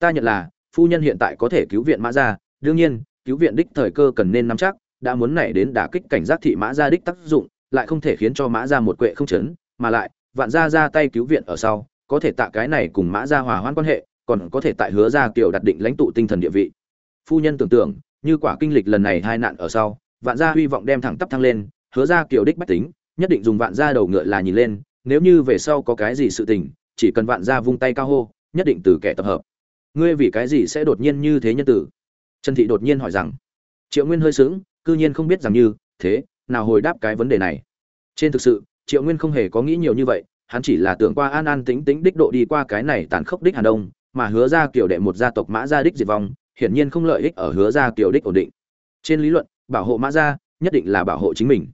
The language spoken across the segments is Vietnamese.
ta nhận là, phu nhân hiện tại có thể cứu viện mã gia, đương nhiên, cứu viện đích thời cơ cần nên nắm chắc, đã muốn nảy đến đả kích cảnh giác thị mã gia đích tác dụng, lại không thể khiến cho mã gia một quệ không chấn, mà lại, vạn gia ra tay cứu viện ở sau, có thể tạ cái này cùng mã gia hòa hoãn quan hệ, còn có thể tại hứa gia Kiều đặt định lãnh tụ tinh thần địa vị. Phu nhân tưởng tượng, như quả kinh lịch lần này hai nạn ở sau, vạn gia hy vọng đem thẳng tắp thăng lên, hứa gia Kiều đích bách tính, nhất định dùng vạn gia đầu ngựa là nhìn lên, nếu như về sau có cái gì sự tình, chỉ cần vạn gia vung tay cao hô, nhất định từ kẻ tập hợp ngươi vì cái gì sẽ đột nhiên như thế nhân tử? Trần thị đột nhiên hỏi rằng. Triệu nguyên hơi sướng cư nhiên không biết rằng như, thế, nào hồi đáp cái vấn đề này? Trên thực sự, triệu nguyên không hề có nghĩ nhiều như vậy, hắn chỉ là tưởng qua an an tính tính đích độ đi qua cái này tàn khốc đích hà đông, mà hứa ra kiểu đệ một gia tộc mã gia đích diệt vong, hiển nhiên không lợi ích ở hứa ra kiểu đích ổn định. Trên lý luận, bảo hộ mã gia, nhất định là bảo hộ chính mình.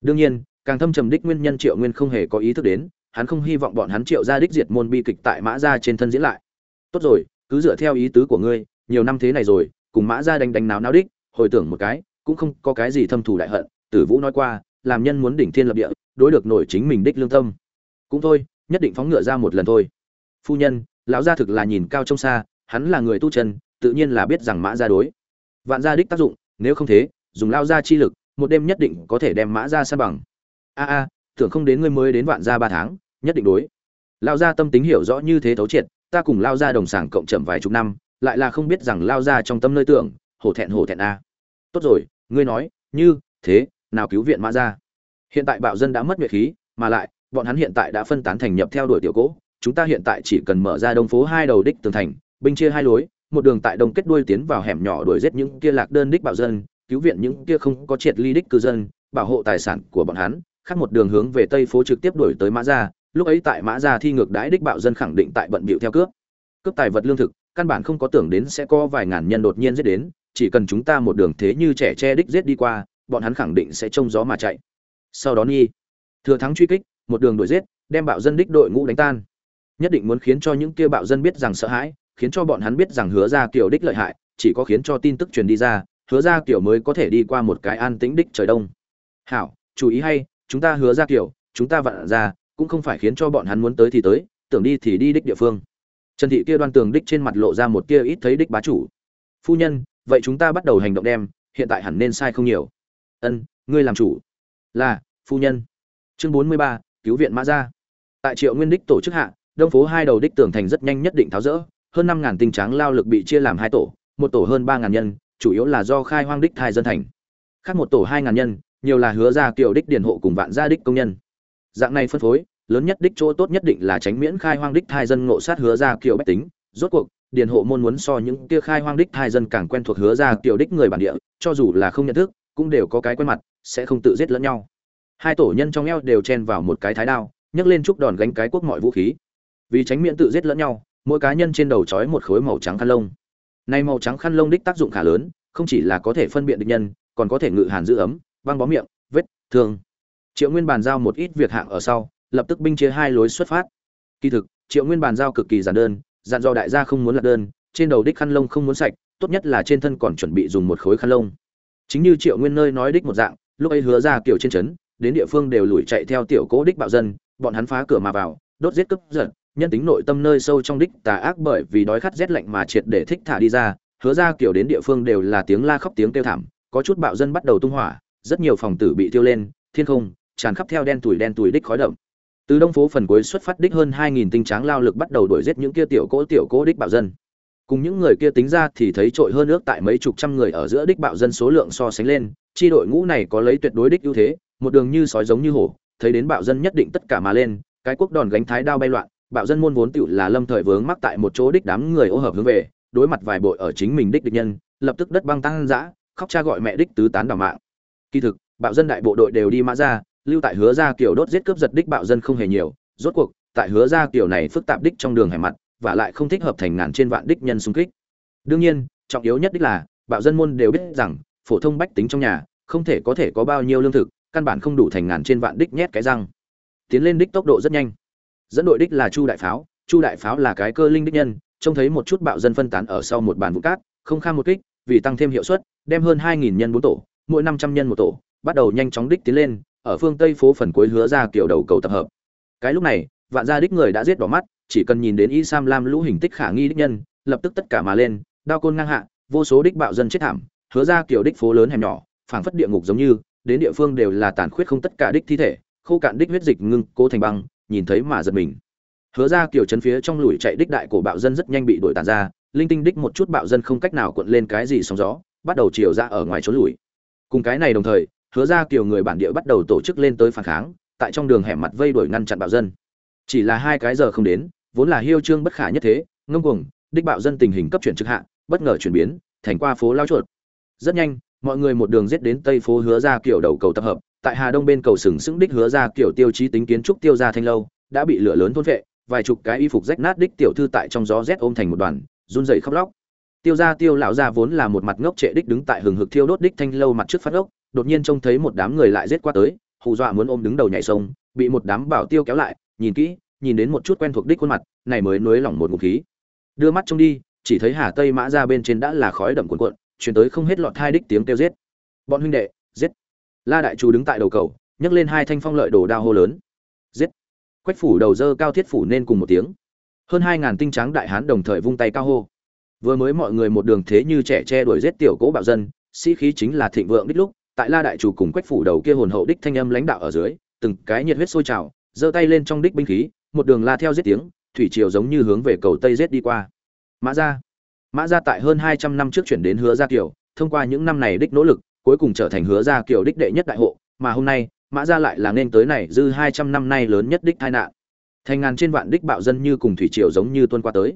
Đương nhiên, càng thâm trầm đích nguyên nhân triệu nguyên không hề có ý thức đến, hắn không hy vọng bọn hắn triệu gia đích diệt môn bi kịch tại mã gia trên thân diễn lại. Tốt rồi cứ dựa theo ý tứ của ngươi, nhiều năm thế này rồi, cùng mã gia đánh đánh náo náo đích, hồi tưởng một cái, cũng không có cái gì thâm thù đại hận, tử vũ nói qua, làm nhân muốn đỉnh thiên lập địa, đối được nổi chính mình đích lương tâm. Cũng thôi, nhất định phóng ngựa ra một lần thôi. Phu nhân, lão gia thực là nhìn cao trông xa, hắn là người tu chân, tự nhiên là biết rằng mã gia đối. Vạn gia đích tác dụng, nếu không thế, dùng lao gia chi lực, một đêm nhất định có thể đem mã gia san bằng. A a, tưởng không đến ngươi mới đến vạn gia ba tháng, nhất định đối. Lao gia tâm tính hiểu rõ như thế thấu triệt ta cùng lao ra đồng sảng cộng chậm vài chục năm, lại là không biết rằng lao ra trong tâm nơi tưởng, hổ thẹn hổ thẹn a tốt rồi, ngươi nói, như thế, nào cứu viện mã gia hiện tại bạo dân đã mất nhuệ khí, mà lại, bọn hắn hiện tại đã phân tán thành nhập theo đuổi tiểu cỗ. chúng ta hiện tại chỉ cần mở ra đông phố hai đầu đích tường thành, binh chia hai lối, một đường tại đông kết đuôi tiến vào hẻm nhỏ đuổi giết những kia lạc đơn đích bạo dân, cứu viện những kia không có triệt ly đích cư dân, bảo hộ tài sản của bọn hắn, khác một đường hướng về tây phố trực tiếp đuổi tới mã gia lúc ấy tại mã gia thi ngược đãi đích bạo dân khẳng định tại bận bịu theo cướp. Cướp tài vật lương thực, căn bản không có tưởng đến sẽ có vài ngàn nhân đột nhiên giết đến, chỉ cần chúng ta một đường thế như trẻ che đích giết đi qua, bọn hắn khẳng định sẽ trông gió mà chạy. Sau đó nghi thừa thắng truy kích, một đường đuổi giết, đem bạo dân đích đội ngũ đánh tan. Nhất định muốn khiến cho những kia bạo dân biết rằng sợ hãi, khiến cho bọn hắn biết rằng hứa ra kiểu đích lợi hại, chỉ có khiến cho tin tức truyền đi ra, hứa ra kiểu mới có thể đi qua một cái an tĩnh đích trời đông. Hảo, chú ý hay, chúng ta hứa ra kiểu, chúng ta vặn ra cũng không phải khiến cho bọn hắn muốn tới thì tới, tưởng đi thì đi đích địa phương. Trần thị kia đoan tường đích trên mặt lộ ra một kia ít thấy đích bá chủ. Phu nhân, vậy chúng ta bắt đầu hành động đem, hiện tại hẳn nên sai không nhiều. Ân, ngươi làm chủ. Là, phu nhân. Chương bốn mươi ba, cứu viện mã gia. Tại triệu nguyên đích tổ chức hạ, đông phố hai đầu đích tường thành rất nhanh nhất định tháo rỡ, hơn năm ngàn tinh tráng lao lực bị chia làm hai tổ, một tổ hơn ba ngàn nhân, chủ yếu là do khai hoang đích thai dân thành. Khác một tổ hai ngàn nhân, nhiều là hứa ra kiểu đích điền hộ cùng vạn gia đích công nhân dạng này phân phối, lớn nhất đích chỗ tốt nhất định là tránh miễn khai hoang đích thai dân ngộ sát hứa ra kiểu bách tính. Rốt cuộc, điền hộ môn muốn so những kia khai hoang đích thai dân càng quen thuộc hứa ra kiểu đích người bản địa, cho dù là không nhận thức, cũng đều có cái quen mặt, sẽ không tự giết lẫn nhau. Hai tổ nhân trong eo đều chen vào một cái thái đao, nhấc lên chúc đòn gánh cái quốc mọi vũ khí. Vì tránh miễn tự giết lẫn nhau, mỗi cá nhân trên đầu trói một khối màu trắng khăn lông. Nay màu trắng khăn lông đích tác dụng khá lớn, không chỉ là có thể phân biệt địch nhân, còn có thể ngự hàn giữ ấm băng bó miệng, vết thương triệu nguyên bàn giao một ít việc hạng ở sau, lập tức binh chia hai lối xuất phát. Kỳ thực, triệu nguyên bàn giao cực kỳ giản đơn, dặn do đại gia không muốn lật đơn, trên đầu đích khăn lông không muốn sạch, tốt nhất là trên thân còn chuẩn bị dùng một khối khăn lông. Chính như triệu nguyên nơi nói đích một dạng, lúc ấy hứa ra kiểu trên trấn, đến địa phương đều lủi chạy theo tiểu cố đích bạo dân, bọn hắn phá cửa mà vào, đốt giết cướp giật, nhân tính nội tâm nơi sâu trong đích tà ác bởi vì đói khát rét lạnh mà triệt để thích thả đi ra, hứa ra kiểu đến địa phương đều là tiếng la khóc tiếng kêu thảm, có chút bạo dân bắt đầu tung hỏa, rất nhiều phòng tử bị tiêu lên, thiên không tràn khắp theo đen tuổi đen tuổi đích khói đậm. Từ đông phố phần cuối xuất phát đích hơn hai nghìn tinh tráng lao lực bắt đầu đuổi giết những kia tiểu cỗ tiểu cỗ đích bạo dân. Cùng những người kia tính ra thì thấy trội hơn ước tại mấy chục trăm người ở giữa đích bạo dân số lượng so sánh lên, chi đội ngũ này có lấy tuyệt đối đích ưu thế, một đường như sói giống như hổ, thấy đến bạo dân nhất định tất cả mà lên, cái quốc đòn gánh thái đao bay loạn, bạo dân môn vốn tiểu là lâm thời vướng mắc tại một chỗ đích đám người ô hợp hướng về, đối mặt vài bội ở chính mình đích địch nhân, lập tức đất băng tăng dã, khóc cha gọi mẹ đích tứ tán đảo mạng. Kỳ thực, bạo dân đại bộ đội đều đi mã ra lưu tại hứa ra kiểu đốt giết cướp giật đích bạo dân không hề nhiều, rốt cuộc, tại hứa ra kiểu này phức tạp đích trong đường hẻm mặt, và lại không thích hợp thành ngàn trên vạn đích nhân xung kích. Đương nhiên, trọng yếu nhất đích là, bạo dân môn đều biết rằng, phổ thông bách tính trong nhà, không thể có thể có bao nhiêu lương thực, căn bản không đủ thành ngàn trên vạn đích nhét cái răng. Tiến lên đích tốc độ rất nhanh. Dẫn đội đích là chu đại pháo, chu đại pháo là cái cơ linh đích nhân, trông thấy một chút bạo dân phân tán ở sau một bàn vụ cát, không kham một kích, vì tăng thêm hiệu suất, đem hơn hai nghìn nhân bốn tổ, mỗi năm trăm nhân một tổ, bắt đầu nhanh chóng đích tiến lên ở phương tây phố phần cuối hứa ra kiểu đầu cầu tập hợp. Cái lúc này, vạn gia đích người đã giết đỏ mắt, chỉ cần nhìn đến y sam lam lũ hình tích khả nghi đích nhân, lập tức tất cả mà lên, đao côn ngang hạ, vô số đích bạo dân chết thảm, hứa ra kiểu đích phố lớn hẻm nhỏ, phảng phất địa ngục giống như, đến địa phương đều là tàn khuyết không tất cả đích thi thể, khô cạn đích huyết dịch ngưng, cố thành băng, nhìn thấy mà giật mình. Hứa ra kiểu chân phía trong lùi chạy đích đại cổ bạo dân rất nhanh bị đuổi tàn ra, linh tinh đích một chút bạo dân không cách nào cuộn lên cái gì sóng gió, bắt đầu chiều ra ở ngoài trốn lùi. Cùng cái này đồng thời hứa ra kiểu người bản địa bắt đầu tổ chức lên tới phản kháng, tại trong đường hẻm mặt vây đuổi ngăn chặn bạo dân. Chỉ là hai cái giờ không đến, vốn là hiêu trương bất khả nhất thế, ngông cuồng, đích bạo dân tình hình cấp chuyển trực hạ, bất ngờ chuyển biến, thành qua phố lao chuột. Rất nhanh, mọi người một đường giết đến tây phố hứa ra kiểu đầu cầu tập hợp, tại hà đông bên cầu sừng sững đích hứa ra kiểu tiêu chí tính kiến trúc tiêu ra thanh lâu, đã bị lửa lớn thôn vệ, vài chục cái y phục rách nát đích tiểu thư tại trong gió rét ôm thành một đoàn, run rẩy khóc lóc. Tiêu ra tiêu lão ra vốn là một mặt ngốc trệ đích đứng tại hừng hực thiêu đốt đích thanh lâu mặt trước phát ốc đột nhiên trông thấy một đám người lại giết qua tới, hù dọa muốn ôm đứng đầu nhảy sông, bị một đám bảo tiêu kéo lại, nhìn kỹ, nhìn đến một chút quen thuộc đích khuôn mặt, này mới nuối lòng một ngụm khí. Đưa mắt trông đi, chỉ thấy hà tây mã ra bên trên đã là khói đậm cuồn cuộn, truyền tới không hết lọt hai đích tiếng kêu giết. Bọn huynh đệ, giết. La đại chú đứng tại đầu cầu, nhấc lên hai thanh phong lợi đồ đao hô lớn. Giết. Quách phủ đầu dơ cao thiết phủ nên cùng một tiếng. Hơn hai ngàn tinh tráng đại hán đồng thời vung tay cao hô. Vừa mới mọi người một đường thế như trẻ che đuổi giết tiểu cố bạo dân, sĩ khí chính là thịnh vượng đích lúc tại la đại chủ cùng quách phủ đầu kia hồn hậu đích thanh âm lãnh đạo ở dưới, từng cái nhiệt huyết sôi trào, giơ tay lên trong đích binh khí, một đường la theo giết tiếng, thủy triều giống như hướng về cầu tây giết đi qua. Mã gia mã gia tại hơn hai trăm năm trước chuyển đến hứa gia kiều, thông qua những năm này đích nỗ lực, cuối cùng trở thành hứa gia kiều đích đệ nhất đại hộ, mà hôm nay, mã gia lại là nên tới này dư hai trăm năm nay lớn nhất đích tai nạn. Thành ngàn trên vạn đích bạo dân như cùng thủy triều giống như tuôn qua tới.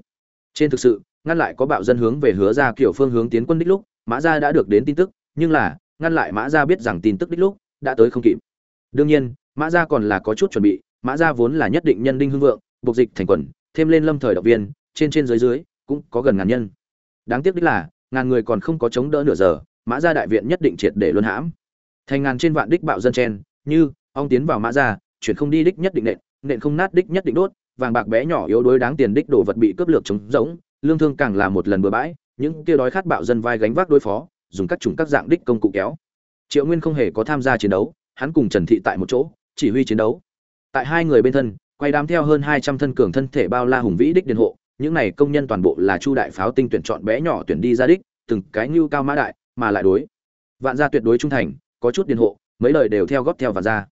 Trên thực sự, ngăn lại có bạo dân hướng về hứa gia kiểu phương hướng tiến quân đích lúc, mã gia đã được đến tin tức, nhưng là ngăn lại mã gia biết rằng tin tức đích lúc đã tới không kịp. Đương nhiên, mã gia còn là có chút chuẩn bị, mã gia vốn là nhất định nhân đinh hưng vượng, buộc dịch thành quần, thêm lên lâm thời động viên, trên trên dưới dưới cũng có gần ngàn nhân. Đáng tiếc đích là, ngàn người còn không có chống đỡ nửa giờ, mã gia đại viện nhất định triệt để luân hãm. Thành ngàn trên vạn đích bạo dân chen, như ông tiến vào mã gia, chuyển không đi đích nhất định nện nện không nát đích nhất định đốt, vàng bạc bé nhỏ yếu đuối đáng tiền đích đồ vật bị cướp lược chống giống lương thương càng là một lần bừa bãi, những kia đói khát bạo dân vai gánh vác đối phó dùng các chủng các dạng đích công cụ kéo. Triệu nguyên không hề có tham gia chiến đấu, hắn cùng trần thị tại một chỗ, chỉ huy chiến đấu. Tại hai người bên thân, quay đám theo hơn hai trăm thân cường thân thể bao la hùng vĩ đích điện hộ, những này công nhân toàn bộ là chu đại pháo tinh tuyển chọn bé nhỏ tuyển đi ra đích, từng cái ngưu cao mã đại, mà lại đối. Vạn gia tuyệt đối trung thành, có chút điện hộ, mấy lời đều theo góp theo vạn gia.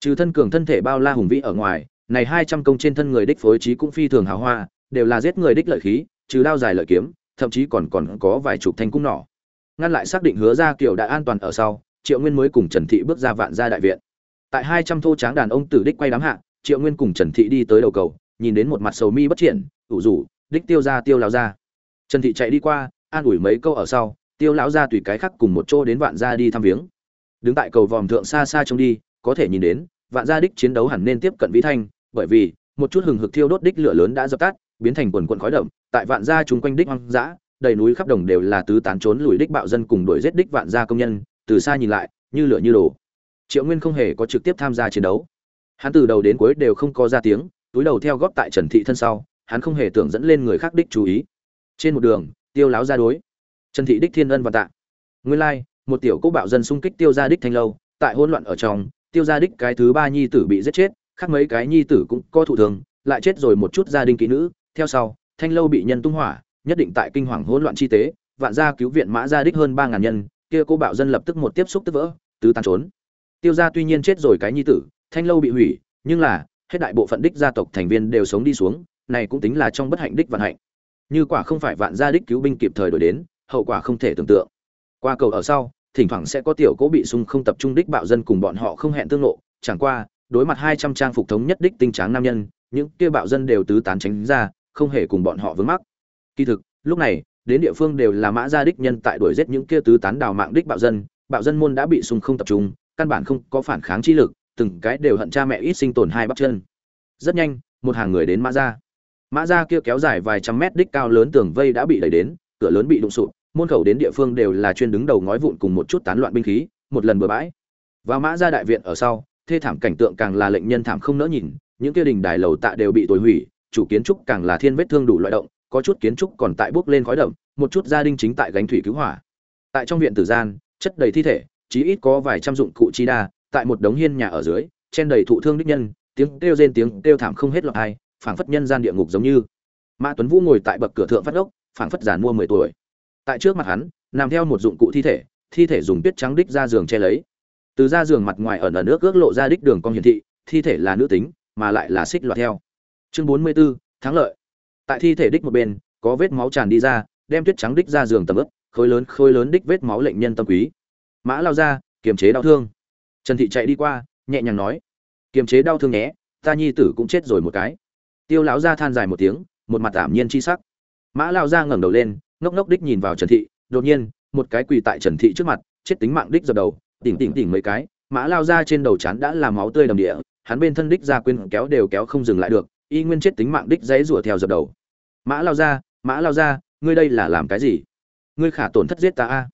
Trừ thân cường thân thể bao la hùng vĩ ở ngoài, này hai trăm công trên thân người đích phối trí cũng phi thường hào hoa, đều là giết người đích lợi khí, trừ đao dài lợi kiếm, thậm chí còn còn có vài chục thanh cung nỏ ngăn lại xác định hứa ra kiều đã an toàn ở sau, triệu nguyên mới cùng trần thị bước ra vạn gia đại viện. Tại hai trăm thô tráng đàn ông tử đích quay đám hạ, triệu nguyên cùng trần thị đi tới đầu cầu, nhìn đến một mặt sầu mi bất triển, ủ rủ, đích tiêu ra tiêu lao ra trần thị chạy đi qua, an ủi mấy câu ở sau, tiêu lão ra tùy cái khác cùng một chỗ đến vạn gia đi thăm viếng. Đứng tại cầu vòm thượng xa xa trông đi, có thể nhìn đến, vạn gia đích chiến đấu hẳn nên tiếp cận vĩ thanh, bởi vì, một chút hừng hực thiêu đốt đích lửa lớn đã dập tắt, biến thành quần quần khói đậm, tại vạn gia chúng quanh đích hoang dã đầy núi khắp đồng đều là tứ tán trốn lùi đích bạo dân cùng đuổi giết đích vạn gia công nhân, từ xa nhìn lại, như lửa như đổ. Triệu nguyên không hề có trực tiếp tham gia chiến đấu. Hắn từ đầu đến cuối đều không có ra tiếng, túi đầu theo góp tại trần thị thân sau, hắn không hề tưởng dẫn lên người khác đích chú ý. Trên một đường, tiêu láo ra đối. Trần thị đích thiên ân và tạ. Nguyên lai, một tiểu cô bạo dân xung kích tiêu gia đích thanh lâu, tại hỗn loạn ở trong, tiêu gia đích cái thứ ba nhi tử bị giết chết, khác mấy cái nhi tử cũng có thụ thường lại chết rồi một chút gia đình kỹ nữ, theo sau, thanh lâu bị nhân tung hỏa nhất định tại kinh hoàng hỗn loạn chi tế, vạn gia cứu viện mã gia đích hơn ba ngàn nhân, kia cô bạo dân lập tức một tiếp xúc tức vỡ, tứ tán trốn. Tiêu gia tuy nhiên chết rồi cái nhi tử, thanh lâu bị hủy, nhưng là, hết đại bộ phận đích gia tộc thành viên đều sống đi xuống, này cũng tính là trong bất hạnh đích vận hạnh. Như quả không phải vạn gia đích cứu binh kịp thời đổi đến, hậu quả không thể tưởng tượng. Qua cầu ở sau, thỉnh thoảng sẽ có tiểu cố bị sung không tập trung đích bạo dân cùng bọn họ không hẹn tương lộ chẳng qua, đối mặt hai trăm trang phục thống nhất đích tinh tráng nam nhân, những kia bạo dân đều tứ tán tránh ra, không hề cùng bọn họ vướng mắc kỳ thực, lúc này, đến địa phương đều là mã gia đích nhân tại đuổi giết những kia tứ tán đào mạng đích bạo dân bạo dân môn đã bị sùng không tập trung, căn bản không có phản kháng chi lực, từng cái đều hận cha mẹ ít sinh tồn hai bắp chân. Rất nhanh, một hàng người đến mã gia. Mã gia kia kéo dài vài trăm mét đích cao lớn tường vây đã bị đẩy đến, cửa lớn bị đụng sụp, môn khẩu đến địa phương đều là chuyên đứng đầu ngói vụn cùng một chút tán loạn binh khí, một lần bừa bãi. Và mã gia đại viện ở sau, thê thảm cảnh tượng càng là lệnh nhân thảm không nỡ nhìn, những kia đình đài lầu tạ đều bị tồi hủy, chủ kiến trúc càng là thiên vết thương đủ loại động có chút kiến trúc còn tại bước lên khói đậm một chút gia đình chính tại gánh thủy cứu hỏa. Tại trong viện tử gian chất đầy thi thể chí ít có vài trăm dụng cụ chi đa tại một đống hiên nhà ở dưới chen đầy thụ thương đích nhân tiếng kêu rên tiếng kêu thảm không hết lọt ai phảng phất nhân gian địa ngục giống như. Mã tuấn vũ ngồi tại bậc cửa thượng phát ốc phảng phất giàn mua mười tuổi. Tại trước mặt hắn nằm theo một dụng cụ thi thể thi thể dùng tuyết trắng đích ra giường che lấy. Từ ra giường mặt ngoài ẩn ẩn nước ước lộ ra đích đường cong hiển thị thi thể là nữ tính mà lại là xích loạt theo. Chương bốn mươi 44, thắng lợi tại thi thể đích một bên, có vết máu tràn đi ra, đem tuyết trắng đích ra giường tầm ướp, khối lớn khối lớn đích vết máu lệnh nhân tâm quý. Mã lao ra, kiềm chế đau thương. Trần thị chạy đi qua, nhẹ nhàng nói, kiềm chế đau thương nhé, ta nhi tử cũng chết rồi một cái. Tiêu lão ra than dài một tiếng, một mặt ảm nhiên chi sắc. Mã lao ra ngẩng đầu lên, ngốc ngốc đích nhìn vào trần thị, đột nhiên, một cái quỳ tại trần thị trước mặt, chết tính mạng đích dập đầu, tỉnh tỉnh tỉnh mấy cái. Mã lao ra trên đầu chán đã làm máu tươi đầm địa, hắn bên thân đích ra quên kéo đều kéo không dừng lại được, y nguyên chết tính mạng đích dãy rủa theo dập đầu mã lao ra mã lao ra ngươi đây là làm cái gì? Ngươi khả tổn thất giết ta a.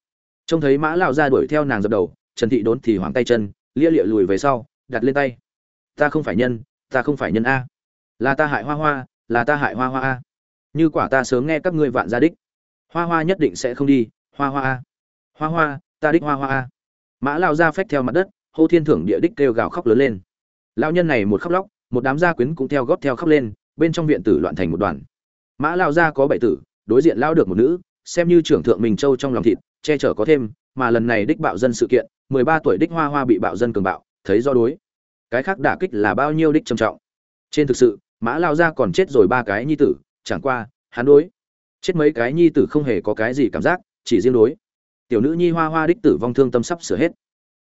Trông thấy mã lao ra đuổi theo nàng dập đầu, trần thị đốn thì hoảng tay chân, lia lịa lùi về sau, đặt lên tay. Ta không phải nhân, ta không phải nhân a. Là ta hại hoa hoa, là ta hại hoa hoa a. Như quả ta sớm nghe các ngươi vạn gia đích. Hoa hoa nhất định sẽ không đi, hoa hoa a. Hoa hoa, ta đích hoa hoa a. Mã lao ra phách theo mặt đất, hô thiên thưởng địa đích kêu gào khóc lớn lên. Lao nhân này một khóc lóc, một đám gia quyến cũng theo góp theo khóc lên, bên trong viện tử loạn thành một đoàn mã lao gia có bảy tử, đối diện lao được một nữ, xem như trưởng thượng mình châu trong lòng thịt, che chở có thêm, mà lần này đích bạo dân sự kiện, mười ba tuổi đích hoa hoa bị bạo dân cường bạo, thấy do đối. Cái khác đả kích là bao nhiêu đích trầm trọng. Trên thực sự, mã lao gia còn chết rồi ba cái nhi tử, chẳng qua, hắn đối. Chết mấy cái nhi tử không hề có cái gì cảm giác, chỉ riêng đối. Tiểu nữ nhi hoa hoa đích tử vong thương tâm sắp sửa hết.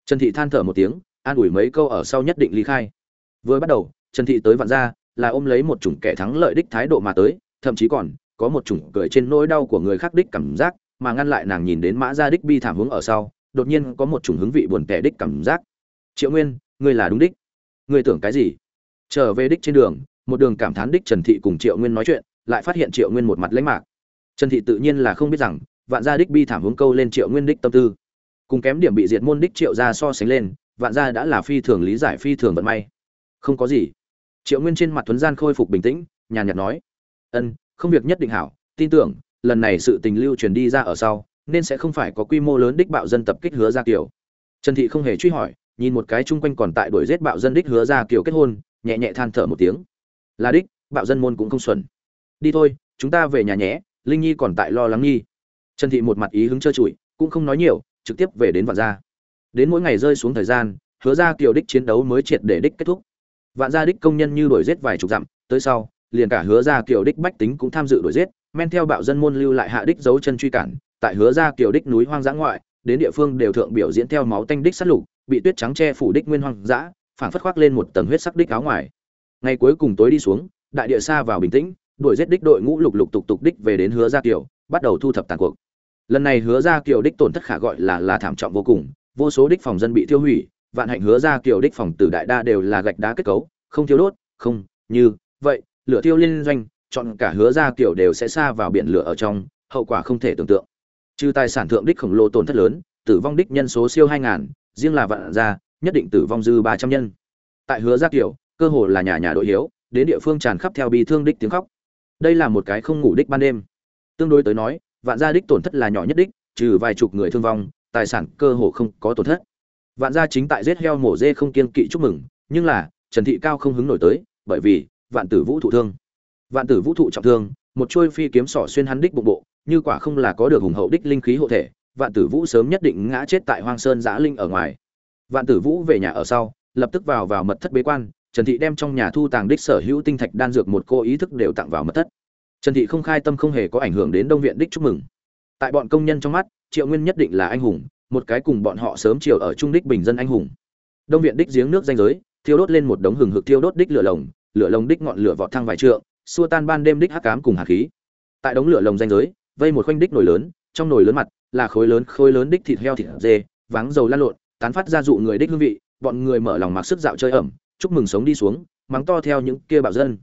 Trần thị than thở một tiếng, an ủi mấy câu ở sau nhất định ly khai. Vừa bắt đầu, trần thị tới vạn gia, là ôm lấy một chủng kẻ thắng lợi đích thái độ mà tới thậm chí còn có một chủng cười trên nỗi đau của người khác đích cảm giác, mà ngăn lại nàng nhìn đến mã gia đích bi thảm hướng ở sau, đột nhiên có một chủng hứng vị buồn tẻ đích cảm giác. Triệu nguyên, ngươi là đúng đích. Ngươi tưởng cái gì? Trở về đích trên đường, một đường cảm thán đích trần thị cùng triệu nguyên nói chuyện, lại phát hiện triệu nguyên một mặt lãnh mạc. Trần thị tự nhiên là không biết rằng, vạn gia đích bi thảm hướng câu lên triệu nguyên đích tâm tư. Cùng kém điểm bị diệt môn đích triệu gia so sánh lên, vạn gia đã là phi thường lý giải, phi thường vận may. Không có gì. Triệu nguyên trên mặt tuấn gian khôi phục bình tĩnh, nhàn nhạt nói ân, không việc nhất định hảo, tin tưởng, lần này sự tình lưu truyền đi ra ở sau, nên sẽ không phải có quy mô lớn đích bạo dân tập kích hứa ra kiểu. Trần thị không hề truy hỏi, nhìn một cái chung quanh còn tại đuổi giết bạo dân đích hứa ra kiểu kết hôn, nhẹ nhẹ than thở một tiếng. Là đích, bạo dân môn cũng không xuẩn. Đi thôi, chúng ta về nhà nhé, linh nhi còn tại lo lắng nhi. Trần thị một mặt ý hứng trơ trụi, cũng không nói nhiều, trực tiếp về đến vạn gia. Đến mỗi ngày rơi xuống thời gian, hứa ra kiểu đích chiến đấu mới triệt để đích kết thúc. Vạn gia đích công nhân như đuổi giết vài chục dặm, tới sau liền cả hứa ra kiểu đích bách tính cũng tham dự đuổi giết, men theo bạo dân môn lưu lại hạ đích dấu chân truy cản, tại hứa ra kiểu đích núi hoang dã ngoại, đến địa phương đều thượng biểu diễn theo máu tanh đích sát lục, bị tuyết trắng che phủ đích nguyên hoang dã, phảng phất khoác lên một tầng huyết sắc đích áo ngoài. Ngày cuối cùng tối đi xuống, đại địa xa vào bình tĩnh, đuổi giết đích đội ngũ lục lục tục tục đích về đến hứa ra kiểu bắt đầu thu thập tàn cuộc. Lần này hứa ra kiểu đích tổn thất khả gọi là là thảm trọng vô cùng, vô số đích phòng dân bị tiêu hủy, vạn hạnh hứa ra kiểu đích phòng từ đại đa đều là gạch đá kết cấu, không thiếu đốt, không, như, vậy lửa tiêu liên doanh, chọn cả hứa ra kiểu đều sẽ xa vào biển lửa ở trong, hậu quả không thể tưởng tượng. Trừ tài sản thượng đích khổng lồ tổn thất lớn, tử vong đích nhân số siêu hai ngàn, riêng là vạn gia, nhất định tử vong dư ba trăm nhân. Tại hứa gia kiểu, cơ hồ là nhà nhà đội hiếu, đến địa phương tràn khắp theo bi thương đích tiếng khóc. Đây là một cái không ngủ đích ban đêm. Tương đối tới nói, vạn gia đích tổn thất là nhỏ nhất đích, trừ vài chục người thương vong, tài sản cơ hồ không có tổn thất. Vạn gia chính tại giết heo mổ dê không kiên kỵ chúc mừng, nhưng là, trần thị cao không hứng nổi tới, bởi vì vạn tử vũ thụ thương. Vạn tử vũ thụ trọng thương, một chuôi phi kiếm sỏ xuyên hắn đích bụng bộ, như quả không là có được hùng hậu đích linh khí hộ thể, vạn tử vũ sớm nhất định ngã chết tại hoang sơn giã linh ở ngoài. Vạn tử vũ về nhà ở sau, lập tức vào vào mật thất bế quan, trần thị đem trong nhà thu tàng đích sở hữu tinh thạch đan dược một cô ý thức đều tặng vào mật thất. Trần thị không khai tâm không hề có ảnh hưởng đến đông viện đích chúc mừng. Tại bọn công nhân trong mắt, triệu nguyên nhất định là anh hùng, một cái cùng bọn họ sớm chiều ở trung đích bình dân anh hùng. Đông viện đích giếng nước danh giới, thiêu đốt lên một đống hừng hực thiêu đốt đích lửa lồng lửa lồng đích ngọn lửa vọt thăng vài trượng, xua tan ban đêm đích hắc ám cùng hàn khí. Tại đống lửa lồng danh giới, vây một khoanh đích nồi lớn, trong nồi lớn mặt là khối lớn khối lớn đích thịt heo thịt dê, váng dầu lan lộn, tán phát ra dụ người đích hương vị, bọn người mở lòng mặc sức dạo chơi ẩm, chúc mừng sống đi xuống, mắng to theo những kia bạo dân.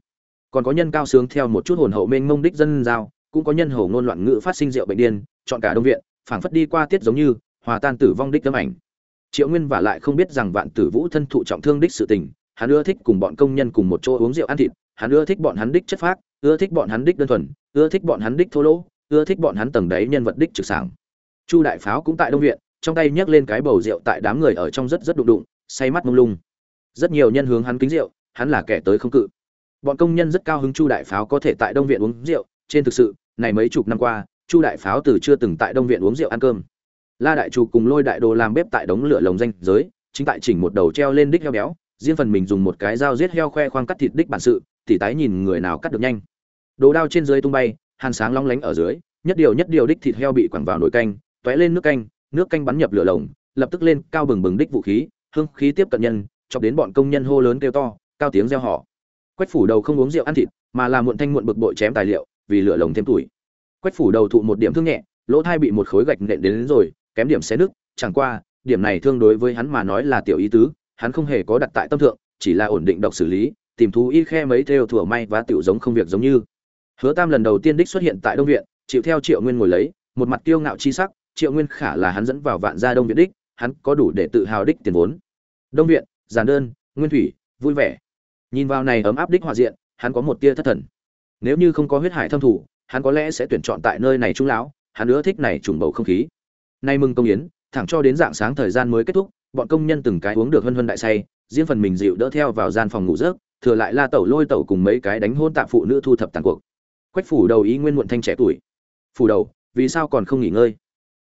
Còn có nhân cao sướng theo một chút hồn hậu mênh mông đích dân giao, cũng có nhân hổ ngôn loạn ngữ phát sinh rượu bệnh điên, chọn cả đông viện, phảng phất đi qua tiết giống như, hòa tan tử vong đích tấm ảnh. Triệu nguyên và lại không biết rằng vạn tử vũ thân thụ trọng thương đích sự tình hắn ưa thích cùng bọn công nhân cùng một chỗ uống rượu ăn thịt, hắn ưa thích bọn hắn đích chất phác, ưa thích bọn hắn đích đơn thuần, ưa thích bọn hắn đích thô lỗ, ưa thích bọn hắn tầng đáy nhân vật đích trực sảng. Chu đại pháo cũng tại đông viện, trong tay nhấc lên cái bầu rượu tại đám người ở trong rất rất đụng đụng, say mắt mông lung. Rất nhiều nhân hướng hắn kính rượu, hắn là kẻ tới không cự. Bọn công nhân rất cao hứng chu đại pháo có thể tại đông viện uống rượu, trên thực sự, này mấy chục năm qua, chu đại pháo từ chưa từng tại đông viện uống rượu ăn cơm. La đại chủ cùng lôi đại đồ làm bếp tại đống lửa lồng danh giới, chính tại chỉnh một đầu treo lên đích heo béo riêng phần mình dùng một cái dao giết heo khoe khoang cắt thịt đích bản sự tỉ tái nhìn người nào cắt được nhanh. Đồ đao trên dưới tung bay hàn sáng long lánh ở dưới nhất điều nhất điều đích thịt heo bị quẳng vào nồi canh tóe lên nước canh nước canh bắn nhập lửa lồng lập tức lên cao bừng bừng đích vũ khí hương khí tiếp cận nhân chọc đến bọn công nhân hô lớn kêu to cao tiếng reo họ quách phủ đầu không uống rượu ăn thịt mà là muộn thanh muộn bực bội chém tài liệu vì lửa lồng thêm tuổi. Quách phủ đầu thụ một điểm thương nhẹ lỗ thai bị một khối gạch nện đến, đến rồi kém điểm xé nước chẳng qua điểm này thương đối với hắn mà nói là tiểu ý tứ hắn không hề có đặt tại tâm thượng, chỉ là ổn định độc xử lý, tìm thú y khe mấy theo thủa may và tiểu giống không việc giống như. Hứa tam lần đầu tiên đích xuất hiện tại đông viện, chịu theo triệu nguyên ngồi lấy, một mặt kiêu ngạo chi sắc, triệu nguyên khả là hắn dẫn vào vạn gia đông viện đích, hắn có đủ để tự hào đích tiền vốn. Đông viện, giản đơn, nguyên thủy, vui vẻ. Nhìn vào này ấm áp đích hòa diện, hắn có một tia thất thần. Nếu như không có huyết hải thâm thủ, hắn có lẽ sẽ tuyển chọn tại nơi này trung lão, hắn nữa thích này trùng bầu không khí. Nay mừng công yến, thẳng cho đến dạng sáng thời gian mới kết thúc bọn công nhân từng cái uống được hân hân đại say, riêng phần mình dịu đỡ theo vào gian phòng ngủ rớt thừa lại la tẩu lôi tẩu cùng mấy cái đánh hôn tạm phụ nữ thu thập tàn cuộc. Quách phủ đầu ý nguyên muộn thanh trẻ tuổi. Phủ đầu, vì sao còn không nghỉ ngơi?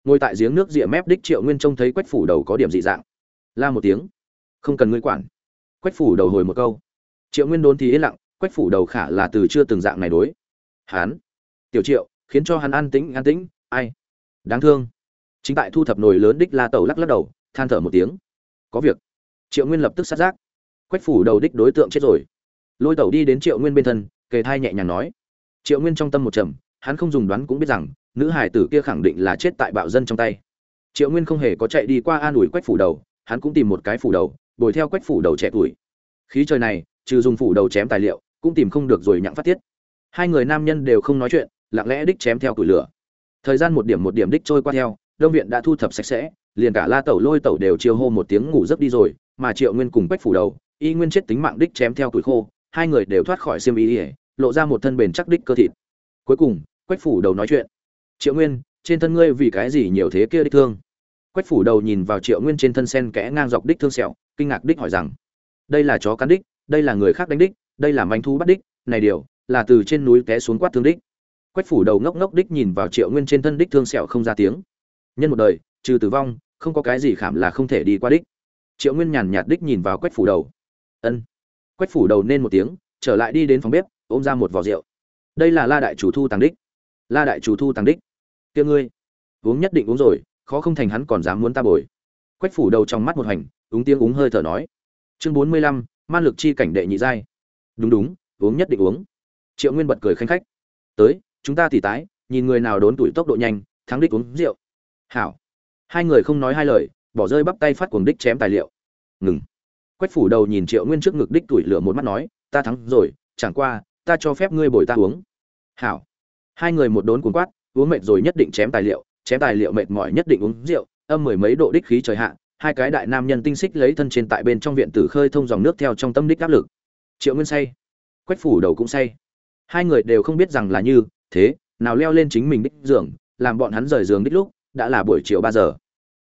Ngồi tại giếng nước rịa mép đích triệu nguyên trông thấy quách phủ đầu có điểm dị dạng. La một tiếng. Không cần ngươi quản. Quách phủ đầu hồi một câu. Triệu nguyên đốn thì yên lặng, quách phủ đầu khả là từ chưa từng dạng này đối. Hán. Tiểu triệu, khiến cho hắn an tĩnh an tĩnh, ai? Đáng thương. Chính tại thu thập nồi lớn đích la tẩu lắc lắc đầu than thở một tiếng. Có việc. Triệu nguyên lập tức sát giác. Quách phủ đầu đích đối tượng chết rồi. Lôi tẩu đi đến triệu nguyên bên thân, kề thai nhẹ nhàng nói. Triệu nguyên trong tâm một trầm, hắn không dùng đoán cũng biết rằng, nữ hải tử kia khẳng định là chết tại bạo dân trong tay. Triệu nguyên không hề có chạy đi qua an ủi quách phủ đầu, hắn cũng tìm một cái phủ đầu, bồi theo quách phủ đầu trẻ tuổi. Khí trời này, trừ dùng phủ đầu chém tài liệu, cũng tìm không được rồi nhặng phát tiết. Hai người nam nhân đều không nói chuyện, lặng lẽ đích chém theo củi lửa. Thời gian một điểm một điểm đích trôi qua theo đông viện đã thu thập sạch sẽ, liền cả la tẩu lôi tẩu đều chiêu hô một tiếng ngủ giấc đi rồi, mà triệu nguyên cùng quách phủ đầu, y nguyên chết tính mạng đích chém theo tuổi khô, hai người đều thoát khỏi xiêm y ỉa lộ ra một thân bền chắc đích cơ thịt. Cuối cùng, quách phủ đầu nói chuyện. Triệu nguyên, trên thân ngươi vì cái gì nhiều thế kia đích thương? Quách phủ đầu nhìn vào triệu nguyên trên thân sen kẽ ngang dọc đích thương sẹo, kinh ngạc đích hỏi rằng, đây là chó cắn đích, đây là người khác đánh đích, đây là manh thu bắt đích, này điều là từ trên núi té xuống quát thương đích. Quách phủ đầu ngốc ngốc đích nhìn vào triệu nguyên trên thân đích thương sẹo không ra tiếng nhân một đời, trừ tử vong, không có cái gì khảm là không thể đi qua đích. Triệu nguyên nhàn nhạt đích nhìn vào quách phủ đầu. Ân. Quách phủ đầu nên một tiếng, trở lại đi đến phòng bếp, ôm ra một vò rượu. Đây là la đại chủ thu tàng đích. La đại chủ thu tàng đích. Kia ngươi, uống nhất định uống rồi, khó không thành hắn còn dám muốn ta bồi. Quách phủ đầu trong mắt một hành uống tiếng uống hơi thở nói. Chương bốn mươi lăm, man lực chi cảnh đệ nhị giai. Đúng đúng, uống nhất định uống. Triệu nguyên bật cười khanh khách. Tới, chúng ta thì tái, nhìn người nào đốn tuổi tốc độ nhanh, thắng đích uống rượu hảo. Hai người không nói hai lời, bỏ rơi bắp tay phát cuồng đích chém tài liệu. Ngừng. Quách phủ đầu nhìn triệu nguyên trước ngực đích tuổi lửa một mắt nói, ta thắng rồi, chẳng qua, ta cho phép ngươi bồi ta uống. Hảo. Hai người một đốn cuốn quát, uống mệt rồi nhất định chém tài liệu, chém tài liệu mệt mỏi nhất định uống rượu. Âm mười mấy độ đích khí trời hạ, hai cái đại nam nhân tinh xích lấy thân trên tại bên trong viện tử khơi thông dòng nước theo trong tâm đích áp lực. Triệu nguyên say. Quách phủ đầu cũng say. Hai người đều không biết rằng là như thế, nào leo lên chính mình đích giường, làm bọn hắn rời giường đích lúc đã là buổi chiều ba giờ.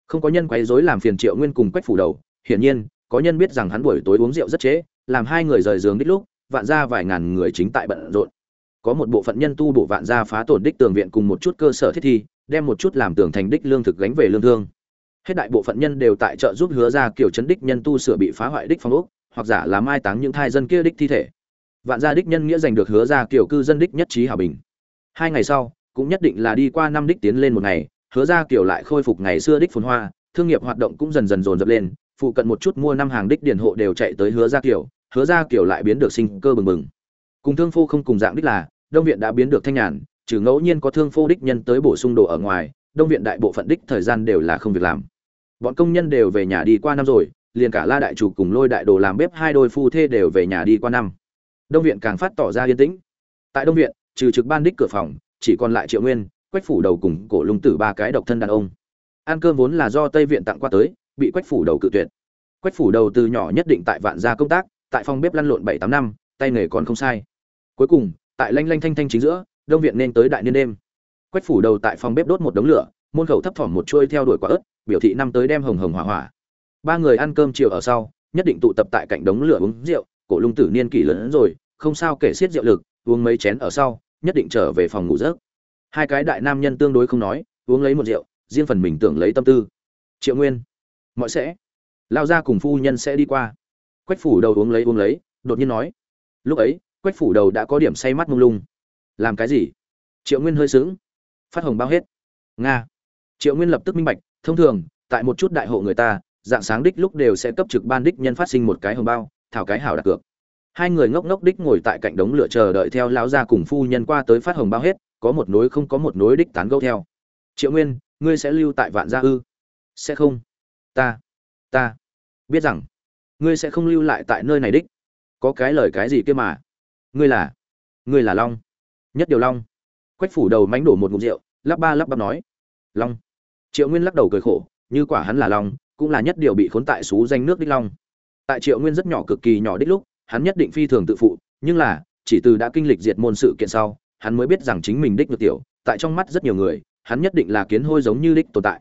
Không có nhân quấy rối làm phiền triệu nguyên cùng quách phủ đầu hiển nhiên có nhân biết rằng hắn buổi tối uống rượu rất chế, làm hai người rời giường đích lúc vạn ra vài ngàn người chính tại bận rộn. Có một bộ phận nhân tu bộ vạn gia phá tổn đích tường viện cùng một chút cơ sở thiết thi đem một chút làm tường thành đích lương thực gánh về lương thương. Hết đại bộ phận nhân đều tại trợ giúp hứa ra kiểu chấn đích nhân tu sửa bị phá hoại đích phong ốc hoặc giả là mai táng những thai dân kia đích thi thể. Vạn gia đích nhân nghĩa giành được hứa ra kiểu cư dân đích nhất trí hòa bình. Hai ngày sau cũng nhất định là đi qua năm đích tiến lên một ngày hứa ra kiểu lại khôi phục ngày xưa đích phồn hoa, thương nghiệp hoạt động cũng dần dần dồn dập lên, phụ cận một chút mua năm hàng đích điền hộ đều chạy tới hứa ra kiểu, hứa ra kiểu lại biến được sinh cơ bừng bừng. Cùng thương phu không cùng dạng đích là, đông viện đã biến được thanh nhàn, trừ ngẫu nhiên có thương phu đích nhân tới bổ sung đồ ở ngoài, đông viện đại bộ phận đích thời gian đều là không việc làm. Bọn công nhân đều về nhà đi qua năm rồi, liền cả la đại chủ cùng lôi đại đồ làm bếp hai đôi phu thê đều về nhà đi qua năm. Đông viện càng phát tỏ ra yên tĩnh. Tại đông viện, trừ trực ban đích cửa phòng, chỉ còn lại triệu nguyên quách phủ đầu cùng cổ lung tử ba cái độc thân đàn ông. Ăn cơm vốn là do tây viện tặng qua tới, bị quách phủ đầu cự tuyệt. Quách phủ đầu từ nhỏ nhất định tại vạn gia công tác, tại phòng bếp lăn lộn bảy tám năm, tay nghề còn không sai. Cuối cùng, tại lanh lanh thanh thanh chính giữa, đông viện nên tới đại niên đêm. Quách phủ đầu tại phòng bếp đốt một đống lửa, môn khẩu thấp thỏm một chuôi theo đuổi quả ớt, biểu thị năm tới đem hồng hồng hỏa hỏa. Ba người ăn cơm chiều ở sau, nhất định tụ tập tại cạnh đống lửa uống rượu, cổ lung tử niên kỷ lớn rồi, không sao kể xiết rượu lực, uống mấy chén ở sau, nhất định trở về phòng ngủ rớt hai cái đại nam nhân tương đối không nói, uống lấy một rượu, riêng phần mình tưởng lấy tâm tư. Triệu nguyên, mọi sẽ. Lao ra cùng phu nhân sẽ đi qua. Quách phủ đầu uống lấy uống lấy, đột nhiên nói. Lúc ấy, quách phủ đầu đã có điểm say mắt mông lung. Làm cái gì? Triệu nguyên hơi sướng phát hồng bao hết. Nga. Triệu nguyên lập tức minh bạch, thông thường, tại một chút đại hộ người ta, dạng sáng đích lúc đều sẽ cấp trực ban đích nhân phát sinh một cái hồng bao, thảo cái hảo đặt cược. Hai người ngốc ngốc đích ngồi tại cạnh đống lửa chờ đợi theo lão gia cùng phu nhân qua tới phát hồng bao hết có một nối không có một nối đích tán gẫu theo. Triệu nguyên, ngươi sẽ lưu tại vạn gia ư? Sẽ không. Ta ta biết rằng ngươi sẽ không lưu lại tại nơi này đích. Có cái lời cái gì kia mà? Ngươi là ngươi là long. Nhất điều long. Quách phủ đầu mánh đổ một ngụm rượu, lắp ba lắp bắp nói. Long. Triệu nguyên lắc đầu cười khổ, như quả hắn là long, cũng là nhất điều bị khốn tại xú danh nước đích long. Tại triệu nguyên rất nhỏ cực kỳ nhỏ đích lúc, hắn nhất định phi thường tự phụ, nhưng là, chỉ từ đã kinh lịch diệt môn sự kiện sau hắn mới biết rằng chính mình đích được tiểu, tại trong mắt rất nhiều người, hắn nhất định là kiến hôi giống như đích tồn tại.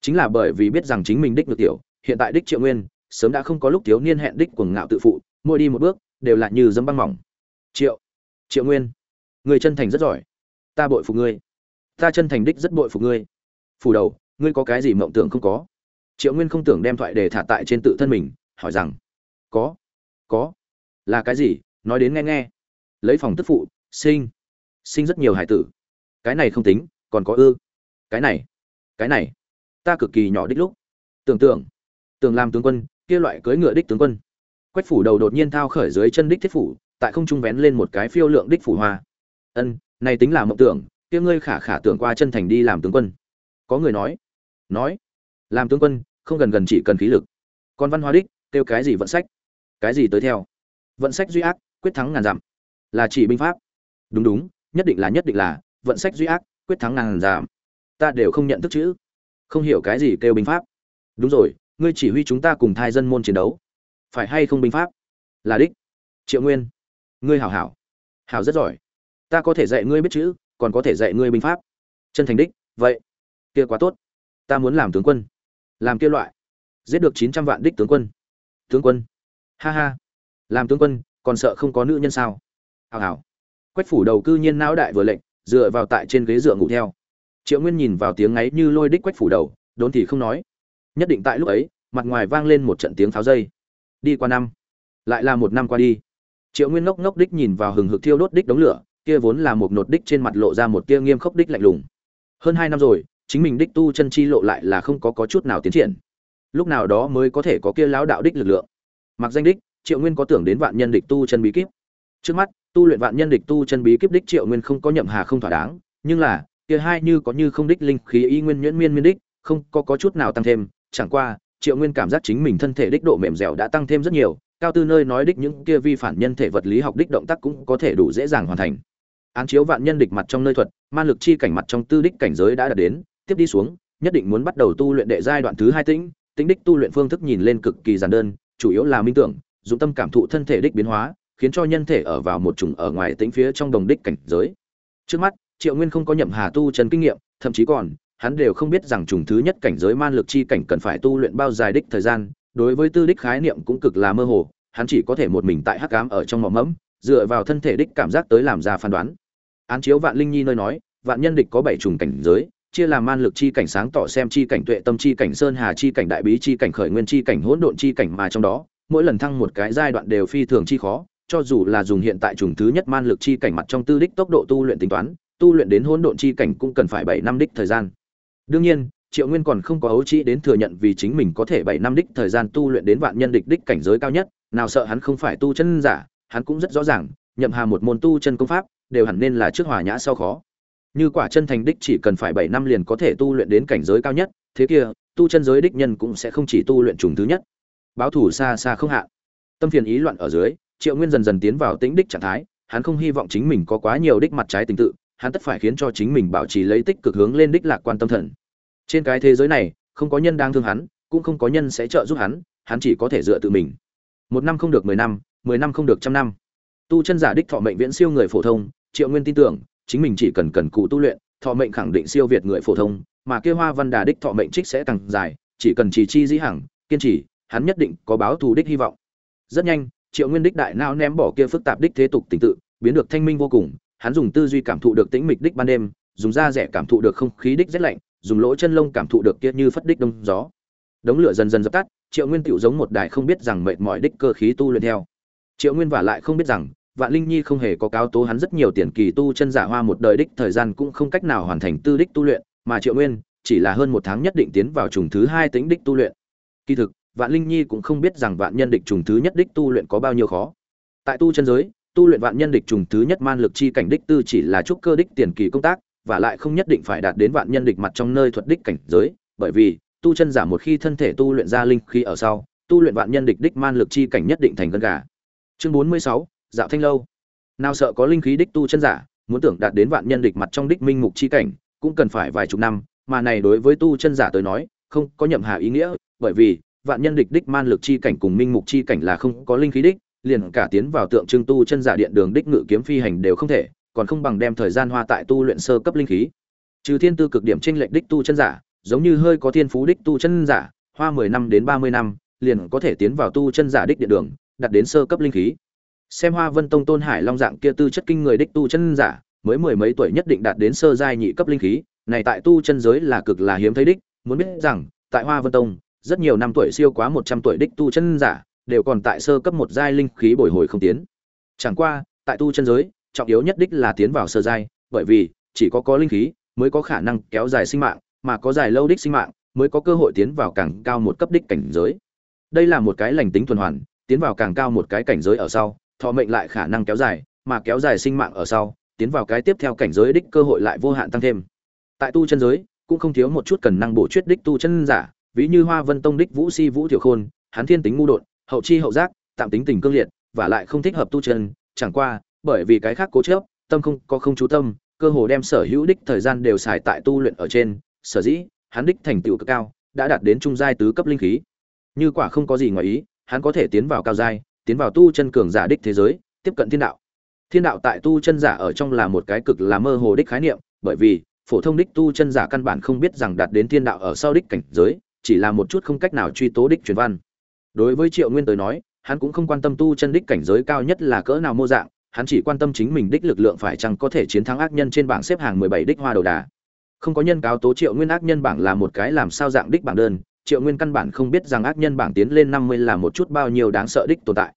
Chính là bởi vì biết rằng chính mình đích được tiểu, hiện tại đích triệu nguyên, sớm đã không có lúc thiếu niên hẹn đích cuồng ngạo tự phụ, mỗi đi một bước, đều là như dấm băng mỏng. Triệu triệu nguyên, người chân thành rất giỏi. Ta bội phục ngươi. Ta chân thành đích rất bội phục ngươi. Phủ đầu, ngươi có cái gì mộng tưởng không có? Triệu nguyên không tưởng đem thoại để thả tại trên tự thân mình, hỏi rằng, có có, là cái gì? Nói đến nghe nghe. Lấy phòng tức phụ, sinh sinh rất nhiều hải tử. Cái này không tính, còn có ư? Cái này cái này, ta cực kỳ nhỏ đích lúc. Tưởng tượng, tưởng làm tướng quân, kia loại cưỡi ngựa đích tướng quân. Quách phủ đầu đột nhiên thao khởi dưới chân đích thiết phủ, tại không trung vén lên một cái phiêu lượng đích phủ hoa. Ân, này tính là mộng tưởng, kia ngươi khả khả tưởng qua chân thành đi làm tướng quân. Có người nói nói, làm tướng quân, không gần gần chỉ cần khí lực. Còn văn hóa đích, kêu cái gì vận sách? Cái gì tới theo? Vận sách duy ác, quyết thắng ngàn dặm. Là chỉ binh pháp. Đúng đúng nhất định là, nhất định là, vận sách duy ác, quyết thắng ngàn giảm. Ta đều không nhận thức chữ. Không hiểu cái gì kêu binh pháp. Đúng rồi, ngươi chỉ huy chúng ta cùng thai dân môn chiến đấu. Phải hay không binh pháp? Là đích. Triệu nguyên. Ngươi hảo hảo. Hảo rất giỏi. Ta có thể dạy ngươi biết chữ, còn có thể dạy ngươi binh pháp. Chân thành đích, vậy. Kia quá tốt. Ta muốn làm tướng quân. Làm kia loại. Giết được chín trăm vạn đích tướng quân. Tướng quân. Ha ha. Làm tướng quân, còn sợ không có nữ nhân sao? Hào hào quách phủ đầu cư nhiên não đại vừa lệnh dựa vào tại trên ghế dựa ngủ theo. Triệu nguyên nhìn vào tiếng ấy như lôi đích quách phủ đầu, đốn thì không nói. Nhất định tại lúc ấy, mặt ngoài vang lên một trận tiếng pháo dây. Đi qua năm, lại là một năm qua đi. Triệu nguyên ngốc ngốc đích nhìn vào hừng hực thiêu đốt đích đống lửa, kia vốn là một nột đích trên mặt lộ ra một tia nghiêm khốc đích lạnh lùng. Hơn hai năm rồi, chính mình đích tu chân chi lộ lại là không có có chút nào tiến triển. Lúc nào đó mới có thể có kia lão đạo đích lực lượng. Mặc danh đích, triệu nguyên có tưởng đến vạn nhân địch tu chân bí kíp. Trước mắt tu luyện vạn nhân địch tu chân bí kíp đích triệu nguyên không có nhậm hà không thỏa đáng, nhưng là, kia hai như có như không đích linh khí y nguyên nhuyễn miên miên đích, không có có chút nào tăng thêm, chẳng qua, triệu nguyên cảm giác chính mình thân thể đích độ mềm dẻo đã tăng thêm rất nhiều, cao tư nơi nói đích những kia vi phản nhân thể vật lý học đích động tác cũng có thể đủ dễ dàng hoàn thành. Án chiếu vạn nhân địch mặt trong nơi thuật man lực chi cảnh mặt trong tư đích cảnh giới đã đạt đến, tiếp đi xuống, nhất định muốn bắt đầu tu luyện đệ giai đoạn thứ hai tĩnh tính đích tu luyện phương thức nhìn lên cực kỳ giản đơn, chủ yếu là minh tưởng, dụng tâm cảm thụ thân thể đích biến hóa khiến cho nhân thể ở vào một chủng ở ngoài tính phía trong đồng đích cảnh giới. Trước mắt, triệu nguyên không có nhậm hà tu chân kinh nghiệm, thậm chí còn, hắn đều không biết rằng trùng thứ nhất cảnh giới man lực chi cảnh cần phải tu luyện bao dài đích thời gian, đối với tư đích khái niệm cũng cực là mơ hồ, hắn chỉ có thể một mình tại hắc ám ở trong mộng mẫm, dựa vào thân thể đích cảm giác tới làm ra phán đoán. Án chiếu vạn linh nhi nơi nói, vạn nhân địch có bảy trùng cảnh giới, chia làm man lực chi cảnh sáng tỏ xem chi cảnh tuệ tâm chi cảnh sơn hà chi cảnh đại bí chi cảnh khởi nguyên chi cảnh hỗn độn chi cảnh mà trong đó, mỗi lần thăng một cái giai đoạn đều phi thường chi khó cho dù là dùng hiện tại trùng thứ nhất man lực chi cảnh mặt trong tư đích tốc độ tu luyện tính toán tu luyện đến hỗn độn chi cảnh cũng cần phải bảy năm đích thời gian. Đương nhiên triệu nguyên còn không có ấu trí đến thừa nhận vì chính mình có thể bảy năm đích thời gian tu luyện đến vạn nhân địch đích cảnh giới cao nhất nào sợ hắn không phải tu chân giả hắn cũng rất rõ ràng nhậm hà một môn tu chân công pháp đều hẳn nên là trước hòa nhã sau khó. Như quả chân thành đích chỉ cần phải bảy năm liền có thể tu luyện đến cảnh giới cao nhất thế kia tu chân giới đích nhân cũng sẽ không chỉ tu luyện trùng thứ nhất. Báo thủ xa xa không hạ, tâm phiền ý loạn ở dưới triệu nguyên dần dần tiến vào tĩnh đích trạng thái, hắn không hy vọng chính mình có quá nhiều đích mặt trái tình tự, hắn tất phải khiến cho chính mình bảo trì lấy tích cực hướng lên đích lạc quan tâm thần. Trên cái thế giới này, không có nhân đang thương hắn, cũng không có nhân sẽ trợ giúp hắn hắn chỉ có thể dựa tự mình. Một năm không được mười năm mười năm không được trăm năm. Tu chân giả đích thọ mệnh viễn siêu người phổ thông, triệu nguyên tin tưởng, chính mình chỉ cần cần cụ tu luyện, thọ mệnh khẳng định siêu việt người phổ thông, mà kia hoa văn đà đích thọ mệnh trích sẽ càng dài, chỉ cần chỉ chi dĩ hằng, kiên trì, hắn nhất định có báo thù đích hy vọng. Rất nhanh triệu nguyên đích đại não ném bỏ kia phức tạp đích thế tục tình tự, biến được thanh minh vô cùng, hắn dùng tư duy cảm thụ được tĩnh mịch đích ban đêm, dùng da rẻ cảm thụ được không khí đích rét lạnh, dùng lỗ chân lông cảm thụ được kia như phất đích đông gió. Đống lửa dần dần dập tắt, triệu nguyên tựu giống một đài không biết rằng mệt mỏi đích cơ khí tu luyện theo. Triệu nguyên vả lại không biết rằng, vạn linh nhi không hề có cáo tố hắn rất nhiều tiền kỳ tu chân giả hoa một đời đích thời gian cũng không cách nào hoàn thành tư đích tu luyện, mà triệu nguyên chỉ là hơn một tháng nhất định tiến vào trùng thứ hai tính đích tu luyện. Kỳ thực vạn linh nhi cũng không biết rằng vạn nhân địch trùng thứ nhất đích tu luyện có bao nhiêu khó. Tại tu chân giới, tu luyện vạn nhân địch trùng thứ nhất man lực chi cảnh đích tư chỉ là trúc cơ đích tiền kỳ công tác, và lại không nhất định phải đạt đến vạn nhân địch mặt trong nơi thuật đích cảnh giới, bởi vì, tu chân giả một khi thân thể tu luyện ra linh khí ở sau, tu luyện vạn nhân địch đích man lực chi cảnh nhất định thành gân gà. Chương bốn mươi sáu, dạo thanh lâu. Nào sợ có linh khí đích tu chân giả, muốn tưởng đạt đến vạn nhân địch mặt trong đích minh mục chi cảnh, cũng cần phải vài chục năm, mà này đối với tu chân giả tới nói, không có nhậm hà ý nghĩa, bởi vì vạn nhân địch đích man lực chi cảnh cùng minh mục chi cảnh là không có linh khí đích, liền cả tiến vào tượng trưng tu chân giả điện đường đích ngự kiếm phi hành đều không thể, còn không bằng đem thời gian hoa tại tu luyện sơ cấp linh khí. Trừ thiên tư cực điểm trên lệch đích tu chân giả, giống như hơi có thiên phú đích tu chân giả, hoa mười năm đến ba mươi năm, liền có thể tiến vào tu chân giả đích điện đường đặt đến sơ cấp linh khí. Xem hoa vân tông tôn hải long dạng kia tư chất kinh người đích tu chân giả, mới mười mấy tuổi nhất định đạt đến sơ giai nhị cấp linh khí, này tại tu chân giới là cực là hiếm thấy đích, muốn biết rằng, tại hoa vân tông rất nhiều năm tuổi siêu quá một trăm tuổi đích tu chân giả, đều còn tại sơ cấp một giai linh khí bồi hồi không tiến. Chẳng qua, tại tu chân giới, trọng yếu nhất đích là tiến vào sơ giai, bởi vì, chỉ có có linh khí, mới có khả năng kéo dài sinh mạng, mà có dài lâu đích sinh mạng, mới có cơ hội tiến vào càng cao một cấp đích cảnh giới. Đây là một cái lành tính tuần hoàn, tiến vào càng cao một cái cảnh giới ở sau, thọ mệnh lại khả năng kéo dài, mà kéo dài sinh mạng ở sau, tiến vào cái tiếp theo cảnh giới đích cơ hội lại vô hạn tăng thêm. Tại tu chân giới, cũng không thiếu một chút cần năng bổ chuyết đích tu chân giả ví như hoa vân tông đích vũ si vũ tiểu khôn, hắn thiên tính ngu đột, hậu chi hậu giác, tạm tính tình cương liệt, và lại không thích hợp tu chân, chẳng qua, bởi vì cái khác cố chấp, tâm không có không chú tâm, cơ hồ đem sở hữu đích thời gian đều xài tại tu luyện ở trên, sở dĩ, hắn đích thành tựu cực cao, đã đạt đến trung giai tứ cấp linh khí. Như quả không có gì ngoài ý, hắn có thể tiến vào cao giai, tiến vào tu chân cường giả đích thế giới, tiếp cận thiên đạo. Thiên đạo tại tu chân giả ở trong là một cái cực là mơ hồ đích khái niệm, bởi vì phổ thông đích tu chân giả căn bản không biết rằng đạt đến thiên đạo ở sau đích cảnh giới chỉ là một chút không cách nào truy tố đích truyền văn. Đối với triệu nguyên tới nói, hắn cũng không quan tâm tu chân đích cảnh giới cao nhất là cỡ nào mô dạng, hắn chỉ quan tâm chính mình đích lực lượng phải chăng có thể chiến thắng ác nhân trên bảng xếp hàng mười bảy đích hoa đầu đà. Không có nhân cáo tố triệu nguyên ác nhân bảng là một cái làm sao dạng đích bảng đơn, triệu nguyên căn bản không biết rằng ác nhân bảng tiến lên năm mươi là một chút bao nhiêu đáng sợ đích tồn tại.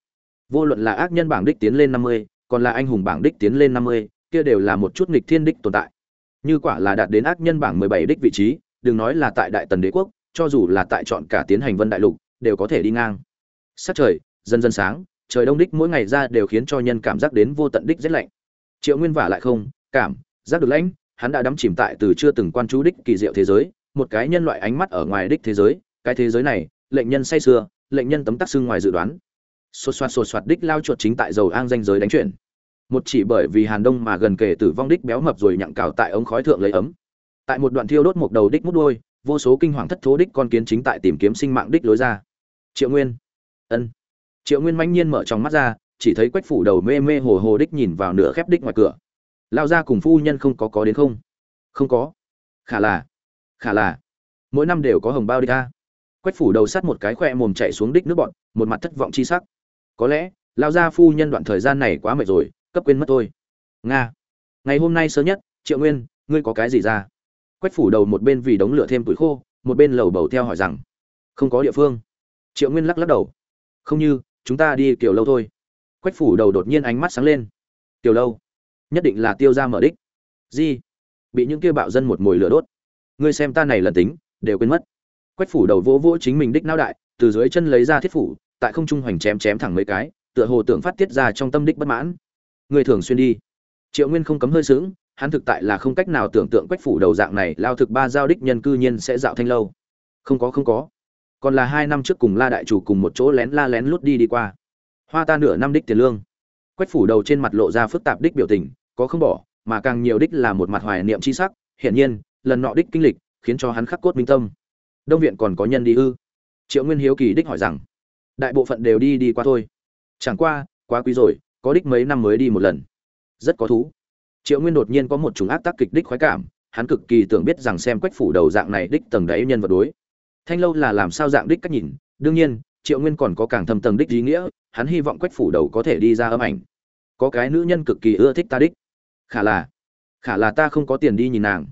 Vô luận là ác nhân bảng đích tiến lên năm mươi, còn là anh hùng bảng đích tiến lên năm mươi, kia đều là một chút nghịch thiên đích tồn tại. Như quả là đạt đến ác nhân bảng mười bảy đích vị trí, đừng nói là tại đại tần đế quốc cho dù là tại chọn cả tiến hành vân đại lục, đều có thể đi ngang. Sắc trời, dần dần sáng, trời đông đích mỗi ngày ra đều khiến cho nhân cảm giác đến vô tận đích rét lạnh. Triệu nguyên vả lại không, cảm, giác được lãnh, hắn đã đắm chìm tại từ chưa từng quan chú đích kỳ diệu thế giới, một cái nhân loại ánh mắt ở ngoài đích thế giới, cái thế giới này, lệnh nhân say sưa, lệnh nhân tấm tắc xương ngoài dự đoán. Xột xoạt xột xoạt đích lao chuột chính tại dầu ang danh giới đánh chuyển. Một chỉ bởi vì hàn đông mà gần kề tử vong đích béo mập rồi nhặng cào tại ống khói thượng lấy ấm. Tại một đoạn thiêu đốt một đầu đích mút đôi vô số kinh hoàng thất thố đích con kiến chính tại tìm kiếm sinh mạng đích lối ra. Triệu nguyên. Ân. Triệu nguyên mãnh nhiên mở trong mắt ra, chỉ thấy quách phủ đầu mê mê hồ hồ đích nhìn vào nửa khép đích ngoài cửa. Lao ra cùng phu nhân không có có đến không? Không có. Khả là. Khả là. Mỗi năm đều có hồng bao đi ca quách phủ đầu sắt một cái khoe mồm chạy xuống đích nước bọn, một mặt thất vọng chi sắc. Có lẽ, lao ra phu nhân đoạn thời gian này quá mệt rồi, cấp quên mất thôi. Nga. Ngày hôm nay sớm nhất, triệu nguyên, ngươi có cái gì ra? Quách phủ đầu một bên vì đống lửa thêm tuổi khô, một bên lầu bầu theo hỏi rằng, không có địa phương. Triệu nguyên lắc lắc đầu, không như, chúng ta đi kiểu lâu thôi. Quách phủ đầu đột nhiên ánh mắt sáng lên kiểu lâu? Nhất định là tiêu ra mở đích. Di bị những kia bạo dân một mồi lửa đốt. Ngươi xem ta này lần tính, đều quên mất. Quách phủ đầu vỗ vỗ chính mình đích não đại, từ dưới chân lấy ra thiết phủ, tại không trung hoành chém chém thẳng mấy cái, tựa hồ tưởng phát tiết ra trong tâm đích bất mãn. Người thường xuyên đi. Triệu nguyên không cấm hơi sướng hắn thực tại là không cách nào tưởng tượng quách phủ đầu dạng này lao thực ba giao đích nhân cư nhiên sẽ dạo thanh lâu. Không có không có. Còn là hai năm trước cùng la đại chủ cùng một chỗ lén la lén lút đi đi qua. Hoa ta nửa năm đích tiền lương. Quách phủ đầu trên mặt lộ ra phức tạp đích biểu tình, có không bỏ, mà càng nhiều đích là một mặt hoài niệm c h i sắc. Hiển nhiên, lần nọ đích kinh lịch, khiến cho hắn khắc cốt minh tâm. Đông viện còn có nhân đi ư? Triệu nguyên hiếu kỳ đích hỏi rằng. Đại bộ phận đều đi đi qua thôi. Chẳng qua, quá quý rồi, có đích mấy năm mới đi một lần. Rất có thú triệu nguyên đột nhiên có một chủng ác tác kịch đích khoái cảm, hắn cực kỳ tưởng biết rằng xem quách phủ đầu dạng này đích tầng đáy nhân vật đối. Thanh lâu là làm sao dạng đích cách nhìn, đương nhiên, triệu nguyên còn có càng thâm tầng đích ý nghĩa, hắn hy vọng quách phủ đầu có thể đi ra âm ảnh. Có cái nữ nhân cực kỳ ưa thích ta đích. Khả là khả là ta không có tiền đi nhìn nàng.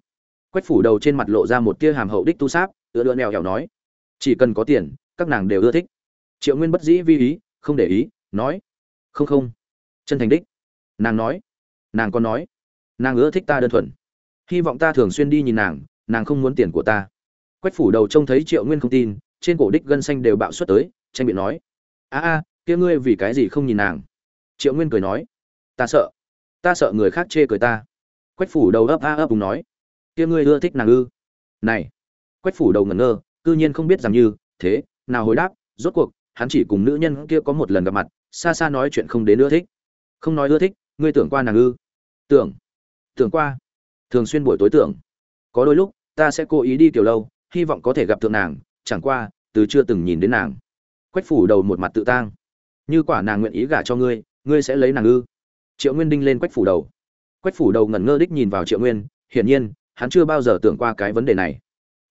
Quách phủ đầu trên mặt lộ ra một tia hàm hậu đích tu sáp ưa đựa mèo hẻo nói, chỉ cần có tiền, các nàng đều ưa thích. Triệu nguyên bất dĩ vi ý, không để ý, nói, không không. Chân thành đích, nàng nói, nàng còn nói nàng ưa thích ta đơn thuần. Hy vọng ta thường xuyên đi nhìn nàng nàng không muốn tiền của ta. Quách phủ đầu trông thấy triệu nguyên không tin, trên cổ đích gân xanh đều bạo xuất tới, tranh biện nói, a a, kia ngươi vì cái gì không nhìn nàng? Triệu nguyên cười nói, ta sợ ta sợ người khác chê cười ta. Quách phủ đầu ấp a ấp cùng nói, kia ngươi ưa thích nàng ư? Này, quách phủ đầu ngẩn ngơ, cư nhiên không biết rằng như, thế, nào hồi đáp, rốt cuộc, hắn chỉ cùng nữ nhân kia có một lần gặp mặt, xa xa nói chuyện không đến ưa thích. Không nói ưa thích, ngươi tưởng qua nàng ư? Tưởng tưởng qua. Thường xuyên buổi tối tưởng. Có đôi lúc, ta sẽ cố ý đi kiểu lâu, hy vọng có thể gặp tượng nàng, chẳng qua, từ chưa từng nhìn đến nàng. Quách phủ đầu một mặt tự tang. Như quả nàng nguyện ý gả cho ngươi ngươi sẽ lấy nàng ư? Triệu nguyên đinh lên quách phủ đầu. Quách phủ đầu ngẩn ngơ đích nhìn vào triệu nguyên, hiển nhiên, hắn chưa bao giờ tưởng qua cái vấn đề này.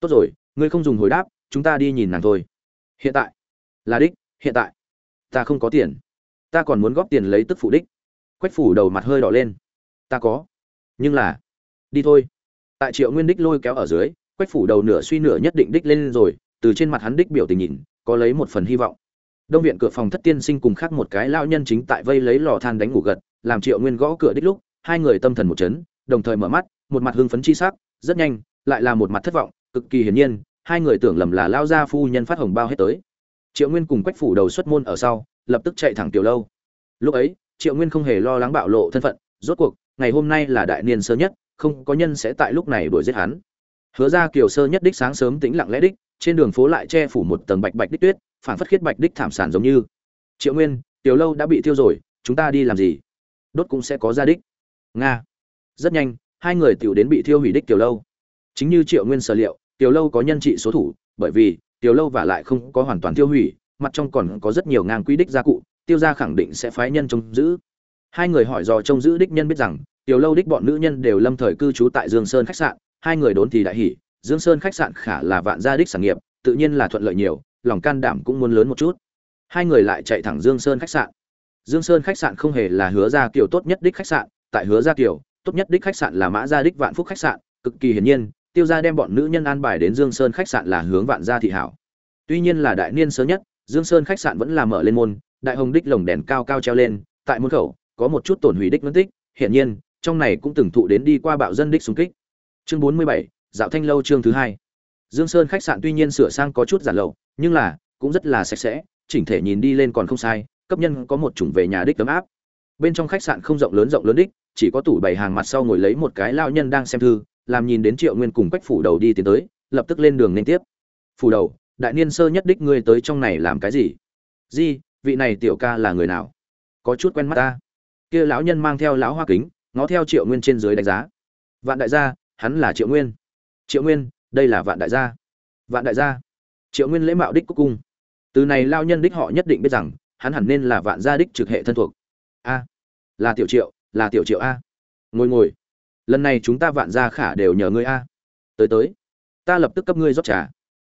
Tốt rồi, ngươi không dùng hồi đáp, chúng ta đi nhìn nàng thôi. Hiện tại. Là đích, hiện tại. Ta không có tiền. Ta còn muốn góp tiền lấy tức phụ đích. Quách phủ đầu mặt hơi đỏ lên. Ta có nhưng là, đi thôi. Tại triệu nguyên đích lôi kéo ở dưới, quách phủ đầu nửa suy nửa nhất định đích lên rồi, từ trên mặt hắn đích biểu tình nhìn, có lấy một phần hy vọng. Đông viện cửa phòng thất tiên sinh cùng khác một cái lao nhân chính tại vây lấy lò than đánh ngủ gật, làm triệu nguyên gõ cửa đích lúc, hai người tâm thần một chấn, đồng thời mở mắt, một mặt hưng phấn chi sắc, rất nhanh, lại là một mặt thất vọng, cực kỳ hiển nhiên, hai người tưởng lầm là lao gia phu nhân phát hồng bao hết tới. Triệu nguyên cùng quách phủ đầu xuất môn ở sau, lập tức chạy thẳng tiểu lâu. Lúc ấy, triệu nguyên không hề lo lắng bạo lộ thân phận, rốt cuộc ngày hôm nay là đại niên sơ nhất, không có nhân sẽ tại lúc này đuổi giết hắn. Hứa ra kiều sơ nhất đích sáng sớm tĩnh lặng lẽ đích, trên đường phố lại che phủ một tầng bạch bạch đích tuyết, phản phất khiết bạch đích thảm sản giống như. Triệu nguyên, tiểu lâu đã bị thiêu rồi, chúng ta đi làm gì? Đốt cũng sẽ có ra đích. Nga. Rất nhanh, hai người tiểu đến bị thiêu hủy đích tiểu lâu. Chính như triệu nguyên sở liệu, tiểu lâu có nhân trị số thủ, bởi vì, tiểu lâu và lại không có hoàn toàn tiêu hủy, mặt trong còn có rất nhiều ngang quý đích gia cụ, tiêu gia khẳng định sẽ phái nhân trông giữ. Hai người hỏi dò trông giữ đích nhân biết rằng tiểu lâu đích bọn nữ nhân đều lâm thời cư trú tại dương sơn khách sạn, hai người đốn thì đại hỉ, dương sơn khách sạn khả là vạn gia đích sản nghiệp, tự nhiên là thuận lợi nhiều, lòng can đảm cũng muốn lớn một chút. Hai người lại chạy thẳng dương sơn khách sạn. Dương sơn khách sạn không hề là hứa gia kiều tốt nhất đích khách sạn, tại hứa gia kiều tốt nhất đích khách sạn là mã gia đích vạn phúc khách sạn, cực kỳ hiển nhiên, tiêu gia đem bọn nữ nhân an bài đến dương sơn khách sạn là hướng vạn gia thị hảo. Tuy nhiên là đại niên sớm nhất, dương sơn khách sạn vẫn là mở lên môn, đại hồng đích lồng đèn cao cao treo lên, tại môn khẩu, có một chút tổn hủy đích mất tích, hiển nhiên trong này cũng từng thụ đến đi qua bạo dân đích xung kích. Chương bốn mươi bảy, dạo thanh lâu chương thứ hai. Dương sơn khách sạn tuy nhiên sửa sang có chút giản lậu, nhưng là, cũng rất là sạch sẽ, chỉnh thể nhìn đi lên còn không sai, cấp nhân có một chủng về nhà đích tấm áp. Bên trong khách sạn không rộng lớn rộng lớn đích, chỉ có tủ bày hàng mặt sau ngồi lấy một cái lão nhân đang xem thư, làm nhìn đến triệu nguyên cùng quách phủ đầu đi tiến tới, lập tức lên đường lên tiếp. Phủ đầu, đại niên sơ nhất đích ngươi tới trong này làm cái gì? Gì vị này tiểu ca là người nào? Có chút quen mắt ta. Kia lão nhân mang theo lão hoa kính ngó theo triệu nguyên trên dưới đánh giá. Vạn đại gia, hắn là triệu nguyên. Triệu nguyên, đây là vạn đại gia. Vạn đại gia. Triệu nguyên lễ mạo đích cúc cung. Từ này lao nhân đích họ nhất định biết rằng, hắn hẳn nên là vạn gia đích trực hệ thân thuộc. A. Là tiểu triệu, là tiểu triệu a. Ngồi ngồi. Lần này chúng ta vạn gia khả đều nhờ ngươi a. Tới tới. Ta lập tức cấp ngươi rót trà.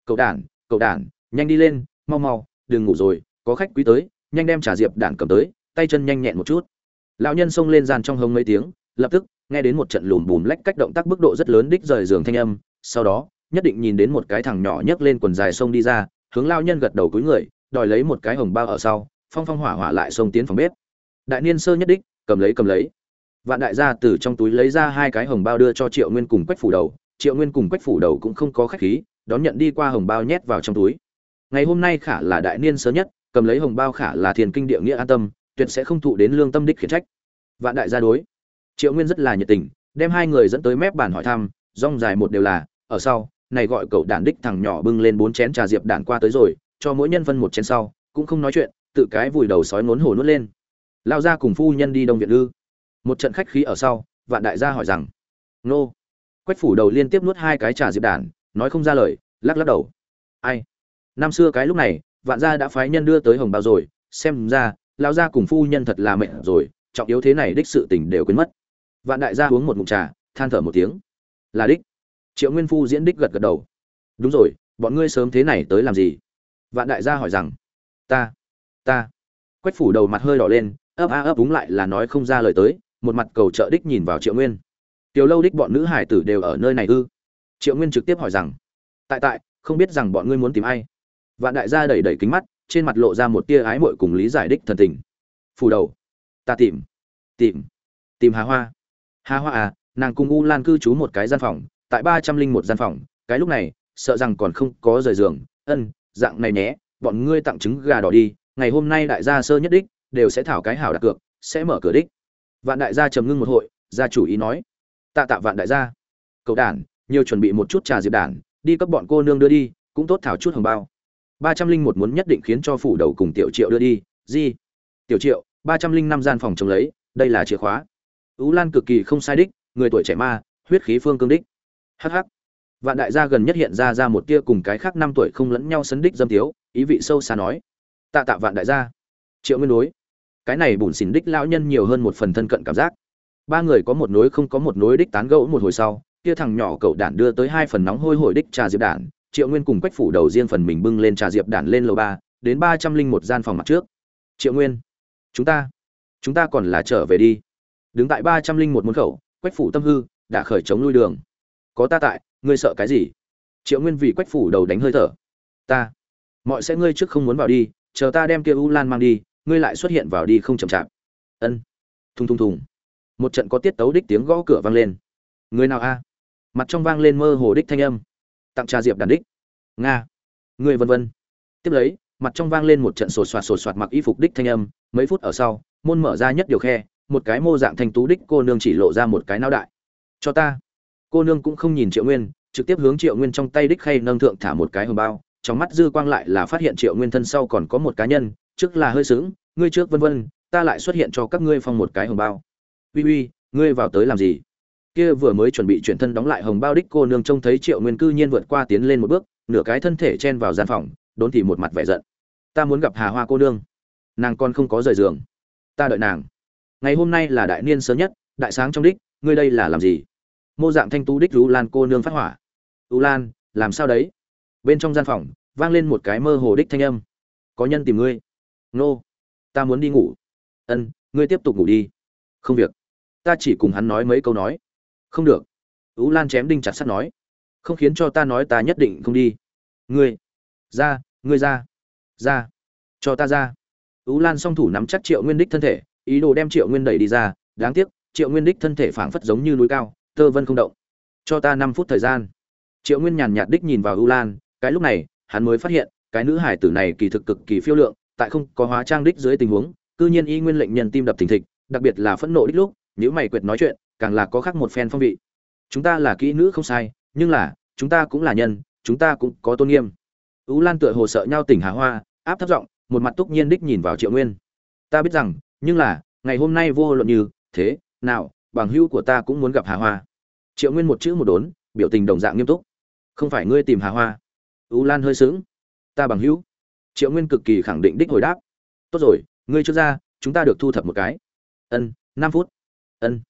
Cậu đản cậu đản nhanh đi lên, mau mau, đừng ngủ rồi, có khách quý tới, nhanh đem trà diệp đản cầm tới, tay chân nhanh nhẹn một chút lão nhân xông lên gian trong hông mấy tiếng, lập tức, nghe đến một trận lùm bùm lách cách động tác mức độ rất lớn đích rời giường thanh âm, sau đó, nhất định nhìn đến một cái thằng nhỏ nhấc lên quần dài sông đi ra, hướng lao nhân gật đầu cúi người, đòi lấy một cái hồng bao ở sau, phong phong hỏa hỏa lại xông tiến phòng bếp. Đại niên sơ nhất đích, cầm lấy cầm lấy. Vạn đại gia từ trong túi lấy ra hai cái hồng bao đưa cho triệu nguyên cùng quách phủ đầu. Triệu nguyên cùng quách phủ đầu cũng không có khách khí, đón nhận đi qua hồng bao nhét vào trong túi. Ngày hôm nay khả là đại niên sớm nhất, cầm lấy hồng bao khả là thiền kinh địa nghĩa an tâm tuyệt sẽ không thụ đến lương tâm đích khiển trách. Vạn đại gia đối. Triệu nguyên rất là nhiệt tình, đem hai người dẫn tới mép bàn hỏi thăm, rong dài một đều là, ở sau, này gọi cậu đản đích thằng nhỏ bưng lên bốn chén trà diệp đản qua tới rồi, cho mỗi nhân phân một chén sau, cũng không nói chuyện, tự cái vùi đầu sói ngốn hổ nuốt lên. Lao ra cùng phu nhân đi đông viện ư một trận khách khí ở sau, vạn đại gia hỏi rằng, nô. Quách phủ đầu liên tiếp nuốt hai cái trà diệp đản, nói không ra lời, lắc lắc đầu. Ai? Năm xưa cái lúc này, vạn gia đã phái nhân đưa tới hồng bao rồi, xem ra lao gia cùng phu nhân thật là mệt rồi, trọng yếu thế này đích sự tình đều quên mất. Vạn đại gia uống một ngụm trà, than thở một tiếng. Là đích. Triệu nguyên phu diễn đích gật gật đầu. Đúng rồi, bọn ngươi sớm thế này tới làm gì? Vạn đại gia hỏi rằng. Ta ta. Quách phủ đầu mặt hơi đỏ lên, ấp a ấp đúng lại là nói không ra lời tới, một mặt cầu trợ đích nhìn vào triệu nguyên. Tiểu lâu đích bọn nữ hải tử đều ở nơi này ư? Triệu nguyên trực tiếp hỏi rằng. Tại tại, không biết rằng bọn ngươi muốn tìm ai? Vạn đại gia đẩy đẩy kính mắt trên mặt lộ ra một tia ái mội cùng lý giải đích thần tình. Phù đầu. Ta tìm. Tìm. Tìm hà hoa. Hà hoa à nàng cùng u lan cư trú một cái gian phòng, tại ba trăm linh một gian phòng, cái lúc này, sợ rằng còn không có rời giường. Ân, dạng này nhé, bọn ngươi tặng trứng gà đỏ đi, ngày hôm nay đại gia sơ nhất đích, đều sẽ thảo cái hảo đặt cược, sẽ mở cửa đích. Vạn đại gia trầm ngưng một hội, gia chủ ý nói. Tạ tạ vạn đại gia. Cậu đản, nhiều chuẩn bị một chút trà diệp đản, đi cấp bọn cô nương đưa đi, cũng tốt thảo chút hồng bao ba trăm linh một muốn nhất định khiến cho phủ đầu cùng tiểu triệu đưa đi. Gì tiểu triệu, ba trăm linh năm gian phòng chống lấy, đây là chìa khóa. Ú lan cực kỳ không sai đích, người tuổi trẻ ma, huyết khí phương cương đích. Hh vạn đại gia gần nhất hiện ra ra một tia cùng cái khác năm tuổi không lẫn nhau sấn đích dâm tiếu, ý vị sâu xa nói. Tạ tạ vạn đại gia. Triệu nguyên đối. Cái này bùn xỉn đích lão nhân nhiều hơn một phần thân cận cảm giác. Ba người có một nối không có một nối đích tán gẫu một hồi sau kia thằng nhỏ cậu đản đưa tới hai phần nóng hôi hổi đích trà diệp đản triệu nguyên cùng quách phủ đầu riêng phần mình bưng lên trà diệp đản lên lầu ba, đến ba trăm linh một gian phòng mặt trước. Triệu nguyên, chúng ta chúng ta còn là trở về đi. Đứng tại ba trăm linh một môn khẩu, quách phủ tâm hư đã khởi chống lui đường. Có ta tại, ngươi sợ cái gì? Triệu nguyên vì quách phủ đầu đánh hơi thở. Ta, mọi sẽ ngươi trước không muốn vào đi, chờ ta đem kia u lan mang đi, ngươi lại xuất hiện vào đi không chậm chạp. Ân. Thùng thùng thùng. Một trận có tiết tấu đích tiếng gõ cửa vang lên. Người nào a? Mặt trong vang lên mơ hồ đích thanh âm tặng trà diệp đàn đích. Nga. Người vân vân. Tiếp lấy, mặt trong vang lên một trận sột soạt sột soạt mặc y phục đích thanh âm, mấy phút ở sau, môn mở ra nhất điều khe, một cái mô dạng thanh tú đích cô nương chỉ lộ ra một cái não đại. Cho ta. Cô nương cũng không nhìn triệu nguyên, trực tiếp hướng triệu nguyên trong tay đích khay nâng thượng thả một cái hồng bao, trong mắt dư quang lại là phát hiện triệu nguyên thân sau còn có một cá nhân, trước là hơi sướng ngươi trước vân vân, ta lại xuất hiện cho các ngươi phong một cái hồng bao. Uy uy, ngươi vào tới làm gì? Kia vừa mới chuẩn bị chuyển thân đóng lại hồng bao đích cô nương trông thấy triệu nguyên cư nhiên vượt qua tiến lên một bước, nửa cái thân thể chen vào gian phòng, đốn thì một mặt vẻ giận. Ta muốn gặp hà hoa cô nương. Nàng còn không có rời giường. Ta đợi nàng. Ngày hôm nay là đại niên sớm nhất, đại sáng trong đích, ngươi đây là làm gì? Mô dạng thanh tú đích lũ lan cô nương phát hỏa. U lan, làm sao đấy? Bên trong gian phòng, vang lên một cái mơ hồ đích thanh âm. Có nhân tìm ngươi. Nô, ta muốn đi ngủ. Ân, ngươi tiếp tục ngủ đi. Không việc. Ta chỉ cùng hắn nói mấy câu nói không được. Ú lan chém đinh chặt sắt nói. Không khiến cho ta nói ta nhất định không đi. Ngươi. Ra ngươi ra. Ra. Cho ta ra. Ú lan song thủ nắm chắc triệu nguyên đích thân thể, ý đồ đem triệu nguyên đẩy đi ra. Đáng tiếc, triệu nguyên đích thân thể phảng phất giống như núi cao, tơ vân không động. Cho ta năm phút thời gian. Triệu nguyên nhàn nhạt đích nhìn vào ưu lan, cái lúc này, hắn mới phát hiện, cái nữ hải tử này kỳ thực cực kỳ phiêu lượng, tại không có hóa trang đích dưới tình huống, cư nhiên y nguyên lệnh nhân tim đập thình thịch, đặc biệt là phẫn nộ đích lúc nếu mày quyệt nói chuyện càng là có khác một phen phong vị. Chúng ta là kỹ nữ không sai, nhưng là, chúng ta cũng là nhân, chúng ta cũng có tôn nghiêm. Ú lan tựa hồ sợ nhau tỉnh hà hoa, áp thấp giọng, một mặt túc nhiên đích nhìn vào triệu nguyên. Ta biết rằng, nhưng là, ngày hôm nay vô luận như, thế, nào, bằng hữu của ta cũng muốn gặp hà hoa. Triệu nguyên một chữ một đốn, biểu tình đồng dạng nghiêm túc. Không phải ngươi tìm hà hoa. Ú lan hơi sững. Ta bằng hữu. Triệu nguyên cực kỳ khẳng định đích hồi đáp. Tốt rồi, ngươi trước ra, chúng ta được thu thập một cái. Ân, năm phút. Ân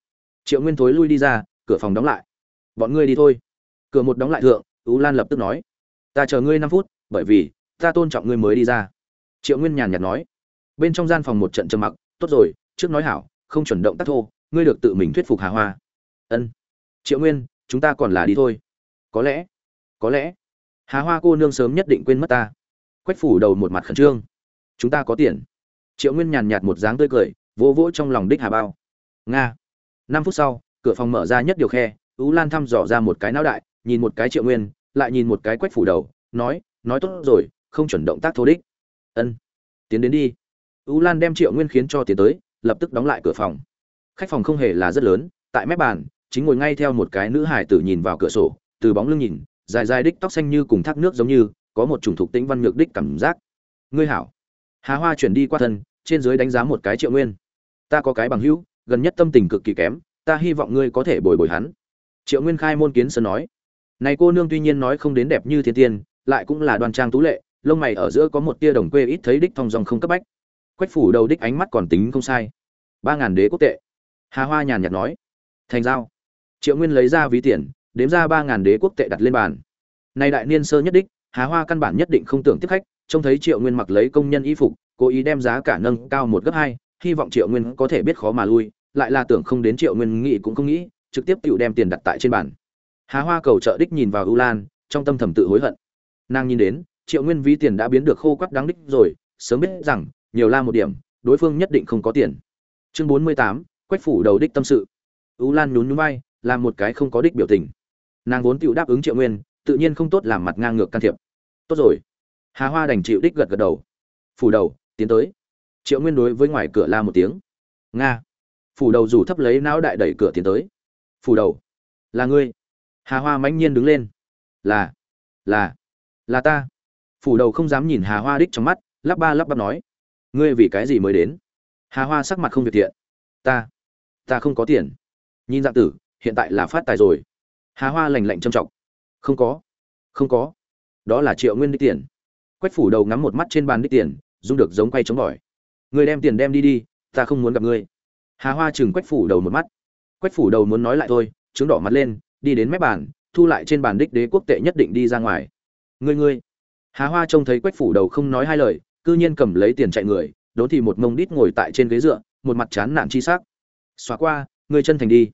triệu nguyên thối lui đi ra, cửa phòng đóng lại. Bọn ngươi đi thôi. Cửa một đóng lại thượng, tú lan lập tức nói. Ta chờ ngươi năm phút, bởi vì ta tôn trọng ngươi mới đi ra. Triệu nguyên nhàn nhạt nói. Bên trong gian phòng một trận trầm mặc, tốt rồi, trước nói hảo, không chuẩn động tác thô, ngươi được tự mình thuyết phục hà hoa. Ân. Triệu nguyên, chúng ta còn là đi thôi. Có lẽ có lẽ. Hà hoa cô nương sớm nhất định quên mất ta. Quách phủ đầu một mặt khẩn trương. Chúng ta có tiền. Triệu nguyên nhàn nhạt một dáng tươi cười, vỗ vỗ trong lòng đích hà bao. Nga năm phút sau, cửa phòng mở ra nhất điều khe, ú lan thăm dò ra một cái não đại, nhìn một cái triệu nguyên, lại nhìn một cái quách phủ đầu, nói nói tốt rồi, không chuẩn động tác thô đích. Ân, tiến đến đi. Ú lan đem triệu nguyên khiến cho tiến tới, lập tức đóng lại cửa phòng. Khách phòng không hề là rất lớn, tại mép bàn, chính ngồi ngay theo một cái nữ hải tử nhìn vào cửa sổ, từ bóng lưng nhìn, dài dài đích tóc xanh như cùng thác nước giống như, có một chủng thuộc tĩnh văn nhược đích cảm giác. Ngươi hảo. Hà hoa chuyển đi qua thân, trên dưới đánh giá một cái triệu nguyên. Ta có cái bằng hữu gần nhất tâm tình cực kỳ kém, ta hy vọng ngươi có thể bồi bồi hắn. Triệu nguyên khai môn kiến sơn nói. Này cô nương tuy nhiên nói không đến đẹp như thiên tiên, lại cũng là đoan trang tú lệ, lông mày ở giữa có một tia đồng quê ít thấy đích thong dòng không cấp bách. Quách phủ đầu đích ánh mắt còn tính không sai. Ba ngàn đế quốc tệ. Hà hoa nhàn nhạt nói. Thành giao. Triệu nguyên lấy ra ví tiền, đếm ra ba ngàn đế quốc tệ đặt lên bàn. Này đại niên sơ nhất đích, hà hoa căn bản nhất định không tưởng tiếp khách, trông thấy triệu nguyên mặc lấy công nhân y phục, cố ý đem giá cả nâng cao một gấp hai hy vọng triệu nguyên có thể biết khó mà lui, lại là tưởng không đến triệu nguyên nghĩ cũng không nghĩ, trực tiếp tự đem tiền đặt tại trên bàn. Hà hoa cầu trợ đích nhìn vào ưu lan, trong tâm thầm tự hối hận. Nàng nhìn đến, triệu nguyên ví tiền đã biến được khô quắc đáng đích rồi, sớm biết rằng, nhiều la một điểm, đối phương nhất định không có tiền. Chương bốn mươi tám, quách phủ đầu đích tâm sự. Ưu lan nhún nhún vai, làm một cái không có đích biểu tình. Nàng vốn tự đáp ứng triệu nguyên, tự nhiên không tốt làm mặt ngang ngược can thiệp. Tốt rồi. Hà hoa đành chịu đích gật gật đầu. Phủ đầu, tiến tới triệu nguyên đối với ngoài cửa la một tiếng. Nga. Phủ đầu rủ thấp lấy não đại đẩy cửa tiến tới. Phủ đầu. Là ngươi. Hà hoa mãnh nhiên đứng lên. Là. Là. Là ta. Phủ đầu không dám nhìn hà hoa đích trong mắt, lắp ba lắp bắp nói. Ngươi vì cái gì mới đến? Hà hoa sắc mặt không việc thiện. Ta. Ta không có tiền. Nhìn dạng tử, hiện tại là phát tài rồi. Hà hoa lành lạnh trầm trọng. Không có. Không có. Đó là triệu nguyên đích tiền. Quách phủ đầu ngắm một mắt trên bàn đích tiền dung được giống quay chống bỏi người đem tiền đem đi đi, ta không muốn gặp ngươi. Hà hoa chừng quách phủ đầu một mắt. Quách phủ đầu muốn nói lại thôi chứng đỏ mặt lên, đi đến mép bàn, thu lại trên bàn đích đế quốc tệ nhất định đi ra ngoài. Ngươi ngươi. Hà hoa trông thấy quách phủ đầu không nói hai lời, cư nhiên cầm lấy tiền chạy người đốn thì một mông đít ngồi tại trên ghế dựa, một mặt chán nản chi sắc. Xóa qua, ngươi chân thành đi.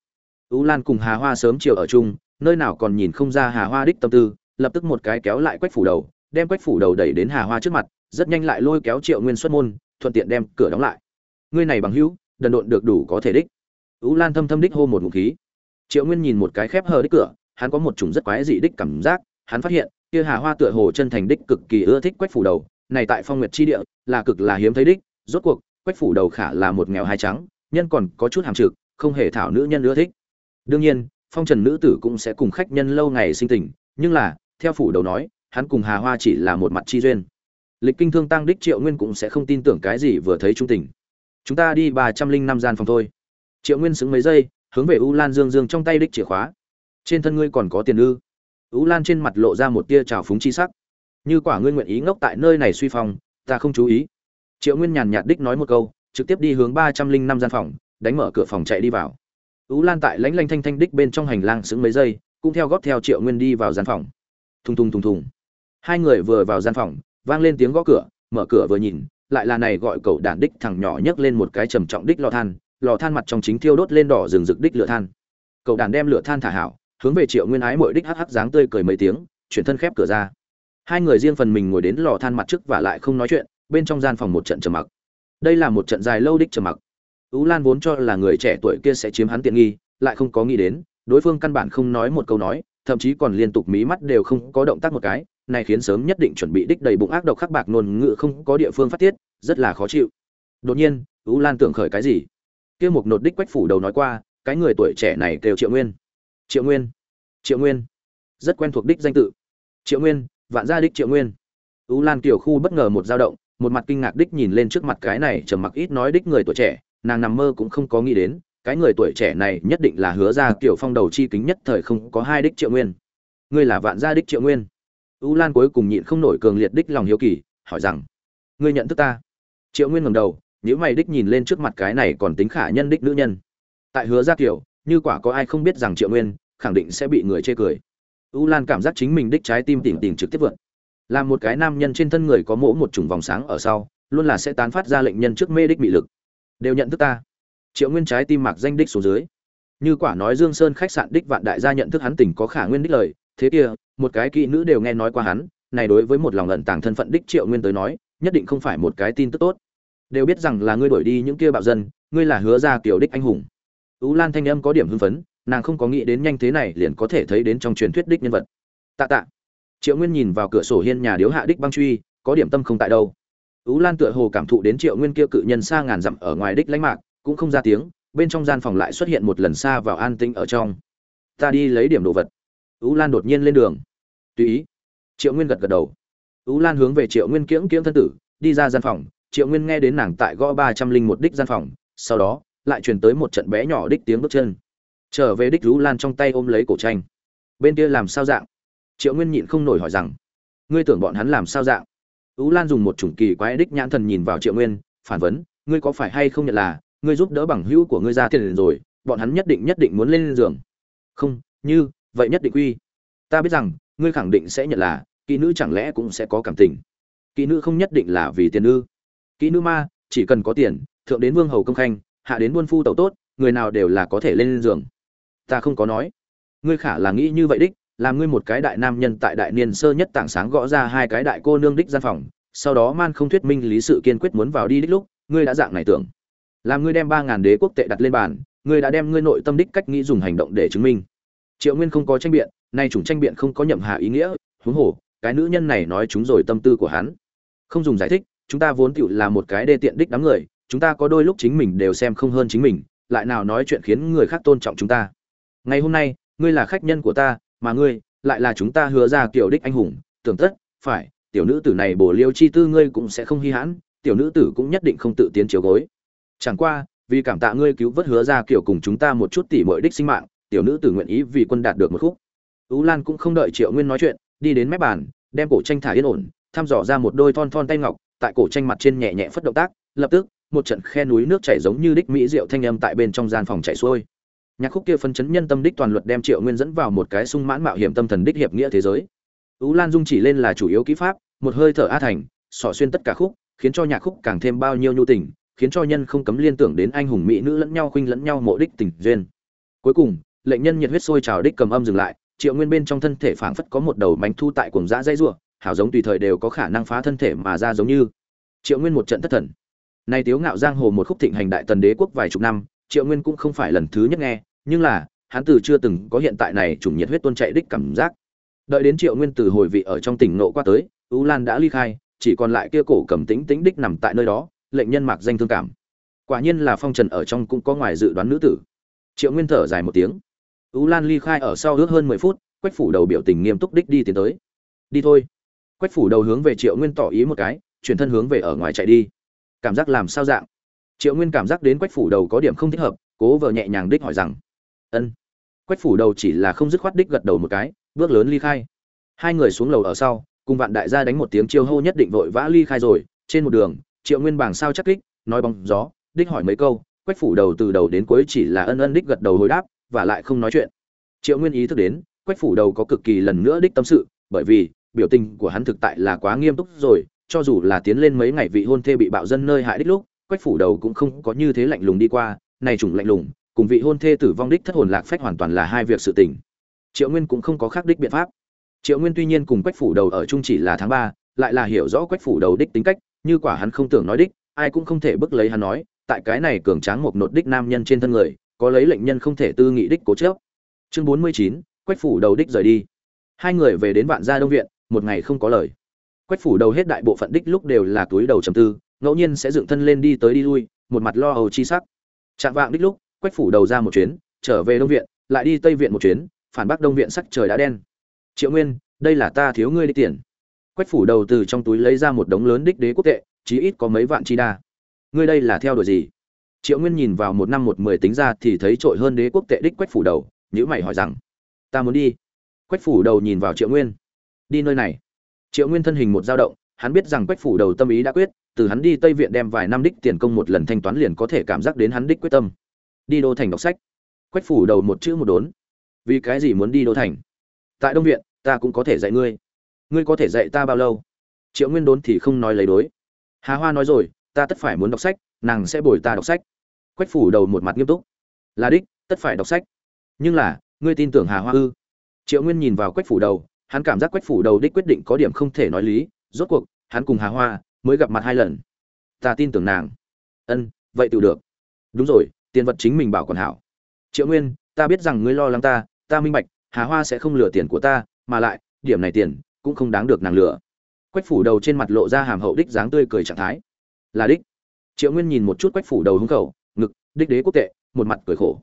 Ú lan cùng hà hoa sớm chiều ở chung, nơi nào còn nhìn không ra hà hoa đích tâm tư, lập tức một cái kéo lại quách phủ đầu, đem quách phủ đầu đẩy đến hà hoa trước mặt, rất nhanh lại lôi kéo triệu nguyên xuất môn thuận tiện đem cửa đóng lại. Ngươi này bằng hữu, đần độn được đủ có thể đích. Ú lan thâm thâm đích hô một ngụm khí. Triệu nguyên nhìn một cái khép hờ đích cửa, hắn có một chủng rất quái dị đích cảm giác, hắn phát hiện, kia hà hoa tựa hồ chân thành đích cực kỳ ưa thích quách phủ đầu, này tại phong nguyệt chi địa, là cực là hiếm thấy đích, rốt cuộc, quách phủ đầu khả là một nghèo hai trắng, nhân còn có chút hàm trực, không hề thảo nữ nhân ưa thích. Đương nhiên, phong trần nữ tử cũng sẽ cùng khách nhân lâu ngày sinh tình, nhưng là, theo phủ đầu nói, hắn cùng hà hoa chỉ là một mặt chi duyên lịch kinh thương tăng đích triệu nguyên cũng sẽ không tin tưởng cái gì vừa thấy trung tình. Chúng ta đi ba trăm linh năm gian phòng thôi. Triệu nguyên xứng mấy giây hướng về u lan dương dương trong tay đích chìa khóa. Trên thân ngươi còn có tiền ư? U lan trên mặt lộ ra một tia trào phúng chi sắc. Như quả ngươi nguyện ý ngốc tại nơi này suy phòng, ta không chú ý. Triệu nguyên nhàn nhạt đích nói một câu trực tiếp đi hướng ba trăm linh năm gian phòng đánh mở cửa phòng chạy đi vào. U lan tại lãnh lanh thanh thanh đích bên trong hành lang xứng mấy giây cũng theo góp theo triệu nguyên đi vào gian phòng. Thùng thùng thùng thùng. Hai người vừa vào gian phòng vang lên tiếng gõ cửa, mở cửa vừa nhìn, lại là này gọi cậu đản đích thằng nhỏ nhấc lên một cái trầm trọng đích lò than lò than mặt trong chính thiêu đốt lên đỏ rừng rực đích lửa than. Cậu đàn đem lửa than thả hảo, hướng về triệu nguyên ái mỗi đích hắc hắc dáng tươi cười mấy tiếng, chuyển thân khép cửa ra. Hai người riêng phần mình ngồi đến lò than mặt trước và lại không nói chuyện, bên trong gian phòng một trận trầm mặc. Đây là một trận dài lâu đích trầm mặc. Tú lan vốn cho là người trẻ tuổi kia sẽ chiếm hắn tiện nghi, lại không có nghĩ đến, đối phương căn bản không nói một câu nói, thậm chí còn liên tục mí mắt đều không có động tác một cái này khiến sớm nhất định chuẩn bị đích đầy bụng ác độc khắc bạc nôn ngự không có địa phương phát tiết, rất là khó chịu. Đột nhiên ú lan tưởng khởi cái gì? Kia một nột đích quách phủ đầu nói qua, cái người tuổi trẻ này kêu triệu nguyên. Triệu nguyên triệu nguyên. Rất quen thuộc đích danh tự. Triệu nguyên, vạn gia đích triệu nguyên. Ú lan tiểu khu bất ngờ một dao động, một mặt kinh ngạc đích nhìn lên trước mặt cái này trầm mặc ít nói đích người tuổi trẻ, nàng nằm mơ cũng không có nghĩ đến, cái người tuổi trẻ này nhất định là hứa ra kiểu phong đầu chi kính nhất thời không có hai đích triệu nguyên. Ngươi là vạn gia đích triệu nguyên u lan cuối cùng nhịn không nổi cường liệt đích lòng hiếu kỳ, hỏi rằng, ngươi nhận thức ta? Triệu nguyên ngầm đầu nếu mày đích nhìn lên trước mặt cái này còn tính khả nhân đích nữ nhân. Tại hứa gia kiều như quả có ai không biết rằng triệu nguyên khẳng định sẽ bị người chê cười. U lan cảm giác chính mình đích trái tim tỉnh tỉnh trực tiếp vượt. Là một cái nam nhân trên thân người có mỗ một chủng vòng sáng ở sau, luôn là sẽ tán phát ra lệnh nhân trước mê đích bị lực. Đều nhận thức ta. Triệu nguyên trái tim mạc danh đích xuống dưới. Như quả nói dương sơn khách sạn đích vạn đại gia nhận thức hắn tỉnh có khả nguyên đích lời thế kia, một cái kỹ nữ đều nghe nói qua hắn, này đối với một lòng lận tàng thân phận đích triệu nguyên tới nói, nhất định không phải một cái tin tức tốt. Đều biết rằng là ngươi đổi đi những kia bạo dân, ngươi là hứa ra kiểu đích anh hùng. Tú lan thanh âm có điểm hưng phấn, nàng không có nghĩ đến nhanh thế này liền có thể thấy đến trong truyền thuyết đích nhân vật. Tạ tạ. Triệu nguyên nhìn vào cửa sổ hiên nhà điếu hạ đích băng truy, có điểm tâm không tại đâu. Tú lan tựa hồ cảm thụ đến triệu nguyên kia cự nhân xa ngàn dặm ở ngoài đích lãnh mạc, cũng không ra tiếng, bên trong gian phòng lại xuất hiện một lần xa vào an tĩnh ở trong. Ta đi lấy điểm đồ vật ú lan đột nhiên lên đường. Tùy ý. Triệu nguyên gật gật đầu. Ú lan hướng về triệu nguyên kiễng kiễng thân tử, đi ra gian phòng. Triệu nguyên nghe đến nàng tại gõ ba trăm linh một đích gian phòng, sau đó lại truyền tới một trận bé nhỏ đích tiếng bước chân. Trở về đích ú lan trong tay ôm lấy cổ tranh. Bên kia làm sao dạng? Triệu nguyên nhịn không nổi hỏi rằng, ngươi tưởng bọn hắn làm sao dạng? Ú lan dùng một chủng kỳ quái đích nhãn thần nhìn vào triệu nguyên, phản vấn, ngươi có phải hay không nhận là ngươi giúp đỡ bằng hữu của ngươi ra tiền rồi, bọn hắn nhất định nhất định muốn lên giường. Không, như vậy nhất định quy ta biết rằng, ngươi khẳng định sẽ nhận là, kỹ nữ chẳng lẽ cũng sẽ có cảm tình. Kỹ nữ không nhất định là vì tiền nữ kỹ nữ ma, chỉ cần có tiền, thượng đến vương hầu công khanh, hạ đến buôn phu tẩu tốt, người nào đều là có thể lên giường. Ta không có nói. Ngươi khả là nghĩ như vậy đích, làm ngươi một cái đại nam nhân tại đại niên sơ nhất tảng sáng gõ ra hai cái đại cô nương đích gian phòng, sau đó man không thuyết minh lý sự kiên quyết muốn vào đi đích lúc, ngươi đã dạng này tưởng. Làm ngươi đem ba ngàn đế quốc tệ đặt lên bàn, ngươi đã đem ngươi nội tâm đích cách nghĩ dùng hành động để chứng minh triệu nguyên không có tranh biện, nay chủng tranh biện không có nhậm hạ ý nghĩa, huống hồ, cái nữ nhân này nói chúng rồi tâm tư của hắn. Không dùng giải thích, chúng ta vốn tựu là một cái đê tiện đích đám người, chúng ta có đôi lúc chính mình đều xem không hơn chính mình, lại nào nói chuyện khiến người khác tôn trọng chúng ta. Ngày hôm nay, ngươi là khách nhân của ta, mà ngươi lại là chúng ta hứa ra kiểu đích anh hùng, tưởng tất, phải, tiểu nữ tử này bổ liêu chi tư ngươi cũng sẽ không hy hãn, tiểu nữ tử cũng nhất định không tự tiến chiếu gối. Chẳng qua, vì cảm tạ ngươi cứu vớt hứa ra kiểu cùng chúng ta một chút tỉ mọi đích sinh mạng tiểu nữ tử nguyện ý vì quân đạt được một khúc. Tú lan cũng không đợi triệu nguyên nói chuyện, đi đến mép bàn, đem cổ tranh thả yên ổn, thăm dò ra một đôi thon thon tay ngọc, tại cổ tranh mặt trên nhẹ nhẹ phất động tác, lập tức, một trận khe núi nước chảy giống như đích mỹ rượu thanh âm tại bên trong gian phòng chảy xuôi. Nhạc khúc kia phân chấn nhân tâm đích toàn luật đem triệu nguyên dẫn vào một cái sung mãn mạo hiểm tâm thần đích hiệp nghĩa thế giới. Tú lan dung chỉ lên là chủ yếu kỹ pháp, một hơi thở a thành, xỏ xuyên tất cả khúc, khiến cho nhạc khúc càng thêm bao nhiêu nhu tình, khiến cho nhân không cấm liên tưởng đến anh hùng mỹ nữ lẫn nhau khuynh lẫn nhau mộ đích tình duyên. Cuối cùng lệnh nhân nhiệt huyết sôi trào đích cầm âm dừng lại triệu nguyên bên trong thân thể phảng phất có một đầu mánh thu tại cuồng dã dây rùa, hảo giống tùy thời đều có khả năng phá thân thể mà ra giống như. Triệu nguyên một trận thất thần. Nay tiếu ngạo giang hồ một khúc thịnh hành đại tần đế quốc vài chục năm triệu nguyên cũng không phải lần thứ nhất nghe nhưng là hắn từ chưa từng có hiện tại này chủng nhiệt huyết tôn chạy đích cảm giác. Đợi đến triệu nguyên từ hồi vị ở trong tỉnh nộ qua tới u lan đã ly khai chỉ còn lại kia cổ cầm tính tính đích nằm tại nơi đó lệnh nhân mạc danh thương cảm. Quả nhiên là phong trần ở trong cũng có ngoài dự đoán nữ tử. Triệu nguyên thở dài một tiếng u lan ly khai ở sau ước hơn mười phút, quách phủ đầu biểu tình nghiêm túc đích đi tiến tới. Đi thôi. Quách phủ đầu hướng về triệu nguyên tỏ ý một cái, chuyển thân hướng về ở ngoài chạy đi. Cảm giác làm sao dạng? Triệu nguyên cảm giác đến quách phủ đầu có điểm không thích hợp, cố vờ nhẹ nhàng đích hỏi rằng, ân. Quách phủ đầu chỉ là không dứt khoát đích gật đầu một cái, bước lớn ly khai. Hai người xuống lầu ở sau, cùng vạn đại gia đánh một tiếng chiêu hô nhất định vội vã ly khai rồi. Trên một đường, triệu nguyên bảng sao chắc kích nói bóng gió, đích hỏi mấy câu. Quách phủ đầu từ đầu đến cuối chỉ là ân ân đích gật đầu hồi đáp và lại không nói chuyện. Triệu nguyên ý thức đến, quách phủ đầu có cực kỳ lần nữa đích tâm sự, bởi vì, biểu tình của hắn thực tại là quá nghiêm túc rồi, cho dù là tiến lên mấy ngày vị hôn thê bị bạo dân nơi hại đích lúc, quách phủ đầu cũng không có như thế lạnh lùng đi qua, này chủng lạnh lùng, cùng vị hôn thê tử vong đích thất hồn lạc phách hoàn toàn là hai việc sự tình. Triệu nguyên cũng không có khác đích biện pháp. Triệu nguyên tuy nhiên cùng quách phủ đầu ở chung chỉ là tháng ba, lại là hiểu rõ quách phủ đầu đích tính cách, như quả hắn không tưởng nói đích, ai cũng không thể bức lấy hắn nói, tại cái này cường tráng một nột đích nam nhân trên thân người có lấy lệnh nhân không thể tư nghị đích cố chớp chương bốn mươi chín, quách phủ đầu đích rời đi. Hai người về đến vạn gia đông viện, một ngày không có lời. Quách phủ đầu hết đại bộ phận đích lúc đều là túi đầu trầm tư, ngẫu nhiên sẽ dựng thân lên đi tới đi lui, một mặt lo âu chi sắc. Chạm vạng đích lúc, quách phủ đầu ra một chuyến, trở về đông viện, lại đi tây viện một chuyến, phản bác đông viện sắc trời đã đen. Triệu nguyên, đây là ta thiếu ngươi đi tiền. Quách phủ đầu từ trong túi lấy ra một đống lớn đích đế quốc tệ, chí ít có mấy vạn chi đa. Ngươi đây là theo đuổi gì? Triệu nguyên nhìn vào một năm một mười tính ra thì thấy trội hơn đế quốc tệ đích quách phủ đầu nhữ mày hỏi rằng, ta muốn đi. Quách phủ đầu nhìn vào triệu nguyên, đi nơi này. Triệu nguyên thân hình một dao động, hắn biết rằng quách phủ đầu tâm ý đã quyết, từ hắn đi tây viện đem vài năm đích tiền công một lần thanh toán liền có thể cảm giác đến hắn đích quyết tâm. Đi đô thành đọc sách. Quách phủ đầu một chữ một đốn. Vì cái gì muốn đi đô thành? Tại đông viện, ta cũng có thể dạy ngươi. Ngươi có thể dạy ta bao lâu? Triệu nguyên đốn thì không nói lấy đối. Hà hoa nói rồi, ta tất phải muốn đọc sách, nàng sẽ bồi ta đọc sách quách phủ đầu một mặt nghiêm túc. Là đích, tất phải đọc sách. Nhưng là, ngươi tin tưởng hà hoa ư? Triệu nguyên nhìn vào quách phủ đầu, hắn cảm giác quách phủ đầu đích quyết định có điểm không thể nói lý. Rốt cuộc, hắn cùng hà hoa mới gặp mặt hai lần. Ta tin tưởng nàng. Ân, vậy tự được. Đúng rồi, tiền vật chính mình bảo còn hảo. Triệu nguyên, ta biết rằng ngươi lo lắng ta ta minh bạch, hà hoa sẽ không lừa tiền của ta, mà lại, điểm này tiền, cũng không đáng được nàng lừa. Quách phủ đầu trên mặt lộ ra hàm hậu đích dáng tươi cười trạng thái. Là đích. Triệu nguyên nhìn một chút quách phủ đầu hứng khẩu đích đế quốc tệ, một mặt cười khổ.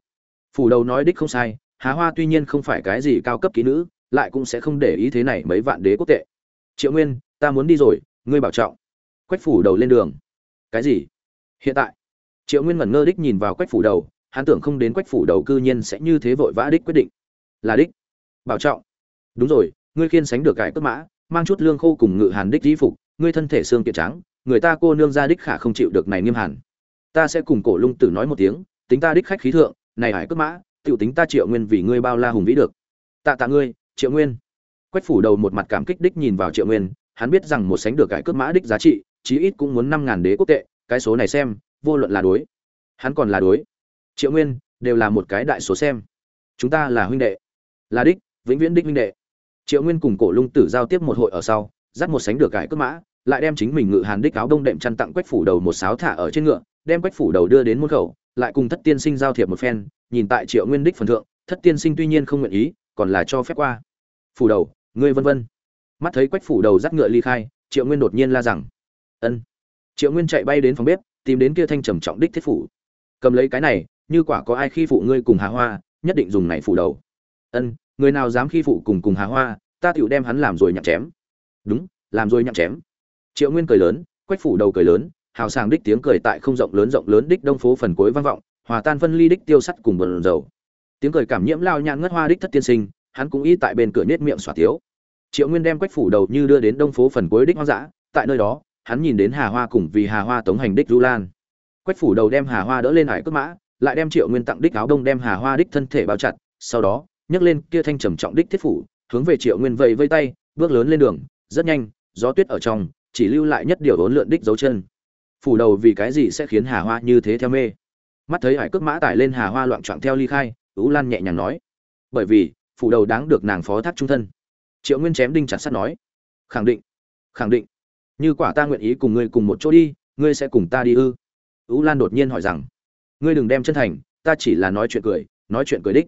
Phủ đầu nói đích không sai há hoa tuy nhiên không phải cái gì cao cấp kỹ nữ, lại cũng sẽ không để ý thế này mấy vạn đế quốc tệ. Triệu nguyên, ta muốn đi rồi, ngươi bảo trọng. Quách phủ đầu lên đường. Cái gì? Hiện tại. Triệu nguyên ngẩn ngơ đích nhìn vào quách phủ đầu, hắn tưởng không đến quách phủ đầu cư nhiên sẽ như thế vội vã đích quyết định. Là đích. Bảo trọng. Đúng rồi, ngươi khiên sánh được cải cất mã, mang chút lương khô cùng ngự hàn đích di phục, ngươi thân thể xương kiệt trắng, người ta cô nương ra đích khả không chịu được này nghiêm hàn ta sẽ cùng cổ lung tử nói một tiếng, tính ta đích khách khí thượng, này hải cất mã, tiểu tính ta triệu nguyên vì ngươi bao la hùng vĩ được. Tạ tạ ngươi, triệu nguyên. Quách phủ đầu một mặt cảm kích đích nhìn vào triệu nguyên, hắn biết rằng một sánh được cải cướp mã đích giá trị, chí ít cũng muốn năm ngàn đế quốc tệ, cái số này xem, vô luận là đối. Hắn còn là đối. Triệu nguyên, đều là một cái đại số xem. Chúng ta là huynh đệ. Là đích, vĩnh viễn đích huynh đệ. Triệu nguyên cùng cổ lung tử giao tiếp một hội ở sau, dắt một sánh được cải cướp mã lại đem chính mình ngự hàn đích áo đông đệm chăn tặng quách phủ đầu một sáo thả ở trên ngựa, đem quách phủ đầu đưa đến môn khẩu, lại cùng thất tiên sinh giao thiệp một phen, nhìn tại triệu nguyên đích phần thượng, thất tiên sinh tuy nhiên không nguyện ý, còn là cho phép qua. Phủ đầu, ngươi vân vân. Mắt thấy quách phủ đầu dắt ngựa ly khai, triệu nguyên đột nhiên la rằng, ân. Triệu nguyên chạy bay đến phòng bếp, tìm đến kia thanh trầm trọng đích thiết phủ. Cầm lấy cái này, như quả có ai khi phụ ngươi cùng hà hoa, nhất định dùng này phủ đầu. Ân, người nào dám khi phụ cùng cùng hà hoa, ta tựu đem hắn làm rồi nhặt chém. Đúng, làm rồi nhặt chém triệu nguyên cười lớn, quách phủ đầu cười lớn, hào sàng đích tiếng cười tại không rộng lớn rộng lớn đích đông phố phần cuối vang vọng, hòa tan phân ly đích tiêu sắt cùng bờn dầu. Tiếng cười cảm nhiễm lao nhãn ngất hoa đích thất tiên sinh, hắn cũng y tại bên cửa nết miệng xỏa tiếu. Triệu nguyên đem quách phủ đầu như đưa đến đông phố phần cuối đích hoang dã, tại nơi đó, hắn nhìn đến hà hoa cùng vì hà hoa tống hành đích du lan. Quách phủ đầu đem hà hoa đỡ lên hải cướp mã, lại đem triệu nguyên tặng đích áo đông đem hà hoa đích thân thể bao chặt, sau đó, nhấc lên kia thanh trầm trọng đích thiết phủ, hướng về triệu nguyên vẫy vây tay, bước lớn lên đường, rất nhanh, gió tuyết ở trong chỉ lưu lại nhất điều hỗn lượn đích dấu chân. Phủ đầu vì cái gì sẽ khiến hà hoa như thế theo mê? Mắt thấy hải cướp mã tải lên hà hoa loạn trọn theo ly khai, ú lan nhẹ nhàng nói. Bởi vì, phủ đầu đáng được nàng phó thác trung thân. Triệu nguyên chém đinh chặt sắt nói. Khẳng định khẳng định. Như quả ta nguyện ý cùng ngươi cùng một chỗ đi, ngươi sẽ cùng ta đi ư? Ú lan đột nhiên hỏi rằng. Ngươi đừng đem chân thành, ta chỉ là nói chuyện cười, nói chuyện cười đích.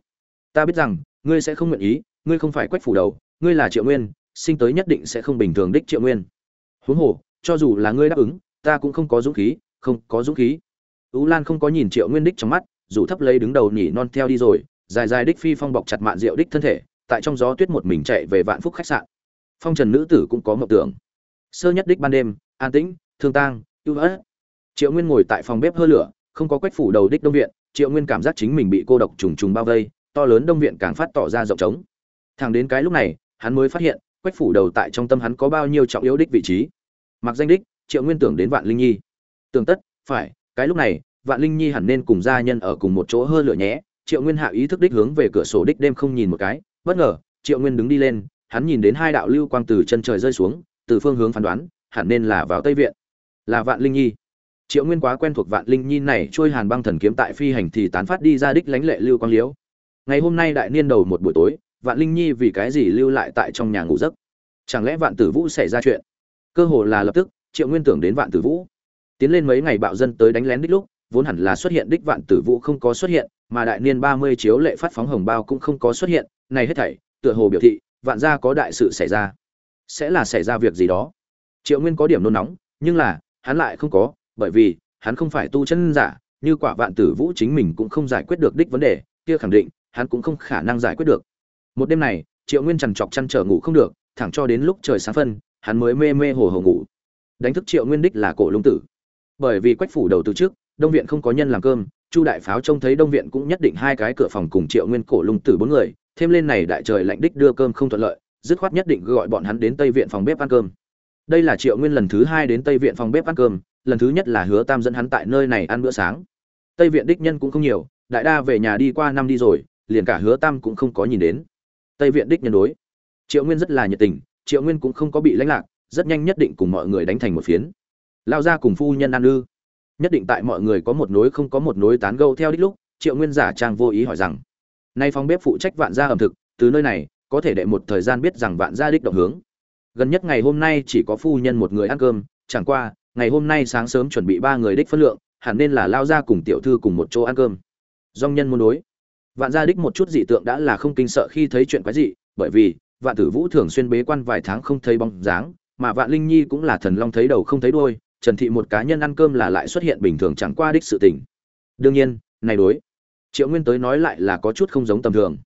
Ta biết rằng, ngươi sẽ không nguyện ý, ngươi không phải quách phủ đầu, ngươi là triệu nguyên, sinh tới nhất định sẽ không bình thường đích triệu nguyên huống hồ, cho dù là ngươi đáp ứng, ta cũng không có dũng khí, không có dũng khí. Ú lan không có nhìn triệu nguyên đích trong mắt, dù thấp lấy đứng đầu nhỉ non theo đi rồi, dài dài đích phi phong bọc chặt mạn rượu đích thân thể, tại trong gió tuyết một mình chạy về vạn phúc khách sạn. Phong trần nữ tử cũng có mộng tưởng. Sơ nhất đích ban đêm, an tĩnh, thương tang, ưu ớt. Triệu nguyên ngồi tại phòng bếp hơ lửa, không có quách phủ đầu đích đông viện, triệu nguyên cảm giác chính mình bị cô độc trùng trùng bao vây, to lớn đông viện càng phát tỏ ra rộng trống. Thẳng đến cái lúc này, hắn mới phát hiện quách phủ đầu tại trong tâm hắn có bao nhiêu trọng yếu đích vị trí? Mặc danh đích, triệu nguyên tưởng đến vạn linh nhi. Tưởng tất, phải, cái lúc này, vạn linh nhi hẳn nên cùng gia nhân ở cùng một chỗ hơ lửa nhé. Triệu nguyên hạ ý thức đích hướng về cửa sổ đích đêm không nhìn một cái. Bất ngờ, triệu nguyên đứng đi lên, hắn nhìn đến hai đạo lưu quang từ chân trời rơi xuống, từ phương hướng phán đoán, hẳn nên là vào tây viện. Là vạn linh nhi. Triệu nguyên quá quen thuộc vạn linh nhi này, trôi hàn băng thần kiếm tại phi hành thì tán phát đi ra đích lánh lệ lưu quang liếu. Ngày hôm nay đại niên đầu một buổi tối vạn linh nhi vì cái gì lưu lại tại trong nhà ngủ giấc? Chẳng lẽ vạn tử vũ xảy ra chuyện? Cơ hồ là lập tức, triệu nguyên tưởng đến vạn tử vũ. Tiến lên mấy ngày bạo dân tới đánh lén đích lúc, vốn hẳn là xuất hiện đích vạn tử vũ không có xuất hiện, mà đại niên ba mươi chiếu lệ phát phóng hồng bao cũng không có xuất hiện, này hết thảy, tựa hồ biểu thị, vạn gia có đại sự xảy ra. Sẽ là xảy ra việc gì đó? Triệu nguyên có điểm nôn nóng, nhưng là, hắn lại không có, bởi vì, hắn không phải tu chân giả, như quả vạn tử vũ chính mình cũng không giải quyết được đích vấn đề, kia khẳng định, hắn cũng không khả năng giải quyết được một đêm này, triệu nguyên trằn trọc chăn trở ngủ không được, thẳng cho đến lúc trời sáng phân, hắn mới mê mê hồ hồ ngủ. Đánh thức triệu nguyên đích là cổ lung tử. Bởi vì quách phủ đầu từ trước, đông viện không có nhân làm cơm, chu đại pháo trông thấy đông viện cũng nhất định hai cái cửa phòng cùng triệu nguyên cổ lung tử bốn người, thêm lên này đại trời lạnh đích đưa cơm không thuận lợi, dứt khoát nhất định gọi bọn hắn đến tây viện phòng bếp ăn cơm. Đây là triệu nguyên lần thứ hai đến tây viện phòng bếp ăn cơm, lần thứ nhất là hứa tam dẫn hắn tại nơi này ăn bữa sáng. Tây viện đích nhân cũng không nhiều, đại đa về nhà đi qua năm đi rồi, liền cả hứa tam cũng không có nhìn đến tây viện đích nhân đối. Triệu nguyên rất là nhiệt tình, triệu nguyên cũng không có bị lãnh lạc, rất nhanh nhất định cùng mọi người đánh thành một phiến. Lao ra cùng phu nhân ăn ư. Nhất định tại mọi người có một nối không có một nối tán gâu theo đích lúc, triệu nguyên giả trang vô ý hỏi rằng, nay phòng bếp phụ trách vạn gia ẩm thực, từ nơi này, có thể đệ một thời gian biết rằng vạn gia đích động hướng. Gần nhất ngày hôm nay chỉ có phu nhân một người ăn cơm, chẳng qua, ngày hôm nay sáng sớm chuẩn bị ba người đích phân lượng, hẳn nên là lao ra cùng tiểu thư cùng một chỗ ăn cơm. Dong nhân muốn đối vạn gia đích một chút dị tượng đã là không kinh sợ khi thấy chuyện quái dị, bởi vì, vạn tử vũ thường xuyên bế quan vài tháng không thấy bóng dáng, mà vạn linh nhi cũng là thần long thấy đầu không thấy đuôi, trần thị một cá nhân ăn cơm là lại xuất hiện bình thường chẳng qua đích sự tình. Đương nhiên, này đối, triệu nguyên tới nói lại là có chút không giống tầm thường.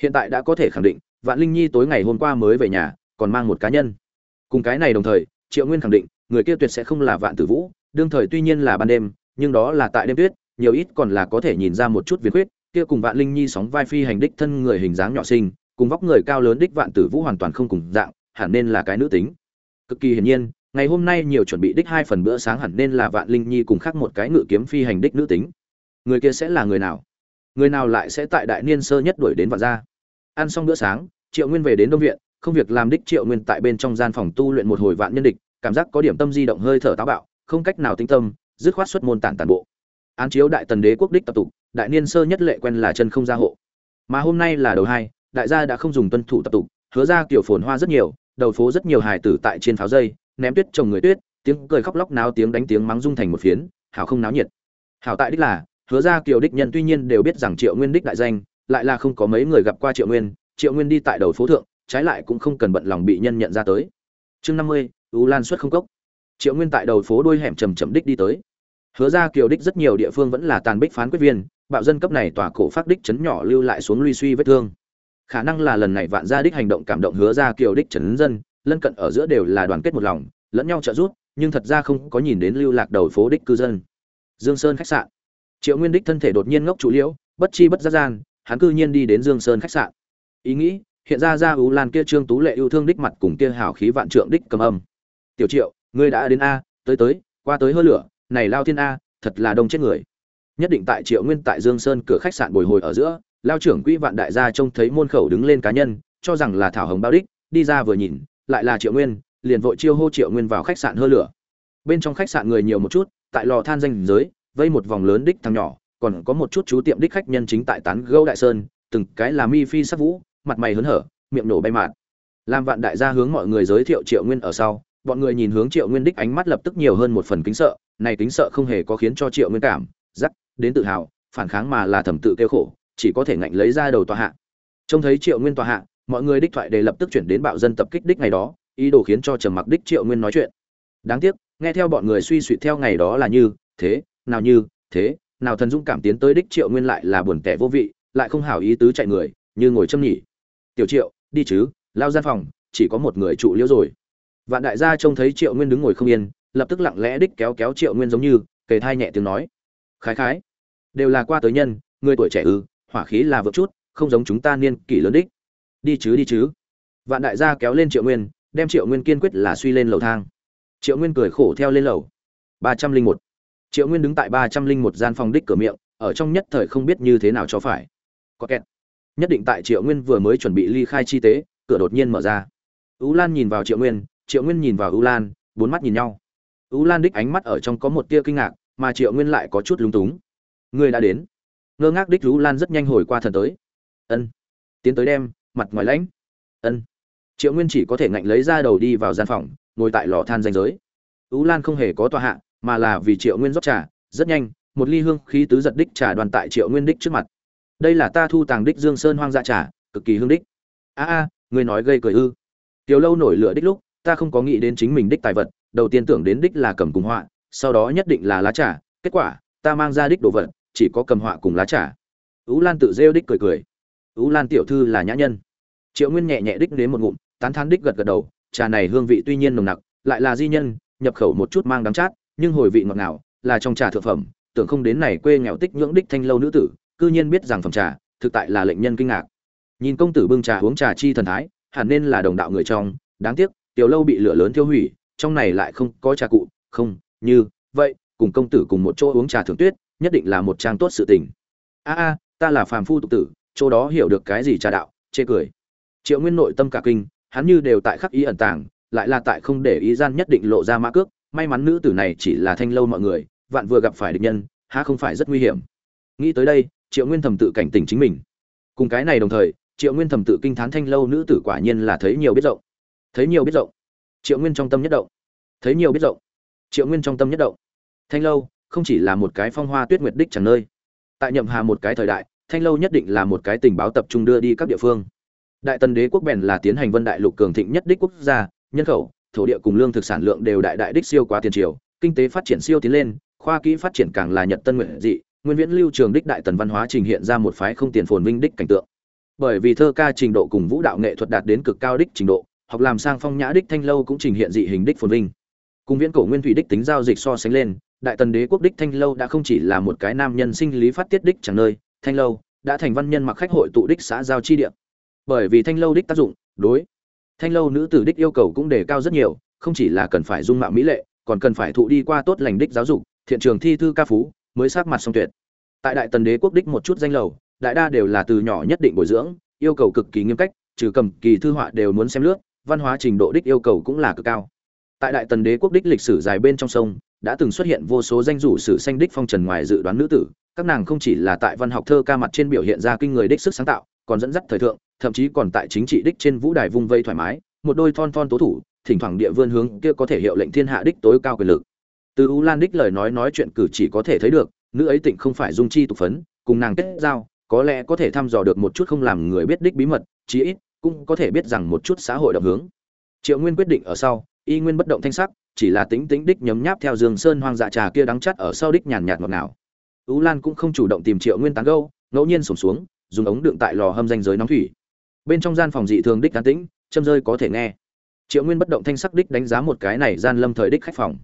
Hiện tại đã có thể khẳng định, vạn linh nhi tối ngày hôm qua mới về nhà, còn mang một cá nhân. Cùng cái này đồng thời, triệu nguyên khẳng định, người kia tuyệt sẽ không là vạn tử vũ, đương thời tuy nhiên là ban đêm, nhưng đó là tại đêm tuyết, nhiều ít còn là có thể nhìn ra một chút viên khuyết kia cùng vạn linh nhi sóng vai phi hành đích thân người hình dáng nhỏ sinh cùng vóc người cao lớn đích vạn tử vũ hoàn toàn không cùng dạng, hẳn nên là cái nữ tính. Cực kỳ hiển nhiên, ngày hôm nay nhiều chuẩn bị đích hai phần bữa sáng hẳn nên là vạn linh nhi cùng khác một cái ngự kiếm phi hành đích nữ tính. Người kia sẽ là người nào? Người nào lại sẽ tại đại niên sơ nhất đuổi đến vạn gia? Ăn xong bữa sáng, triệu nguyên về đến đông viện, không việc làm đích triệu nguyên tại bên trong gian phòng tu luyện một hồi vạn nhân địch, cảm giác có điểm tâm di động hơi thở táo bạo, không cách nào tinh tâm, dứt khoát xuất môn tản tàn bộ án chiếu đại tần đế quốc đích tập tục, đại niên sơ nhất lệ quen là chân không gia hộ. Mà hôm nay là đầu hai, đại gia đã không dùng tuân thủ tập tục, hứa ra kiểu phồn hoa rất nhiều, đầu phố rất nhiều hài tử tại trên pháo dây, ném tuyết trồng người tuyết, tiếng cười khóc lóc náo tiếng đánh tiếng mắng rung thành một phiến hảo không náo nhiệt. Hảo tại đích là, hứa ra kiểu đích nhân tuy nhiên đều biết rằng triệu nguyên đích đại danh, lại là không có mấy người gặp qua triệu nguyên triệu nguyên đi tại đầu phố thượng, trái lại cũng không cần bận lòng bị nhân nhận ra tới. Chương năm mươi, u lan xuất không cốc. Triệu nguyên tại đầu phố đôi hẻm trầm trầm đích đi tới hứa ra kiều đích rất nhiều địa phương vẫn là tàn bích phán quyết viên, bạo dân cấp này tòa cổ phát đích chấn nhỏ lưu lại xuống luy suy vết thương. Khả năng là lần này vạn gia đích hành động cảm động hứa ra kiều đích chấn dân, lân cận ở giữa đều là đoàn kết một lòng, lẫn nhau trợ giúp, nhưng thật ra không có nhìn đến lưu lạc đầu phố đích cư dân. Dương sơn khách sạn. Triệu nguyên đích thân thể đột nhiên ngốc trụ liễu, bất chi bất giác gian, hắn cư nhiên đi đến dương sơn khách sạn. Ý nghĩ, hiện ra ra ú lan kia trương tú lệ yêu thương đích mặt cùng kia hào khí vạn trượng đích cầm âm. Tiểu triệu, ngươi đã đến a, tới tới, qua tới hơ lửa này lao thiên a, thật là đông chết người. Nhất định tại triệu nguyên tại dương sơn cửa khách sạn bồi hồi ở giữa, lao trưởng quỹ vạn đại gia trông thấy môn khẩu đứng lên cá nhân, cho rằng là thảo hồng bao đích, đi ra vừa nhìn, lại là triệu nguyên, liền vội chiêu hô triệu nguyên vào khách sạn hơ lửa. Bên trong khách sạn người nhiều một chút, tại lò than danh giới, vây một vòng lớn đích thằng nhỏ, còn có một chút chú tiệm đích khách nhân chính tại tán gâu đại sơn, từng cái là mi phi sắc vũ, mặt mày hớn hở, miệng nổ bay mạt. Làm vạn đại gia hướng mọi người giới thiệu triệu nguyên ở sau bọn người nhìn hướng triệu nguyên đích ánh mắt lập tức nhiều hơn một phần kính sợ, này kính sợ không hề có khiến cho triệu nguyên cảm giắc đến tự hào, phản kháng mà là thầm tự kêu khổ, chỉ có thể ngạnh lấy ra đầu tòa hạ. Trông thấy triệu nguyên tòa hạ, mọi người đích thoại đề lập tức chuyển đến bạo dân tập kích đích ngày đó, ý đồ khiến cho trầm mặc đích triệu nguyên nói chuyện. Đáng tiếc, nghe theo bọn người suy suy theo ngày đó là như thế, nào như thế, nào thần dũng cảm tiến tới đích triệu nguyên lại là buồn tẻ vô vị, lại không hảo ý tứ chạy người, như ngồi châm nhỉ. Tiểu triệu, đi chứ, lao gian phòng, chỉ có một người trụ liễu rồi vạn đại gia trông thấy triệu nguyên đứng ngồi không yên, lập tức lặng lẽ đích kéo kéo triệu nguyên giống như, kề thai nhẹ tiếng nói. Khái khái, đều là qua tới nhân, người tuổi trẻ ư, hỏa khí là vượt chút, không giống chúng ta niên kỷ lớn đích. Đi chứ đi chứ. Vạn đại gia kéo lên triệu nguyên, đem triệu nguyên kiên quyết là suy lên lầu thang. Triệu nguyên cười khổ theo lên lầu. ba trăm linh một. Triệu nguyên đứng tại ba trăm linh một gian phòng đích cửa miệng, ở trong nhất thời không biết như thế nào cho phải. Có kẹt. Nhất định tại triệu nguyên vừa mới chuẩn bị ly khai chi tế, cửa đột nhiên mở ra. Ú lan nhìn vào triệu nguyên triệu nguyên nhìn vào U lan, bốn mắt nhìn nhau. U lan đích ánh mắt ở trong có một tia kinh ngạc, mà triệu nguyên lại có chút lúng túng. Người đã đến. Ngơ ngác đích U lan rất nhanh hồi qua thần tới. Ân. Tiến tới đem, mặt ngoài lãnh. Ân. Triệu nguyên chỉ có thể ngạnh lấy ra đầu đi vào gian phòng, ngồi tại lò than danh giới. U lan không hề có tòa hạ, mà là vì triệu nguyên rót trà, rất nhanh, một ly hương khí tứ giật đích trà đoàn tại triệu nguyên đích trước mặt. Đây là ta thu tàng đích dương sơn hoang dạ trà, cực kỳ hương đích. A a, người nói gây cười ư. Tiểu lâu nổi lửa đích lúc ta không có nghĩ đến chính mình đích tài vật, đầu tiên tưởng đến đích là cầm cùng họa, sau đó nhất định là lá trà, kết quả, ta mang ra đích đồ vật, chỉ có cầm họa cùng lá trà. Ú lan tự rêu đích cười cười. Ú lan tiểu thư là nhã nhân. Triệu nguyên nhẹ nhẹ đích đến một ngụm, tán thán đích gật gật đầu, trà này hương vị tuy nhiên nồng nặc, lại là di nhân, nhập khẩu một chút mang đắng chát, nhưng hồi vị ngọt ngào, là trong trà thượng phẩm, tưởng không đến này quê nghèo tích nhưỡng đích thanh lâu nữ tử, cư nhiên biết rằng phẩm trà, thực tại là lệnh nhân kinh ngạc. Nhìn công tử bưng trà uống trà chi thần thái, hẳn nên là đồng đạo người trong, đáng tiếc tiểu lâu bị lửa lớn thiêu hủy, trong này lại không có trà cụ, không, như, vậy, cùng công tử cùng một chỗ uống trà thưởng tuyết, nhất định là một trang tốt sự tình. A a, ta là phàm phu tục tử, chỗ đó hiểu được cái gì trà đạo, chê cười. Triệu nguyên nội tâm cả kinh, hắn như đều tại khắc ý ẩn tàng, lại là tại không để ý gian nhất định lộ ra mã cước, may mắn nữ tử này chỉ là thanh lâu mọi người, vạn vừa gặp phải địch nhân, há không phải rất nguy hiểm. Nghĩ tới đây, triệu nguyên thầm tự cảnh tỉnh chính mình. Cùng cái này đồng thời, triệu nguyên thầm tự kinh thán thanh lâu nữ tử quả nhiên là thấy nhiều biết rộng thấy nhiều biết rộng. Triệu nguyên trong tâm nhất động. Thấy nhiều biết rộng. Triệu nguyên trong tâm nhất động. Thanh lâu không chỉ là một cái phong hoa tuyết nguyệt đích chẳng nơi. Tại nhậm hà một cái thời đại, thanh lâu nhất định là một cái tình báo tập trung đưa đi các địa phương. Đại tần đế quốc bèn là tiến hành vân đại lục cường thịnh nhất đích quốc gia, nhân khẩu, thổ địa cùng lương thực sản lượng đều đại đại đích siêu quá tiền triều, kinh tế phát triển siêu tiến lên, khoa kỹ phát triển càng là nhật tân nguyện dị, nguyên viễn lưu trường đích đại tần văn hóa trình hiện ra một phái không tiền phồn vinh đích cảnh tượng. Bởi vì thơ ca trình độ cùng vũ đạo nghệ thuật đạt đến cực cao đích trình độ học làm sang phong nhã đích thanh lâu cũng trình hiện dị hình đích phồn vinh. Cùng viễn cổ nguyên thủy đích tính giao dịch so sánh lên, đại tần đế quốc đích thanh lâu đã không chỉ là một cái nam nhân sinh lý phát tiết đích chẳng nơi, thanh lâu đã thành văn nhân mặc khách hội tụ đích xã giao chi địa. Bởi vì thanh lâu đích tác dụng, đối thanh lâu nữ tử đích yêu cầu cũng đề cao rất nhiều, không chỉ là cần phải dung mạo mỹ lệ, còn cần phải thụ đi qua tốt lành đích giáo dục, thiện trường thi thư ca phú mới sát mặt song tuyệt. Tại đại tần đế quốc đích một chút danh lầu, đại đa đều là từ nhỏ nhất định bồi dưỡng, yêu cầu cực kỳ nghiêm cách, trừ cầm kỳ thư họa đều muốn xem lướt văn hóa trình độ đích yêu cầu cũng là cực cao. Tại đại tần đế quốc đích lịch sử dài bên trong sông, đã từng xuất hiện vô số danh rủ sử sanh đích phong trần ngoài dự đoán nữ tử. Các nàng không chỉ là tại văn học thơ ca mặt trên biểu hiện ra kinh người đích sức sáng tạo, còn dẫn dắt thời thượng, thậm chí còn tại chính trị đích trên vũ đài vung vây thoải mái, một đôi thon thon tố thủ, thỉnh thoảng địa vươn hướng kia có thể hiệu lệnh thiên hạ đích tối cao quyền lực. Từ u lan đích lời nói nói chuyện cử chỉ có thể thấy được, nữ ấy tịnh không phải dung chi tục phấn, cùng nàng kết giao, có lẽ có thể thăm dò được một chút không làm người biết đích bí mật, chí ít cũng có thể biết rằng một chút xã hội động hướng. Triệu nguyên quyết định ở sau, y nguyên bất động thanh sắc, chỉ là tính tính đích nhấm nháp theo dương sơn hoang dạ trà kia đắng chắt ở sau đích nhàn nhạt ngọt ngào. Ú lan cũng không chủ động tìm triệu nguyên tán gâu ngẫu nhiên sổm xuống, dùng ống đựng tại lò hâm danh giới nóng thủy. Bên trong gian phòng dị thường đích tán tĩnh, châm rơi có thể nghe. Triệu nguyên bất động thanh sắc đích đánh giá một cái này gian lâm thời đích khách phòng.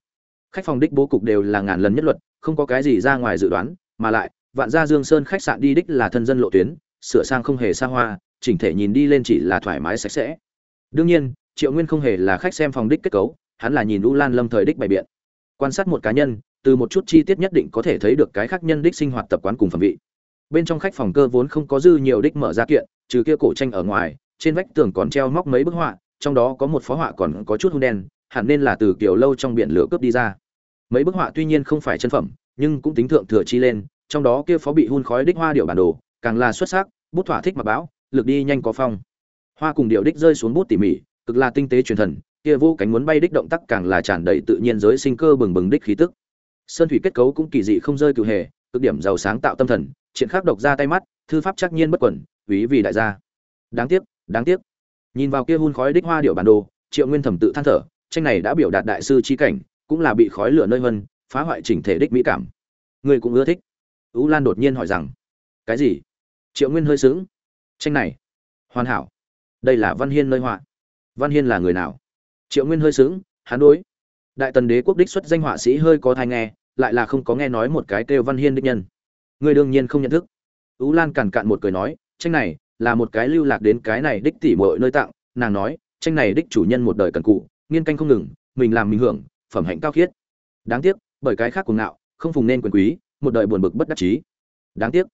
Khách phòng đích bố cục đều là ngàn lần nhất luật, không có cái gì ra ngoài dự đoán, mà lại, vạn gia dương sơn khách sạn đi đích là thân dân lộ tuyến, sửa sang không hề xa hoa chỉnh thể nhìn đi lên chỉ là thoải mái sạch sẽ. Đương nhiên, triệu nguyên không hề là khách xem phòng đích kết cấu, hắn là nhìn u lan lâm thời đích bày biện. Quan sát một cá nhân, từ một chút chi tiết nhất định có thể thấy được cái khác nhân đích sinh hoạt tập quán cùng phẩm vị. Bên trong khách phòng cơ vốn không có dư nhiều đích mở ra kiện, trừ kia cổ tranh ở ngoài, trên vách tường còn treo móc mấy bức họa, trong đó có một phó họa còn có chút hung đen, hẳn nên là từ kiểu lâu trong biển lửa cướp đi ra. Mấy bức họa tuy nhiên không phải chân phẩm, nhưng cũng tính thượng thừa chi lên, trong đó kia phó bị hun khói đích hoa điệu bản đồ, càng là xuất sắc, bút thỏa thích mà báo lực đi nhanh có phong. Hoa cùng điệu đích rơi xuống bút tỉ mỉ, cực là tinh tế truyền thần, kia vô cánh muốn bay đích động tác càng là tràn đầy tự nhiên giới sinh cơ bừng bừng đích khí tức. Sơn thủy kết cấu cũng kỳ dị không rơi cựu hề, cực điểm giàu sáng tạo tâm thần triển khắc độc ra tay mắt, thư pháp chắc nhiên bất quẩn quý vì đại gia. Đáng tiếc đáng tiếc. Nhìn vào kia hun khói đích hoa điệu bản đồ, triệu nguyên thẩm tự than thở, tranh này đã biểu đạt đại sư chi cảnh, cũng là bị khói lửa nơi vân phá hoại chỉnh thể đích mỹ cảm. Người cũng ưa thích. Ú lan đột nhiên hỏi rằng, cái gì? Triệu nguyên hơi sướng tranh này. Hoàn hảo. Đây là văn hiên nơi họa. Văn hiên là người nào? Triệu nguyên hơi sướng hắn đối. Đại tần đế quốc đích xuất danh họa sĩ hơi có thai nghe, lại là không có nghe nói một cái kêu văn hiên đích nhân. Người đương nhiên không nhận thức. Ú lan càn cạn một cười nói, tranh này là một cái lưu lạc đến cái này đích tỉ mội nơi tặng. Nàng nói, tranh này đích chủ nhân một đời cần cụ, nghiên canh không ngừng, mình làm mình hưởng, phẩm hạnh cao khiết. Đáng tiếc, bởi cái khác cuồng ngạo, không phùng nên quyền quý, một đời buồn bực bất đắc chí. Đáng tiếc.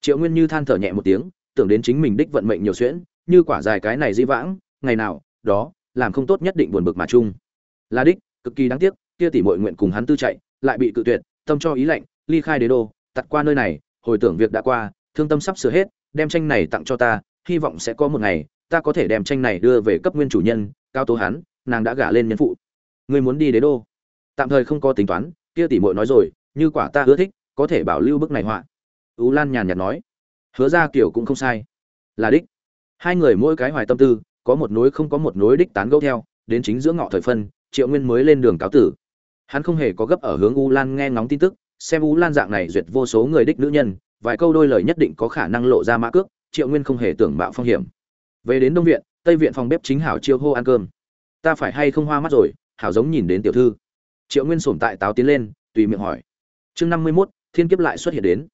Triệu nguyên như than thở nhẹ một tiếng tưởng đến chính mình đích vận mệnh nhiều xuyễn, như quả dài cái này di vãng, ngày nào, đó, làm không tốt nhất định buồn bực mà chung. Là đích, cực kỳ đáng tiếc, kia tỷ muội nguyện cùng hắn tư chạy, lại bị cự tuyệt, tâm cho ý lệnh ly khai đế đô tặt qua nơi này, hồi tưởng việc đã qua, thương tâm sắp sửa hết, đem tranh này tặng cho ta, hy vọng sẽ có một ngày, ta có thể đem tranh này đưa về cấp nguyên chủ nhân, cao tố hắn, nàng đã gả lên nhân phụ. Ngươi muốn đi đế đô? Tạm thời không có tính toán, kia tỷ muội nói rồi, như quả ta ưa thích, có thể bảo lưu bức này họa. Ú lan nhàn nhạt nói hứa ra kiểu cũng không sai. Là đích. Hai người mỗi cái hoài tâm tư, có một nối không có một nối đích tán gẫu theo, đến chính giữa ngọ thời phân, triệu nguyên mới lên đường cáo tử. Hắn không hề có gấp ở hướng u lan nghe ngóng tin tức, xem u lan dạng này duyệt vô số người đích nữ nhân, vài câu đôi lời nhất định có khả năng lộ ra mã cước, triệu nguyên không hề tưởng mạo phong hiểm. Về đến đông viện, tây viện phòng bếp chính hảo chiêu hô ăn cơm. Ta phải hay không hoa mắt rồi? Hảo giống nhìn đến tiểu thư. Triệu nguyên sổm tại táo tiến lên, tùy miệng hỏi. Chương năm mươi mốt, thiên kiếp lại xuất hiện đến.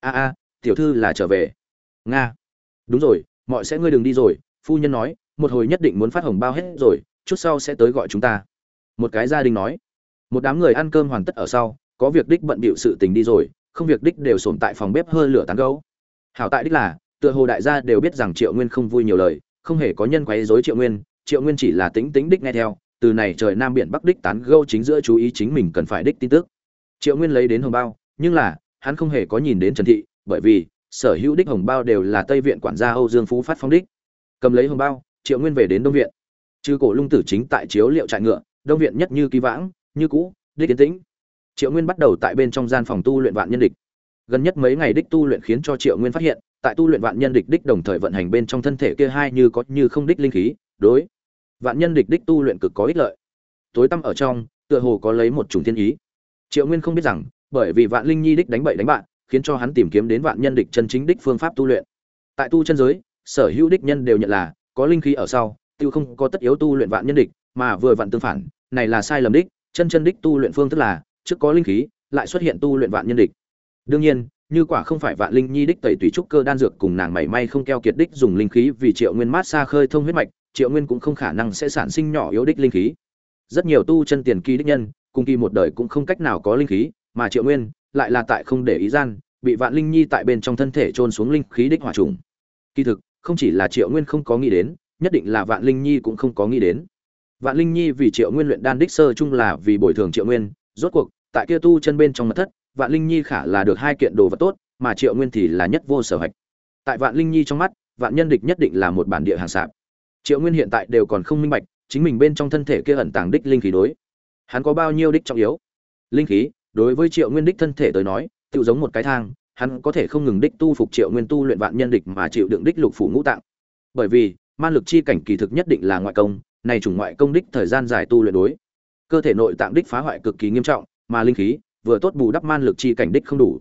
A a tiểu thư là trở về. Nga. Đúng rồi, mọi sẽ ngươi đừng đi rồi, phu nhân nói, một hồi nhất định muốn phát hồng bao hết rồi, chút sau sẽ tới gọi chúng ta. Một cái gia đình nói. Một đám người ăn cơm hoàn tất ở sau, có việc đích bận bịu sự tình đi rồi, không việc đích đều sồn tại phòng bếp hơi lửa tán gấu. Hảo tại đích là, tựa hồ đại gia đều biết rằng triệu nguyên không vui nhiều lời, không hề có nhân quấy dối triệu nguyên triệu nguyên chỉ là tính tính đích nghe theo, từ này trời nam biển bắc đích tán gâu chính giữa chú ý chính mình cần phải đích tin tức. Triệu nguyên lấy đến hồng bao, nhưng là, hắn không hề có nhìn đến trần thị bởi vì, sở hữu đích hồng bao đều là tây viện quản gia âu dương phú phát phong đích. Cầm lấy hồng bao, triệu nguyên về đến đông viện. Chư cổ lung tử chính tại chiếu liệu trại ngựa, đông viện nhất như ký vãng, như cũ, đích tiến tĩnh. Triệu nguyên bắt đầu tại bên trong gian phòng tu luyện vạn nhân địch. Gần nhất mấy ngày đích tu luyện khiến cho triệu nguyên phát hiện, tại tu luyện vạn nhân địch đích đồng thời vận hành bên trong thân thể kia hai như có như không đích linh khí, đối. Vạn nhân địch đích tu luyện cực có ích lợi. Tối tăm ở trong, tựa hồ có lấy một chủng thiên ý. Triệu nguyên không biết rằng, bởi vì vạn linh nhi đích đánh bậy đánh bạn khiến cho hắn tìm kiếm đến vạn nhân địch chân chính đích phương pháp tu luyện. Tại tu chân giới, sở hữu đích nhân đều nhận là có linh khí ở sau tiêu không có tất yếu tu luyện vạn nhân địch, mà vừa vạn tương phản, này là sai lầm đích, chân chân đích tu luyện phương thức là, trước có linh khí, lại xuất hiện tu luyện vạn nhân địch. Đương nhiên, như quả không phải vạn linh nhi đích tẩy tùy trúc cơ đan dược cùng nàng mảy may không keo kiệt đích dùng linh khí vì triệu nguyên mát xa khơi thông huyết mạch, triệu nguyên cũng không khả năng sẽ sản sinh nhỏ yếu đích linh khí. Rất nhiều tu chân tiền kỳ đích nhân, cùng kỳ một đời cũng không cách nào có linh khí, mà triệu nguyên lại là tại không để ý gian, bị vạn linh nhi tại bên trong thân thể trôn xuống linh khí đích hỏa trùng. Kỳ thực, không chỉ là triệu nguyên không có nghĩ đến, nhất định là vạn linh nhi cũng không có nghĩ đến. Vạn linh nhi vì triệu nguyên luyện đan đích sơ chung là vì bồi thường triệu nguyên, rốt cuộc, tại kia tu chân bên trong mật thất, vạn linh nhi khả là được hai kiện đồ vật tốt, mà triệu nguyên thì là nhất vô sở hạch. Tại vạn linh nhi trong mắt, vạn nhân địch nhất định là một bản địa hàng sạp. Triệu nguyên hiện tại đều còn không minh bạch, chính mình bên trong thân thể kia ẩn tàng đích linh khí đối. Hắn có bao nhiêu đích trọng yếu? Linh khí đối với triệu nguyên đích thân thể tới nói tự giống một cái thang, hắn có thể không ngừng đích tu phục triệu nguyên tu luyện vạn nhân địch mà chịu đựng đích lục phủ ngũ tạng. Bởi vì man lực chi cảnh kỳ thực nhất định là ngoại công, này chủng ngoại công đích thời gian dài tu luyện đối. Cơ thể nội tạng đích phá hoại cực kỳ nghiêm trọng, mà linh khí, vừa tốt bù đắp man lực chi cảnh đích không đủ.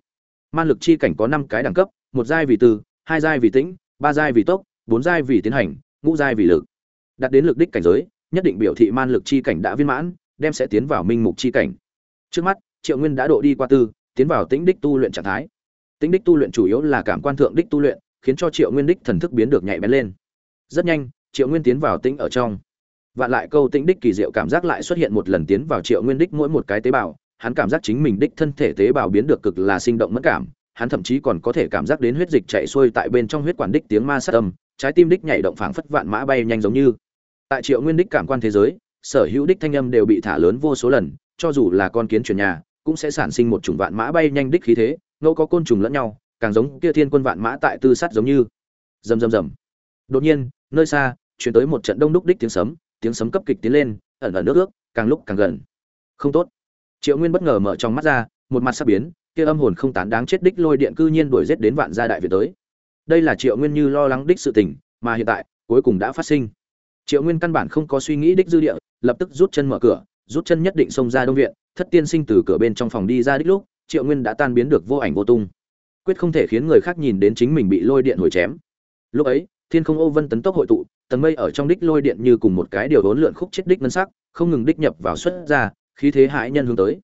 Man lực chi cảnh có năm cái đẳng cấp, một giai vì tư hai giai vì tĩnh, ba giai vì tốc, bốn giai vì tiến hành, ngũ giai vì lực. Đạt đến lực đích cảnh giới, nhất định biểu thị man lực chi cảnh đã viên mãn, đem sẽ tiến vào minh mục chi cảnh. Trước mắt triệu nguyên đã độ đi qua tư, tiến vào tĩnh đích tu luyện trạng thái. Tĩnh đích tu luyện chủ yếu là cảm quan thượng đích tu luyện, khiến cho triệu nguyên đích thần thức biến được nhạy bén lên. Rất nhanh, triệu nguyên tiến vào tĩnh ở trong. Vạn lại câu tĩnh đích kỳ diệu cảm giác lại xuất hiện một lần tiến vào triệu nguyên đích mỗi một cái tế bào, hắn cảm giác chính mình đích thân thể tế bào biến được cực là sinh động mất cảm, hắn thậm chí còn có thể cảm giác đến huyết dịch chạy xuôi tại bên trong huyết quản đích tiếng ma sát âm, trái tim đích nhảy động phảng phất vạn mã bay nhanh giống như. Tại triệu nguyên đích cảm quan thế giới, sở hữu đích thanh âm đều bị thả lớn vô số lần, cho dù là con kiến chuyển nhà cũng sẽ sản sinh một chủng vạn mã bay nhanh đích khí thế, ngẫu có côn trùng lẫn nhau, càng giống kia thiên quân vạn mã tại tư sát giống như. Rầm rầm rầm. Đột nhiên, nơi xa, chuyển tới một trận đông đúc đích tiếng sấm tiếng sấm cấp kịch tiến lên, ẩn ẩn nước ước, càng lúc càng gần. Không tốt. Triệu nguyên bất ngờ mở trong mắt ra, một mặt sắp biến, kia âm hồn không tán đáng chết đích lôi điện cư nhiên đuổi giết đến vạn gia đại việt tới. Đây là triệu nguyên như lo lắng đích sự tình, mà hiện tại, cuối cùng đã phát sinh. Triệu nguyên căn bản không có suy nghĩ đích dư địa, lập tức rút chân mở cửa rút chân nhất định xông ra đông viện, thất tiên sinh từ cửa bên trong phòng đi ra đích lúc, triệu nguyên đã tan biến được vô ảnh vô tung. Quyết không thể khiến người khác nhìn đến chính mình bị lôi điện hồi chém. Lúc ấy, thiên không ô vân tấn tốc hội tụ, tầng mây ở trong đích lôi điện như cùng một cái điều hỗn lượn khúc chết đích ngân sắc, không ngừng đích nhập vào xuất ra, khí thế hại nhân hướng tới.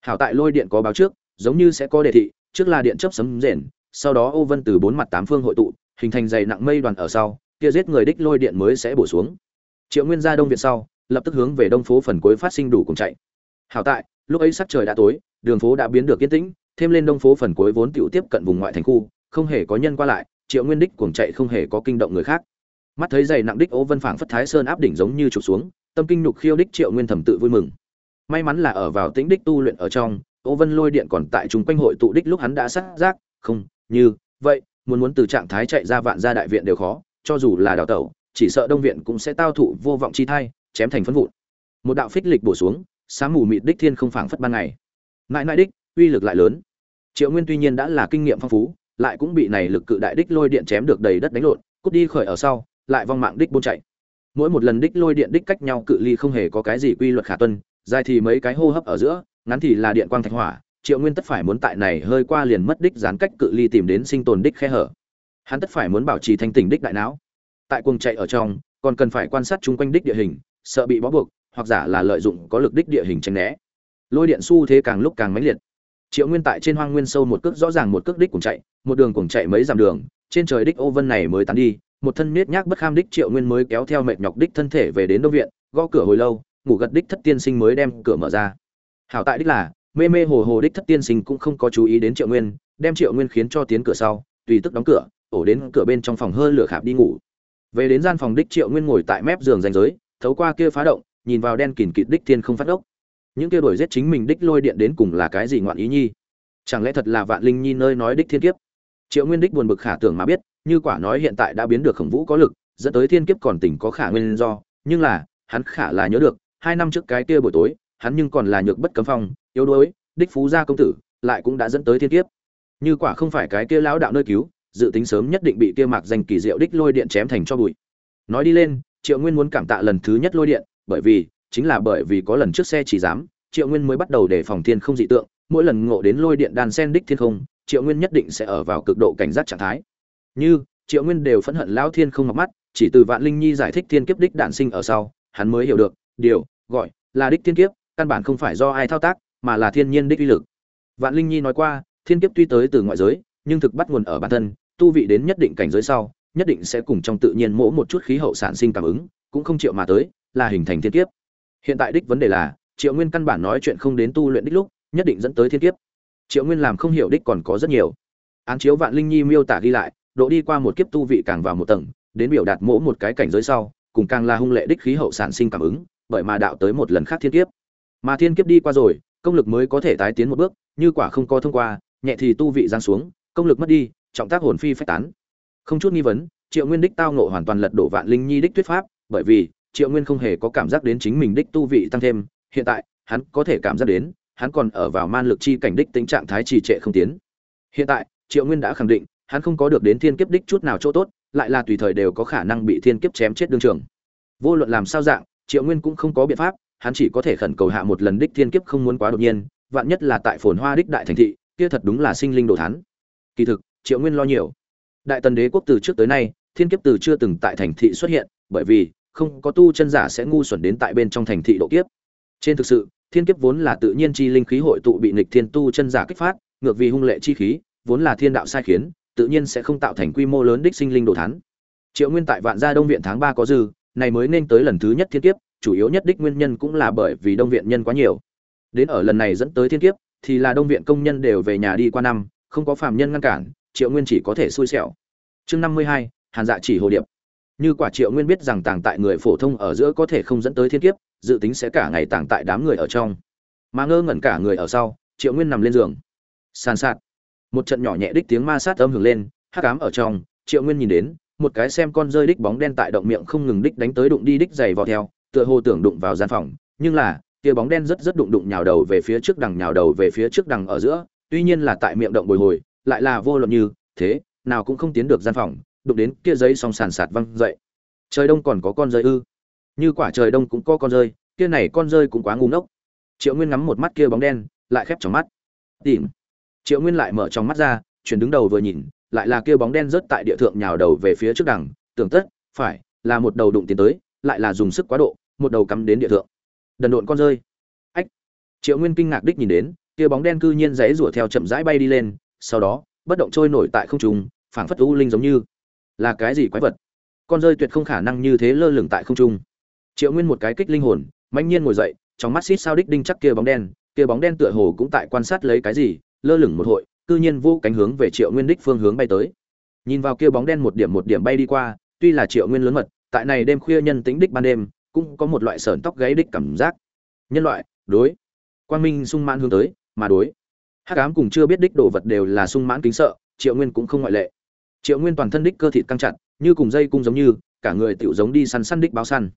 Hảo tại lôi điện có báo trước, giống như sẽ có đề thị, trước là điện chấp sấm rền, sau đó ô vân từ bốn mặt tám phương hội tụ, hình thành dày nặng mây đoàn ở sau, kia giết người đích lôi điện mới sẽ bổ xuống. Triệu nguyên ra đông viện sau lập tức hướng về đông phố phần cuối phát sinh đủ cùng chạy. Hảo tại, lúc ấy sắc trời đã tối, đường phố đã biến được yên tĩnh, thêm lên đông phố phần cuối vốn tiểu tiếp cận vùng ngoại thành khu, không hề có nhân qua lại, triệu nguyên đích cuồng chạy không hề có kinh động người khác. Mắt thấy dày nặng đích ô vân phảng phất thái sơn áp đỉnh giống như trục xuống, tâm kinh nhục khiêu đích triệu nguyên thẩm tự vui mừng. May mắn là ở vào tĩnh đích tu luyện ở trong, ô vân lôi điện còn tại chúng quanh hội tụ đích lúc hắn đã sát giác, không, như, vậy, muốn muốn từ trạng thái chạy ra vạn gia đại viện đều khó, cho dù là đào tẩu, chỉ sợ đông viện cũng sẽ tao thụ vô vọng chi thai chém thành phân vụn. Một đạo phích lịch bổ xuống sáng mù mịt đích thiên không phảng phất ban ngày. Mãi mãi đích, uy lực lại lớn. Triệu nguyên tuy nhiên đã là kinh nghiệm phong phú, lại cũng bị này lực cự đại đích lôi điện chém được đầy đất đánh lộn, cút đi khởi ở sau, lại vong mạng đích buôn chạy. Mỗi một lần đích lôi điện đích cách nhau cự ly không hề có cái gì quy luật khả tuân, dài thì mấy cái hô hấp ở giữa, ngắn thì là điện quang thạch hỏa, triệu nguyên tất phải muốn tại này hơi qua liền mất đích gián cách cự ly tìm đến sinh tồn đích khe hở. Hắn tất phải muốn bảo trì thanh tỉnh đích đại não. Tại cuồng chạy ở trong, còn cần phải quan sát chung quanh đích địa hình sợ bị bó buộc, hoặc giả là lợi dụng có lực đích địa hình tránh né. Lôi điện xu thế càng lúc càng mãnh liệt. Triệu nguyên tại trên hoang nguyên sâu một cước rõ ràng một cước đích cùng chạy, một đường cùng chạy mấy dặm đường, trên trời đích ô vân này mới tán đi, một thân miết nhác bất kham đích triệu nguyên mới kéo theo mệt nhọc đích thân thể về đến đông viện, gõ cửa hồi lâu, ngủ gật đích thất tiên sinh mới đem cửa mở ra. Hảo tại đích là, mê mê hồ hồ đích thất tiên sinh cũng không có chú ý đến triệu nguyên, đem triệu nguyên khiến cho tiến cửa sau, tùy tức đóng cửa, ổ đến cửa bên trong phòng hơi lửa khạp đi ngủ. Về đến gian phòng đích triệu nguyên ngồi tại mép giường danh giới thấu qua kia phá động, nhìn vào đen kìn kịt đích thiên không phát ốc. Những kia đuổi giết chính mình đích lôi điện đến cùng là cái gì ngoạn ý nhi? Chẳng lẽ thật là vạn linh nhi nơi nói đích thiên kiếp? Triệu nguyên đích buồn bực khả tưởng mà biết, như quả nói hiện tại đã biến được khổng vũ có lực, dẫn tới thiên kiếp còn tỉnh có khả nguyên do, nhưng là, hắn khả là nhớ được, hai năm trước cái kia buổi tối, hắn nhưng còn là nhược bất cấm phong, yếu đuối, đích phú gia công tử, lại cũng đã dẫn tới thiên kiếp. Như quả không phải cái kia lão đạo nơi cứu, dự tính sớm nhất định bị kia mạc danh kỳ diệu đích lôi điện chém thành cho bụi. Nói đi lên triệu nguyên muốn cảm tạ lần thứ nhất lôi điện, bởi vì, chính là bởi vì có lần trước xe chỉ dám triệu nguyên mới bắt đầu đề phòng thiên không dị tượng, mỗi lần ngộ đến lôi điện đàn sen đích thiên không, triệu nguyên nhất định sẽ ở vào cực độ cảnh giác trạng thái. Như, triệu nguyên đều phẫn hận lão thiên không ngọc mắt, chỉ từ vạn linh nhi giải thích thiên kiếp đích đản sinh ở sau, hắn mới hiểu được, điều, gọi, là đích thiên kiếp, căn bản không phải do ai thao tác, mà là thiên nhiên đích uy lực. Vạn linh nhi nói qua, thiên kiếp tuy tới từ ngoại giới, nhưng thực bắt nguồn ở bản thân, tu vị đến nhất định cảnh giới sau nhất định sẽ cùng trong tự nhiên mỗ một chút khí hậu sản sinh cảm ứng, cũng không chịu mà tới, là hình thành thiên kiếp. Hiện tại đích vấn đề là, triệu nguyên căn bản nói chuyện không đến tu luyện đích lúc, nhất định dẫn tới thiên kiếp. Triệu nguyên làm không hiểu đích còn có rất nhiều. Án chiếu vạn linh nhi miêu tả ghi lại, độ đi qua một kiếp tu vị càng vào một tầng, đến biểu đạt mỗ một cái cảnh giới sau, cùng càng là hung lệ đích khí hậu sản sinh cảm ứng, bởi mà đạo tới một lần khác thiên kiếp. Mà thiên kiếp đi qua rồi, công lực mới có thể tái tiến một bước, như quả không có thông qua, nhẹ thì tu vị giáng xuống, công lực mất đi, trọng tác hồn phi phách tán không chút nghi vấn, triệu nguyên đích tao nộ hoàn toàn lật đổ vạn linh nhi đích thuyết pháp, bởi vì triệu nguyên không hề có cảm giác đến chính mình đích tu vị tăng thêm, hiện tại, hắn có thể cảm giác đến, hắn còn ở vào man lực chi cảnh đích tính trạng thái trì trệ không tiến. Hiện tại, triệu nguyên đã khẳng định, hắn không có được đến thiên kiếp đích chút nào chỗ tốt, lại là tùy thời đều có khả năng bị thiên kiếp chém chết đương trường. Vô luận làm sao dạng, triệu nguyên cũng không có biện pháp, hắn chỉ có thể khẩn cầu hạ một lần đích thiên kiếp không muốn quá đột nhiên, vạn nhất là tại phồn hoa đích đại thành thị, kia thật đúng là sinh linh đồ thán. Kỳ thực, triệu nguyên lo nhiều đại tần đế quốc từ trước tới nay, thiên kiếp từ chưa từng tại thành thị xuất hiện, bởi vì không có tu chân giả sẽ ngu xuẩn đến tại bên trong thành thị độ kiếp. Trên thực sự, thiên kiếp vốn là tự nhiên chi linh khí hội tụ bị nghịch thiên tu chân giả kích phát, ngược vì hung lệ chi khí, vốn là thiên đạo sai khiến, tự nhiên sẽ không tạo thành quy mô lớn đích sinh linh đồ thán. Triệu nguyên tại vạn gia đông viện tháng ba có dư, này mới nên tới lần thứ nhất thiên kiếp, chủ yếu nhất đích nguyên nhân cũng là bởi vì đông viện nhân quá nhiều. Đến ở lần này dẫn tới thiên kiếp, thì là đông viện công nhân đều về nhà đi qua năm, không có phạm nhân ngăn cản triệu nguyên chỉ có thể xui xẻo. Chương năm mươi hai, hàn dạ chỉ hồ điệp. Như quả triệu nguyên biết rằng tàng tại người phổ thông ở giữa có thể không dẫn tới thiên kiếp, dự tính sẽ cả ngày tàng tại đám người ở trong. Mà ngơ ngẩn cả người ở sau, triệu nguyên nằm lên giường. Sàn sạt. Một trận nhỏ nhẹ đích tiếng ma sát âm hưởng lên, hắc ám ở trong, triệu nguyên nhìn đến, một cái xem con rơi đích bóng đen tại động miệng không ngừng đích đánh tới đụng đi đích dày vào theo, tựa hồ tưởng đụng vào gian phòng, nhưng là, kia bóng đen rất rất đụng đụng nhào đầu về phía trước đằng, nhào đầu về phía trước đằng ở giữa, tuy nhiên là tại miệng động bồi hồi lại là vô luận như, thế, nào cũng không tiến được gian phòng, đụng đến kia giấy song sàn sạt văng dậy. Trời đông còn có con rơi ư? Như quả trời đông cũng có con rơi, kia này con rơi cũng quá ngu ngốc. Triệu nguyên ngắm một mắt kia bóng đen, lại khép trong mắt. Tìm. Triệu nguyên lại mở trong mắt ra, chuyển đứng đầu vừa nhìn, lại là kia bóng đen rớt tại địa thượng nhào đầu về phía trước đằng, tưởng tất, phải, là một đầu đụng tiến tới, lại là dùng sức quá độ, một đầu cắm đến địa thượng. Đần độn con rơi. Ách. Triệu nguyên kinh ngạc đích nhìn đến, kia bóng đen cư nhiên dãy rủa theo chậm rãi bay đi lên sau đó, bất động trôi nổi tại không trung, phảng phất u linh giống như. Là cái gì quái vật? Con rơi tuyệt không khả năng như thế lơ lửng tại không trung. Triệu nguyên một cái kích linh hồn mạnh nhiên ngồi dậy, trong mắt xít sao đích đinh chắc kia bóng đen, kia bóng đen tựa hồ cũng tại quan sát lấy cái gì, lơ lửng một hội, cư nhiên vô cánh hướng về triệu nguyên đích phương hướng bay tới. Nhìn vào kia bóng đen một điểm một điểm bay đi qua, tuy là triệu nguyên lớn mật, tại này đêm khuya nhân tính đích ban đêm, cũng có một loại sởn tóc gáy đích cảm giác. Nhân loại, đối. Quang minh sung mãn hướng tới, mà đối hắc ám cùng chưa biết đích đồ vật đều là sung mãn kính sợ, triệu nguyên cũng không ngoại lệ. Triệu nguyên toàn thân đích cơ thịt căng chặt, như cùng dây cung giống như, cả người tiểu giống đi săn săn đích báo săn.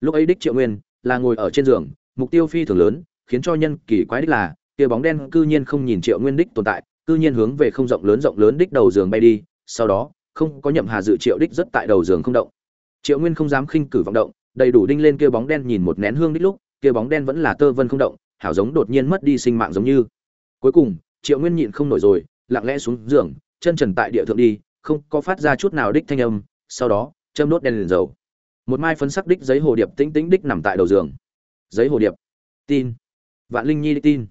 Lúc ấy đích triệu nguyên là ngồi ở trên giường, mục tiêu phi thường lớn, khiến cho nhân kỳ quái đích là, kia bóng đen cư nhiên không nhìn triệu nguyên đích tồn tại, cư nhiên hướng về không rộng lớn rộng lớn đích đầu giường bay đi, sau đó, không có nhậm hà dự triệu đích rất tại đầu giường không động. Triệu nguyên không dám khinh cử vọng động, đầy đủ đinh lên kia bóng đen nhìn một nén hương đích lúc, kia bóng đen vẫn là tơ vân không động, hảo giống đột nhiên mất đi sinh mạng giống như cuối cùng, triệu nguyên nhịn không nổi rồi, lặng lẽ xuống giường, chân trần tại địa thượng đi, không có phát ra chút nào đích thanh âm, sau đó, châm đốt đèn liền dầu. Một mai phấn sắc đích giấy hồ điệp tĩnh tĩnh đích nằm tại đầu giường. Giấy hồ điệp. Tin. Vạn linh nhi đích tin.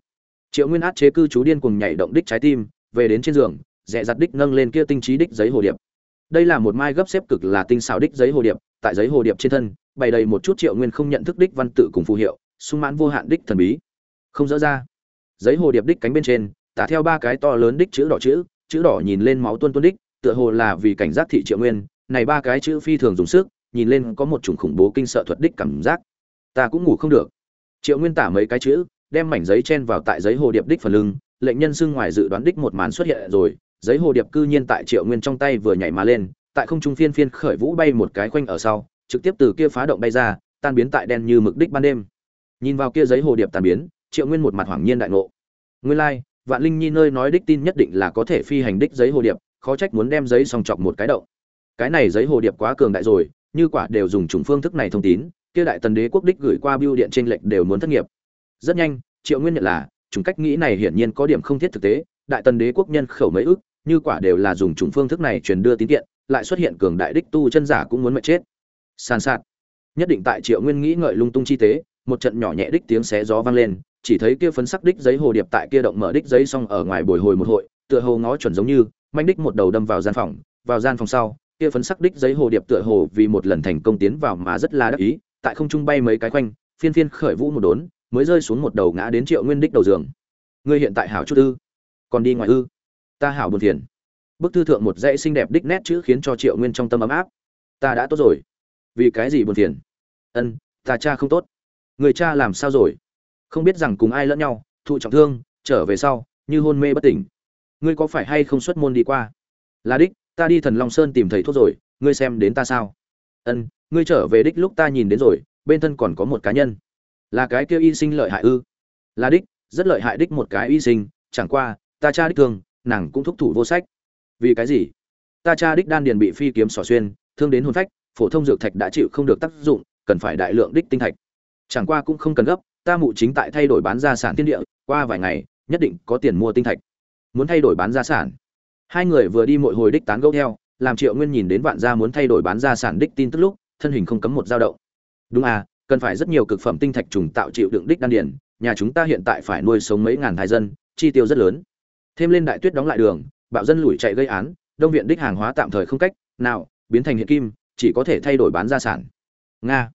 Triệu nguyên át chế cư trú điên cùng nhảy động đích trái tim, về đến trên giường dẹ dặt đích nâng lên kia tinh trí đích giấy hồ điệp. Đây là một mai gấp xếp cực là tinh xảo đích giấy hồ điệp, tại giấy hồ điệp trên thân, bày đầy một chút triệu nguyên không nhận thức đích văn tự cùng phù hiệu, sung mãn vô hạn đích thần bí. Không dỡ ra giấy hồ điệp đích cánh bên trên, tả theo ba cái to lớn đích chữ đỏ chữ chữ đỏ nhìn lên máu tuôn tuôn đích, tựa hồ là vì cảnh giác thị triệu nguyên, này ba cái chữ phi thường dùng sức, nhìn lên có một chủng khủng bố kinh sợ thuật đích cảm giác. Ta cũng ngủ không được. Triệu nguyên tả mấy cái chữ, đem mảnh giấy chen vào tại giấy hồ điệp đích phần lưng, lệnh nhân xưng ngoài dự đoán đích một màn xuất hiện rồi, giấy hồ điệp cư nhiên tại triệu nguyên trong tay vừa nhảy mà lên, tại không trung phiên phiên khởi vũ bay một cái khoanh ở sau, trực tiếp từ kia phá động bay ra, tan biến tại đen như mực đích ban đêm. Nhìn vào kia giấy hồ điệp tan biến triệu nguyên một mặt hoảng nhiên đại ngộ. Nguyên lai、like, vạn linh nhi nơi nói đích tin nhất định là có thể phi hành đích giấy hồ điệp khó trách muốn đem giấy song chọc một cái động. Cái này giấy hồ điệp quá cường đại rồi như quả đều dùng chủng phương thức này thông tín kia đại tần đế quốc đích gửi qua biêu điện trên lệch đều muốn thất nghiệp. Rất nhanh triệu nguyên nhận là chủng cách nghĩ này hiển nhiên có điểm không thiết thực tế đại tần đế quốc nhân khẩu mấy ước như quả đều là dùng chủng phương thức này truyền đưa tín kiện lại xuất hiện cường đại đích tu chân giả cũng muốn mệt chết. San sạt. Nhất định tại triệu nguyên nghĩ ngợi lung tung chi tế một trận nhỏ nhẹ đích tiếng xé gió vang lên chỉ thấy kia phấn sắc đích giấy hồ điệp tại kia động mở đích giấy xong ở ngoài bồi hồi một hội, tựa hồ ngó chuẩn giống như, manh đích một đầu đâm vào gian phòng, vào gian phòng sau, kia phấn sắc đích giấy hồ điệp tựa hồ vì một lần thành công tiến vào mà rất là đắc ý, tại không trung bay mấy cái quanh, phiên phiên khởi vũ một đốn, mới rơi xuống một đầu ngã đến triệu nguyên đích đầu giường. Ngươi hiện tại hảo chút ư? Còn đi ngoài ư? Ta hảo buồn phiền. Bức thư thượng một dãy xinh đẹp đích nét chữ khiến cho triệu nguyên trong tâm ấm áp. Ta đã tốt rồi. Vì cái gì buồn phiền? Ân, ta cha không tốt. Người cha làm sao rồi? Không biết rằng cùng ai lẫn nhau, thụ trọng thương, trở về sau, như hôn mê bất tỉnh. Ngươi có phải hay không xuất môn đi qua? Là đích, ta đi thần long sơn tìm thầy thuốc rồi, ngươi xem đến ta sao? Ân, ngươi trở về đích lúc ta nhìn đến rồi, bên thân còn có một cá nhân. Là cái kêu y sinh lợi hại ư? Là đích, rất lợi hại đích một cái y sinh, chẳng qua, ta cha đích thương nàng cũng thúc thủ vô sách. Vì cái gì? Ta cha đích đan điền bị phi kiếm xỏ xuyên, thương đến hồn phách, phổ thông dược thạch đã chịu không được tác dụng, cần phải đại lượng đích tinh thạch. Chẳng qua cũng không cần gấp ta mụ chính tại thay đổi bán gia sản thiên địa, qua vài ngày, nhất định có tiền mua tinh thạch. Muốn thay đổi bán gia sản. Hai người vừa đi mỗi hồi đích tán gẫu theo, làm triệu nguyên nhìn đến vạn gia muốn thay đổi bán gia sản đích tin tức lúc, thân hình không cấm một dao động. Đúng à cần phải rất nhiều cực phẩm tinh thạch trùng tạo chịu đựng đích đan điền, nhà chúng ta hiện tại phải nuôi sống mấy ngàn thái dân, chi tiêu rất lớn. Thêm lên đại tuyết đóng lại đường, bạo dân lủi chạy gây án, đông viện đích hàng hóa tạm thời không cách nào biến thành hiện kim, chỉ có thể thay đổi bán gia sản. Nga.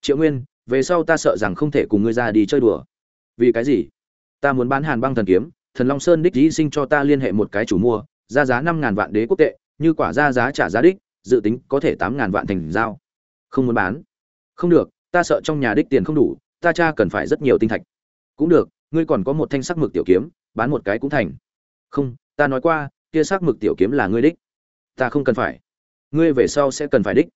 Triệu nguyên về sau ta sợ rằng không thể cùng ngươi ra đi chơi đùa. Vì cái gì? Ta muốn bán hàn băng thần kiếm, thần long sơn đích dĩ sinh cho ta liên hệ một cái chủ mua, ra giá năm ngàn vạn đế quốc tệ, như quả ra giá trả giá đích, dự tính có thể tám ngàn vạn thành giao. Không muốn bán? Không được, ta sợ trong nhà đích tiền không đủ, ta cha cần phải rất nhiều tinh thạch. Cũng được, ngươi còn có một thanh sắc mực tiểu kiếm, bán một cái cũng thành. Không, ta nói qua, kia sắc mực tiểu kiếm là ngươi đích. Ta không cần phải. Ngươi về sau sẽ cần phải đích.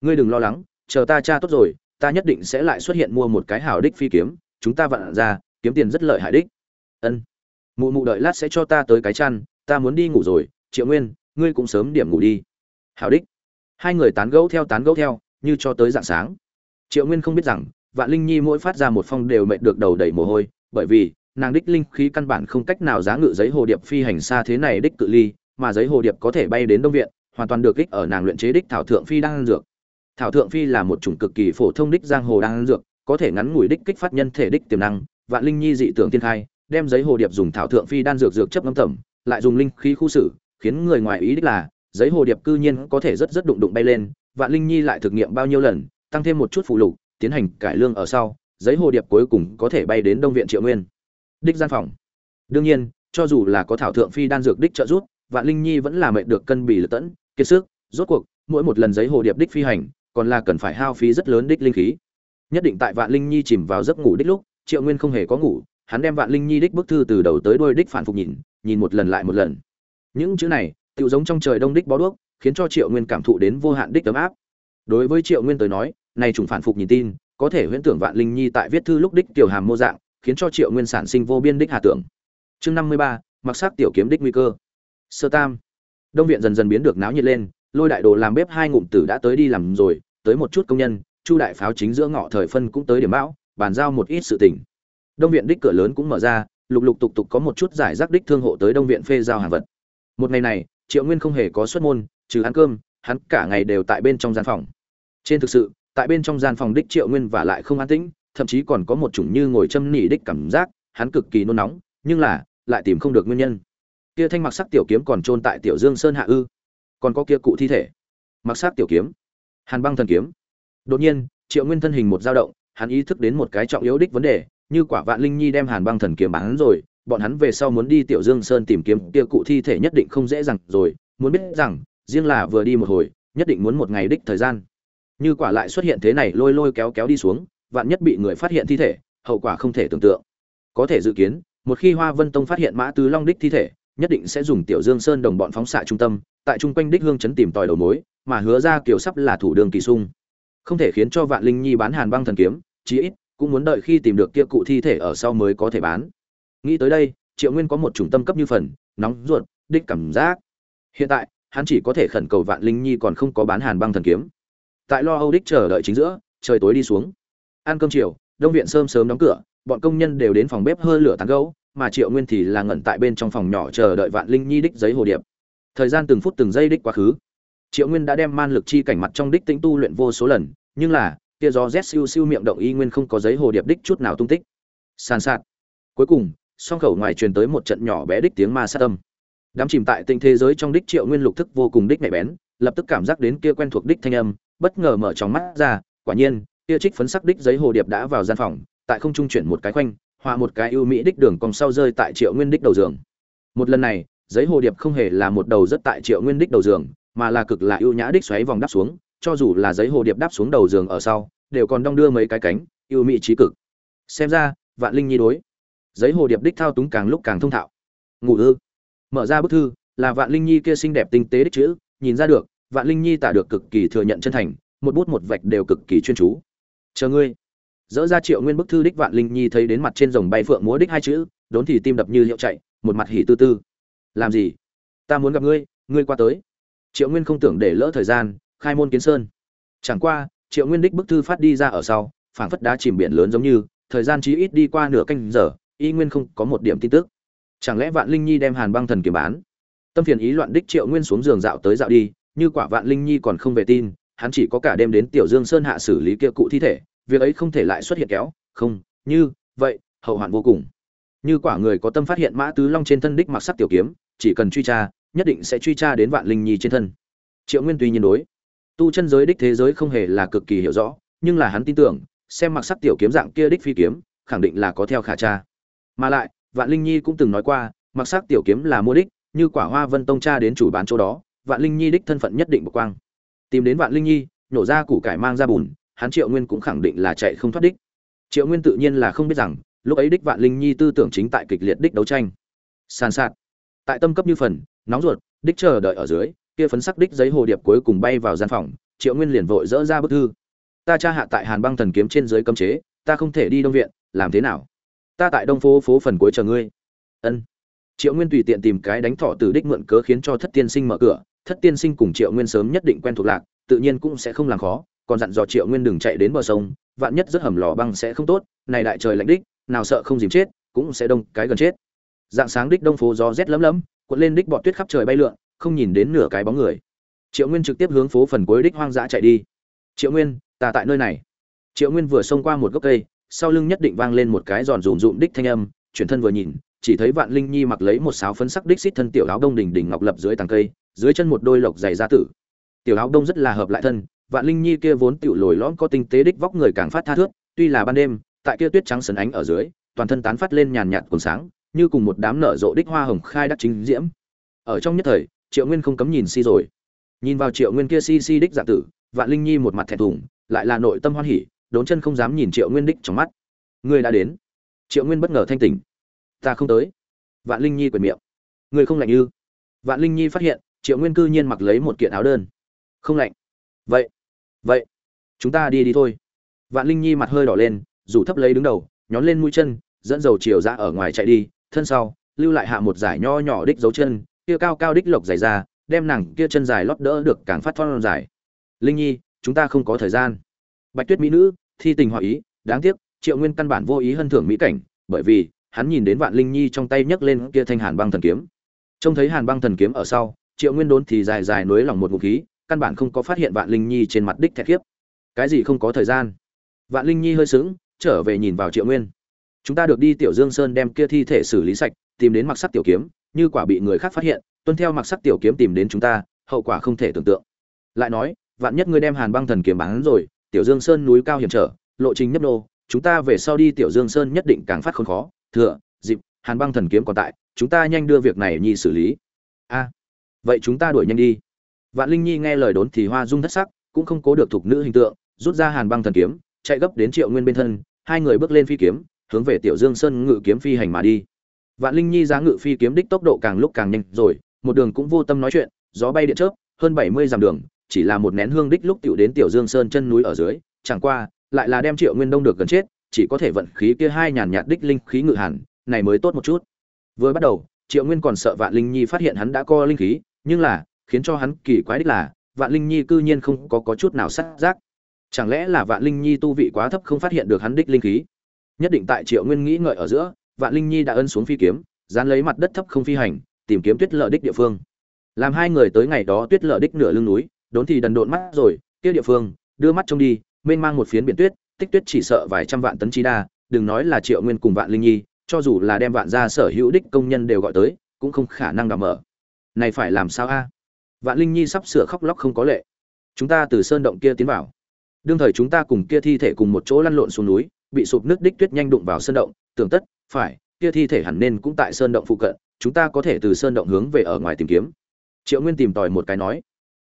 Ngươi đừng lo lắng, chờ ta cha tốt rồi ta nhất định sẽ lại xuất hiện mua một cái hảo đích phi kiếm, chúng ta vặn ra, kiếm tiền rất lợi hại đích. Ân. Mụ mụ đợi lát sẽ cho ta tới cái chăn, ta muốn đi ngủ rồi, triệu nguyên, ngươi cũng sớm điểm ngủ đi. Hảo đích. Hai người tán gẫu theo tán gẫu theo, như cho tới dạng sáng. Triệu nguyên không biết rằng, vạn linh nhi mỗi phát ra một phong đều mệt được đầu đầy mồ hôi, bởi vì, nàng đích linh khí căn bản không cách nào giá ngự giấy hồ điệp phi hành xa thế này đích cự ly, mà giấy hồ điệp có thể bay đến đông viện, hoàn toàn được kích ở nàng luyện chế đích thảo thượng phi đang dược thảo thượng phi là một chủng cực kỳ phổ thông đích giang hồ đang dược, có thể ngắn ngủi đích kích phát nhân thể đích tiềm năng. Vạn linh nhi dị tưởng tiên khai, đem giấy hồ điệp dùng thảo thượng phi đan dược dược chấp ngâm tẩm lại dùng linh khí khu xử, khiến người ngoài ý đích là, giấy hồ điệp cư nhiên có thể rất rất đụng đụng bay lên. Vạn linh nhi lại thực nghiệm bao nhiêu lần, tăng thêm một chút phụ lục, tiến hành cải lương ở sau, giấy hồ điệp cuối cùng có thể bay đến đông viện triệu nguyên. Đích gian phòng. Đương nhiên, cho dù là có thảo thượng phi đan dược đích trợ giúp, vạn linh nhi vẫn là mệnh được cân bì lực tẫn, kiệt sức. Rốt cuộc, mỗi một lần giấy hồ điệp đích phi hành còn là cần phải hao phí rất lớn đích linh khí. Nhất định tại vạn linh nhi chìm vào giấc ngủ đích lúc, triệu nguyên không hề có ngủ, hắn đem vạn linh nhi đích bức thư từ đầu tới đuôi đích phản phục nhìn nhìn một lần lại một lần. Những chữ này tự giống trong trời đông đích bó đuốc, khiến cho triệu nguyên cảm thụ đến vô hạn đích ấm áp. Đối với triệu nguyên tới nói, này trùng phản phục nhìn tin, có thể huyễn tưởng vạn linh nhi tại viết thư lúc đích tiểu hàm mô dạng, khiến cho triệu nguyên sản sinh vô biên đích hà tưởng. Chương năm mươi ba, mặc sắc tiểu kiếm đích nguy cơ. Sơ tam. Đông viện dần dần biến được náo nhiệt lên, lôi đại đồ làm bếp hai ngụm tử đã tới đi làm rồi tới một chút công nhân, chu đại pháo chính giữa ngọ thời phân cũng tới điểm bão, bàn giao một ít sự tình. Đông viện đích cửa lớn cũng mở ra, lục lục tục tục có một chút giải rác đích thương hộ tới đông viện phê giao hàng vật. Một ngày này, triệu nguyên không hề có xuất môn, trừ ăn cơm, hắn cả ngày đều tại bên trong gian phòng. Trên thực sự, tại bên trong gian phòng đích triệu nguyên và lại không an tĩnh, thậm chí còn có một chủng như ngồi châm nỉ đích cảm giác, hắn cực kỳ nôn nóng, nhưng là, lại tìm không được nguyên nhân. Kia thanh mặc sắc tiểu kiếm còn trôn tại tiểu dương sơn hạ ư. Còn có kia cụ thi thể. Mặc sắc tiểu kiếm hàn băng thần kiếm. Đột nhiên, triệu nguyên thân hình một dao động, hắn ý thức đến một cái trọng yếu đích vấn đề, như quả vạn linh nhi đem hàn băng thần kiếm bán rồi, bọn hắn về sau muốn đi tiểu dương sơn tìm kiếm, kia cụ thi thể nhất định không dễ dàng rồi, muốn biết rằng, riêng là vừa đi một hồi, nhất định muốn một ngày đích thời gian. Như quả lại xuất hiện thế này lôi lôi kéo kéo đi xuống, vạn nhất bị người phát hiện thi thể, hậu quả không thể tưởng tượng. Có thể dự kiến, một khi hoa vân tông phát hiện mã tứ long đích thi thể, nhất định sẽ dùng tiểu dương sơn đồng bọn phóng xạ trung tâm, tại trung quanh đích hương chấn tìm tòi đầu mối mà hứa ra kiểu sắp là thủ đường kỳ sung. Không thể khiến cho vạn linh nhi bán hàn băng thần kiếm, chí ít cũng muốn đợi khi tìm được kia cụ thi thể ở sau mới có thể bán. Nghĩ tới đây, triệu nguyên có một chủng tâm cấp như phần, nóng ruột, đích cảm giác. Hiện tại, hắn chỉ có thể khẩn cầu vạn linh nhi còn không có bán hàn băng thần kiếm. Tại lo âu đích chờ đợi chính giữa, trời tối đi xuống. Ăn cơm chiều, đông viện sớm sớm đóng cửa, bọn công nhân đều đến phòng bếp hơi lửa tán gấu mà triệu nguyên thì là ngẩn tại bên trong phòng nhỏ chờ đợi vạn linh nhi đích giấy hồ điệp. Thời gian từng phút từng giây đích quá khứ triệu nguyên đã đem man lực chi cảnh mặt trong đích tĩnh tu luyện vô số lần, nhưng là, kia gió rét siêu siêu miệng động y nguyên không có giấy hồ điệp đích chút nào tung tích. Sàn sạt. Cuối cùng, song khẩu ngoài truyền tới một trận nhỏ bé đích tiếng ma sát âm. Đám chìm tại tinh thế giới trong đích triệu nguyên lục thức vô cùng đích nhạy bén, lập tức cảm giác đến kia quen thuộc đích thanh âm, bất ngờ mở trong mắt ra, quả nhiên, kia trích phấn sắc đích giấy hồ điệp đã vào gian phòng, tại không trung chuyển một cái khoanh, hòa một cái ưu mỹ đích đường cong sau rơi tại triệu nguyên đích đầu giường. Một lần này, giấy hồ điệp không hề là một đầu rất tại triệu nguyên đích đầu giường mà là cực là ưu nhã đích xoáy vòng đáp xuống, cho dù là giấy hồ điệp đáp xuống đầu giường ở sau, đều còn đong đưa mấy cái cánh, ưu mỹ trí cực. Xem ra, vạn linh nhi đối. Giấy hồ điệp đích thao túng càng lúc càng thông thạo. Ngủ ư? Mở ra bức thư, là vạn linh nhi kia xinh đẹp tinh tế đích chữ, nhìn ra được, vạn linh nhi tả được cực kỳ thừa nhận chân thành, một bút một vạch đều cực kỳ chuyên chú. Chờ ngươi. Dỡ ra triệu nguyên bức thư đích vạn linh nhi thấy đến mặt trên dòng bay phượng múa đích hai chữ, đốn thì tim đập như hiệu chạy, một mặt hỉ tư tư. Làm gì? Ta muốn gặp ngươi ngươi qua tới triệu nguyên không tưởng để lỡ thời gian, khai môn kiến sơn. Chẳng qua, triệu nguyên đích bức thư phát đi ra ở sau, phảng phất đá chìm biển lớn giống như, thời gian chí ít đi qua nửa canh giờ, y nguyên không có một điểm tin tức. Chẳng lẽ vạn linh nhi đem hàn băng thần kiếm bán? Tâm phiền ý loạn đích triệu nguyên xuống giường dạo tới dạo đi, như quả vạn linh nhi còn không về tin, hắn chỉ có cả đêm đến tiểu dương sơn hạ xử lý kia cụ thi thể, việc ấy không thể lại xuất hiện kéo, không, như, vậy, hậu hoạn vô cùng. Như quả người có tâm phát hiện mã tứ long trên thân đích mặc sắc tiểu kiếm, chỉ cần truy tra nhất định sẽ truy tra đến vạn linh nhi trên thân. Triệu nguyên tuy nhiên đối, tu chân giới đích thế giới không hề là cực kỳ hiểu rõ, nhưng là hắn tin tưởng, xem mặc sắc tiểu kiếm dạng kia đích phi kiếm, khẳng định là có theo khả tra. Mà lại, vạn linh nhi cũng từng nói qua, mặc sắc tiểu kiếm là mua đích, như quả hoa vân tông cha đến chủ bán chỗ đó, vạn linh nhi đích thân phận nhất định bộc quang. Tìm đến vạn linh nhi, nổ ra củ cải mang ra bùn, hắn triệu nguyên cũng khẳng định là chạy không thoát đích. Triệu nguyên tự nhiên là không biết rằng, lúc ấy đích vạn linh nhi tư tưởng chính tại kịch liệt đích đấu tranh. Sàn sạt. Tại tâm cấp như phần nóng ruột, đích chờ đợi ở dưới, kia phấn sắc đích giấy hồ điệp cuối cùng bay vào gian phòng, triệu nguyên liền vội dỡ ra bức thư. Ta tra hạ tại hàn băng thần kiếm trên dưới cấm chế, ta không thể đi đông viện, làm thế nào? Ta tại đông phố phố phần cuối chờ ngươi. Ân. Triệu nguyên tùy tiện tìm cái đánh thọ từ đích mượn cớ khiến cho thất tiên sinh mở cửa. Thất tiên sinh cùng triệu nguyên sớm nhất định quen thuộc lạc, tự nhiên cũng sẽ không làm khó, còn dặn dò triệu nguyên đừng chạy đến bờ sông, vạn nhất rất hầm lò băng sẽ không tốt, này đại trời lạnh đích, nào sợ không dìm chết, cũng sẽ đông cái gần chết. Dạng sáng đích đông phố gió rét lấm lấm cuộn lên đích bọt tuyết khắp trời bay lượn, không nhìn đến nửa cái bóng người. Triệu nguyên trực tiếp hướng phố phần cuối đích hoang dã chạy đi. Triệu nguyên, ta tại nơi này. Triệu nguyên vừa xông qua một gốc cây, sau lưng nhất định vang lên một cái giòn rùm rụm đích thanh âm, chuyển thân vừa nhìn, chỉ thấy vạn linh nhi mặc lấy một sáo phấn sắc đích xít thân tiểu áo đông đỉnh đỉnh ngọc lập dưới tàng cây, dưới chân một đôi lộc dày da tử. Tiểu áo đông rất là hợp lại thân, vạn linh nhi kia vốn tiểu lồi lõm có tinh tế đích vóc người càng phát tha thướt tuy là ban đêm, tại kia tuyết trắng sấn ánh ở dưới, toàn thân tán phát lên nhàn nhạt cuồng sáng như cùng một đám nở rộ đích hoa hồng khai đắc chính diễm. Ở trong nhất thời, triệu nguyên không cấm nhìn si rồi. Nhìn vào triệu nguyên kia si si đích dạng tử, vạn linh nhi một mặt thẹn thùng, lại là nội tâm hoan hỉ, đốn chân không dám nhìn triệu nguyên đích trong mắt. Người đã đến. Triệu nguyên bất ngờ thanh tỉnh. Ta không tới. Vạn linh nhi quyền miệng. Người không lạnh ư? Vạn linh nhi phát hiện, triệu nguyên cư nhiên mặc lấy một kiện áo đơn. Không lạnh. Vậy vậy, chúng ta đi đi thôi. Vạn linh nhi mặt hơi đỏ lên, rủ thấp lấy đứng đầu, nhón lên mũi chân, dẫn dầu chiều ra ở ngoài chạy đi thân sau, lưu lại hạ một giải nho nhỏ đích dấu chân, kia cao cao đích lộc dày ra, đem nàng kia chân dài lót đỡ được càng phát thon dài. Linh nhi, chúng ta không có thời gian. Bạch tuyết mỹ nữ, thi tình họa ý, đáng tiếc, triệu nguyên căn bản vô ý hơn thưởng mỹ cảnh, bởi vì, hắn nhìn đến vạn linh nhi trong tay nhấc lên kia thanh hàn băng thần kiếm. Trông thấy hàn băng thần kiếm ở sau, triệu nguyên đốn thì dài dài nối lòng một ngụ khí, căn bản không có phát hiện vạn linh nhi trên mặt đích thẹt khiếp. Cái gì không có thời gian? Vạn linh nhi hơi sững, trở về nhìn vào triệu nguyên chúng ta được đi tiểu dương sơn đem kia thi thể xử lý sạch, tìm đến mặc sắc tiểu kiếm, như quả bị người khác phát hiện, tuân theo mặc sắc tiểu kiếm tìm đến chúng ta, hậu quả không thể tưởng tượng. Lại nói, vạn nhất ngươi đem hàn băng thần kiếm bán rồi, tiểu dương sơn núi cao hiểm trở, lộ trình nhấp nô, chúng ta về sau đi tiểu dương sơn nhất định càng phát khốn khó. Thừa, dịp, hàn băng thần kiếm còn tại, chúng ta nhanh đưa việc này nhi xử lý. A, vậy chúng ta đuổi nhanh đi. Vạn linh nhi nghe lời đốn thì hoa dung thất sắc, cũng không cố được thuộc nữ hình tượng, rút ra hàn băng thần kiếm, chạy gấp đến triệu nguyên bên thân, hai người bước lên phi kiếm hướng về tiểu dương sơn ngự kiếm phi hành mà đi. Vạn linh nhi giá ngự phi kiếm đích tốc độ càng lúc càng nhanh rồi một đường cũng vô tâm nói chuyện gió bay điện chớp hơn bảy mươi dặm đường chỉ là một nén hương đích lúc tiểu đến tiểu dương sơn chân núi ở dưới chẳng qua lại là đem triệu nguyên đông được gần chết chỉ có thể vận khí kia hai nhàn nhạt đích linh khí ngự hẳn này mới tốt một chút. Vừa bắt đầu triệu nguyên còn sợ vạn linh nhi phát hiện hắn đã co linh khí nhưng là khiến cho hắn kỳ quái đích là vạn linh nhi cư nhiên không có, có chút nào sắc giác. Chẳng lẽ là vạn linh nhi tu vị quá thấp không phát hiện được hắn đích linh khí? Nhất định tại triệu nguyên nghĩ ngợi ở giữa, vạn linh nhi đã ân xuống phi kiếm, dán lấy mặt đất thấp không phi hành, tìm kiếm tuyết lợ đích địa phương. Làm hai người tới ngày đó tuyết lợ đích nửa lưng núi, đốn thì đần độn mắt rồi, kia địa phương, đưa mắt trông đi, mênh mang một phiến biển tuyết, tích tuyết chỉ sợ vài trăm vạn tấn chi đa, đừng nói là triệu nguyên cùng vạn linh nhi, cho dù là đem vạn gia sở hữu đích công nhân đều gọi tới, cũng không khả năng đảm mở. Này phải làm sao a? Vạn linh nhi sắp sửa khóc lóc không có lệ. Chúng ta từ sơn động kia tiến vào. Đương thời chúng ta cùng kia thi thể cùng một chỗ lăn lộn xuống núi bị sụp nước đích tuyết nhanh đụng vào sơn động, tưởng tất, phải, kia thi thể hẳn nên cũng tại sơn động phụ cận, chúng ta có thể từ sơn động hướng về ở ngoài tìm kiếm. Triệu nguyên tìm tòi một cái nói,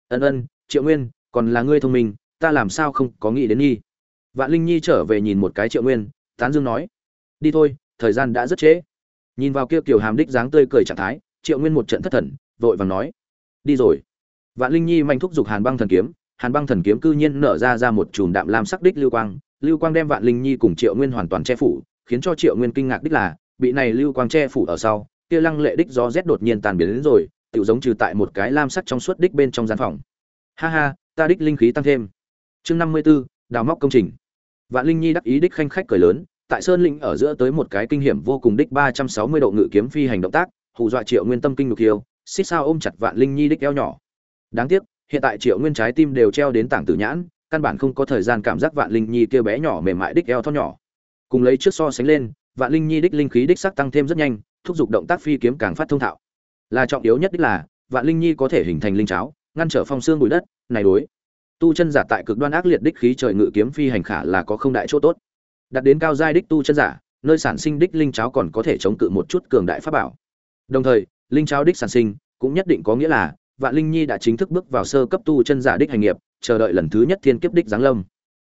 ân ân, triệu nguyên, còn là ngươi thông minh, ta làm sao không có nghĩ đến nhi? Vạn linh nhi trở về nhìn một cái triệu nguyên, tán dương nói, đi thôi, thời gian đã rất trễ. Nhìn vào kia kiều hàm đích dáng tươi cười trạng thái, triệu nguyên một trận thất thần, vội vàng nói, đi rồi. Vạn linh nhi manh thúc giục hàn băng thần kiếm, hàn băng thần kiếm cư nhiên nở ra ra một chùm đạm lam sắc đích lưu quang lưu quang đem vạn linh nhi cùng triệu nguyên hoàn toàn che phủ khiến cho triệu nguyên kinh ngạc đích là bị này lưu quang che phủ ở sau kia lăng lệ đích gió rét đột nhiên tàn biến đến rồi tự giống trừ tại một cái lam sắc trong suốt đích bên trong gian phòng. Ha ha ta đích linh khí tăng thêm. Chương năm mươi 54, đào móc công trình. Vạn linh nhi đắc ý đích khanh khách cười lớn tại sơn lĩnh ở giữa tới một cái kinh hiểm vô cùng đích ba trăm sáu mươi độ ngự kiếm phi hành động tác hù dọa triệu nguyên tâm kinh lục hiêu xích sao ôm chặt vạn linh nhi đích eo nhỏ. Đáng tiếc hiện tại triệu nguyên trái tim đều treo đến tảng tử nhãn căn bản không có thời gian cảm giác vạn linh nhi kia bé nhỏ mềm mại đích eo thon nhỏ. Cùng lấy trước so sánh lên, vạn linh nhi đích linh khí đích sắc tăng thêm rất nhanh, thúc giục động tác phi kiếm càng phát thông thạo. Là trọng yếu nhất đích là, vạn linh nhi có thể hình thành linh cháo, ngăn trở phong xương bụi đất, này đối. Tu chân giả tại cực đoan ác liệt đích khí trời ngự kiếm phi hành khả là có không đại chỗ tốt. Đặt đến cao giai đích tu chân giả, nơi sản sinh đích linh cháo còn có thể chống cự một chút cường đại pháp bảo. Đồng thời, linh cháo đích sản sinh cũng nhất định có nghĩa là vạn linh nhi đã chính thức bước vào sơ cấp tu chân giả đích hành nghiệp, chờ đợi lần thứ nhất thiên kiếp đích giáng lâm.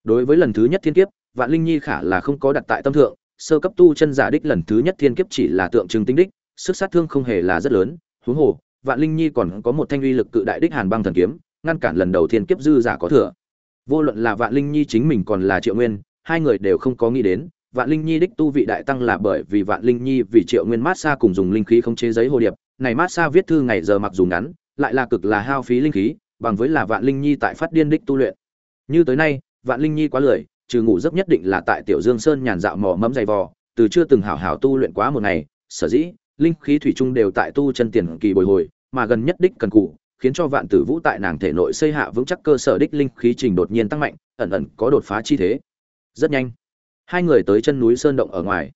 Đối với lần thứ nhất thiên kiếp, vạn linh nhi khả là không có đặt tại tâm thượng, sơ cấp tu chân giả đích lần thứ nhất thiên kiếp chỉ là tượng trưng tính đích, sức sát thương không hề là rất lớn, huống hồ, vạn linh nhi còn có một thanh uy lực cự đại đích hàn băng thần kiếm, ngăn cản lần đầu thiên kiếp dư giả có thừa. Vô luận là vạn linh nhi chính mình còn là triệu nguyên, hai người đều không có nghĩ đến, vạn linh nhi đích tu vị đại tăng là bởi vì vạn linh nhi vì triệu nguyên mát xa cùng dùng linh khí không chế giấy hồ điệp, này mát xa viết thư ngày giờ mặc dù ngắn lại là cực là hao phí linh khí, bằng với là vạn linh nhi tại phát điên đích tu luyện. Như tới nay, vạn linh nhi quá lười, trừ ngủ giấc nhất định là tại tiểu dương sơn nhàn dạo mò mẫm dày vò, từ chưa từng hảo hảo tu luyện quá một ngày, sở dĩ, linh khí thủy chung đều tại tu chân tiền kỳ bồi hồi, mà gần nhất đích cần cụ, khiến cho vạn tử vũ tại nàng thể nội xây hạ vững chắc cơ sở đích linh khí trình đột nhiên tăng mạnh, ẩn ẩn có đột phá chi thế. Rất nhanh, hai người tới chân núi sơn động ở ngoài.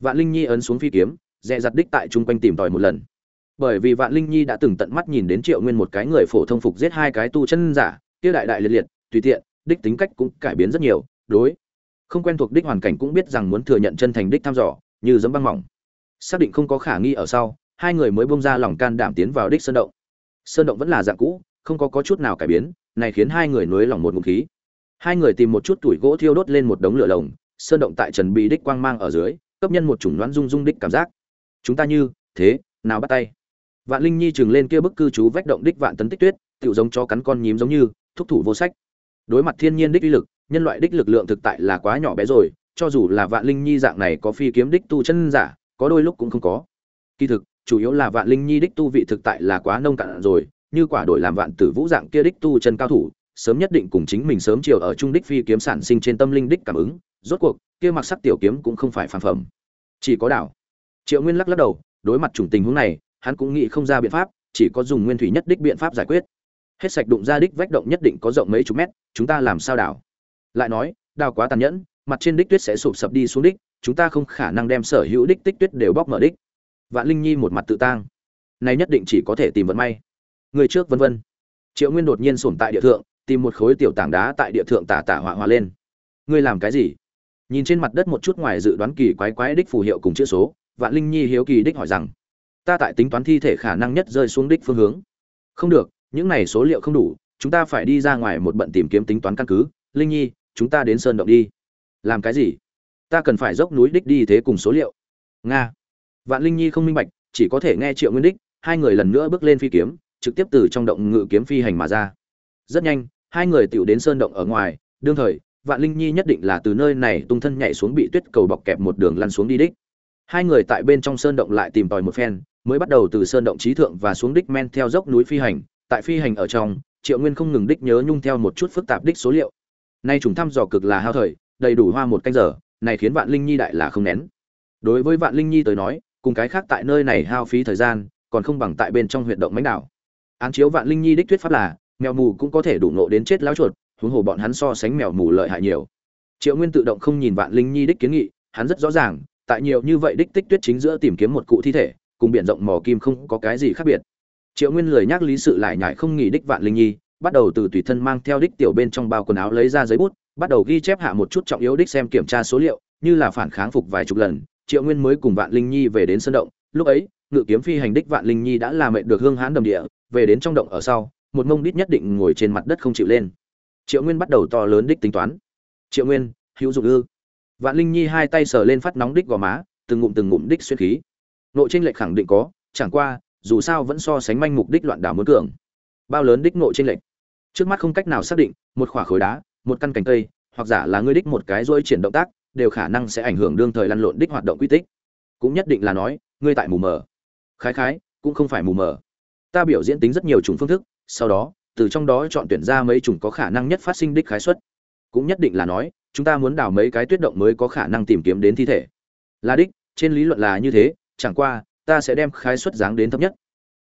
Vạn linh nhi ấn xuống phi kiếm, dè dặt đích tại chung quanh tìm tòi một lần bởi vì vạn linh nhi đã từng tận mắt nhìn đến triệu nguyên một cái người phổ thông phục giết hai cái tu chân giả kia đại đại liệt liệt tùy tiện đích tính cách cũng cải biến rất nhiều đối. Không quen thuộc đích hoàn cảnh cũng biết rằng muốn thừa nhận chân thành đích thăm dò như giấm băng mỏng. Xác định không có khả nghi ở sau hai người mới bông ra lòng can đảm tiến vào đích sơn động. Sơn động vẫn là dạng cũ không có, có chút nào cải biến này khiến hai người nối lòng một ngụm khí. Hai người tìm một chút tuổi gỗ thiêu đốt lên một đống lửa lồng sơn động tại trần bị đích quang mang ở dưới cấp nhân một chủng đoán rung rung đích cảm giác. Chúng ta như thế nào bắt tay? Vạn linh nhi trừng lên kia bức cư trú vách động đích vạn tấn tích tuyết, tựu giống cho cắn con nhím giống như, thúc thủ vô sách. Đối mặt thiên nhiên đích uy lực, nhân loại đích lực lượng thực tại là quá nhỏ bé rồi, cho dù là vạn linh nhi dạng này có phi kiếm đích tu chân giả, có đôi lúc cũng không có. Kỳ thực, chủ yếu là vạn linh nhi đích tu vị thực tại là quá nông cạn rồi, như quả đổi làm vạn tử vũ dạng kia đích tu chân cao thủ, sớm nhất định cùng chính mình sớm chiều ở trung đích phi kiếm sản sinh trên tâm linh đích cảm ứng, rốt cuộc, kia mặc sắc tiểu kiếm cũng không phải phản phẩm. Chỉ có đảo. Triệu nguyên lắc lắc đầu, đối mặt chủng tình huống này hắn cũng nghĩ không ra biện pháp, chỉ có dùng nguyên thủy nhất đích biện pháp giải quyết. Hết sạch đụng ra đích vách động nhất định có rộng mấy chục mét, chúng ta làm sao đảo? Lại nói, đào quá tàn nhẫn, mặt trên đích tuyết sẽ sụp sập đi xuống đích, chúng ta không khả năng đem sở hữu đích tích tuyết đều bóc mở đích. Vạn linh nhi một mặt tự tang. Này nhất định chỉ có thể tìm vận may. Người trước vân vân. Triệu nguyên đột nhiên sổm tại địa thượng, tìm một khối tiểu tảng đá tại địa thượng tả tả hỏa hòa lên. Ngươi làm cái gì? Nhìn trên mặt đất một chút ngoài dự đoán kỳ quái quái đích phù hiệu cùng chữ số, vạn linh nhi hiếu kỳ đích hỏi rằng ta tại tính toán thi thể khả năng nhất rơi xuống đích phương hướng. Không được, những này số liệu không đủ, chúng ta phải đi ra ngoài một bận tìm kiếm tính toán căn cứ. Linh nhi, chúng ta đến sơn động đi. Làm cái gì? Ta cần phải dốc núi đích đi thế cùng số liệu. Nga. Vạn linh nhi không minh bạch, chỉ có thể nghe triệu nguyên đích, hai người lần nữa bước lên phi kiếm, trực tiếp từ trong động ngự kiếm phi hành mà ra. Rất nhanh, hai người tựu đến sơn động ở ngoài, đương thời, vạn linh nhi nhất định là từ nơi này tung thân nhảy xuống bị tuyết cầu bọc kẹp một đường lăn xuống đi đích. Hai người tại bên trong sơn động lại tìm tòi một phen mới bắt đầu từ sơn động trí thượng và xuống đích men theo dốc núi phi hành. Tại phi hành ở trong, triệu nguyên không ngừng đích nhớ nhung theo một chút phức tạp đích số liệu. Nay chúng thăm dò cực là hao thời, đầy đủ hoa một canh giờ, này khiến vạn linh nhi đại là không nén. Đối với vạn linh nhi tới nói, cùng cái khác tại nơi này hao phí thời gian, còn không bằng tại bên trong huyện động mánh đảo. Án chiếu vạn linh nhi đích thuyết pháp là, mèo mù cũng có thể đủ nộ đến chết láo chuột, huống hồ bọn hắn so sánh mèo mù lợi hại nhiều. Triệu nguyên tự động không nhìn vạn linh nhi đích kiến nghị, hắn rất rõ ràng, tại nhiều như vậy đích tích tuyết chính giữa tìm kiếm một cụ thi thể cùng biển rộng mò kim không có cái gì khác biệt. Triệu nguyên lười nhắc lý sự lại nhải không nghỉ đích vạn linh nhi, bắt đầu từ tùy thân mang theo đích tiểu bên trong bao quần áo lấy ra giấy bút, bắt đầu ghi chép hạ một chút trọng yếu đích xem kiểm tra số liệu, như là phản kháng phục vài chục lần, triệu nguyên mới cùng vạn linh nhi về đến sân động. Lúc ấy, ngự kiếm phi hành đích vạn linh nhi đã làm mệnh được hương hãn đầm địa, về đến trong động ở sau, một mông đít nhất định ngồi trên mặt đất không chịu lên. Triệu nguyên bắt đầu to lớn đích tính toán. Triệu nguyên, hữu dụng ư? Vạn linh nhi hai tay sờ lên phát nóng đích gò má, từng ngụm từng ngụm đích xuyên khí nội tranh lệch khẳng định có, chẳng qua, dù sao vẫn so sánh manh mục đích loạn đảo muốn cường. Bao lớn đích nội tranh lệch? Trước mắt không cách nào xác định, một khỏa khối đá, một căn cành cây, hoặc giả là ngươi đích một cái dôi triển động tác, đều khả năng sẽ ảnh hưởng đương thời lăn lộn đích hoạt động quy tích. Cũng nhất định là nói, ngươi tại mù mờ. Khái khái, cũng không phải mù mờ. Ta biểu diễn tính rất nhiều chủng phương thức, sau đó, từ trong đó chọn tuyển ra mấy chủng có khả năng nhất phát sinh đích khái suất. Cũng nhất định là nói, chúng ta muốn đào mấy cái tuyết động mới có khả năng tìm kiếm đến thi thể. Là đích, trên lý luận là như thế chẳng qua, ta sẽ đem khái suất dáng đến thấp nhất.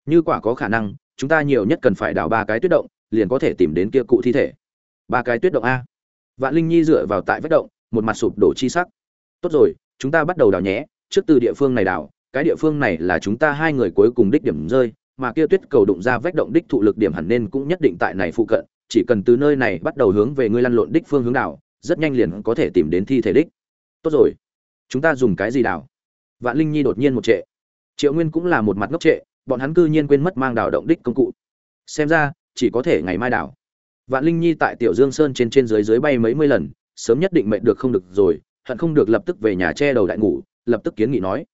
Như quả có khả năng, chúng ta nhiều nhất cần phải đào ba cái tuyết động, liền có thể tìm đến kia cụ thi thể. Ba cái tuyết động a. Vạn linh nhi dựa vào tại vết động, một mặt sụp đổ chi sắc. Tốt rồi, chúng ta bắt đầu đào nhé, trước từ địa phương này đào, cái địa phương này là chúng ta hai người cuối cùng đích điểm rơi, mà kia tuyết cầu đụng ra vách động đích thụ lực điểm hẳn nên cũng nhất định tại này phụ cận, chỉ cần từ nơi này bắt đầu hướng về ngươi lăn lộn đích phương hướng đảo rất nhanh liền có thể tìm đến thi thể đích. Tốt rồi, chúng ta dùng cái gì đảo vạn linh nhi đột nhiên một trệ. Triệu nguyên cũng là một mặt ngốc trệ, bọn hắn cư nhiên quên mất mang đào động đích công cụ. Xem ra, chỉ có thể ngày mai đào. vạn linh nhi tại tiểu dương sơn trên trên dưới dưới bay mấy mươi lần, sớm nhất định mệnh được không được rồi, hận không được lập tức về nhà che đầu đại ngủ, lập tức kiến nghị nói.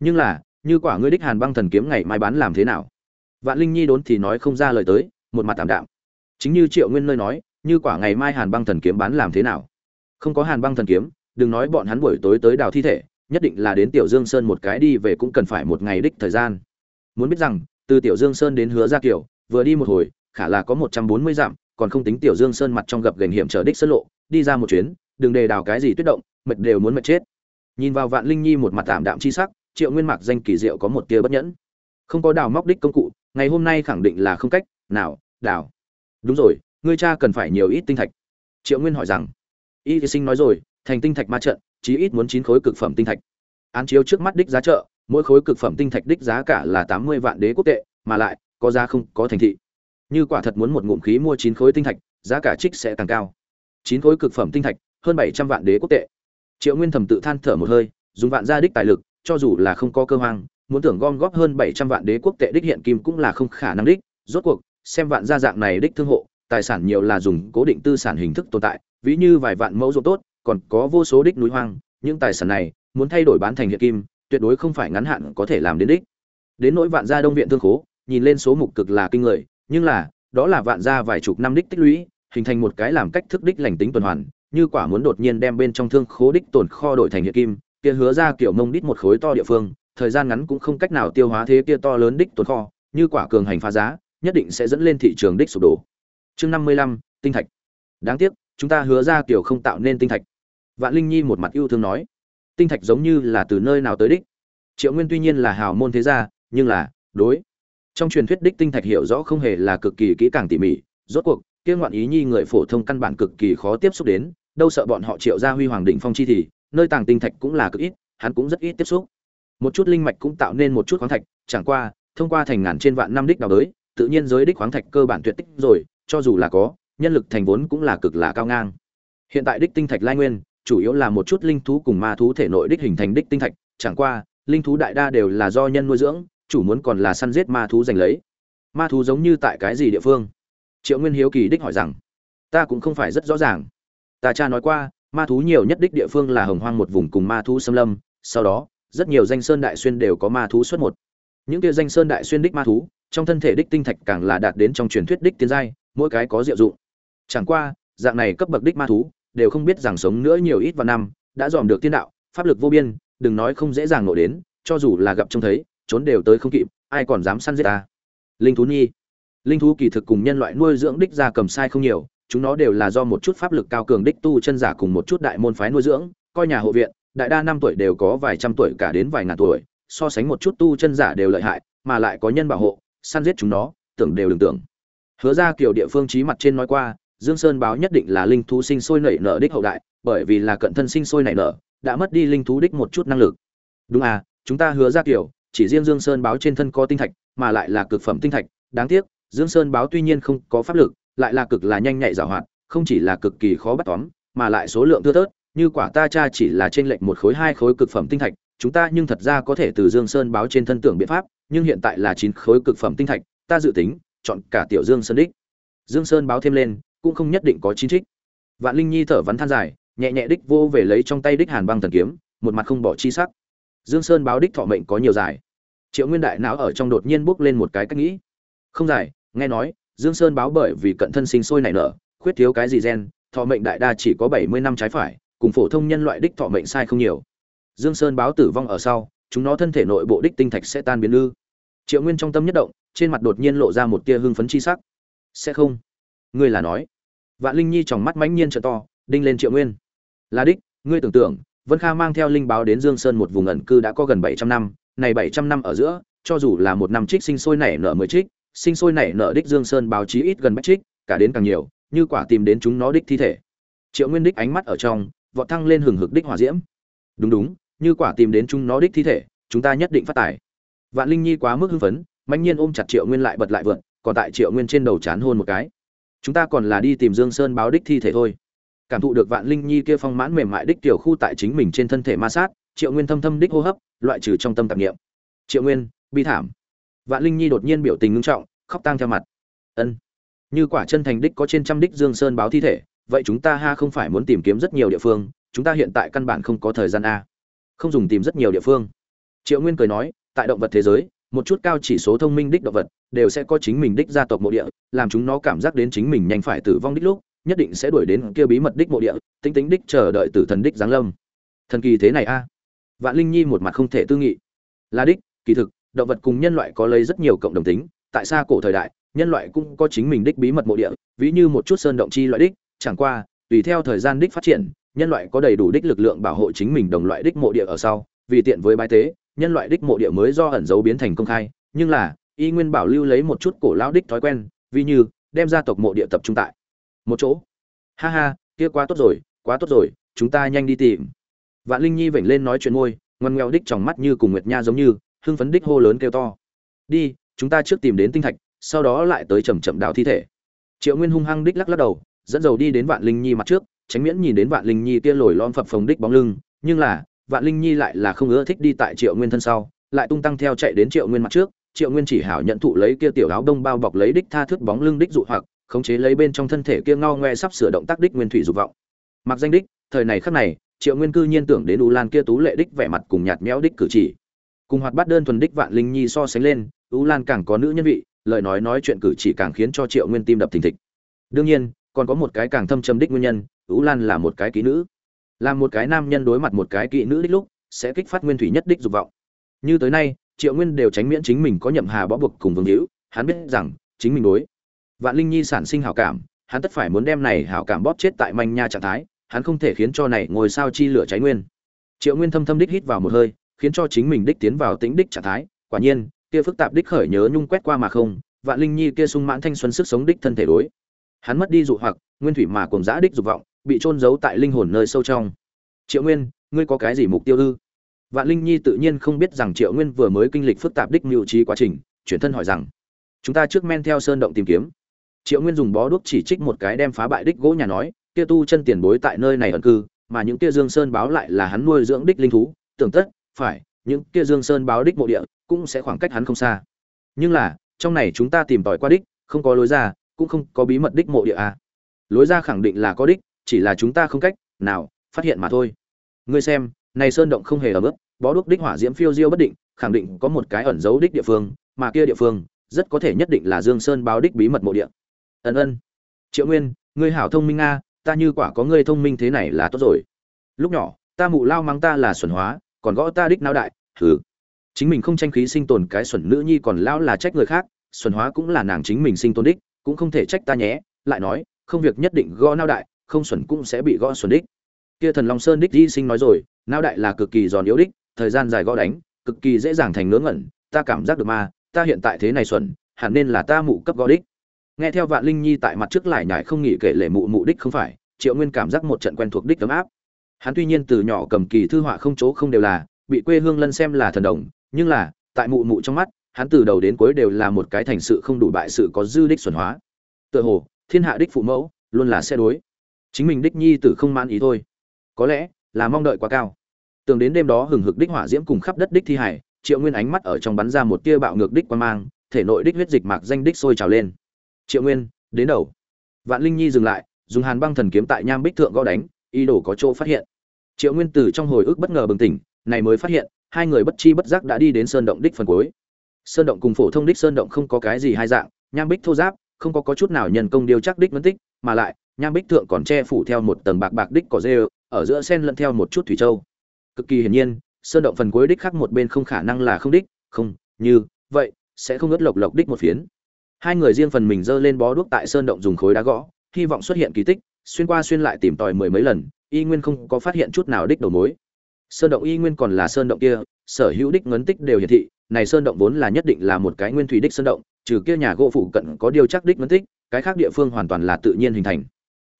Nhưng là, như quả ngươi đích hàn băng thần kiếm ngày mai bán làm thế nào? Vạn linh nhi đốn thì nói không ra lời tới, một mặt tạm đạm. Chính như triệu nguyên nơi nói, như quả ngày mai hàn băng thần kiếm bán làm thế nào? Không có hàn băng thần kiếm, đừng nói bọn hắn buổi tối tới đào thi thể nhất định là đến tiểu dương sơn một cái đi về cũng cần phải một ngày đích thời gian. Muốn biết rằng, từ tiểu dương sơn đến hứa gia kiều, vừa đi một hồi, khả là có một trăm bốn mươi dặm, còn không tính tiểu dương sơn mặt trong gập gành hiểm trở đích sân lộ, đi ra một chuyến, đừng đề đào cái gì tuyết động, mệt đều muốn mệt chết. Nhìn vào vạn linh nhi một mặt tạm đạm chi sắc, triệu nguyên mặc danh kỳ diệu có một tia bất nhẫn. Không có đào móc đích công cụ, ngày hôm nay khẳng định là không cách nào đào. Đúng rồi, ngươi cha cần phải nhiều ít tinh thạch. Triệu nguyên hỏi rằng. Y thì sinh nói rồi, thành tinh thạch ma trận chí ít muốn chín khối cực phẩm tinh thạch. Án chiếu trước mắt đích giá chợ mỗi khối cực phẩm tinh thạch đích giá cả là tám mươi vạn đế quốc tệ, mà lại, có giá không có thành thị. Như quả thật muốn một ngụm khí mua chín khối tinh thạch, giá cả trích sẽ càng cao. Chín khối cực phẩm tinh thạch, hơn bảy trăm vạn đế quốc tệ. Triệu nguyên thầm tự than thở một hơi, dùng vạn gia đích tài lực, cho dù là không có cơ hoang, muốn tưởng gom góp hơn bảy trăm vạn đế quốc tệ đích hiện kim cũng là không khả năng đích. Rốt cuộc, xem vạn gia dạng này đích thương hộ, tài sản nhiều là dùng cố định tư sản hình thức tồn tại, ví như vài vạn mẫu ruộng tốt còn có vô số đích núi hoang, những tài sản này muốn thay đổi bán thành hiện kim, tuyệt đối không phải ngắn hạn có thể làm đến đích. Đến nỗi vạn gia đông viện thương khố, nhìn lên số mục cực là kinh người, nhưng là, đó là vạn gia vài chục năm đích tích lũy, hình thành một cái làm cách thức đích lành tính tuần hoàn, như quả muốn đột nhiên đem bên trong thương khố đích tồn kho đổi thành hiện kim, kia hứa ra kiểu mông đích một khối to địa phương, thời gian ngắn cũng không cách nào tiêu hóa thế kia to lớn đích tồn kho, như quả cường hành phá giá, nhất định sẽ dẫn lên thị trường đích sụp đổ. Chương năm mươi lăm, tinh thạch. Đáng tiếc, chúng ta hứa ra kiểu không tạo nên tinh thạch vạn linh nhi một mặt yêu thương nói, tinh thạch giống như là từ nơi nào tới đích? Triệu nguyên tuy nhiên là hào môn thế gia, nhưng là, đối. Trong truyền thuyết đích tinh thạch hiểu rõ không hề là cực kỳ kỹ càng tỉ mỉ, rốt cuộc, kia ngoạn ý nhi người phổ thông căn bản cực kỳ khó tiếp xúc đến, đâu sợ bọn họ triệu ra huy hoàng đỉnh phong chi thì, nơi tàng tinh thạch cũng là cực ít, hắn cũng rất ít tiếp xúc. Một chút linh mạch cũng tạo nên một chút khoáng thạch, chẳng qua, thông qua thành ngàn trên vạn năm đích đào đới, tự nhiên giới đích khoáng thạch cơ bản tuyệt tích rồi, cho dù là có, nhân lực thành vốn cũng là cực là cao ngang. Hiện tại đích tinh thạch lai nguyên chủ yếu là một chút linh thú cùng ma thú thể nội đích hình thành đích tinh thạch, chẳng qua, linh thú đại đa đều là do nhân nuôi dưỡng, chủ muốn còn là săn giết ma thú giành lấy. Ma thú giống như tại cái gì địa phương? Triệu nguyên hiếu kỳ đích hỏi rằng. Ta cũng không phải rất rõ ràng. Ta cha nói qua, ma thú nhiều nhất đích địa phương là hồng hoang một vùng cùng ma thú xâm lâm, sau đó, rất nhiều danh sơn đại xuyên đều có ma thú xuất một. Những kia danh sơn đại xuyên đích ma thú, trong thân thể đích tinh thạch càng là đạt đến trong truyền thuyết đích tiên giai, mỗi cái có diệu dụng. Chẳng qua, dạng này cấp bậc đích ma thú đều không biết rằng sống nữa nhiều ít và năm, đã dòm được tiên đạo, pháp lực vô biên, đừng nói không dễ dàng nổi đến, cho dù là gặp trông thấy, trốn đều tới không kịp, ai còn dám săn giết ta? Linh thú nhi. Linh thú kỳ thực cùng nhân loại nuôi dưỡng đích ra cầm sai không nhiều, chúng nó đều là do một chút pháp lực cao cường đích tu chân giả cùng một chút đại môn phái nuôi dưỡng, coi nhà hộ viện, đại đa năm tuổi đều có vài trăm tuổi cả đến vài ngàn tuổi, so sánh một chút tu chân giả đều lợi hại, mà lại có nhân bảo hộ, săn giết chúng nó, tưởng đều đừng tưởng. Hứa ra kiểu địa phương trí mặt trên nói qua dương sơn báo nhất định là linh thú sinh sôi nảy nở đích hậu đại, bởi vì là cận thân sinh sôi nảy nở, đã mất đi linh thú đích một chút năng lực. Đúng à chúng ta hứa ra kiểu, chỉ riêng dương sơn báo trên thân có tinh thạch, mà lại là cực phẩm tinh thạch. Đáng tiếc, dương sơn báo tuy nhiên không có pháp lực, lại là cực là nhanh nhạy giàu hoạt, không chỉ là cực kỳ khó bắt tóm, mà lại số lượng thưa thớt, như quả ta cha chỉ là trên lệnh một khối, hai khối cực phẩm tinh thạch, chúng ta nhưng thật ra có thể từ dương sơn báo trên thân tưởng biện pháp, nhưng hiện tại là chín khối cực phẩm tinh thạch, ta dự tính, chọn cả tiểu dương sơn đích. Dương sơn báo thêm lên cũng không nhất định có chín trích. Vạn linh nhi thở vắn than dài, nhẹ nhẹ đích vô về lấy trong tay đích hàn băng thần kiếm, một mặt không bỏ chi sắc. Dương sơn báo đích thọ mệnh có nhiều dài. Triệu nguyên đại não ở trong đột nhiên bước lên một cái cách nghĩ. Không dài, nghe nói, dương sơn báo bởi vì cận thân sinh sôi nảy nở, khuyết thiếu cái gì gen, thọ mệnh đại đa chỉ có bảy mươi năm trái phải, cùng phổ thông nhân loại đích thọ mệnh sai không nhiều. Dương sơn báo tử vong ở sau, chúng nó thân thể nội bộ đích tinh thạch sẽ tan biến ư. Triệu nguyên trong tâm nhất động, trên mặt đột nhiên lộ ra một tia hưng phấn chi sắc. Sẽ không. Ngươi là nói vạn linh nhi trong mắt mãnh nhiên trợ to đinh lên triệu nguyên. Là đích ngươi tưởng tượng vân kha mang theo linh báo đến dương sơn một vùng ẩn cư đã có gần bảy trăm năm này bảy trăm năm ở giữa cho dù là một năm trích sinh sôi nảy nở mười trích sinh sôi nảy nở đích dương sơn báo chí ít gần bách trích cả đến càng nhiều như quả tìm đến chúng nó đích thi thể. Triệu nguyên đích ánh mắt ở trong vọt thăng lên hừng hực đích hỏa diễm. Đúng đúng như quả tìm đến chúng nó đích thi thể chúng ta nhất định phát tài. Vạn linh nhi quá mức hưng phấn mãnh nhiên ôm chặt triệu nguyên lại bật lại vượn, còn tại triệu nguyên trên đầu chán hôn một cái chúng ta còn là đi tìm dương sơn báo đích thi thể thôi. Cảm thụ được vạn linh nhi kia phong mãn mềm mại đích tiểu khu tại chính mình trên thân thể ma sát, triệu nguyên thâm thâm đích hô hấp, loại trừ trong tâm tạp nghiệm triệu nguyên, bi thảm. Vạn linh nhi đột nhiên biểu tình ngưng trọng, khóc tang theo mặt. Ân, như quả chân thành đích có trên trăm đích dương sơn báo thi thể, vậy chúng ta ha không phải muốn tìm kiếm rất nhiều địa phương, chúng ta hiện tại căn bản không có thời gian a. Không dùng tìm rất nhiều địa phương. Triệu nguyên cười nói, tại động vật thế giới một chút cao chỉ số thông minh đích động vật đều sẽ có chính mình đích gia tộc mộ địa, làm chúng nó cảm giác đến chính mình nhanh phải tử vong đích lúc, nhất định sẽ đuổi đến kia bí mật đích mộ địa, tính tính đích chờ đợi tử thần đích giáng lâm. Thần kỳ thế này a. Vạn linh nhi một mặt không thể tư nghị. Là đích, kỳ thực, động vật cùng nhân loại có lấy rất nhiều cộng đồng tính, tại sao cổ thời đại, nhân loại cũng có chính mình đích bí mật mộ địa, ví như một chút sơn động chi loại đích, chẳng qua, tùy theo thời gian đích phát triển, nhân loại có đầy đủ đích lực lượng bảo hộ chính mình đồng loại đích mộ địa ở sau, vì tiện với bái tế nhân loại đích mộ địa mới do ẩn dấu biến thành công khai, nhưng là, y nguyên bảo lưu lấy một chút cổ lão đích thói quen, vì như, đem gia tộc mộ địa tập trung tại một chỗ. Ha ha, kia quá tốt rồi, quá tốt rồi, chúng ta nhanh đi tìm. Vạn linh nhi vểnh lên nói chuyện môi, ngoan ngoeo đích trong mắt như cùng nguyệt nha giống như, hưng phấn đích hô lớn kêu to. Đi, chúng ta trước tìm đến tinh thạch, sau đó lại tới chậm chậm đào thi thể. Triệu nguyên hung hăng đích lắc lắc đầu, dẫn dầu đi đến vạn linh nhi mặt trước, tránh miễn nhìn đến vạn linh nhi kia lồi lom phập phồng đích bóng lưng, nhưng là vạn linh nhi lại là không ưa thích đi tại triệu nguyên thân sau, lại tung tăng theo chạy đến triệu nguyên mặt trước. Triệu nguyên chỉ hảo nhận thụ lấy kia tiểu áo đông bao bọc lấy đích tha thước bóng lưng đích dụ hoặc, khống chế lấy bên trong thân thể kia ngao ngoe sắp sửa động tác đích nguyên thủy dục vọng. Mặc danh đích, thời này khắc này, triệu nguyên cư nhiên tưởng đến u lan kia tú lệ đích vẻ mặt cùng nhạt méo đích cử chỉ. Cùng hoạt bát đơn thuần đích vạn linh nhi so sánh lên, u lan càng có nữ nhân vị, lời nói nói chuyện cử chỉ càng khiến cho triệu nguyên tim đập thình thịch. Đương nhiên, còn có một cái càng thâm trầm đích nguyên nhân, u lan là một cái kỹ nữ là một cái nam nhân đối mặt một cái kỵ nữ đích lúc, sẽ kích phát nguyên thủy nhất đích dục vọng. Như tới nay, triệu nguyên đều tránh miễn chính mình có nhậm hà bó buộc cùng vương hữu, hắn biết rằng, chính mình đối. Vạn linh nhi sản sinh hảo cảm, hắn tất phải muốn đem này hảo cảm bóp chết tại manh nha trạng thái, hắn không thể khiến cho này ngồi sao chi lửa cháy nguyên. Triệu nguyên thâm thâm đích hít vào một hơi, khiến cho chính mình đích tiến vào tĩnh đích trạng thái, quả nhiên, kia phức tạp đích khởi nhớ nhung quét qua mà không, vạn linh nhi kia sung mãn thanh xuân sức sống đích thân thể đối. Hắn mất đi dụ hoặc, nguyên thủy mà cùng dã đích dục vọng bị trôn giấu tại linh hồn nơi sâu trong. Triệu nguyên, ngươi có cái gì mục tiêu ư? Vạn linh nhi tự nhiên không biết rằng triệu nguyên vừa mới kinh lịch phức tạp đích mưu trí quá trình, chuyển thân hỏi rằng, chúng ta trước men theo sơn động tìm kiếm. Triệu nguyên dùng bó đuốc chỉ trích một cái đem phá bại đích gỗ nhà nói, kia tu chân tiền bối tại nơi này ẩn cư, mà những kia dương sơn báo lại là hắn nuôi dưỡng đích linh thú, tưởng tất, phải, những kia dương sơn báo đích mộ địa cũng sẽ khoảng cách hắn không xa. Nhưng là, trong này chúng ta tìm tòi qua đích, không có lối ra, cũng không có bí mật đích mộ địa à. lối ra khẳng định là có đích chỉ là chúng ta không cách nào phát hiện mà thôi. Ngươi xem, này sơn động không hề ở mức bó đuốc đích hỏa diễm phiêu diêu bất định, khẳng định có một cái ẩn giấu đích địa phương, mà kia địa phương rất có thể nhất định là dương sơn báo đích bí mật mộ địa. Ân ân. Triệu nguyên, ngươi hảo thông minh a, ta như quả có ngươi thông minh thế này là tốt rồi. Lúc nhỏ, ta mụ lao mắng ta là xuẩn hóa, còn gõ ta đích não đại thử chính mình không tranh khí sinh tồn cái xuẩn nữ nhi còn lão là trách người khác, xuẩn hóa cũng là nàng chính mình sinh tồn đích, cũng không thể trách ta nhé, lại nói, không việc nhất định gõ não đại không xuẩn cũng sẽ bị gõ xuẩn đích. Kia thần long sơn đích di sinh nói rồi, não đại là cực kỳ giòn yếu đích, thời gian dài gõ đánh, cực kỳ dễ dàng thành ngớ ngẩn, ta cảm giác được mà, ta hiện tại thế này xuẩn, hẳn nên là ta mụ cấp gõ đích. Nghe theo vạn linh nhi tại mặt trước lại nhải không nghĩ kể lệ mụ mụ đích không phải, triệu nguyên cảm giác một trận quen thuộc đích ấm áp. Hắn tuy nhiên từ nhỏ cầm kỳ thư họa không chỗ không đều là, bị quê hương lân xem là thần đồng, nhưng là, tại mụ mụ trong mắt, hắn từ đầu đến cuối đều là một cái thành sự không đủ bại sự có dư đích xuẩn hóa. Tựa hồ, thiên hạ đích phụ mẫu, luôn là xe đối chính mình đích nhi tử không mãn ý thôi. Có lẽ là mong đợi quá cao. Tưởng đến đêm đó hừng hực đích hỏa diễm cùng khắp đất đích thi hải triệu nguyên ánh mắt ở trong bắn ra một tia bạo ngược đích quan mang thể nội đích huyết dịch mạc danh đích sôi trào lên. Triệu nguyên đến đầu. Vạn linh nhi dừng lại dùng hàn băng thần kiếm tại nham bích thượng gõ đánh ý đồ có chỗ phát hiện. Triệu nguyên từ trong hồi ức bất ngờ bừng tỉnh này mới phát hiện hai người bất chi bất giác đã đi đến sơn động đích phần cuối. Sơn động cùng phổ thông đích sơn động không có cái gì hai dạng nham bích thô giáp không có, có chút nào nhân công điều chắc đích ngân tích mà lại nham bích thượng còn che phủ theo một tầng bạc bạc đích cỏ dê, ở giữa sen lẫn theo một chút thủy châu. Cực kỳ hiển nhiên, sơn động phần cuối đích khác một bên không khả năng là không đích, không, như, vậy, sẽ không ướt lộc lộc đích một phiến. Hai người riêng phần mình giơ lên bó đuốc tại sơn động dùng khối đá gõ, hy vọng xuất hiện kỳ tích, xuyên qua xuyên lại tìm tòi mười mấy lần, y nguyên không có phát hiện chút nào đích đầu mối. Sơn động y nguyên còn là sơn động kia, sở hữu đích ngấn tích đều hiển thị, này sơn động vốn là nhất định là một cái nguyên thủy đích sơn động, trừ kia nhà gỗ phụ cận có điều chắc đích ngấn tích, cái khác địa phương hoàn toàn là tự nhiên hình thành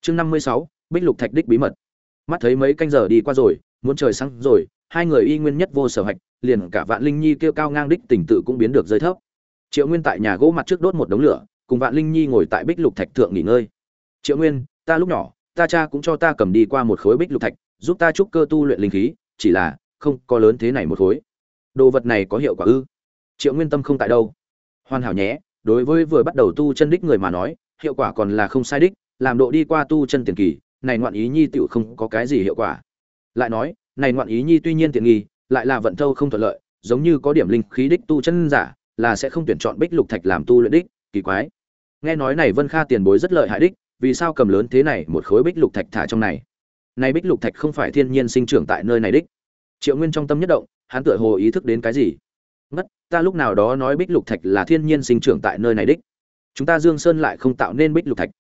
chương năm mươi sáu, bích lục thạch đích bí mật. Mắt thấy mấy canh giờ đi qua rồi, muốn trời sáng rồi, hai người y nguyên nhất vô sở hạch, liền cả vạn linh nhi kêu cao ngang đích tình tự cũng biến được rơi thấp. Triệu nguyên tại nhà gỗ mặt trước đốt một đống lửa, cùng vạn linh nhi ngồi tại bích lục thạch thượng nghỉ ngơi. Triệu nguyên, ta lúc nhỏ, ta cha cũng cho ta cầm đi qua một khối bích lục thạch, giúp ta trúc cơ tu luyện linh khí, chỉ là không có lớn thế này một khối. Đồ vật này có hiệu quả ư? Triệu nguyên tâm không tại đâu. Hoàn hảo nhé, đối với vừa bắt đầu tu chân đích người mà nói, hiệu quả còn là không sai đích làm độ đi qua tu chân tiền kỳ, này ngoạn ý nhi tựu không có cái gì hiệu quả. Lại nói, này ngoạn ý nhi tuy nhiên tiện nghi, lại là vận thâu không thuận lợi, giống như có điểm linh khí đích tu chân giả, là sẽ không tuyển chọn bích lục thạch làm tu luyện đích, kỳ quái. Nghe nói này vân kha tiền bối rất lợi hại đích, vì sao cầm lớn thế này một khối bích lục thạch thả trong này? Này bích lục thạch không phải thiên nhiên sinh trưởng tại nơi này đích. Triệu nguyên trong tâm nhất động, hắn tựa hồ ý thức đến cái gì? Ngất, ta lúc nào đó nói bích lục thạch là thiên nhiên sinh trưởng tại nơi này đích. Chúng ta dương sơn lại không tạo nên bích lục thạch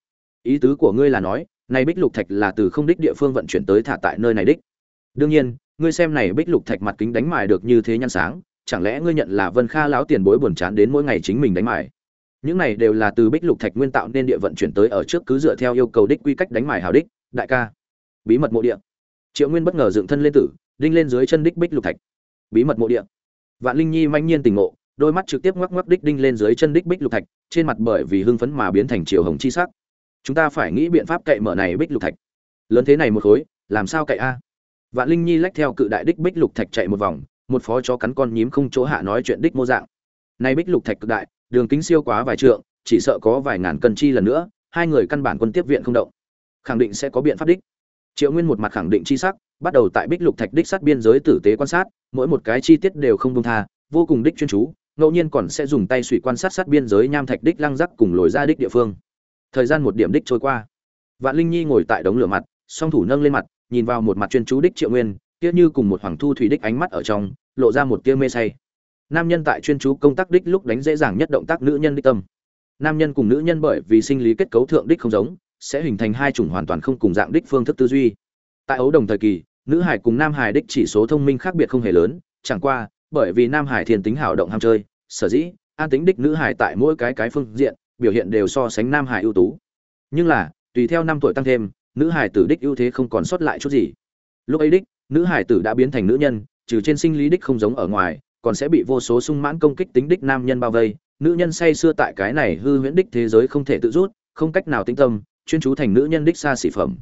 ý tứ của ngươi là nói, này bích lục thạch là từ không đích địa phương vận chuyển tới thả tại nơi này đích. Đương nhiên, ngươi xem này bích lục thạch mặt kính đánh mài được như thế nhăn sáng, chẳng lẽ ngươi nhận là vân kha lão tiền bối buồn chán đến mỗi ngày chính mình đánh mài? Những này đều là từ bích lục thạch nguyên tạo nên địa vận chuyển tới ở trước cứ dựa theo yêu cầu đích quy cách đánh mài hào đích, đại ca. Bí mật mộ địa. Triệu nguyên bất ngờ dựng thân lên tử, đinh lên dưới chân đích bích lục thạch. Bí mật mộ địa. Vạn linh nhi manh nhiên tình ngộ, đôi mắt trực tiếp ngoắc ngoắc đích đinh lên dưới chân đích bích lục thạch, trên mặt bởi vì hưng phấn mà biến thành chiều hồng chi sắc chúng ta phải nghĩ biện pháp cậy mở này bích lục thạch. Lớn thế này một khối, làm sao cậy a? Vạn linh nhi lách theo cự đại đích bích lục thạch chạy một vòng, một phó chó cắn con nhím không chỗ hạ nói chuyện đích mô dạng. Nay bích lục thạch cực đại, đường kính siêu quá vài trượng, chỉ sợ có vài ngàn cân chi lần nữa, hai người căn bản quân tiếp viện không động. Khẳng định sẽ có biện pháp đích. Triệu nguyên một mặt khẳng định chi sắc, bắt đầu tại bích lục thạch đích sát biên giới tử tế quan sát, mỗi một cái chi tiết đều không buông tha, vô cùng đích chuyên chú, ngẫu nhiên còn sẽ dùng tay suy quan sát sát biên giới nham thạch đích lăng rắc cùng lồi ra đích địa phương thời gian một điểm đích trôi qua. Vạn linh nhi ngồi tại đống lửa mặt, song thủ nâng lên mặt, nhìn vào một mặt chuyên chú đích triệu nguyên, kia như cùng một hoàng thu thủy đích ánh mắt ở trong, lộ ra một tia mê say. Nam nhân tại chuyên chú công tác đích lúc đánh dễ dàng nhất động tác nữ nhân đích tâm. Nam nhân cùng nữ nhân bởi vì sinh lý kết cấu thượng đích không giống, sẽ hình thành hai chủng hoàn toàn không cùng dạng đích phương thức tư duy. Tại ấu đồng thời kỳ, nữ hải cùng nam hải đích chỉ số thông minh khác biệt không hề lớn, chẳng qua, bởi vì nam hải thiên tính hảo động ham chơi, sở dĩ, an tính đích nữ hải tại mỗi cái cái phương diện biểu hiện đều so sánh nam hải ưu tú. Nhưng là, tùy theo năm tuổi tăng thêm, nữ hải tử đích ưu thế không còn sót lại chút gì. Lúc ấy đích, nữ hải tử đã biến thành nữ nhân, trừ trên sinh lý đích không giống ở ngoài, còn sẽ bị vô số sung mãn công kích tính đích nam nhân bao vây. Nữ nhân say xưa tại cái này hư huyễn đích thế giới không thể tự rút, không cách nào tinh tâm, chuyên chú thành nữ nhân đích xa xỉ phẩm.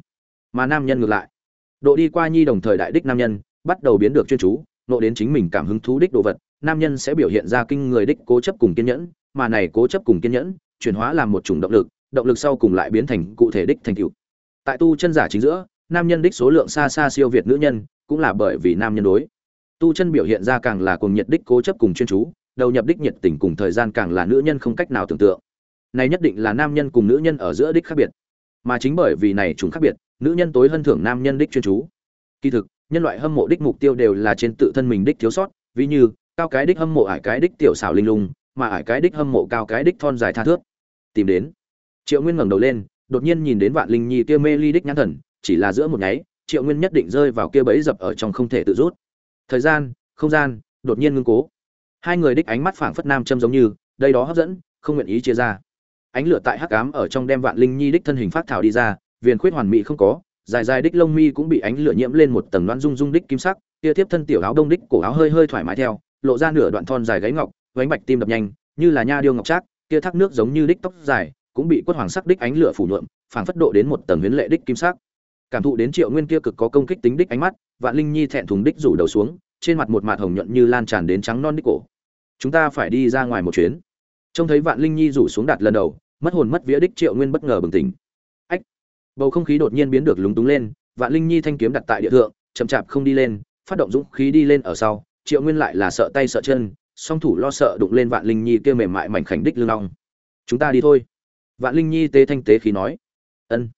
Mà nam nhân ngược lại. Độ đi qua nhi đồng thời đại đích nam nhân, bắt đầu biến được chuyên chú, nộ đến chính mình cảm hứng thú đích đồ vật, nam nhân sẽ biểu hiện ra kinh người đích cố chấp cùng kiên nhẫn, mà này cố chấp cùng kiên nhẫn chuyển hóa làm một chủng động lực động lực sau cùng lại biến thành cụ thể đích thành tựu. Tại tu chân giả chính giữa, nam nhân đích số lượng xa xa siêu việt nữ nhân, cũng là bởi vì nam nhân đối. Tu chân biểu hiện ra càng là cùng nhiệt đích cố chấp cùng chuyên chú, đầu nhập đích nhiệt tình cùng thời gian càng là nữ nhân không cách nào tưởng tượng. Này nhất định là nam nhân cùng nữ nhân ở giữa đích khác biệt. Mà chính bởi vì này chúng khác biệt, nữ nhân tối hơn thưởng nam nhân đích chuyên chú. Kỳ thực, nhân loại hâm mộ đích mục tiêu đều là trên tự thân mình đích thiếu sót, ví như, cao cái đích hâm mộ ải cái đích tiểu xảo linh lung, mà ải cái đích hâm mộ cao cái đích thon dài tha thước tìm đến. Triệu nguyên ngẩng đầu lên, đột nhiên nhìn đến vạn linh nhi kia mê ly đích nhãn thần, chỉ là giữa một nháy, triệu nguyên nhất định rơi vào kia bẫy dập ở trong không thể tự rút. Thời gian, không gian, đột nhiên ngưng cố. Hai người đích ánh mắt phảng phất nam châm giống như, đây đó hấp dẫn, không nguyện ý chia ra. Ánh lửa tại hắc ám ở trong đem vạn linh nhi đích thân hình phát thảo đi ra, viền khuyết hoàn mỹ không có, dài dài đích lông mi cũng bị ánh lửa nhiễm lên một tầng đoán rung rung đích kim sắc, kia tiếp thân tiểu áo đông đích cổ áo hơi hơi thoải mái theo, lộ ra nửa đoạn thon dài gáy ngọc, vánh bạch tim đập nhanh, như là nha điêu ngọc trác kia thác nước giống như đích tóc dài, cũng bị quất hoàng sắc đích ánh lửa phủ nhuộm, phảng phất độ đến một tầng huyến lệ đích kim sắc. Cảm thụ đến triệu nguyên kia cực có công kích tính đích ánh mắt, vạn linh nhi thẹn thùng đích rủ đầu xuống, trên mặt một mạt hồng nhuận như lan tràn đến trắng non đích cổ. Chúng ta phải đi ra ngoài một chuyến. Trông thấy vạn linh nhi rủ xuống đặt lần đầu, mất hồn mất vía đích triệu nguyên bất ngờ bừng tỉnh. Ách! Bầu không khí đột nhiên biến được lúng túng lên, vạn linh nhi thanh kiếm đặt tại địa thượng, chậm chạp không đi lên, phát động dũng khí đi lên ở sau, triệu nguyên lại là sợ tay sợ chân song thủ lo sợ đụng lên vạn linh nhi kia mềm mại mảnh khảnh đích lưng long chúng ta đi thôi. Vạn linh nhi tế thanh tế khí nói. Ân.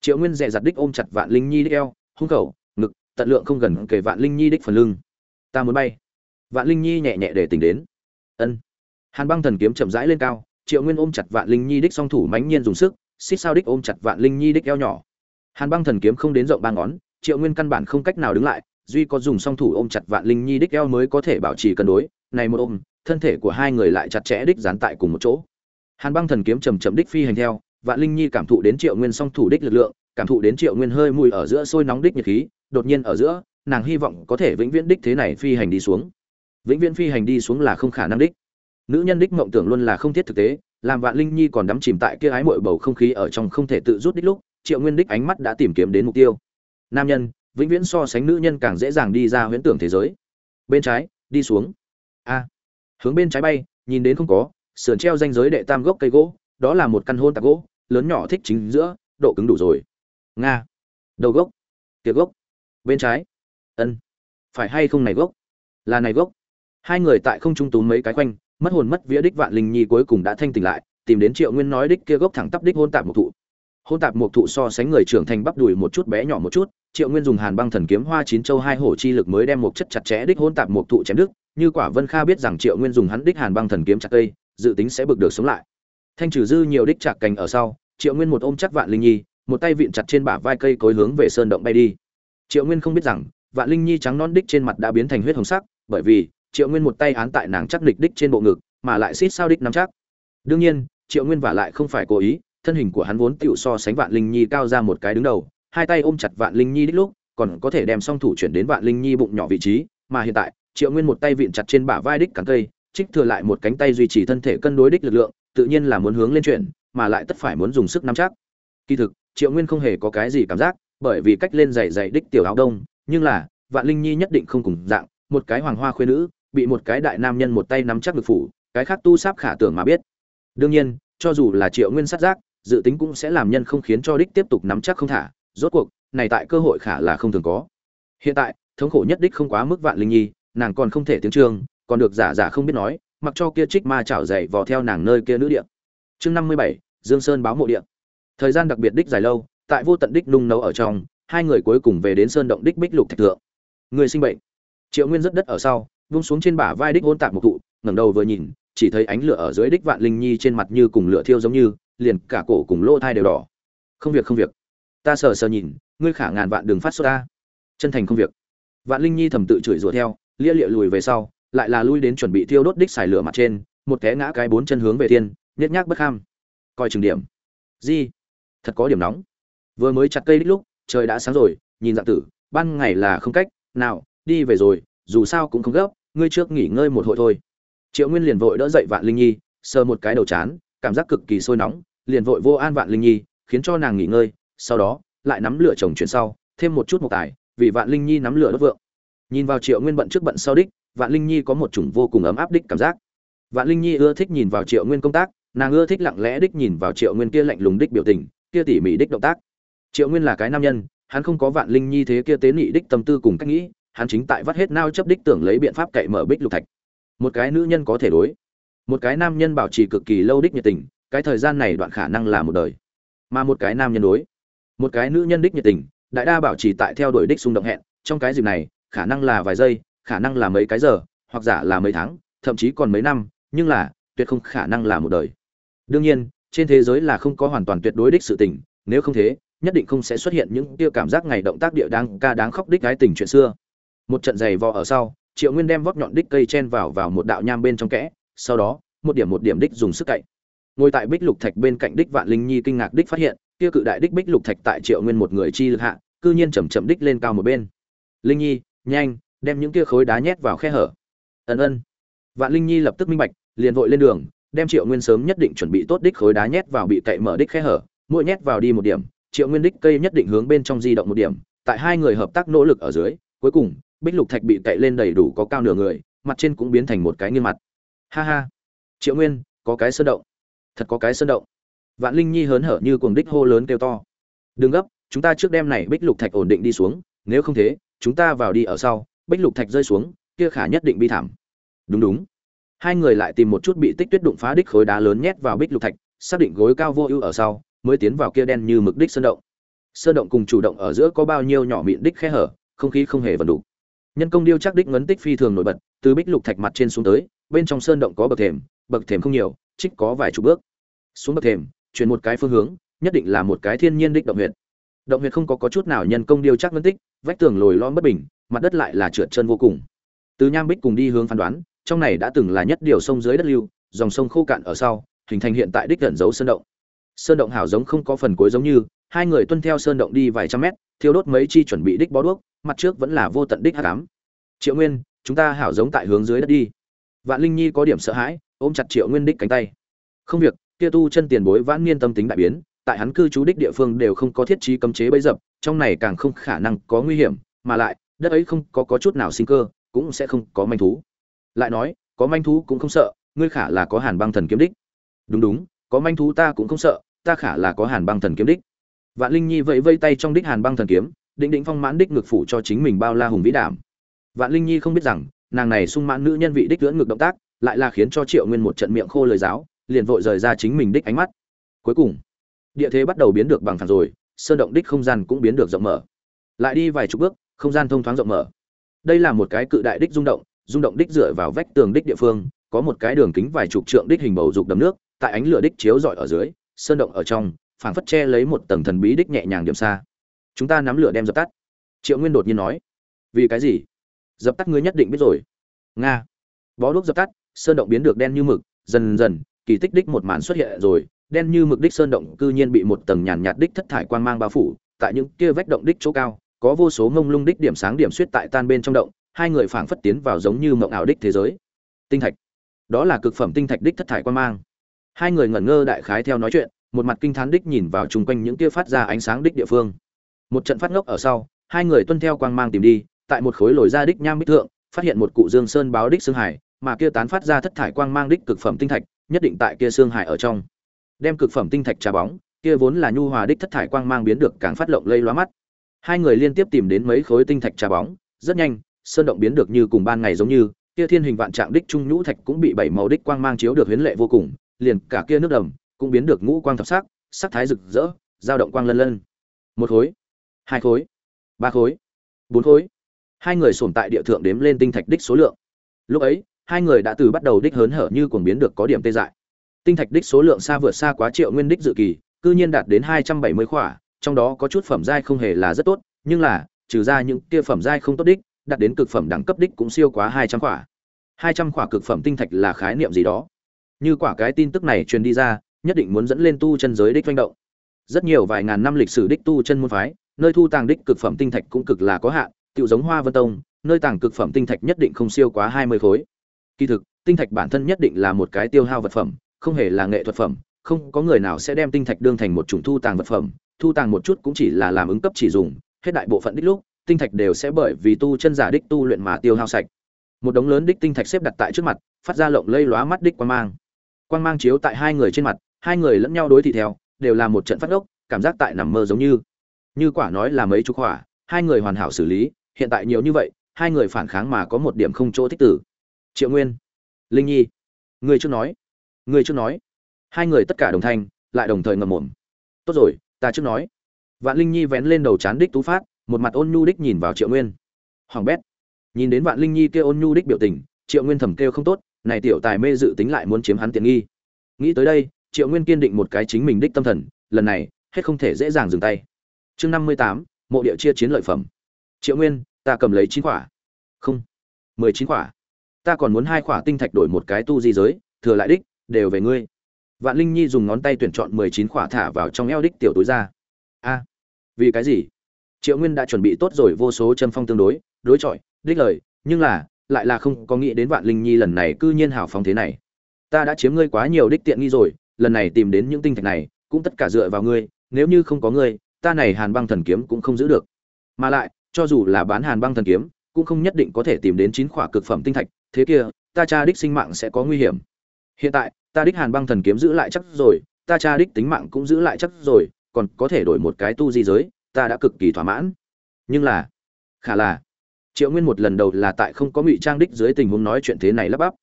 Triệu nguyên dè dặt đích ôm chặt vạn linh nhi đích eo, hung khẩu, ngực, tận lượng không gần kể vạn linh nhi đích phần lưng. Ta muốn bay. Vạn linh nhi nhẹ nhẹ để tỉnh đến. Ân. Hàn băng thần kiếm chậm rãi lên cao, triệu nguyên ôm chặt vạn linh nhi đích song thủ mãnh nhiên dùng sức, xích sao đích ôm chặt vạn linh nhi đích eo nhỏ. Hàn băng thần kiếm không đến rộng ba ngón, triệu nguyên căn bản không cách nào đứng lại duy có dùng song thủ ôm chặt vạn linh nhi đích eo mới có thể bảo trì cân đối, này một ôm, thân thể của hai người lại chặt chẽ đích dán tại cùng một chỗ. Hàn băng thần kiếm chầm chậm đích phi hành theo, vạn linh nhi cảm thụ đến triệu nguyên song thủ đích lực lượng, cảm thụ đến triệu nguyên hơi mùi ở giữa sôi nóng đích nhiệt khí, đột nhiên ở giữa, nàng hy vọng có thể vĩnh viễn đích thế này phi hành đi xuống. Vĩnh viễn phi hành đi xuống là không khả năng đích. Nữ nhân đích mộng tưởng luôn là không thiết thực tế, làm vạn linh nhi còn đắm chìm tại kia ái mội bầu không khí ở trong không thể tự rút đích lúc, triệu nguyên đích ánh mắt đã tìm kiếm đến mục tiêu. Nam nhân vĩnh viễn so sánh nữ nhân càng dễ dàng đi ra huyễn tưởng thế giới. Bên trái, đi xuống. A. Hướng bên trái bay, nhìn đến không có, sườn treo danh giới đệ tam gốc cây gỗ, đó là một căn hôn tạc gỗ, lớn nhỏ thích chính giữa, độ cứng đủ rồi. Nga. Đầu gốc. Tiệc gốc. Bên trái. Ân. Phải hay không này gốc? Là này gốc. Hai người tại không trung tú mấy cái quanh mất hồn mất vía đích vạn linh nhi cuối cùng đã thanh tỉnh lại, tìm đến triệu nguyên nói đích kia gốc thẳng tắp đích hôn tạp một thụ hôn tạp một thụ so sánh người trưởng thành bắp đùi một chút bé nhỏ một chút, triệu nguyên dùng hàn băng thần kiếm hoa chín châu hai hổ chi lực mới đem một chất chặt chẽ đích hôn tạp một thụ chém đứt, như quả vân kha biết rằng triệu nguyên dùng hắn đích hàn băng thần kiếm chặt cây, dự tính sẽ bực được sống lại. Thanh trừ dư nhiều đích chặt cành ở sau, triệu nguyên một ôm chắc vạn linh nhi, một tay vịn chặt trên bả vai cây cối hướng về sơn động bay đi. Triệu nguyên không biết rằng, vạn linh nhi trắng non đích trên mặt đã biến thành huyết hồng sắc, bởi vì, triệu nguyên một tay án tại nàng chắc địch đích trên bộ ngực, mà lại xít sao đích nắm chắc. Đương nhiên, triệu nguyên vả lại không phải cố ý thân hình của hắn vốn tựu so sánh vạn linh nhi cao ra một cái đứng đầu, hai tay ôm chặt vạn linh nhi đích lúc, còn có thể đem song thủ chuyển đến vạn linh nhi bụng nhỏ vị trí, mà hiện tại, triệu nguyên một tay vịn chặt trên bả vai đích cắn cây, trích thừa lại một cánh tay duy trì thân thể cân đối đích lực lượng, tự nhiên là muốn hướng lên chuyển, mà lại tất phải muốn dùng sức nắm chắc. Kỳ thực, triệu nguyên không hề có cái gì cảm giác, bởi vì cách lên dày dày đích tiểu áo đông, nhưng là, vạn linh nhi nhất định không cùng dạng, một cái hoàng hoa khuê nữ, bị một cái đại nam nhân một tay nắm chắc được phủ, cái khác tu sáp khả tưởng mà biết. Đương nhiên, cho dù là triệu nguyên sát giác dự tính cũng sẽ làm nhân không khiến cho đích tiếp tục nắm chắc không thả. Rốt cuộc, này tại cơ hội khả là không thường có. Hiện tại, thống khổ nhất đích không quá mức vạn linh nhi, nàng còn không thể tiếng trương, còn được giả giả không biết nói, mặc cho kia trích ma chảo dày vò theo nàng nơi kia nữ địa. Chương năm mươi bảy, dương sơn báo mộ địa. Thời gian đặc biệt đích dài lâu, tại vô tận đích nung nấu ở trong, hai người cuối cùng về đến sơn động đích bích lục thạch thượng. Người sinh bệnh. Triệu nguyên rất đất ở sau, vung xuống trên bả vai đích hôn tạc một thụ, ngẩng đầu vừa nhìn, chỉ thấy ánh lửa ở dưới đích vạn linh nhi trên mặt như cùng lửa thiêu giống như liền cả cổ cùng lỗ thai đều đỏ. Không việc không việc. Ta sờ sờ nhìn, ngươi khả ngàn vạn đường phát xuất ta. Chân thành không việc. Vạn linh nhi thầm tự chửi rủa theo, lia lịa lùi về sau, lại là lui đến chuẩn bị thiêu đốt đích xài lửa mặt trên, một té ngã cái bốn chân hướng về thiên nhét nhác bất kham. Coi chừng điểm. Di, thật có điểm nóng. Vừa mới chặt cây đích lúc, trời đã sáng rồi, nhìn dạng tử, ban ngày là không cách, nào, đi về rồi, dù sao cũng không gấp, ngươi trước nghỉ ngơi một hồi thôi. Triệu nguyên liền vội đỡ dậy vạn linh nhi, sờ một cái đầu chán, cảm giác cực kỳ sôi nóng liền vội vô an vạn linh nhi, khiến cho nàng nghỉ ngơi, sau đó, lại nắm lửa chồng chuyển sau, thêm một chút một tài, vì vạn linh nhi nắm lửa đốt vượng. Nhìn vào triệu nguyên bận trước bận sau đích, vạn linh nhi có một chủng vô cùng ấm áp đích cảm giác. Vạn linh nhi ưa thích nhìn vào triệu nguyên công tác, nàng ưa thích lặng lẽ đích nhìn vào triệu nguyên kia lạnh lùng đích biểu tình, kia tỉ mỉ đích động tác. Triệu nguyên là cái nam nhân, hắn không có vạn linh nhi thế kia tế nị đích tâm tư cùng cách nghĩ, hắn chính tại vắt hết nao chấp đích tưởng lấy biện pháp cậy mở bích lục thạch. Một cái nữ nhân có thể đối. Một cái nam nhân bảo trì cực kỳ lâu đích nhiệt tình cái thời gian này đoạn khả năng là một đời. Mà một cái nam nhân đối, một cái nữ nhân đích nhiệt tình, đại đa bảo trì tại theo đuổi đích xung động hẹn, trong cái dịp này, khả năng là vài giây, khả năng là mấy cái giờ, hoặc giả là mấy tháng, thậm chí còn mấy năm, nhưng là, tuyệt không khả năng là một đời. Đương nhiên, trên thế giới là không có hoàn toàn tuyệt đối đích sự tình, nếu không thế, nhất định không sẽ xuất hiện những tiêu cảm giác ngày động tác địa đang ca đáng khóc đích cái tình chuyện xưa. Một trận giày vò ở sau, triệu nguyên đem vót nhọn đích cây chen vào vào một đạo nham bên trong kẽ, sau đó, một điểm một điểm đích dùng sức cậy ngồi tại bích lục thạch bên cạnh đích vạn linh nhi kinh ngạc đích phát hiện, kia cự đại đích bích lục thạch tại triệu nguyên một người chi lực hạ, cư nhiên chầm chậm đích lên cao một bên. Linh nhi, nhanh, đem những kia khối đá nhét vào khe hở. Ân ân. Vạn linh nhi lập tức minh bạch, liền vội lên đường, đem triệu nguyên sớm nhất định chuẩn bị tốt đích khối đá nhét vào bị cậy mở đích khe hở, mỗi nhét vào đi một điểm, triệu nguyên đích cây nhất định hướng bên trong di động một điểm, tại hai người hợp tác nỗ lực ở dưới, cuối cùng, bích lục thạch bị cậy lên đầy đủ có cao nửa người, mặt trên cũng biến thành một cái nghiêng mặt. Ha ha. Triệu nguyên, có cái sơn động thật có cái sơn động. Vạn linh nhi hớn hở như cuồng đích hô lớn kêu to. Đừng gấp, chúng ta trước đêm này bích lục thạch ổn định đi xuống, nếu không thế, chúng ta vào đi ở sau, bích lục thạch rơi xuống, kia khả nhất định bi thảm. Đúng đúng. Hai người lại tìm một chút bị tích tuyết đụng phá đích khối đá lớn nhét vào bích lục thạch, xác định gối cao vô ưu ở sau, mới tiến vào kia đen như mực đích sơn động. Sơn động cùng chủ động ở giữa có bao nhiêu nhỏ mịn đích khe hở, không khí không hề vần đủ nhân công điêu chắc đích ngấn tích phi thường nổi bật, từ bích lục thạch mặt trên xuống tới, bên trong sơn động có bậc thềm bậc thềm không nhiều trích có vài chục bước. Xuống bậc thềm chuyển một cái phương hướng nhất định là một cái thiên nhiên đích động huyệt. Động huyệt không có, có chút nào nhân công điêu chắc phân tích vách tường lồi lõm bất bình mặt đất lại là trượt chân vô cùng. Từ nham bích cùng đi hướng phán đoán trong này đã từng là nhất điều sông dưới đất lưu dòng sông khô cạn ở sau hình thành hiện tại đích gần dấu sơn động. Sơn động hảo giống không có phần cuối giống như hai người tuân theo sơn động đi vài trăm mét thiêu đốt mấy chi chuẩn bị đích bó đuốc mặt trước vẫn là vô tận đích hắc cám triệu nguyên chúng ta hảo giống tại hướng dưới đất đi. Vạn linh nhi có điểm sợ hãi ôm chặt triệu nguyên đích cánh tay. Không việc kia tu chân tiền bối vãn niên tâm tính đại biến tại hắn cư trú đích địa phương đều không có thiết trí cấm chế bấy dập trong này càng không khả năng có nguy hiểm mà lại đất ấy không có, có chút nào sinh cơ cũng sẽ không có manh thú. Lại nói có manh thú cũng không sợ ngươi khả là có hàn băng thần kiếm đích. Đúng đúng có manh thú ta cũng không sợ ta khả là có hàn băng thần kiếm đích. Vạn linh nhi vẫy vây tay trong đích hàn băng thần kiếm định định phong mãn đích ngực phủ cho chính mình bao la hùng vĩ đảm vạn linh nhi không biết rằng nàng này sung mãn nữ nhân vị đích lưỡng ngực động tác lại là khiến cho triệu nguyên một trận miệng khô lời giáo, liền vội rời ra chính mình đích ánh mắt. Cuối cùng, địa thế bắt đầu biến được bằng phẳng rồi, sơn động đích không gian cũng biến được rộng mở. Lại đi vài chục bước, không gian thông thoáng rộng mở. Đây là một cái cự đại đích rung động rung động đích dựa vào vách tường đích địa phương, có một cái đường kính vài chục trượng đích hình bầu dục đầm nước, tại ánh lửa đích chiếu rọi ở dưới, sơn động ở trong, phảng phất che lấy một tầng thần bí đích nhẹ nhàng điểm xa. Chúng ta nắm lửa đem dập tắt. Triệu nguyên đột nhiên nói, vì cái gì? Dập tắt ngươi nhất định biết rồi. Nga. Bó đuốc dập tắt sơn động biến được đen như mực, dần dần, kỳ tích đích một màn xuất hiện rồi, đen như mực đích sơn động cư nhiên bị một tầng nhàn nhạt đích thất thải quang mang bao phủ, tại những kia vách động đích chỗ cao, có vô số ngông lung đích điểm sáng điểm suýt tại tan bên trong động, hai người phảng phất tiến vào giống như mộng ảo đích thế giới. Tinh thạch. Đó là cực phẩm tinh thạch đích thất thải quang mang. Hai người ngẩn ngơ đại khái theo nói chuyện, một mặt kinh thán đích nhìn vào chung quanh những kia phát ra ánh sáng đích địa phương. Một trận phát ngốc ở sau, hai người tuân theo quang mang tìm đi, tại một khối lồi ra đích nham bích thượng, phát hiện một cụ dương sơn báo đích xương hải mà kia tán phát ra thất thải quang mang đích cực phẩm tinh thạch, nhất định tại kia xương hải ở trong. Đem cực phẩm tinh thạch trà bóng, kia vốn là nhu hòa đích thất thải quang mang biến được càng phát lộng lây lóa mắt. Hai người liên tiếp tìm đến mấy khối tinh thạch trà bóng, rất nhanh, sơn động biến được như cùng ban ngày giống như, kia thiên hình vạn trạng đích trung nhũ thạch cũng bị bảy màu đích quang mang chiếu được huyến lệ vô cùng, liền cả kia nước đầm cũng biến được ngũ quang thập sắc sắc thái rực rỡ, dao động quang lân lân. Một khối, hai khối, ba khối, bốn khối. Hai người sổm tại địa thượng đếm lên tinh thạch đích số lượng. Lúc ấy hai người đã từ bắt đầu đích hớn hở như cuồng biến được có điểm tê dại. Tinh thạch đích số lượng xa vượt xa quá triệu nguyên đích dự kỳ, cư nhiên đạt đến hai trăm bảy mươi khỏa, trong đó có chút phẩm giai không hề là rất tốt, nhưng là, trừ ra những kia phẩm giai không tốt đích, đạt đến cực phẩm đẳng cấp đích cũng siêu quá hai trăm khỏa. hai trăm khỏa cực phẩm tinh thạch là khái niệm gì đó? Như quả cái tin tức này truyền đi ra, nhất định muốn dẫn lên tu chân giới đích manh động. Rất nhiều vài ngàn năm lịch sử đích tu chân môn phái, nơi thu tàng đích cực phẩm tinh thạch cũng cực là có hạn tự giống hoa vân tông, nơi tàng cực phẩm tinh thạch nhất định không siêu quá hai mươi khối kỳ thực, tinh thạch bản thân nhất định là một cái tiêu hao vật phẩm, không hề là nghệ thuật phẩm, không có người nào sẽ đem tinh thạch đương thành một chủng thu tàng vật phẩm, thu tàng một chút cũng chỉ là làm ứng cấp chỉ dùng, hết đại bộ phận đích lúc, tinh thạch đều sẽ bởi vì tu chân giả đích tu luyện mà tiêu hao sạch. Một đống lớn đích tinh thạch xếp đặt tại trước mặt, phát ra lộng lây lóa mắt đích quang mang. Quang mang chiếu tại hai người trên mặt, hai người lẫn nhau đối thị theo, đều là một trận phát ốc cảm giác tại nằm mơ giống như. Như quả nói là mấy chục quả, hai người hoàn hảo xử lý, hiện tại nhiều như vậy, hai người phản kháng mà có một điểm không chỗ thích tử triệu nguyên. Linh nhi. Người chưa nói. Người chưa nói. Hai người tất cả đồng thanh, lại đồng thời ngầm mồm. Tốt rồi, ta chưa nói. Vạn linh nhi vén lên đầu chán đích tú phát, một mặt ôn nhu đích nhìn vào triệu nguyên. Hoàng bét. Nhìn đến vạn linh nhi kêu ôn nhu đích biểu tình, triệu nguyên thầm kêu không tốt, này tiểu tài mê dự tính lại muốn chiếm hắn tiện nghi. Nghĩ tới đây, triệu nguyên kiên định một cái chính mình đích tâm thần, lần này, hết không thể dễ dàng dừng tay. Chương năm mươi tám, mộ địa chia chiến lợi phẩm. Triệu nguyên, ta cầm lấy chín quả. Không. mười chín quả ta còn muốn hai khỏa tinh thạch đổi một cái tu di giới, thừa lại đích, đều về ngươi. Vạn linh nhi dùng ngón tay tuyển chọn mười chín khỏa thả vào trong eo đích tiểu túi ra. A, vì cái gì? Triệu nguyên đã chuẩn bị tốt rồi, vô số chân phong tương đối đối chọi, đích lời, nhưng là, lại là không có nghĩ đến vạn linh nhi lần này cư nhiên hào phóng thế này. Ta đã chiếm ngươi quá nhiều đích tiện nghi rồi, lần này tìm đến những tinh thạch này, cũng tất cả dựa vào ngươi, nếu như không có ngươi, ta này hàn băng thần kiếm cũng không giữ được. Mà lại, cho dù là bán hàn băng thần kiếm, cũng không nhất định có thể tìm đến chín khỏa cực phẩm tinh thạch thế kia, ta cha đích sinh mạng sẽ có nguy hiểm. Hiện tại, ta đích hàn băng thần kiếm giữ lại chắc rồi, ta cha đích tính mạng cũng giữ lại chắc rồi, còn có thể đổi một cái tu di giới, ta đã cực kỳ thỏa mãn. Nhưng là, khả là, triệu nguyên một lần đầu là tại không có ngụy trang đích dưới tình huống nói chuyện thế này lắp bắp.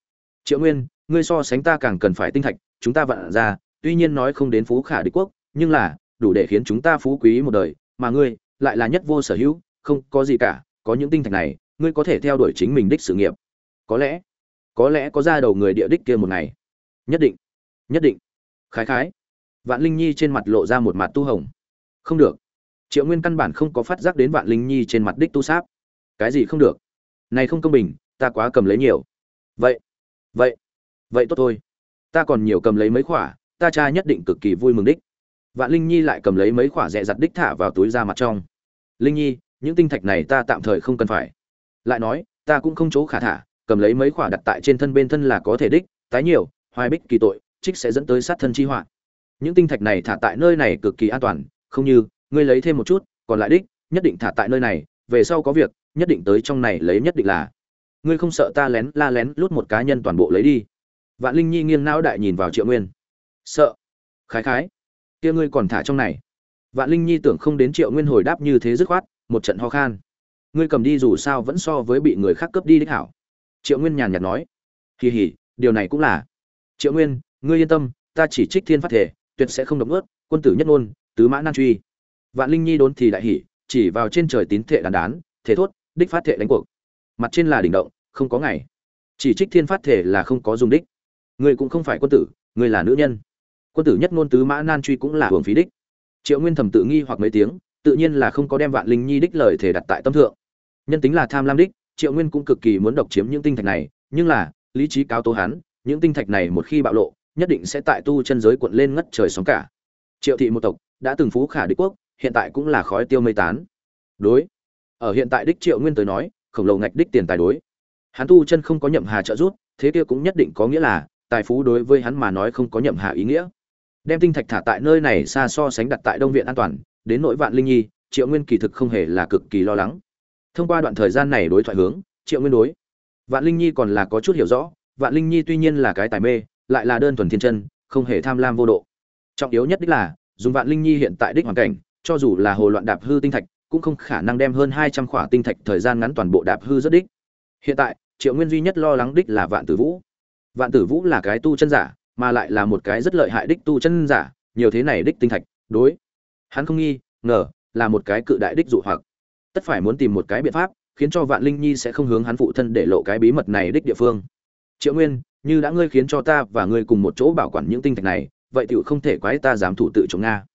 Triệu nguyên, ngươi so sánh ta càng cần phải tinh thạch, chúng ta vặn ra, tuy nhiên nói không đến phú khả địch quốc, nhưng là, đủ để khiến chúng ta phú quý một đời, mà ngươi, lại là nhất vô sở hữu, không có gì cả, có những tinh thạch này, ngươi có thể theo đuổi chính mình đích sự nghiệp có lẽ có lẽ có ra đầu người địa đích kia một ngày. Nhất định nhất định. Khái khái. Vạn linh nhi trên mặt lộ ra một mặt tu hồng. Không được. Triệu nguyên căn bản không có phát giác đến vạn linh nhi trên mặt đích tu sáp. Cái gì không được? Này không công bình, ta quá cầm lấy nhiều. Vậy vậy vậy tốt thôi. Ta còn nhiều cầm lấy mấy khỏa, ta cha nhất định cực kỳ vui mừng đích. Vạn linh nhi lại cầm lấy mấy khỏa rẻ giặt đích thả vào túi ra mặt trong. Linh nhi, những tinh thạch này ta tạm thời không cần phải. Lại nói, ta cũng không chỗ khả thả cầm lấy mấy khỏa đặt tại trên thân bên thân là có thể đích, tái nhiều, hoài bích kỳ tội, trích sẽ dẫn tới sát thân chi họa. Những tinh thạch này thả tại nơi này cực kỳ an toàn, không như, ngươi lấy thêm một chút, còn lại đích, nhất định thả tại nơi này, về sau có việc, nhất định tới trong này lấy nhất định là. Ngươi không sợ ta lén, la lén, lút một cá nhân toàn bộ lấy đi. Vạn linh nhi nghiêng não đại nhìn vào triệu nguyên. Sợ. Khái khái. Kia ngươi còn thả trong này. Vạn linh nhi tưởng không đến triệu nguyên hồi đáp như thế dứt khoát, một trận ho khan. Ngươi cầm đi dù sao vẫn so với bị người khác cướp đi đích hảo triệu nguyên nhàn nhạt nói. Kỳ hỉ điều này cũng là. Triệu nguyên, ngươi yên tâm, ta chỉ trích thiên phát thể, tuyệt sẽ không động ướt quân tử nhất ngôn, tứ mã nan truy. Vạn linh nhi đốn thì đại hỉ, chỉ vào trên trời tín thể đàn đán, thế thốt, đích phát thể đánh cuộc. Mặt trên là đỉnh động, không có ngày. Chỉ trích thiên phát thể là không có dùng đích. Ngươi cũng không phải quân tử, ngươi là nữ nhân. Quân tử nhất ngôn tứ mã nan truy cũng là hưởng phí đích. Triệu nguyên thầm tự nghi hoặc mấy tiếng, tự nhiên là không có đem vạn linh nhi đích lời thể đặt tại tâm thượng. Nhân tính là tham lam đích triệu nguyên cũng cực kỳ muốn độc chiếm những tinh thạch này, nhưng là, lý trí cáo tố hắn, những tinh thạch này một khi bạo lộ, nhất định sẽ tại tu chân giới cuộn lên ngất trời sóng cả. Triệu thị một tộc, đã từng phú khả đích quốc, hiện tại cũng là khói tiêu mây tán. Đối, ở hiện tại đích triệu nguyên tới nói, khổng lồ ngạch đích tiền tài đối. Hắn tu chân không có nhậm hà trợ giúp, thế kia cũng nhất định có nghĩa là, tài phú đối với hắn mà nói không có nhậm hà ý nghĩa. Đem tinh thạch thả tại nơi này xa so sánh đặt tại đông viện an toàn, đến nội vạn linh nhi, triệu nguyên kỳ thực không hề là cực kỳ lo lắng thông qua đoạn thời gian này đối thoại hướng, triệu nguyên đối. Vạn linh nhi còn là có chút hiểu rõ, vạn linh nhi tuy nhiên là cái tài mê, lại là đơn thuần thiên chân, không hề tham lam vô độ. Trọng yếu nhất đích là, dùng vạn linh nhi hiện tại đích hoàn cảnh, cho dù là hồ loạn đạp hư tinh thạch, cũng không khả năng đem hơn hai trăm khỏa tinh thạch thời gian ngắn toàn bộ đạp hư rất đích. Hiện tại, triệu nguyên duy nhất lo lắng đích là vạn tử vũ. Vạn tử vũ là cái tu chân giả, mà lại là một cái rất lợi hại đích tu chân giả, nhiều thế này đích tinh thạch, đối. Hắn không nghi, ngờ, là một cái cự đại đích dụ hoặc tất phải muốn tìm một cái biện pháp, khiến cho vạn linh nhi sẽ không hướng hắn phụ thân để lộ cái bí mật này đích địa phương. Triệu nguyên, như đã ngươi khiến cho ta và ngươi cùng một chỗ bảo quản những tinh thạch này, vậy tựu không thể quái ta dám thủ tự chống nga.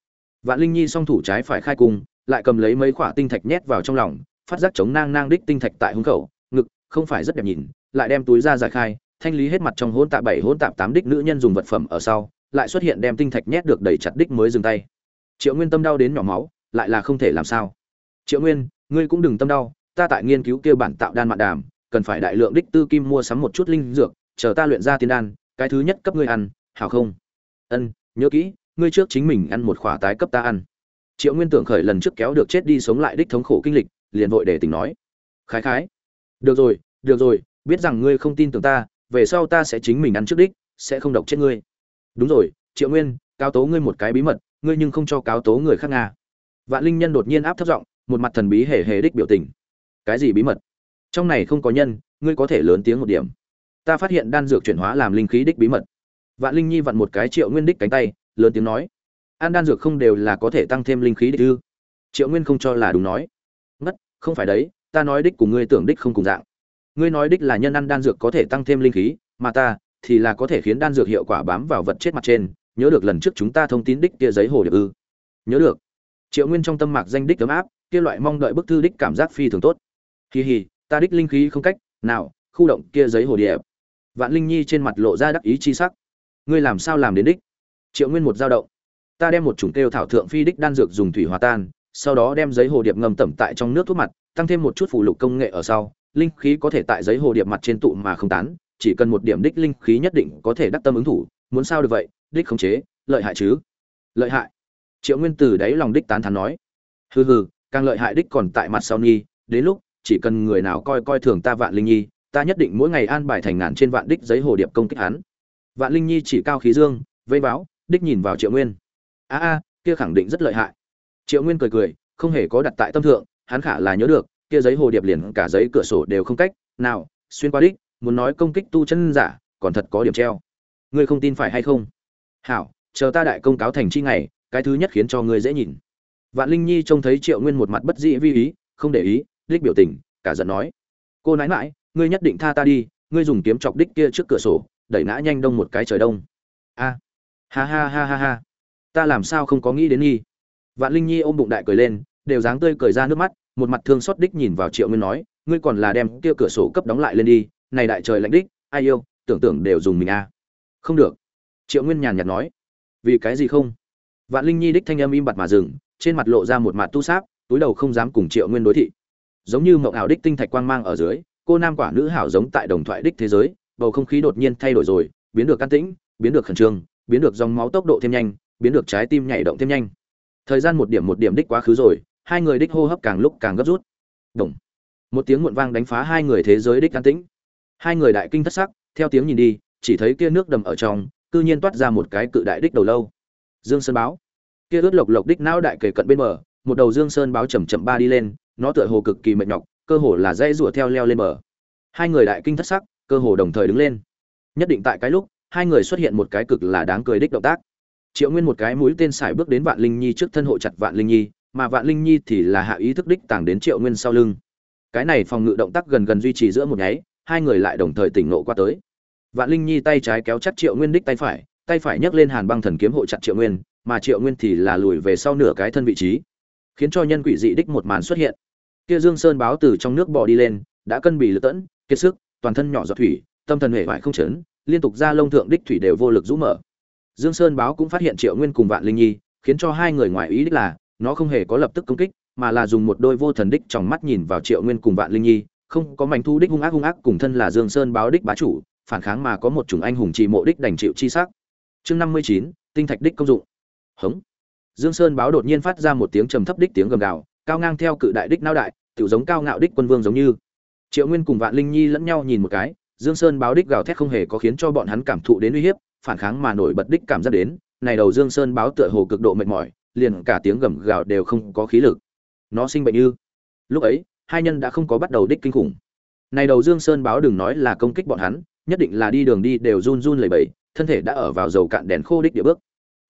Vạn linh nhi song thủ trái phải khai cung, lại cầm lấy mấy khoả tinh thạch nhét vào trong lòng, phát giác chống nang nang đích tinh thạch tại hung khẩu, ngực, không phải rất đẹp nhìn, lại đem túi ra giải khai, thanh lý hết mặt trong hỗn tạp bảy, hỗn tạp tám đích nữ nhân dùng vật phẩm ở sau, lại xuất hiện đem tinh thạch nhét được đầy chặt đích mới dừng tay. Triệu nguyên tâm đau đến nhỏ máu, lại là không thể làm sao. Triệu nguyên ngươi cũng đừng tâm đau, ta tại nghiên cứu kia bản tạo đan mạn đàm, cần phải đại lượng đích tư kim mua sắm một chút linh dược, chờ ta luyện ra tiên đan, cái thứ nhất cấp ngươi ăn, hảo không? Ân, nhớ kỹ, ngươi trước chính mình ăn một khỏa tái cấp ta ăn. Triệu nguyên tưởng khởi lần trước kéo được chết đi sống lại đích thống khổ kinh lịch, liền vội để tỉnh nói. Khái khái. Được rồi được rồi, biết rằng ngươi không tin tưởng ta, về sau ta sẽ chính mình ăn trước đích, sẽ không độc chết ngươi. Đúng rồi, triệu nguyên, cáo tố ngươi một cái bí mật, ngươi nhưng không cho cáo tố người khác nga. Vạn linh nhân đột nhiên áp thấp giọng một mặt thần bí hề hề đích biểu tình. Cái gì bí mật? Trong này không có nhân, ngươi có thể lớn tiếng một điểm. Ta phát hiện đan dược chuyển hóa làm linh khí đích bí mật. Vạn linh nhi vặn một cái triệu nguyên đích cánh tay, lớn tiếng nói, an đan dược không đều là có thể tăng thêm linh khí đích ư? Triệu nguyên không cho là đúng nói, ngất, không phải đấy, ta nói đích cùng ngươi tưởng đích không cùng dạng. Ngươi nói đích là nhân ăn đan dược có thể tăng thêm linh khí, mà ta thì là có thể khiến đan dược hiệu quả bám vào vật chết mặt trên. Nhớ được lần trước chúng ta thông tin đích kia giấy hồ điệp ư? Nhớ được. Triệu nguyên trong tâm mạc danh đích ấm áp kia loại mong đợi bức thư đích cảm giác phi thường tốt. Kỳ hì, ta đích linh khí không cách nào khu động kia giấy hồ điệp. Vạn linh nhi trên mặt lộ ra đắc ý chi sắc. Ngươi làm sao làm đến đích? Triệu nguyên một dao động. Ta đem một chủng kêu thảo thượng phi đích đan dược dùng thủy hòa tan, sau đó đem giấy hồ điệp ngâm tẩm tại trong nước thuốc mặt, tăng thêm một chút phụ lục công nghệ ở sau. Linh khí có thể tại giấy hồ điệp mặt trên tụ mà không tán, chỉ cần một điểm đích linh khí nhất định có thể đắc tâm ứng thủ. Muốn sao được vậy? Đích khống chế, lợi hại chứ? Lợi hại. Triệu nguyên từ đáy lòng đích tán thán nói. Hừ hừ càng lợi hại đích còn tại mặt sau nhi, đến lúc, chỉ cần người nào coi coi thường ta vạn linh nhi, ta nhất định mỗi ngày an bài thành ngàn trên vạn đích giấy hồ điệp công kích hắn. Vạn linh nhi chỉ cao khí dương, vây báo, đích nhìn vào triệu nguyên. A a, kia khẳng định rất lợi hại. Triệu nguyên cười cười, không hề có đặt tại tâm thượng, hắn khả là nhớ được, kia giấy hồ điệp liền cả giấy cửa sổ đều không cách, nào, xuyên qua đích, muốn nói công kích tu chân giả, còn thật có điểm treo. Ngươi không tin phải hay không? Hảo, chờ ta đại công cáo thành chi ngày, cái thứ nhất khiến cho ngươi dễ nhìn vạn linh nhi trông thấy triệu nguyên một mặt bất dĩ vi ý, không để ý, đích biểu tình, cả giận nói. Cô nãi mãi ngươi nhất định tha ta đi, ngươi dùng kiếm chọc đích kia trước cửa sổ, đẩy nã nhanh đông một cái trời đông. A. Ha ha ha ha ha. Ta làm sao không có nghĩ đến nghi? Vạn linh nhi ôm bụng đại cười lên, đều dáng tươi cười ra nước mắt, một mặt thương xót đích nhìn vào triệu nguyên nói, ngươi còn là đem kia cửa sổ cấp đóng lại lên đi, này đại trời lạnh đích, ai yêu, tưởng tưởng đều dùng mình a. Không được. Triệu nguyên nhàn nhạt nói. Vì cái gì không? Vạn linh nhi đích thanh âm im bặt mà dừng trên mặt lộ ra một mặt tu sáp, túi đầu không dám cùng triệu nguyên đối thị. Giống như mộng ảo đích tinh thạch quang mang ở dưới, cô nam quả nữ hảo giống tại đồng thoại đích thế giới, bầu không khí đột nhiên thay đổi rồi, biến được can tĩnh, biến được khẩn trương, biến được dòng máu tốc độ thêm nhanh, biến được trái tim nhảy động thêm nhanh. Thời gian một điểm một điểm đích quá khứ rồi, hai người đích hô hấp càng lúc càng gấp rút. Đồng. một tiếng muộn vang đánh phá hai người thế giới đích can tĩnh. Hai người đại kinh thất sắc, theo tiếng nhìn đi, chỉ thấy kia nước đầm ở trong, cư nhiên toát ra một cái cự đại đích đầu lâu. Dương sơn báo kia ướt lộc lộc đích não đại kề cận bên bờ, một đầu dương sơn báo chầm chậm ba đi lên, nó tựa hồ cực kỳ mệt nhọc, cơ hồ là dây rùa theo leo lên bờ. Hai người đại kinh thất sắc, cơ hồ đồng thời đứng lên. Nhất định tại cái lúc, hai người xuất hiện một cái cực là đáng cười đích động tác. Triệu nguyên một cái mũi tên xài bước đến vạn linh nhi trước thân hộ chặt vạn linh nhi, mà vạn linh nhi thì là hạ ý thức đích tàng đến triệu nguyên sau lưng. Cái này phòng ngự động tác gần gần duy trì giữa một nháy, hai người lại đồng thời tỉnh nộ qua tới. Vạn linh nhi tay trái kéo chặt triệu nguyên đích tay phải tay phải nhấc lên hàn băng thần kiếm hộ chặt triệu nguyên mà triệu nguyên thì là lùi về sau nửa cái thân vị trí, khiến cho nhân quỷ dị đích một màn xuất hiện. Kia dương sơn báo từ trong nước bò đi lên, đã cân bì lực tẫn, kiệt sức, toàn thân nhỏ giọt thủy, tâm thần hệ vải không chấn liên tục ra lông thượng đích thủy đều vô lực rũ mở. Dương sơn báo cũng phát hiện triệu nguyên cùng vạn linh nhi, khiến cho hai người ngoài ý đích là, nó không hề có lập tức công kích, mà là dùng một đôi vô thần đích trong mắt nhìn vào triệu nguyên cùng vạn linh nhi, không có mảnh thu đích hung ác hung ác cùng thân là dương sơn báo đích bá chủ, phản kháng mà có một chủng anh hùng trì mộ đích đành chịu chi sắc. Chương năm mươi chín, tinh thạch đích công dụng hống. Dương sơn báo đột nhiên phát ra một tiếng trầm thấp đích tiếng gầm gào, cao ngang theo cự đại đích nao đại, tiểu giống cao ngạo đích quân vương giống như. Triệu nguyên cùng vạn linh nhi lẫn nhau nhìn một cái, dương sơn báo đích gào thét không hề có khiến cho bọn hắn cảm thụ đến uy hiếp, phản kháng mà nổi bật đích cảm giác đến, này đầu dương sơn báo tựa hồ cực độ mệt mỏi, liền cả tiếng gầm gào đều không có khí lực. Nó sinh bệnh như. Lúc ấy, hai nhân đã không có bắt đầu đích kinh khủng. Này đầu dương sơn báo đừng nói là công kích bọn hắn, nhất định là đi đường đi đều run run lẩy bẩy, thân thể đã ở vào dầu cạn đèn khô đích địa bước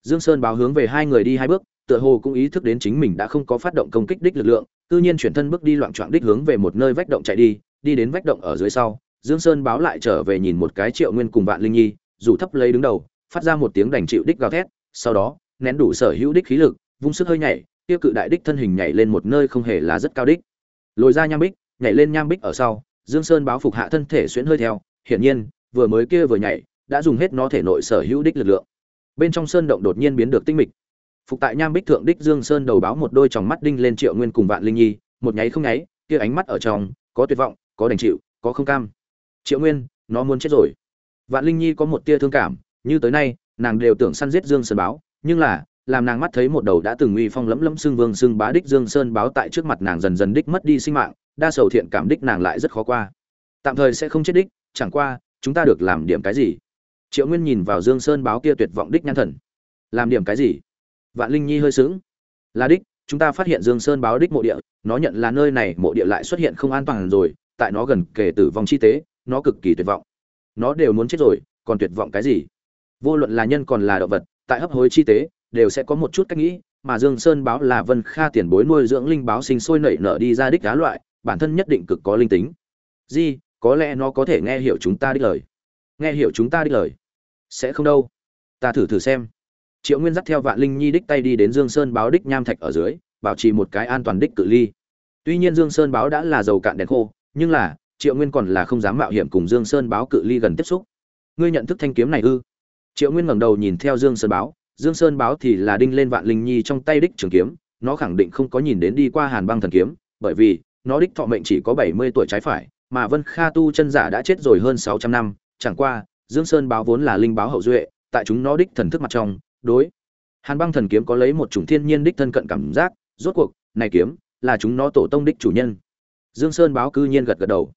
dương sơn báo hướng về hai người đi hai bước, tựa hồ cũng ý thức đến chính mình đã không có phát động công kích đích lực lượng tự nhiên chuyển thân bước đi loạn trọn đích hướng về một nơi vách động chạy đi đi đến vách động ở dưới sau. Dương sơn báo lại trở về nhìn một cái triệu nguyên cùng vạn linh nhi, dù thấp lấy đứng đầu, phát ra một tiếng đành chịu đích gào thét, sau đó, nén đủ sở hữu đích khí lực, vung sức hơi nhảy tiêu cự đại đích thân hình nhảy lên một nơi không hề là rất cao đích. Lồi ra nham bích, nhảy lên nham bích ở sau, dương sơn báo phục hạ thân thể xuyễn hơi theo, hiển nhiên, vừa mới kia vừa nhảy, đã dùng hết nó thể nội sở hữu đích lực lượng bên trong sơn động đột nhiên biến được tinh mịch. Phục tại nham bích thượng đích dương sơn đầu báo một đôi tròng mắt đinh lên triệu nguyên cùng vạn linh nhi, một nháy không nháy, kia ánh mắt ở trong, có tuyệt vọng, có đành chịu, có không cam. Triệu nguyên, nó muốn chết rồi. Vạn linh nhi có một tia thương cảm, như tới nay, nàng đều tưởng săn giết dương sơn báo, nhưng là, làm nàng mắt thấy một đầu đã từng uy phong lẫm lẫm xương vương xương bá đích dương sơn báo tại trước mặt nàng dần dần đích mất đi sinh mạng, đa sầu thiện cảm đích nàng lại rất khó qua. Tạm thời sẽ không chết đích, chẳng qua, chúng ta được làm điểm cái gì? Triệu nguyên nhìn vào dương sơn báo kia tuyệt vọng đích nhãn thần. Làm điểm cái gì? Vạn linh nhi hơi sững. Là đích, chúng ta phát hiện dương sơn báo đích mộ địa, nó nhận là nơi này mộ địa lại xuất hiện không an toàn rồi, tại nó gần kể tử vong chi tế, nó cực kỳ tuyệt vọng. Nó đều muốn chết rồi, còn tuyệt vọng cái gì? Vô luận là nhân còn là động vật, tại hấp hối chi tế, đều sẽ có một chút cách nghĩ, mà dương sơn báo là vân kha tiền bối nuôi dưỡng linh báo sinh sôi nảy nở đi ra đích cá loại, bản thân nhất định cực có linh tính. Di, có lẽ nó có thể nghe hiểu chúng ta đích lời. Nghe hiểu chúng ta đích lời sẽ không đâu. Ta thử thử xem. Triệu nguyên dắt theo vạn linh nhi đích tay đi đến dương sơn báo đích nham thạch ở dưới, bảo trì một cái an toàn đích cự ly. Tuy nhiên dương sơn báo đã là dầu cạn đèn khô, nhưng là, triệu nguyên còn là không dám mạo hiểm cùng dương sơn báo cự ly gần tiếp xúc. Ngươi nhận thức thanh kiếm này ư? Triệu nguyên ngẩng đầu nhìn theo dương sơn báo, dương sơn báo thì là đinh lên vạn linh nhi trong tay đích trường kiếm, nó khẳng định không có nhìn đến đi qua hàn băng thần kiếm, bởi vì, nó đích thọ mệnh chỉ có bảy mươi tuổi trái phải, mà vân kha tu chân giả đã chết rồi hơn sáu trăm năm, chẳng qua dương sơn báo vốn là linh báo hậu duệ, tại chúng nó đích thần thức mặt trong, đối. Hàn băng thần kiếm có lấy một chủng thiên nhiên đích thân cận cảm giác, rốt cuộc, này kiếm, là chúng nó tổ tông đích chủ nhân. Dương sơn báo cư nhiên gật gật đầu.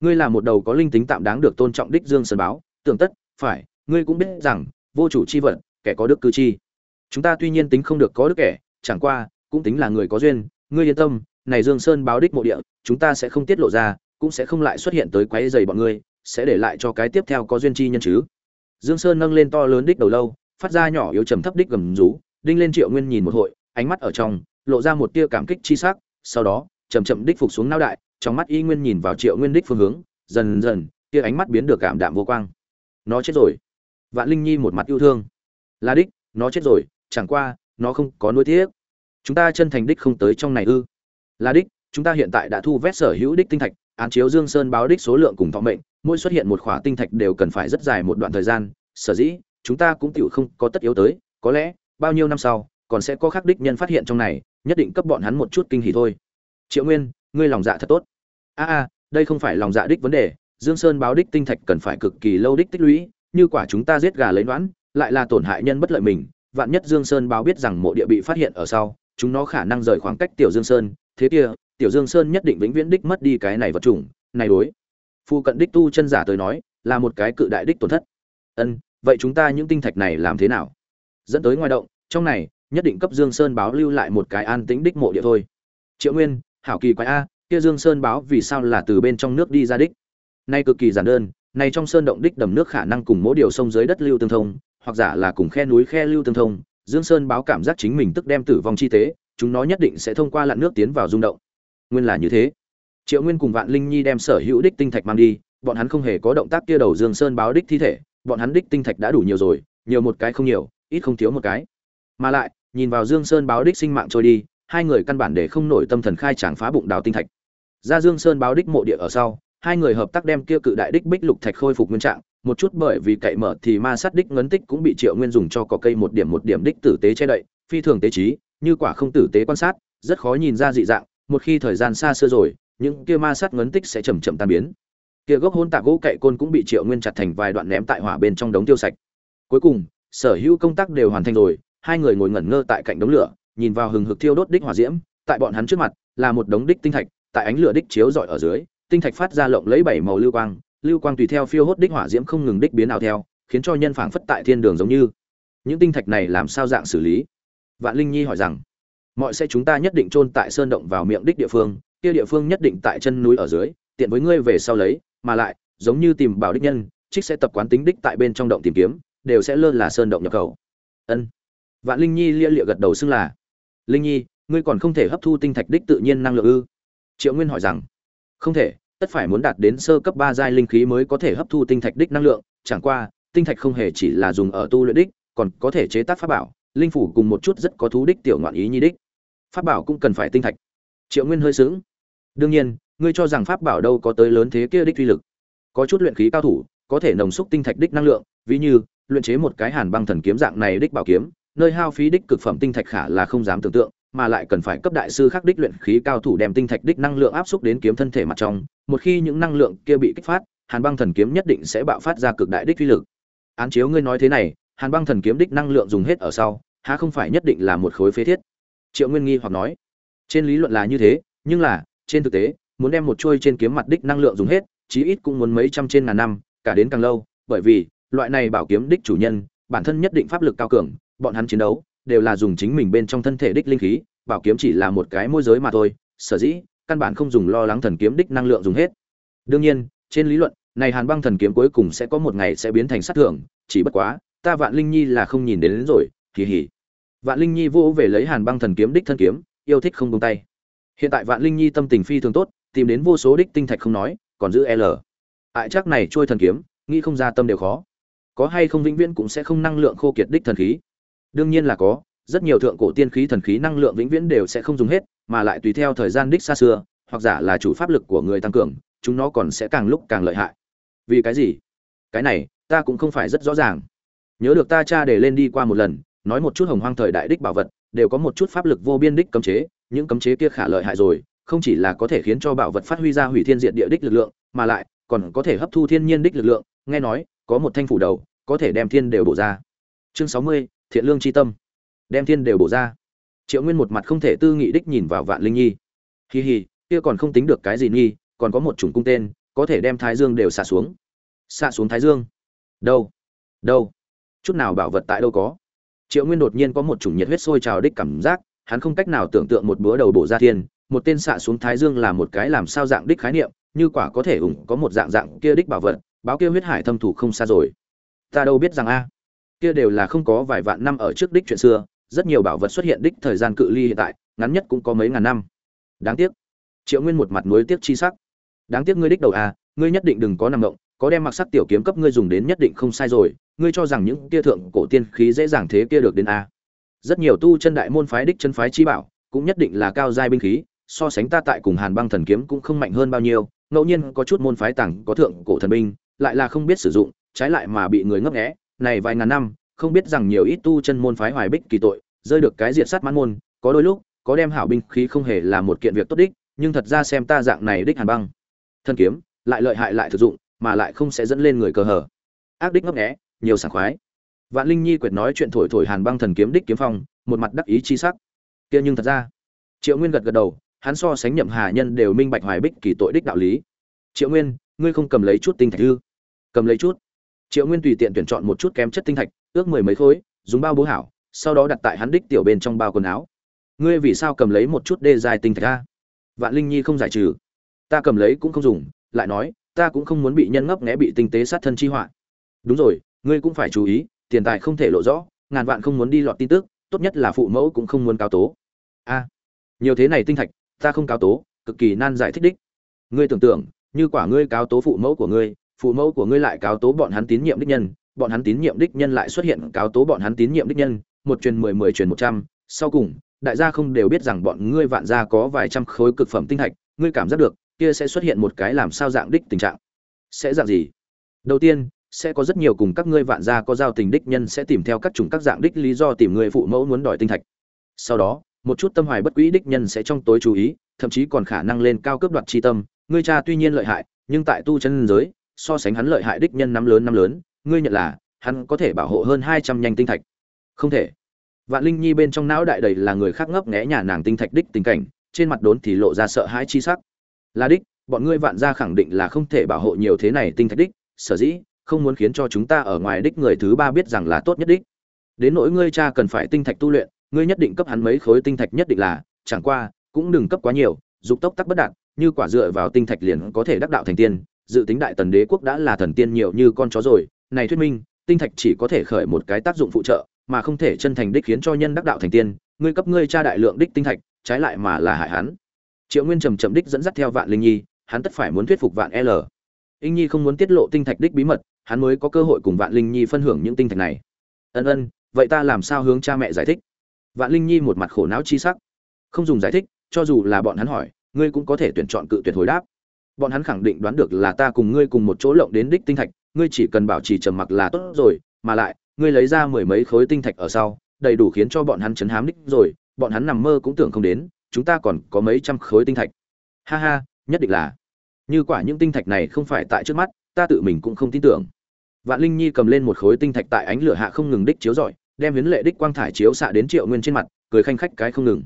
Ngươi là một đầu có linh tính tạm đáng được tôn trọng đích dương sơn báo, tưởng tất, phải, ngươi cũng biết rằng, vô chủ chi vật, kẻ có đức cư chi. Chúng ta tuy nhiên tính không được có đức kẻ, chẳng qua, cũng tính là người có duyên. Ngươi yên tâm, này dương sơn báo đích mộ địa, chúng ta sẽ không tiết lộ ra, cũng sẽ không lại xuất hiện tới quấy rầy bọn ngươi sẽ để lại cho cái tiếp theo có duyên chi nhân chứ. Dương sơn nâng lên to lớn đích đầu lâu, phát ra nhỏ yếu trầm thấp đích gầm rú, đinh lên triệu nguyên nhìn một hội, ánh mắt ở trong, lộ ra một tia cảm kích chi sắc, sau đó, chậm chậm đích phục xuống não đại, trong mắt y nguyên nhìn vào triệu nguyên đích phương hướng, dần dần, tia ánh mắt biến được cảm đạm vô quang. Nó chết rồi. Vạn linh nhi một mặt yêu thương. Là đích, nó chết rồi, chẳng qua, nó không có nuối tiếc. Chúng ta chân thành đích không tới trong này ư. Là đích, chúng ta hiện tại đã thu vét sở hữu đích tinh thạch án chiếu dương sơn báo đích số lượng cùng thọ mệnh, mỗi xuất hiện một khỏa tinh thạch đều cần phải rất dài một đoạn thời gian. Sở dĩ, chúng ta cũng tiểu không có tất yếu tới, có lẽ, bao nhiêu năm sau, còn sẽ có khắc đích nhân phát hiện trong này, nhất định cấp bọn hắn một chút kinh hỉ thôi. Triệu nguyên, ngươi lòng dạ thật tốt. A a, đây không phải lòng dạ đích vấn đề, dương sơn báo đích tinh thạch cần phải cực kỳ lâu đích tích lũy, như quả chúng ta giết gà lấy đoán, lại là tổn hại nhân bất lợi mình. Vạn nhất dương sơn báo biết rằng mộ địa bị phát hiện ở sau, chúng nó khả năng rời khoảng cách tiểu dương sơn. Thế kia tiểu dương sơn nhất định vĩnh viễn đích mất đi cái này vật chủng, này đối. Phu cận đích tu chân giả tới nói, là một cái cự đại đích tổn thất. Ân, vậy chúng ta những tinh thạch này làm thế nào? Dẫn tới ngoài động, trong này, nhất định cấp dương sơn báo lưu lại một cái an tĩnh đích mộ địa thôi. Triệu nguyên, hảo kỳ quái a, kia dương sơn báo vì sao là từ bên trong nước đi ra đích? Nay cực kỳ giản đơn này trong sơn động đích đầm nước khả năng cùng mỗi điều sông dưới đất lưu tương thông, hoặc giả là cùng khe núi khe lưu tương thông, dương sơn báo cảm giác chính mình tức đem tử vong chi tế, chúng nó nhất định sẽ thông qua lặn nước tiến vào rung động nguyên là như thế. Triệu nguyên cùng vạn linh nhi đem sở hữu đích tinh thạch mang đi, bọn hắn không hề có động tác kia đầu dương sơn báo đích thi thể, bọn hắn đích tinh thạch đã đủ nhiều rồi, nhiều một cái không nhiều, ít không thiếu một cái. Mà lại, nhìn vào dương sơn báo đích sinh mạng trôi đi, hai người căn bản để không nổi tâm thần khai tràng phá bụng đào tinh thạch. Ra dương sơn báo đích mộ địa ở sau, hai người hợp tác đem kia cự đại đích bích lục thạch khôi phục nguyên trạng, một chút bởi vì cậy mở thì ma sát đích ngấn tích cũng bị triệu nguyên dùng cho cỏ cây một điểm một điểm đích tử tế che đậy, phi thường tế trí, như quả không tử tế quan sát, rất khó nhìn ra dị dạng một khi thời gian xa xưa rồi, những kia ma sát ngấn tích sẽ chậm chậm tan biến. Kia gốc hôn tạc gỗ cậy côn cũng bị triệu nguyên chặt thành vài đoạn ném tại hỏa bên trong đống tiêu sạch. Cuối cùng, sở hữu công tác đều hoàn thành rồi, hai người ngồi ngẩn ngơ tại cạnh đống lửa, nhìn vào hừng hực thiêu đốt đích hỏa diễm, tại bọn hắn trước mặt, là một đống đích tinh thạch, tại ánh lửa đích chiếu rọi ở dưới, tinh thạch phát ra lộng lấy bảy màu lưu quang lưu quang tùy theo phiêu hốt đích hỏa diễm không ngừng đích biến nào theo, khiến cho nhân phảng phất tại thiên đường giống như. Những tinh thạch này làm sao dạng xử lý? Vạn linh nhi hỏi rằng mọi sẽ chúng ta nhất định chôn tại sơn động vào miệng đích địa phương, kia địa phương nhất định tại chân núi ở dưới, tiện với ngươi về sau lấy, mà lại, giống như tìm bảo đích nhân, trích sẽ tập quán tính đích tại bên trong động tìm kiếm, đều sẽ lơ là sơn động nhập khẩu. Ân. Vạn linh nhi lia lịa gật đầu xưng là. Linh nhi, ngươi còn không thể hấp thu tinh thạch đích tự nhiên năng lượng ư? Triệu nguyên hỏi rằng. Không thể, tất phải muốn đạt đến sơ cấp ba giai linh khí mới có thể hấp thu tinh thạch đích năng lượng, chẳng qua, tinh thạch không hề chỉ là dùng ở tu luyện đích, còn có thể chế tác pháp bảo, linh phủ cùng một chút rất có thú đích tiểu ngoạn ý nhi đích pháp bảo cũng cần phải tinh thạch. Triệu nguyên hơi sướng đương nhiên, ngươi cho rằng pháp bảo đâu có tới lớn thế kia đích uy lực. Có chút luyện khí cao thủ, có thể nồng xúc tinh thạch đích năng lượng, ví như, luyện chế một cái hàn băng thần kiếm dạng này đích bảo kiếm, nơi hao phí đích cực phẩm tinh thạch khả là không dám tưởng tượng, mà lại cần phải cấp đại sư khắc đích luyện khí cao thủ đem tinh thạch đích năng lượng áp xúc đến kiếm thân thể mặt trong, một khi những năng lượng kia bị kích phát, hàn băng thần kiếm nhất định sẽ bạo phát ra cực đại đích uy lực. Án chiếu ngươi nói thế này, hàn băng thần kiếm đích năng lượng dùng hết ở sau, há không phải nhất định là một khối phế thiết? Triệu nguyên nghi hoặc nói trên lý luận là như thế nhưng là trên thực tế muốn đem một trôi trên kiếm mặt đích năng lượng dùng hết chí ít cũng muốn mấy trăm trên ngàn năm cả đến càng lâu bởi vì loại này bảo kiếm đích chủ nhân bản thân nhất định pháp lực cao cường bọn hắn chiến đấu đều là dùng chính mình bên trong thân thể đích linh khí bảo kiếm chỉ là một cái môi giới mà thôi sở dĩ căn bản không dùng lo lắng thần kiếm đích năng lượng dùng hết. Đương nhiên trên lý luận này hàn băng thần kiếm cuối cùng sẽ có một ngày sẽ biến thành sát thưởng chỉ bất quá ta vạn linh nhi là không nhìn đến, đến rồi kỳ hỉ vạn linh nhi vô về lấy hàn băng thần kiếm đích thân kiếm, yêu thích không buông tay. Hiện tại vạn linh nhi tâm tình phi thường tốt, tìm đến vô số đích tinh thạch không nói, còn giữ l. Ai chắc này trôi thần kiếm, nghĩ không ra tâm đều khó. Có hay không vĩnh viễn cũng sẽ không năng lượng khô kiệt đích thần khí? Đương nhiên là có, rất nhiều thượng cổ tiên khí thần khí năng lượng vĩnh viễn đều sẽ không dùng hết, mà lại tùy theo thời gian đích xa xưa, hoặc giả là chủ pháp lực của người tăng cường, chúng nó còn sẽ càng lúc càng lợi hại. Vì cái gì? Cái này, ta cũng không phải rất rõ ràng. Nhớ được ta cha để lên đi qua một lần nói một chút hồng hoang thời đại đích bảo vật, đều có một chút pháp lực vô biên đích cấm chế, những cấm chế kia khả lợi hại rồi, không chỉ là có thể khiến cho bảo vật phát huy ra hủy thiên diện địa đích lực lượng, mà lại còn có thể hấp thu thiên nhiên đích lực lượng, nghe nói, có một thanh phủ đầu, có thể đem thiên đều bổ ra. Chương sáu mươi, thiện lương chi tâm. Đem thiên đều bổ ra. Triệu nguyên một mặt không thể tư nghị đích nhìn vào vạn linh nhi. Hì hì kia còn không tính được cái gì nghi còn có một chủng cung tên, có thể đem thái dương đều xạ xuống. Xạ xuống thái dương. Đâu? Đâu? Chút nào bảo vật tại đâu có? Triệu nguyên đột nhiên có một chủng nhiệt huyết sôi trào đích cảm giác, hắn không cách nào tưởng tượng một búa đầu bổ ra thiên, một tên xạ xuống thái dương là một cái làm sao dạng đích khái niệm, như quả có thể ủng có một dạng dạng kia đích bảo vật, báo kia huyết hải thâm thủ không xa rồi. Ta đâu biết rằng a, kia đều là không có vài vạn năm ở trước đích chuyện xưa, rất nhiều bảo vật xuất hiện đích thời gian cự ly hiện tại, ngắn nhất cũng có mấy ngàn năm. Đáng tiếc. Triệu nguyên một mặt nuối tiếc chi sắc. Đáng tiếc ngươi đích đầu à ngươi nhất định đừng có nằm động, có đem mặc sắc tiểu kiếm cấp ngươi dùng đến nhất định không sai rồi ngươi cho rằng những kia thượng cổ tiên khí dễ dàng thế kia được đến a? Rất nhiều tu chân đại môn phái đích chân phái chi bảo, cũng nhất định là cao giai binh khí, so sánh ta tại cùng hàn băng thần kiếm cũng không mạnh hơn bao nhiêu, ngẫu nhiên có chút môn phái tặng có thượng cổ thần binh, lại là không biết sử dụng, trái lại mà bị người ngấp nghé, này vài ngàn năm, không biết rằng nhiều ít tu chân môn phái hoài bích kỳ tội, rơi được cái diệt sát mãn môn, có đôi lúc, có đem hảo binh khí không hề là một kiện việc tốt đích, nhưng thật ra xem ta dạng này đích hàn băng thần kiếm, lại lợi hại lại thực dụng, mà lại không sẽ dẫn lên người cờ hở. Ác đích ngấp nghé nhiều sảng khoái. Vạn linh nhi quyệt nói chuyện thổi thổi hàn băng thần kiếm đích kiếm phong, một mặt đắc ý chi sắc. Kia nhưng thật ra, triệu nguyên gật gật đầu, hắn so sánh nhậm hà nhân đều minh bạch hoài bích kỳ tội đích đạo lý. Triệu nguyên, ngươi không cầm lấy chút tinh thạch ư? Cầm lấy chút. Triệu nguyên tùy tiện tuyển chọn một chút kém chất tinh thạch, ước mười mấy khối, dùng bao bố hảo, sau đó đặt tại hắn đích tiểu bên trong bao quần áo. Ngươi vì sao cầm lấy một chút đê dài tinh thạch a? Vạn linh nhi không giải trừ. Ta cầm lấy cũng không dùng, lại nói, ta cũng không muốn bị nhân ngấp nghé bị tinh tế sát thân chi họa. Đúng rồi ngươi cũng phải chú ý, tiền tài không thể lộ rõ, ngàn vạn không muốn đi lọt tin tức, tốt nhất là phụ mẫu cũng không muốn cáo tố. A, nhiều thế này tinh thạch, ta không cáo tố, cực kỳ nan giải thích đích. Ngươi tưởng tượng, như quả ngươi cáo tố phụ mẫu của ngươi, phụ mẫu của ngươi lại cáo tố bọn hắn tín nhiệm đích nhân, bọn hắn tín nhiệm đích nhân lại xuất hiện cáo tố bọn hắn tín nhiệm đích nhân, một truyền mười mười truyền một trăm. Sau cùng, đại gia không đều biết rằng bọn ngươi vạn gia có vài trăm khối cực phẩm tinh thạch, ngươi cảm giác được, kia sẽ xuất hiện một cái làm sao dạng đích tình trạng. Sẽ dạng gì? Đầu tiên sẽ có rất nhiều cùng các ngươi vạn gia có giao tình đích nhân sẽ tìm theo các chủng các dạng đích lý do tìm người phụ mẫu muốn đòi tinh thạch. Sau đó, một chút tâm hoài bất quý đích nhân sẽ trong tối chú ý, thậm chí còn khả năng lên cao cấp đoạt chi tâm. Ngươi cha tuy nhiên lợi hại, nhưng tại tu chân giới, so sánh hắn lợi hại đích nhân năm lớn năm lớn, ngươi nhận là, hắn có thể bảo hộ hơn hai trăm nhanh tinh thạch. Không thể. Vạn linh nhi bên trong não đại đầy là người khác ngấp nghé nhà nàng tinh thạch đích tình cảnh, trên mặt đốn thì lộ ra sợ hãi chi sắc. Là đích, bọn ngươi vạn gia khẳng định là không thể bảo hộ nhiều thế này tinh thạch đích, sở dĩ không muốn khiến cho chúng ta ở ngoài đích người thứ ba biết rằng là tốt nhất đích. Đến nỗi ngươi cha cần phải tinh thạch tu luyện, ngươi nhất định cấp hắn mấy khối tinh thạch nhất định là, chẳng qua, cũng đừng cấp quá nhiều, dục tốc tắc bất đạt, như quả dựa vào tinh thạch liền có thể đắc đạo thành tiên, dự tính đại tần đế quốc đã là thần tiên nhiều như con chó rồi. Này thuyết minh, tinh thạch chỉ có thể khởi một cái tác dụng phụ trợ, mà không thể chân thành đích khiến cho nhân đắc đạo thành tiên. Ngươi cấp ngươi cha đại lượng đích tinh thạch, trái lại mà là hại hắn. Triệu nguyên trầm trầm đích dẫn dắt theo vạn linh nhi, hắn tất phải muốn thuyết phục vạn l. Inh nhi không muốn tiết lộ tinh thạch đích bí mật hắn mới có cơ hội cùng vạn linh nhi phân hưởng những tinh thạch này. Ân ân, vậy ta làm sao hướng cha mẹ giải thích? Vạn linh nhi một mặt khổ não chi sắc. Không dùng giải thích, cho dù là bọn hắn hỏi, ngươi cũng có thể tuyển chọn cự tuyệt hồi đáp. Bọn hắn khẳng định đoán được là ta cùng ngươi cùng một chỗ lộng đến đích tinh thạch, ngươi chỉ cần bảo trì trầm mặc là tốt rồi, mà lại, ngươi lấy ra mười mấy khối tinh thạch ở sau, đầy đủ khiến cho bọn hắn chấn hám đích rồi, bọn hắn nằm mơ cũng tưởng không đến, chúng ta còn có mấy trăm khối tinh thạch. Ha ha, nhất định là. Như quả những tinh thạch này không phải tại trước mắt, ta tự mình cũng không tin tưởng vạn linh nhi cầm lên một khối tinh thạch tại ánh lửa hạ không ngừng đích chiếu rọi, đem hiến lệ đích quang thải chiếu xạ đến triệu nguyên trên mặt, cười khanh khách cái không ngừng.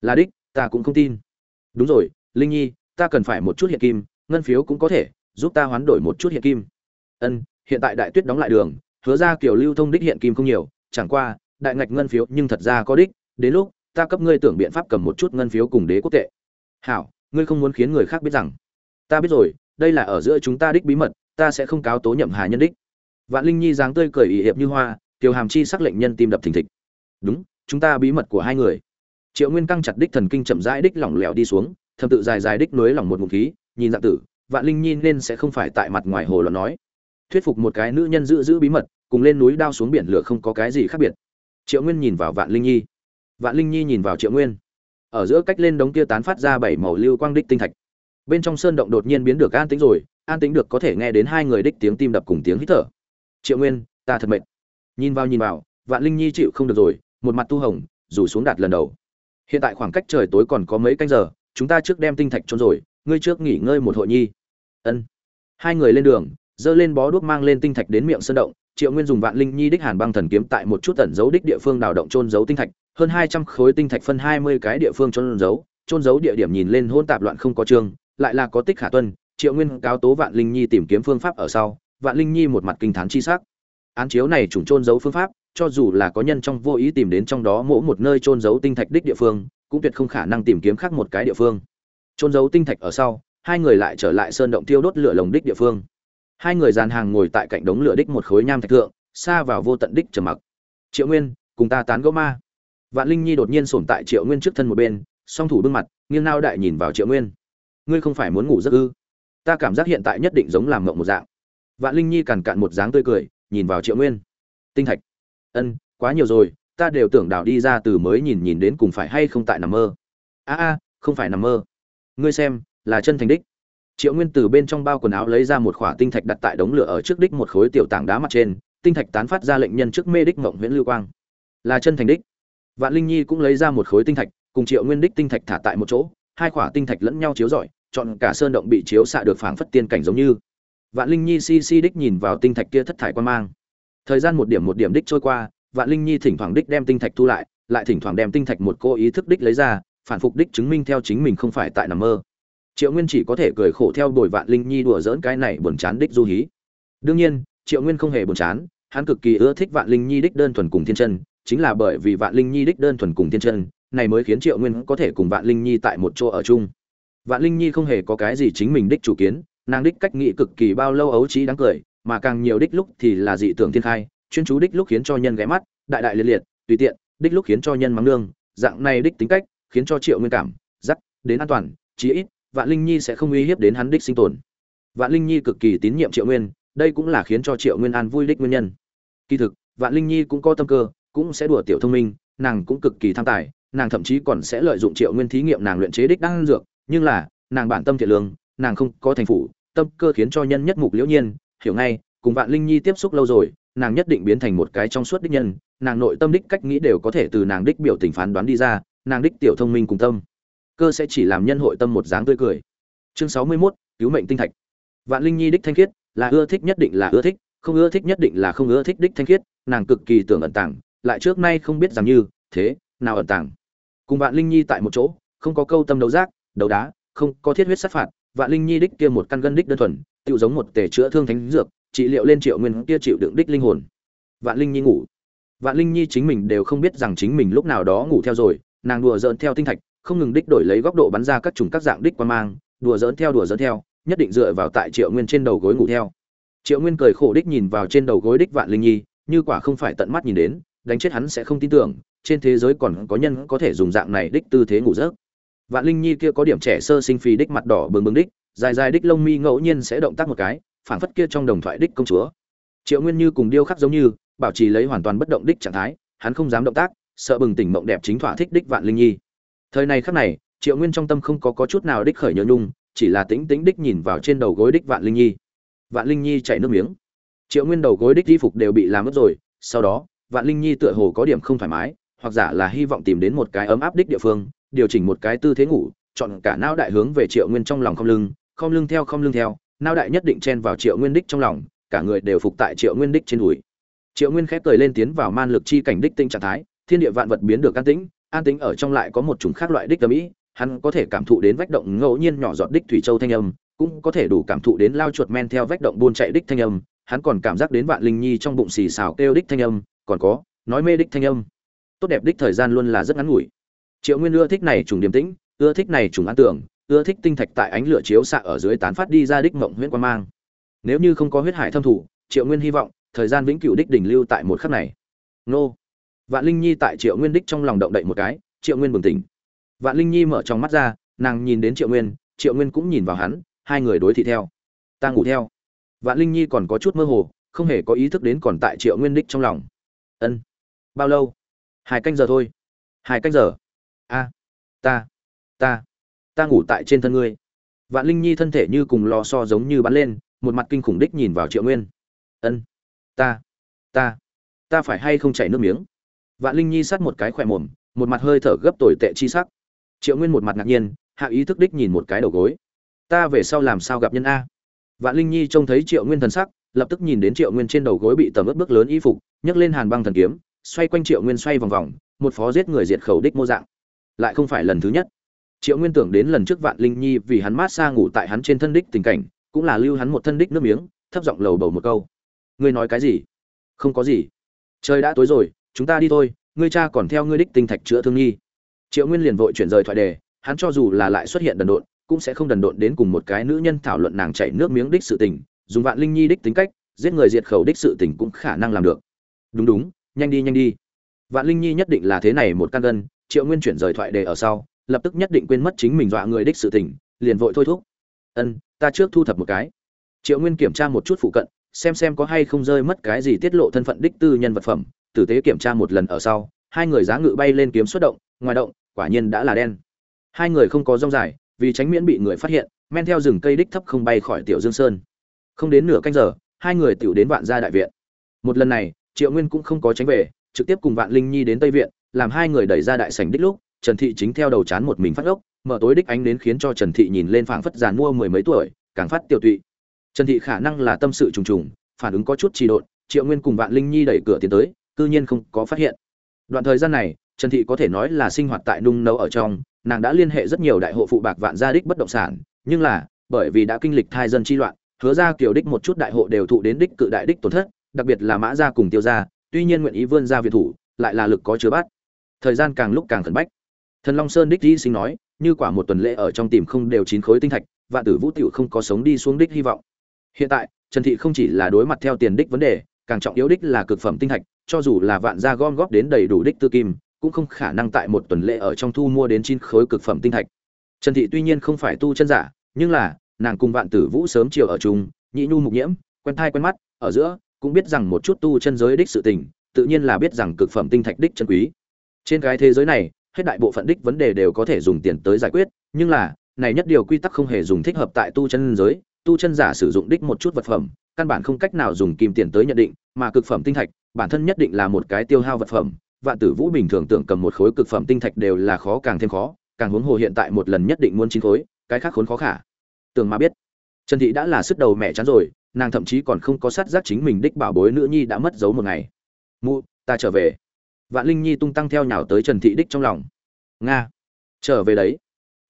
Là đích, ta cũng không tin. Đúng rồi, linh nhi, ta cần phải một chút hiện kim, ngân phiếu cũng có thể, giúp ta hoán đổi một chút hiện kim. Ân, hiện tại đại tuyết đóng lại đường, hứa ra kiểu lưu thông đích hiện kim không nhiều, chẳng qua, đại ngạch ngân phiếu nhưng thật ra có đích, đến lúc, ta cấp ngươi tưởng biện pháp cầm một chút ngân phiếu cùng đế quốc tệ. Hảo, ngươi không muốn khiến người khác biết rằng? Ta biết rồi, đây là ở giữa chúng ta đích bí mật, ta sẽ không cáo tố nhậm hà nhân đích vạn linh nhi dáng tươi cười ỵ hiệp như hoa tiêu hàm chi sắc lệnh nhân tim đập thình thịch. Đúng, chúng ta bí mật của hai người. Triệu nguyên căng chặt đích thần kinh chậm rãi đích lỏng lẻo đi xuống thâm tự dài dài đích nối lỏng một ngụm khí, nhìn dạng tử, vạn linh nhi nên sẽ không phải tại mặt ngoài hồ luận nói. Thuyết phục một cái nữ nhân giữ giữ bí mật, cùng lên núi đao xuống biển lửa không có cái gì khác biệt. Triệu nguyên nhìn vào vạn linh nhi. Vạn linh nhi nhìn vào triệu nguyên. Ở giữa cách lên đống kia tán phát ra bảy màu lưu quang đích tinh thạch. Bên trong sơn động đột nhiên biến được an tĩnh rồi, an tĩnh được có thể nghe đến hai người đích tiếng tim đập cùng tiếng hít thở triệu nguyên, ta thật mệt. Nhìn vào nhìn vào, vạn linh nhi chịu không được rồi, một mặt tu hồng, rủ xuống đạt lần đầu. Hiện tại khoảng cách trời tối còn có mấy canh giờ, chúng ta trước đem tinh thạch trốn rồi, ngươi trước nghỉ ngơi một hội nhi. Ân. Hai người lên đường dơ lên bó đuốc mang lên tinh thạch đến miệng sơn động, triệu nguyên dùng vạn linh nhi đích hàn băng thần kiếm tại một chút tẩn dấu đích địa phương đào động trôn giấu tinh thạch, hơn hai trăm khối tinh thạch phân hai mươi cái địa phương trôn giấu trôn giấu địa điểm nhìn lên hôn tạp loạn không có chương, lại là có tích khả tuân, triệu nguyên cáo tố vạn linh nhi tìm kiếm phương pháp ở sau vạn linh nhi một mặt kinh thán chi sắc. Án chiếu này trùng trôn giấu phương pháp, cho dù là có nhân trong vô ý tìm đến trong đó mỗi một nơi trôn giấu tinh thạch đích địa phương, cũng tuyệt không khả năng tìm kiếm khác một cái địa phương. Trôn giấu tinh thạch ở sau, hai người lại trở lại sơn động tiêu đốt lửa lồng đích địa phương. Hai người dàn hàng ngồi tại cạnh đống lửa đích một khối nham thạch thượng, xa vào vô tận đích trầm mặc. Triệu nguyên, cùng ta tán gẫu ma. Vạn linh nhi đột nhiên sổm tại triệu nguyên trước thân một bên, song thủ bưng mặt, nghiêng nao đại nhìn vào triệu nguyên. Ngươi không phải muốn ngủ giấc ư? Ta cảm giác hiện tại nhất định giống làm mộng một dạng vạn linh nhi càn cạn một dáng tươi cười, nhìn vào triệu nguyên. Tinh thạch. Ân, quá nhiều rồi, ta đều tưởng đảo đi ra từ mới nhìn nhìn đến cùng phải hay không tại nằm mơ. A a, không phải nằm mơ. Ngươi xem, là chân thành đích. Triệu nguyên từ bên trong bao quần áo lấy ra một khỏa tinh thạch đặt tại đống lửa ở trước đích một khối tiểu tảng đá mặt trên, tinh thạch tán phát ra lệnh nhân trước mê đích mộng nguyễn lưu quang. Là chân thành đích. Vạn linh nhi cũng lấy ra một khối tinh thạch, cùng triệu nguyên đích tinh thạch thả tại một chỗ, hai khỏa tinh thạch lẫn nhau chiếu rọi, chọn cả sơn động bị chiếu xạ được phảng phất tiên cảnh giống như vạn linh nhi si si đích nhìn vào tinh thạch kia thất thải quan mang. Thời gian một điểm một điểm đích trôi qua, vạn linh nhi thỉnh thoảng đích đem tinh thạch thu lại lại thỉnh thoảng đem tinh thạch một cô ý thức đích lấy ra, phản phục đích chứng minh theo chính mình không phải tại nằm mơ. Triệu nguyên chỉ có thể cười khổ theo đuổi vạn linh nhi đùa dỡn cái này buồn chán đích du hí. Đương nhiên, triệu nguyên không hề buồn chán, hắn cực kỳ ưa thích vạn linh nhi đích đơn thuần cùng thiên chân, chính là bởi vì vạn linh nhi đích đơn thuần cùng thiên chân, này mới khiến triệu nguyên có thể cùng vạn linh nhi tại một chỗ ở chung. Vạn linh nhi không hề có cái gì chính mình đích chủ kiến nàng đích cách nghĩ cực kỳ bao lâu ấu trí đáng cười, mà càng nhiều đích lúc thì là dị tưởng thiên khai, chuyên chú đích lúc khiến cho nhân ghé mắt, đại đại liệt liệt, tùy tiện, đích lúc khiến cho nhân mắng nương, dạng này đích tính cách, khiến cho triệu nguyên cảm dắt đến an toàn, chí ít, vạn linh nhi sẽ không uy hiếp đến hắn đích sinh tồn. Vạn linh nhi cực kỳ tín nhiệm triệu nguyên, đây cũng là khiến cho triệu nguyên an vui đích nguyên nhân. Kỳ thực, vạn linh nhi cũng có tâm cơ, cũng sẽ đùa tiểu thông minh, nàng cũng cực kỳ tham tài, nàng thậm chí còn sẽ lợi dụng triệu nguyên thí nghiệm nàng luyện chế đích đan dược, nhưng là, nàng bản tâm thiện lương, nàng không có thành phủ tâm cơ khiến cho nhân nhất mục liễu nhiên hiểu ngay cùng vạn linh nhi tiếp xúc lâu rồi nàng nhất định biến thành một cái trong suốt đích nhân nàng nội tâm đích cách nghĩ đều có thể từ nàng đích biểu tình phán đoán đi ra nàng đích tiểu thông minh cùng tâm. Cơ sẽ chỉ làm nhân hội tâm một dáng tươi cười. Chương sáu mươi 61, cứu mệnh tinh thạch. Vạn linh nhi đích thanh khiết là ưa thích nhất định là ưa thích không ưa thích nhất định là không ưa thích đích thanh khiết nàng cực kỳ tưởng ẩn tàng lại trước nay không biết rằng như thế nào ẩn tàng. Cùng vạn linh nhi tại một chỗ không có câu tâm đấu giác đấu đá không có thiết huyết sát phạt vạn linh nhi đích kia một căn gân đích đơn thuần, tựu giống một tể chữa thương thánh dược, trị liệu lên triệu nguyên kia chịu đựng đích linh hồn. Vạn linh nhi ngủ. Vạn linh nhi chính mình đều không biết rằng chính mình lúc nào đó ngủ theo rồi, nàng đùa dỡn theo tinh thạch, không ngừng đích đổi lấy góc độ bắn ra các chủng các dạng đích quan mang, đùa dỡn theo, đùa dỡn theo, nhất định dựa vào tại triệu nguyên trên đầu gối ngủ theo. Triệu nguyên cười khổ đích nhìn vào trên đầu gối đích vạn linh nhi, như quả không phải tận mắt nhìn đến, đánh chết hắn sẽ không tin tưởng, trên thế giới còn có nhân có thể dùng dạng này đích tư thế ngủ giấc vạn linh nhi kia có điểm trẻ sơ sinh phì đích mặt đỏ bừng bừng đích dài dài đích lông mi ngẫu nhiên sẽ động tác một cái phản phất kia trong đồng thoại đích công chúa. Triệu nguyên như cùng điêu khắc giống như bảo trì lấy hoàn toàn bất động đích trạng thái hắn không dám động tác sợ bừng tỉnh mộng đẹp chính thỏa thích đích vạn linh nhi. Thời này khắc này triệu nguyên trong tâm không có, có chút nào đích khởi nhớ nhung chỉ là tĩnh tĩnh đích nhìn vào trên đầu gối đích vạn linh nhi. Vạn linh nhi chảy nước miếng. Triệu nguyên đầu gối đích y phục đều bị làm mất rồi sau đó vạn linh nhi tựa hồ có điểm không thoải mái hoặc giả là hy vọng tìm đến một cái ấm áp đích địa phương điều chỉnh một cái tư thế ngủ, chọn cả não đại hướng về triệu nguyên trong lòng không lưng không lưng theo không lưng theo, não đại nhất định chen vào triệu nguyên đích trong lòng, cả người đều phục tại triệu nguyên đích trên đùi. Triệu nguyên khép cười lên tiến vào man lực chi cảnh đích tinh trạng thái, thiên địa vạn vật biến được an tĩnh an tĩnh ở trong lại có một chủng khác loại đích tâm ý, hắn có thể cảm thụ đến vách động ngẫu nhiên nhỏ giọt đích thủy châu thanh âm, cũng có thể đủ cảm thụ đến lao chuột men theo vách động buôn chạy đích thanh âm, hắn còn cảm giác đến vạn linh nhi trong bụng xì xào kêu đích thanh âm, còn có, nói mê đích thanh âm. Tốt đẹp đích thời gian luôn là rất ngắn ngủi triệu nguyên ưa thích này trùng điềm tĩnh, ưa thích này trùng an tưởng, ưa thích tinh thạch tại ánh lửa chiếu xạ ở dưới tán phát đi ra đích mộng huyễn quan mang. Nếu như không có huyết hải thâm thủ, triệu nguyên hy vọng thời gian vĩnh cửu đích đỉnh lưu tại một khắc này. Nô. Vạn linh nhi tại triệu nguyên đích trong lòng động đậy một cái, triệu nguyên bừng tỉnh. Vạn linh nhi mở trong mắt ra, nàng nhìn đến triệu nguyên triệu nguyên cũng nhìn vào hắn, hai người đối thị theo. Ta ngủ theo. Vạn linh nhi còn có chút mơ hồ, không hề có ý thức đến còn tại triệu nguyên đích trong lòng. Ân. Bao lâu? Hai canh giờ thôi. Hai canh giờ a, ta ta ta ngủ tại trên thân ngươi. Vạn linh nhi thân thể như cùng lò so giống như bắn lên, một mặt kinh khủng đích nhìn vào triệu nguyên. Ân, ta ta ta phải hay không chảy nước miếng? Vạn linh nhi sát một cái khỏe mồm, một mặt hơi thở gấp tồi tệ chi sắc. Triệu nguyên một mặt ngạc nhiên, hạ ý thức đích nhìn một cái đầu gối. Ta về sau làm sao gặp nhân a? Vạn linh nhi trông thấy triệu nguyên thần sắc, lập tức nhìn đến triệu nguyên trên đầu gối bị tầm ướp bước lớn y phục, nhấc lên hàn băng thần kiếm, xoay quanh triệu nguyên xoay vòng vòng, một phó giết người diệt khẩu đích mô dạng lại không phải lần thứ nhất. Triệu nguyên tưởng đến lần trước vạn linh nhi vì hắn mát xa ngủ tại hắn trên thân đích tình cảnh, cũng là lưu hắn một thân đích nước miếng, thấp giọng lầu bầu một câu. Ngươi nói cái gì? Không có gì. Trời đã tối rồi, chúng ta đi thôi, ngươi cha còn theo ngươi đích tinh thạch chữa thương nghi triệu nguyên liền vội chuyển rời thoại đề, hắn cho dù là lại xuất hiện đần độn, cũng sẽ không đần độn đến cùng một cái nữ nhân thảo luận nàng chảy nước miếng đích sự tình, dùng vạn linh nhi đích tính cách, giết người diệt khẩu đích sự tình cũng khả năng làm được. Đúng đúng, nhanh đi nhanh đi. Vạn linh nhi nhất định là thế này một căn gân triệu nguyên chuyển rời thoại đề ở sau, lập tức nhất định quên mất chính mình dọa người đích sự tình, liền vội thôi thúc. Ân, ta trước thu thập một cái. Triệu nguyên kiểm tra một chút phụ cận, xem xem có hay không rơi mất cái gì tiết lộ thân phận đích tư nhân vật phẩm. Tử tế kiểm tra một lần ở sau, hai người giá ngự bay lên kiếm xuất động, ngoài động, quả nhiên đã là đen. Hai người không có rong dài, vì tránh miễn bị người phát hiện, men theo rừng cây đích thấp không bay khỏi tiểu dương sơn. Không đến nửa canh giờ, hai người tiểu đến vạn gia đại viện. Một lần này, triệu nguyên cũng không có tránh về, trực tiếp cùng vạn linh nhi đến tây viện làm hai người đẩy ra đại sảnh đích lúc, trần thị chính theo đầu chán một mình phát ốc, mở tối đích ánh đến khiến cho trần thị nhìn lên phảng phất giàn mua mười mấy tuổi, càng phát tiêu tụy. Trần thị khả năng là tâm sự trùng trùng, phản ứng có chút trì độn, triệu nguyên cùng vạn linh nhi đẩy cửa tiến tới, cư nhiên không có phát hiện. Đoạn thời gian này, trần thị có thể nói là sinh hoạt tại nung nấu ở trong, nàng đã liên hệ rất nhiều đại hộ phụ bạc vạn gia đích bất động sản, nhưng là, bởi vì đã kinh lịch thai dân chi loạn, hứa ra kiểu đích một chút đại hộ đều thụ đến đích cự đại đích tổn thất, đặc biệt là mã gia cùng tiêu gia, tuy nhiên nguyện ý vươn ra việt thủ, lại là lực có chứa bắt thời gian càng lúc càng khẩn bách. Thần long sơn đích di sinh nói, như quả một tuần lễ ở trong tìm không đều chín khối tinh thạch, vạn tử vũ tiểu không có sống đi xuống đích hy vọng. Hiện tại, trần thị không chỉ là đối mặt theo tiền đích vấn đề, càng trọng yếu đích là cực phẩm tinh thạch, cho dù là vạn gia gom góp đến đầy đủ đích tư kim, cũng không khả năng tại một tuần lễ ở trong thu mua đến chín khối cực phẩm tinh thạch. Trần thị tuy nhiên không phải tu chân giả, nhưng là, nàng cùng vạn tử vũ sớm chiều ở chung, nhị nhu mục nhiễm, quen thai quen mắt, ở giữa, cũng biết rằng một chút tu chân giới đích sự tình, tự nhiên là biết rằng cực phẩm tinh thạch đích chân quý trên cái thế giới này, hết đại bộ phận đích vấn đề đều có thể dùng tiền tới giải quyết, nhưng là, này nhất điều quy tắc không hề dùng thích hợp tại tu chân giới. Tu chân giả sử dụng đích một chút vật phẩm, căn bản không cách nào dùng kim tiền tới nhận định, mà cực phẩm tinh thạch, bản thân nhất định là một cái tiêu hao vật phẩm. Vạn tử vũ bình thường tưởng cầm một khối cực phẩm tinh thạch đều là khó càng thêm khó, càng huống hồ hiện tại một lần nhất định muốn chín khối, cái khác khốn khó khả. Tưởng mà biết, trần thị đã là sức đầu mẹ chán rồi, nàng thậm chí còn không có sát giác chính mình đích bảo bối nữ nhi đã mất dấu một ngày. Mụ, ta trở về vạn linh nhi tung tăng theo nhào tới trần thị đích trong lòng. Nga. Trở về đấy.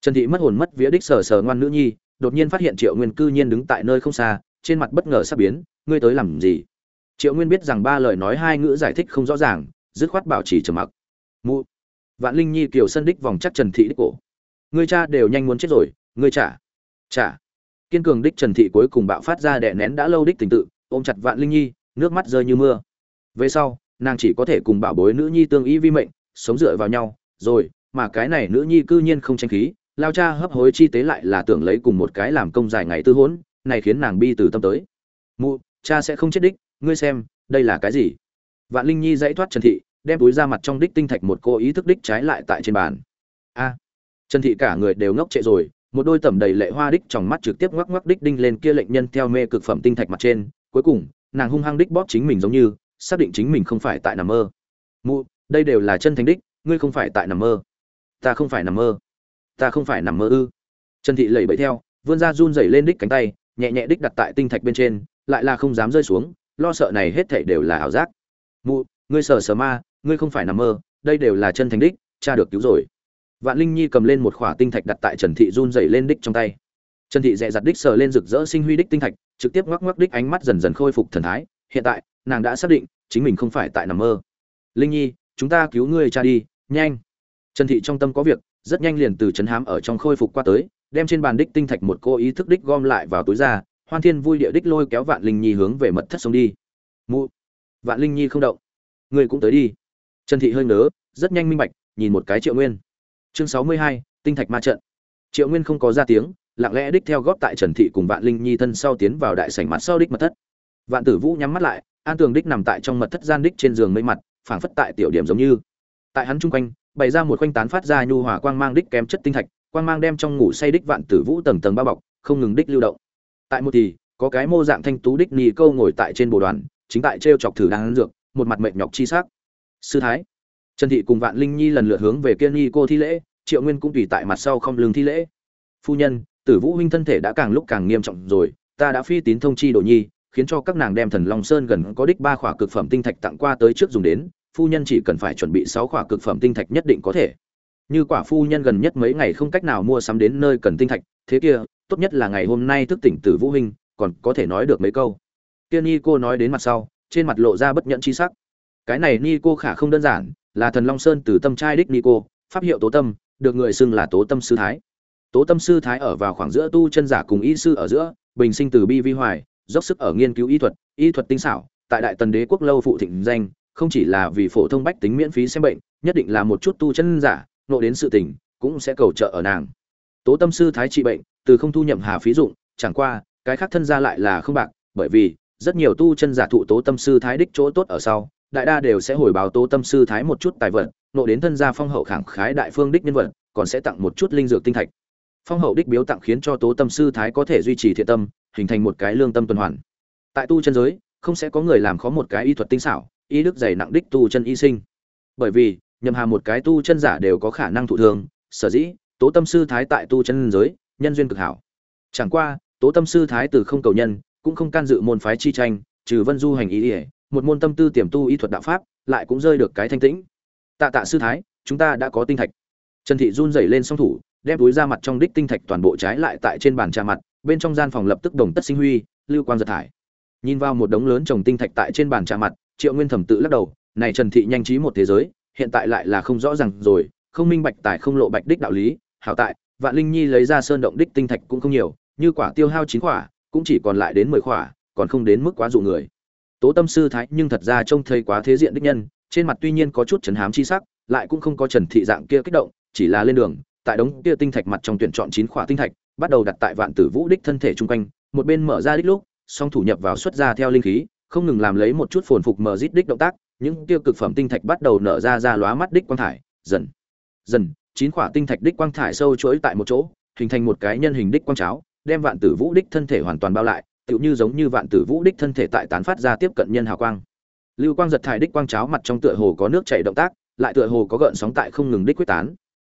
Trần thị mất hồn mất vía đích sờ sờ ngoan nữ nhi, đột nhiên phát hiện triệu nguyên cư nhiên đứng tại nơi không xa, trên mặt bất ngờ sắp biến, ngươi tới làm gì? Triệu nguyên biết rằng ba lời nói hai ngữ giải thích không rõ ràng, dứt khoát bảo trì trầm mặc. Mụ. Vạn linh nhi kiều sân đích vòng chắc trần thị đích cổ. Ngươi cha đều nhanh muốn chết rồi, ngươi trả. Trả. Kiên cường đích trần thị cuối cùng bạo phát ra đè nén đã lâu đích tình tự, ôm chặt vạn linh nhi, nước mắt rơi như mưa. Về sau nàng chỉ có thể cùng bảo bối nữ nhi tương ý vi mệnh, sống dựa vào nhau. Rồi, mà cái này nữ nhi cư nhiên không tranh khí, lao cha hấp hối chi tế lại là tưởng lấy cùng một cái làm công dài ngày tư hỗn này khiến nàng bi từ tâm tới. Mụ, cha sẽ không chết đích, ngươi xem, đây là cái gì? Vạn linh nhi dãy thoát trần thị, đem túi ra mặt trong đích tinh thạch một cô ý thức đích trái lại tại trên bàn. A, trần thị cả người đều ngốc trệ rồi, một đôi tẩm đầy lệ hoa đích trong mắt trực tiếp ngoắc ngoắc đích đinh lên kia lệnh nhân theo mê cực phẩm tinh thạch mặt trên. Cuối cùng, nàng hung hăng đích bóp chính mình giống như xác định chính mình không phải tại nằm mơ. Mụ, đây đều là chân thánh đích, ngươi không phải tại nằm mơ. Ta không phải nằm mơ. Ta không phải nằm mơ ư. Trần thị lẩy bẩy theo, vươn ra run rẩy lên đích cánh tay, nhẹ nhẹ đích đặt tại tinh thạch bên trên, lại là không dám rơi xuống, lo sợ này hết thảy đều là ảo giác. Mụ, ngươi sờ sờ ma, ngươi không phải nằm mơ, đây đều là chân thánh đích, cha được cứu rồi. Vạn linh nhi cầm lên một khỏa tinh thạch đặt tại trần thị run rẩy lên đích trong tay. Trần thị dẹ dặt đích sờ lên rực rỡ sinh huy đích tinh thạch, trực tiếp ngoắc ngoắc đích ánh mắt dần dần khôi phục thần thái hiện tại, nàng đã xác định chính mình không phải tại nằm mơ. Linh nhi, chúng ta cứu ngươi cha đi, nhanh. Trần thị trong tâm có việc, rất nhanh liền từ trấn hám ở trong khôi phục qua tới, đem trên bàn đích tinh thạch một cô ý thức đích gom lại vào túi ra, hoan thiên vui địa đích lôi kéo vạn linh nhi hướng về mật thất sông đi. Mụ, vạn linh nhi không động. Ngươi cũng tới đi. Trần thị hơi nớ rất nhanh minh bạch, nhìn một cái triệu nguyên. Chương sáu mươi hai, tinh thạch ma trận. Triệu nguyên không có ra tiếng, lặng lẽ đích theo góp tại trần thị cùng vạn linh nhi thân sau tiến vào đại sảnh mặt sau đích mật thất vạn tử vũ nhắm mắt lại, an tường đích nằm tại trong mật thất gian đích trên giường mây mặt, phảng phất tại tiểu điểm giống như. Tại hắn chung quanh, bày ra một quanh tán phát ra nhu hòa quang mang đích kém chất tinh thạch, quang mang đem trong ngủ say đích vạn tử vũ tầng tầng bao bọc, không ngừng đích lưu động. Tại một thì, có cái mô dạng thanh tú đích nì câu ngồi tại trên bồ đoàn, chính tại t chọc thử đang ăn dược, một mặt mệt nhọc chi sắc. Sư thái, trần thị cùng vạn linh nhi lần lượt hướng về kia nhi cô thi lễ, triệu nguyên cũng tùy tại mặt sau không lường thi lễ. Phu nhân, tử vũ huynh thân thể đã càng lúc càng nghiêm trọng rồi, ta đã phi tín thông chi đồ nhi khiến cho các nàng đem thần long sơn gần có đích ba khỏa cực phẩm tinh thạch tặng qua tới trước dùng đến, phu nhân chỉ cần phải chuẩn bị sáu khỏa cực phẩm tinh thạch nhất định có thể. Như quả phu nhân gần nhất mấy ngày không cách nào mua sắm đến nơi cần tinh thạch, thế kia, tốt nhất là ngày hôm nay thức tỉnh từ vũ huynh còn có thể nói được mấy câu. Kia ni cô nói đến mặt sau, trên mặt lộ ra bất nhẫn chi sắc. Cái này ni cô khả không đơn giản, là thần long sơn từ tâm trai đích ni cô, pháp hiệu tố tâm, được người xưng là tố tâm sư thái. Tố tâm sư thái ở vào khoảng giữa tu chân giả cùng y sư ở giữa, bình sinh từ bi vi hoài dốc sức ở nghiên cứu y thuật y thuật tinh xảo, tại đại tần đế quốc lâu phụ thịnh danh, không chỉ là vì phổ thông bách tính miễn phí xem bệnh, nhất định là một chút tu chân giả nộ đến sự tình, cũng sẽ cầu trợ ở nàng. Tố tâm sư thái trị bệnh, từ không thu nhậm hà phí dụng, chẳng qua, cái khác thân gia lại là không bạc, bởi vì, rất nhiều tu chân giả thụ tố tâm sư thái đích chỗ tốt ở sau, đại đa đều sẽ hồi báo tố tâm sư thái một chút tài vật nộ đến thân gia phong hậu khẳng khái đại phương đích nhân vật, còn sẽ tặng một chút linh dược tinh thạch phong hậu đích biếu tặng khiến cho tố tâm sư thái có thể duy trì thiện tâm, hình thành một cái lương tâm tuần hoàn. Tại tu chân giới, không sẽ có người làm khó một cái y thuật tinh xảo, y đức dày nặng đích tu chân y sinh. Bởi vì nhầm hà một cái tu chân giả đều có khả năng thụ thường. sở dĩ, tố tâm sư thái tại tu chân giới, nhân duyên cực hảo. Chẳng qua, tố tâm sư thái từ không cầu nhân, cũng không can dự môn phái chi tranh, trừ vân du hành ý ỉa một môn tâm tư tiềm tu y thuật đạo pháp, lại cũng rơi được cái thanh tĩnh. Tạ tạ sư thái, chúng ta đã có tinh thạch. Trần thị run rẩy lên song thủ đem túi ra mặt trong đích tinh thạch toàn bộ trái lại tại trên bàn trà mặt, bên trong gian phòng lập tức đồng tất sinh huy, lưu quang giật thải. Nhìn vào một đống lớn trồng tinh thạch tại trên bàn trà mặt, triệu nguyên thẩm tự lắc đầu, này trần thị nhanh trí một thế giới, hiện tại lại là không rõ ràng rồi, không minh bạch tài không lộ bạch đích đạo lý, hảo tại, vạn linh nhi lấy ra sơn động đích tinh thạch cũng không nhiều, như quả tiêu hao chín quả, cũng chỉ còn lại đến mười quả, còn không đến mức quá dụ người. Tố tâm sư thái nhưng thật ra trông thấy quá thế diện đích nhân, trên mặt tuy nhiên có chút chấn hám chi sắc, lại cũng không có trần thị dạng kia kích động, chỉ là lên đường tại đống kia tinh thạch mặt trong tuyển chọn chín khỏa tinh thạch, bắt đầu đặt tại vạn tử vũ đích thân thể chung quanh, một bên mở ra đích lúc, song thủ nhập vào xuất ra theo linh khí, không ngừng làm lấy một chút phồn phục mở rít đích động tác, những tiêu cực phẩm tinh thạch bắt đầu nở ra ra lóa mắt đích quang thải, dần dần, chín khỏa tinh thạch đích quang thải sâu chuỗi tại một chỗ, hình thành một cái nhân hình đích quang cháo, đem vạn tử vũ đích thân thể hoàn toàn bao lại, tựu như giống như vạn tử vũ đích thân thể tại tán phát ra tiếp cận nhân hào quang. Lưu quang giật thải đích quang cháo mặt trong tựa hồ có nước chảy động tác, lại tựa hồ có gợn sóng tại không ngừng đích quyết tán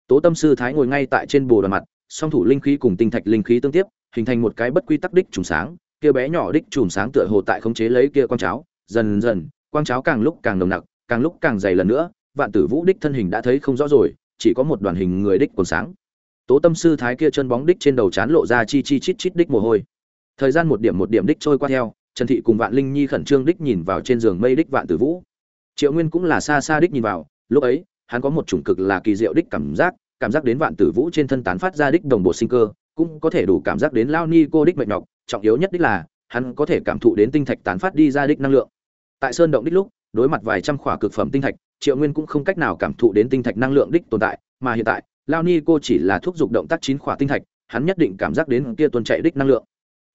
tố tâm sư thái ngồi ngay tại trên bồ đoàn mặt, song thủ linh khí cùng tinh thạch linh khí tương tiếp, hình thành một cái bất quy tắc đích trùng sáng, kia bé nhỏ đích trùng sáng tựa hồ tại khống chế lấy kia quang cháo. Dần dần, quang cháo càng lúc càng nồng nặc, càng lúc càng dày lần nữa, vạn tử vũ đích thân hình đã thấy không rõ rồi, chỉ có một đoàn hình người đích còn sáng. Tố tâm sư thái kia chân bóng đích trên đầu chán lộ ra chi chi chít chít đích mồ hôi. Thời gian một điểm một điểm đích trôi qua theo, trần thị cùng vạn linh nhi khẩn trương đích nhìn vào trên giường mây đích vạn tử vũ. Triệu nguyên cũng là xa xa đích nhìn vào, lúc ấy hắn có một chủng cực là kỳ diệu đích cảm giác cảm giác đến vạn tử vũ trên thân tán phát ra đích đồng bộ sinh cơ, cũng có thể đủ cảm giác đến lao ni cô đích mệt nhọc, trọng yếu nhất đích là, hắn có thể cảm thụ đến tinh thạch tán phát đi ra đích năng lượng. Tại sơn động đích lúc, đối mặt vài trăm khỏa cực phẩm tinh thạch, triệu nguyên cũng không cách nào cảm thụ đến tinh thạch năng lượng đích tồn tại, mà hiện tại, lao ni cô chỉ là thúc giục động tác chín khỏa tinh thạch, hắn nhất định cảm giác đến kia tuần chạy đích năng lượng.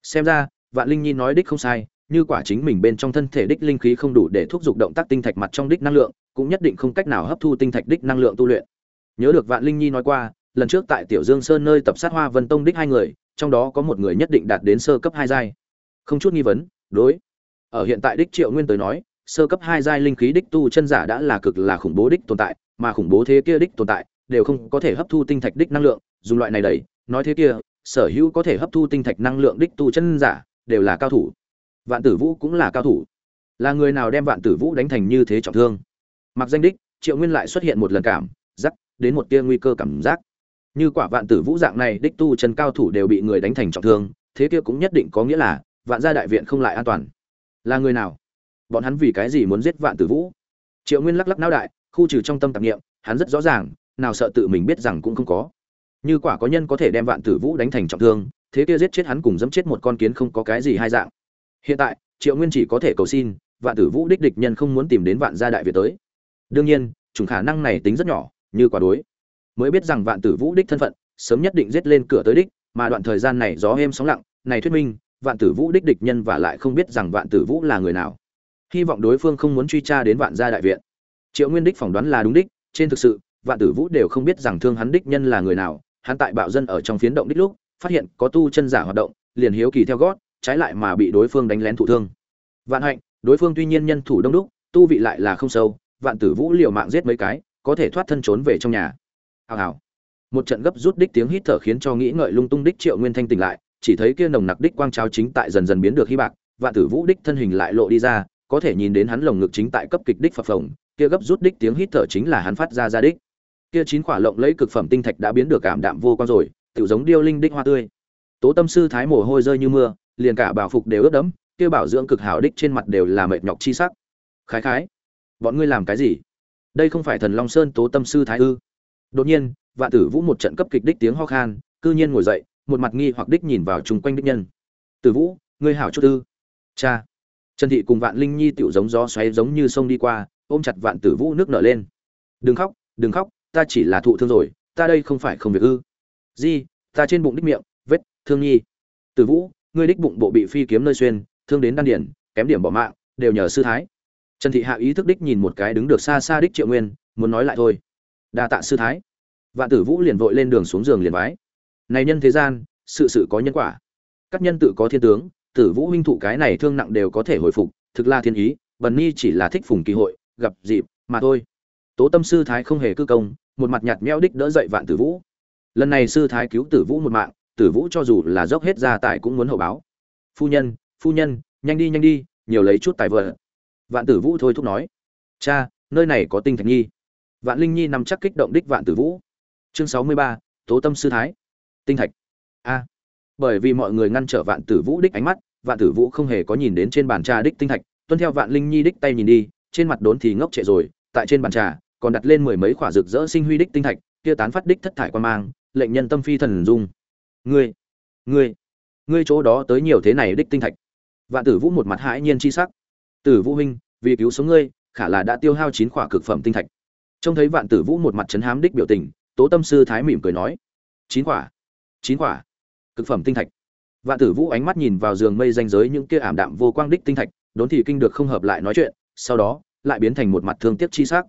Xem ra, vạn linh nhi nói đích không sai như quả chính mình bên trong thân thể đích linh khí không đủ để thúc giục động tác tinh thạch mặt trong đích năng lượng, cũng nhất định không cách nào hấp thu tinh thạch đích năng lượng tu luyện. Nhớ được vạn linh nhi nói qua, lần trước tại tiểu dương sơn nơi tập sát hoa vân tông đích hai người, trong đó có một người nhất định đạt đến sơ cấp hai giai. Không chút nghi vấn, đối. Ở hiện tại đích triệu nguyên tới nói, sơ cấp hai giai linh khí đích tu chân giả đã là cực là khủng bố đích tồn tại, mà khủng bố thế kia đích tồn tại, đều không có thể hấp thu tinh thạch đích năng lượng, dùng loại này đẩy, nói thế kia, sở hữu có thể hấp thu tinh thạch năng lượng đích tu chân giả, đều là cao thủ vạn tử vũ cũng là cao thủ. Là người nào đem vạn tử vũ đánh thành như thế trọng thương? Mặc danh đích, triệu nguyên lại xuất hiện một lần cảm giác, đến một tia nguy cơ cảm giác. Như quả vạn tử vũ dạng này đích tu chân cao thủ đều bị người đánh thành trọng thương, thế kia cũng nhất định có nghĩa là vạn gia đại viện không lại an toàn. Là người nào? Bọn hắn vì cái gì muốn giết vạn tử vũ? Triệu nguyên lắc lắc não đại, khu trừ trong tâm tạp nghiệm hắn rất rõ ràng, nào sợ tự mình biết rằng cũng không có. Như quả có nhân có thể đem vạn tử vũ đánh thành trọng thương, thế kia giết chết hắn cùng dẫm chết một con kiến không có cái gì hai dạng hiện tại, triệu nguyên chỉ có thể cầu xin, vạn tử vũ đích địch nhân không muốn tìm đến vạn gia đại việt tới. Đương nhiên, chủng khả năng này tính rất nhỏ, như quả đối. Mới biết rằng vạn tử vũ đích thân phận, sớm nhất định giết lên cửa tới đích, mà đoạn thời gian này gió êm sóng lặng, này thuyết minh, vạn tử vũ đích địch nhân và lại không biết rằng vạn tử vũ là người nào. Hy vọng đối phương không muốn truy tra đến vạn gia đại viện. Triệu nguyên đích phỏng đoán là đúng đích, trên thực sự, vạn tử vũ đều không biết rằng thương hắn đích nhân là người nào, hắn tại bạo dân ở trong phiến động đích lúc, phát hiện có tu chân giả hoạt động, liền hiếu kỳ theo gót trái lại mà bị đối phương đánh lén thụ thương. Vạn hạnh, đối phương tuy nhiên nhân thủ đông đúc, tu vị lại là không sâu, vạn tử vũ liều mạng giết mấy cái, có thể thoát thân trốn về trong nhà. Hào hào. Một trận gấp rút đích tiếng hít thở khiến cho nghĩ ngợi lung tung đích triệu nguyên thanh tỉnh lại, chỉ thấy kia nồng nặc đích quang trao chính tại dần dần biến được hy bạc, vạn tử vũ đích thân hình lại lộ đi ra, có thể nhìn đến hắn lồng ngực chính tại cấp kịch đích phập phồng, kia gấp rút đích tiếng hít thở chính là hắn phát ra ra đích. Kia chín quả lộng lấy cực phẩm tinh thạch đã biến được cảm đạm vô quan rồi tự giống điêu linh đích hoa tươi. Tố tâm sư thái mồ hôi rơi như mưa liền cả bảo phục đều ướt đẫm, kia bảo dưỡng cực hảo đích trên mặt đều là mệt nhọc chi sắc. Khái khái, bọn ngươi làm cái gì? Đây không phải thần long sơn tố tâm sư thái ư? Đột nhiên, vạn tử vũ một trận cấp kịch đích tiếng ho khan, cư nhiên ngồi dậy, một mặt nghi hoặc đích nhìn vào chung quanh đích nhân. Tử vũ, ngươi hảo chút ư? cha. Trần thị cùng vạn linh nhi tiểu giống gió xoáy giống như sông đi qua, ôm chặt vạn tử vũ nước nở lên. Đừng khóc đừng khóc, ta chỉ là thụ thương rồi, ta đây không phải không việc ư? Gì? ta trên bụng đích miệng, vết thương nhi. Tử vũ ngươi đích bụng bộ bị phi kiếm nơi xuyên, thương đến đan điển, kém điểm bỏ mạng, đều nhờ sư thái. Trần thị hạ ý thức đích nhìn một cái đứng được xa xa đích triệu nguyên, muốn nói lại thôi. Đa tạ sư thái. Vạn tử vũ liền vội lên đường xuống giường liền vái này nhân thế gian, sự sự có nhân quả. Các nhân tự có thiên tướng, tử vũ huynh thụ cái này thương nặng đều có thể hồi phục, thực là thiên ý bần ni chỉ là thích phùng kỳ hội, gặp dịp, mà thôi. Tố tâm sư thái không hề cư công, một mặt nhạt meo đích đỡ dậy vạn tử vũ. Lần này sư thái cứu tử vũ một mạng tử vũ cho dù là dốc hết gia tài cũng muốn hậu báo. Phu nhân phu nhân, nhanh đi nhanh đi, nhiều lấy chút tài vợ. Vạn tử vũ thôi thúc nói. Cha, nơi này có tinh thạch nhi. Vạn linh nhi nằm chắc kích động đích vạn tử vũ. Chương sáu mươi ba, tố tâm sư thái. Tinh thạch. A. Bởi vì mọi người ngăn trở vạn tử vũ đích ánh mắt, vạn tử vũ không hề có nhìn đến trên bàn trà đích tinh thạch. Tuân theo vạn linh nhi đích tay nhìn đi, trên mặt đốn thì ngốc trệ rồi, tại trên bàn trà còn đặt lên mười mấy khỏa rực rỡ sinh huy đích tinh thạch, kia tán phát đích thất thải quan mang, lệnh nhân tâm phi thần dung ngươi ngươi ngươi chỗ đó tới nhiều thế này đích tinh thạch. Vạn tử vũ một mặt hãi nhiên chi sắc. Tử vũ huynh, vì cứu sống ngươi, khả là đã tiêu hao chín khỏa cực phẩm tinh thạch. Trông thấy vạn tử vũ một mặt chấn hám đích biểu tình, tố tâm sư thái mỉm cười nói, chín khỏa chín khỏa cực phẩm tinh thạch. Vạn tử vũ ánh mắt nhìn vào giường mây danh giới những kia ảm đạm vô quang đích tinh thạch, đốn thì kinh được không hợp lại nói chuyện, sau đó, lại biến thành một mặt thương tiếc chi sắc.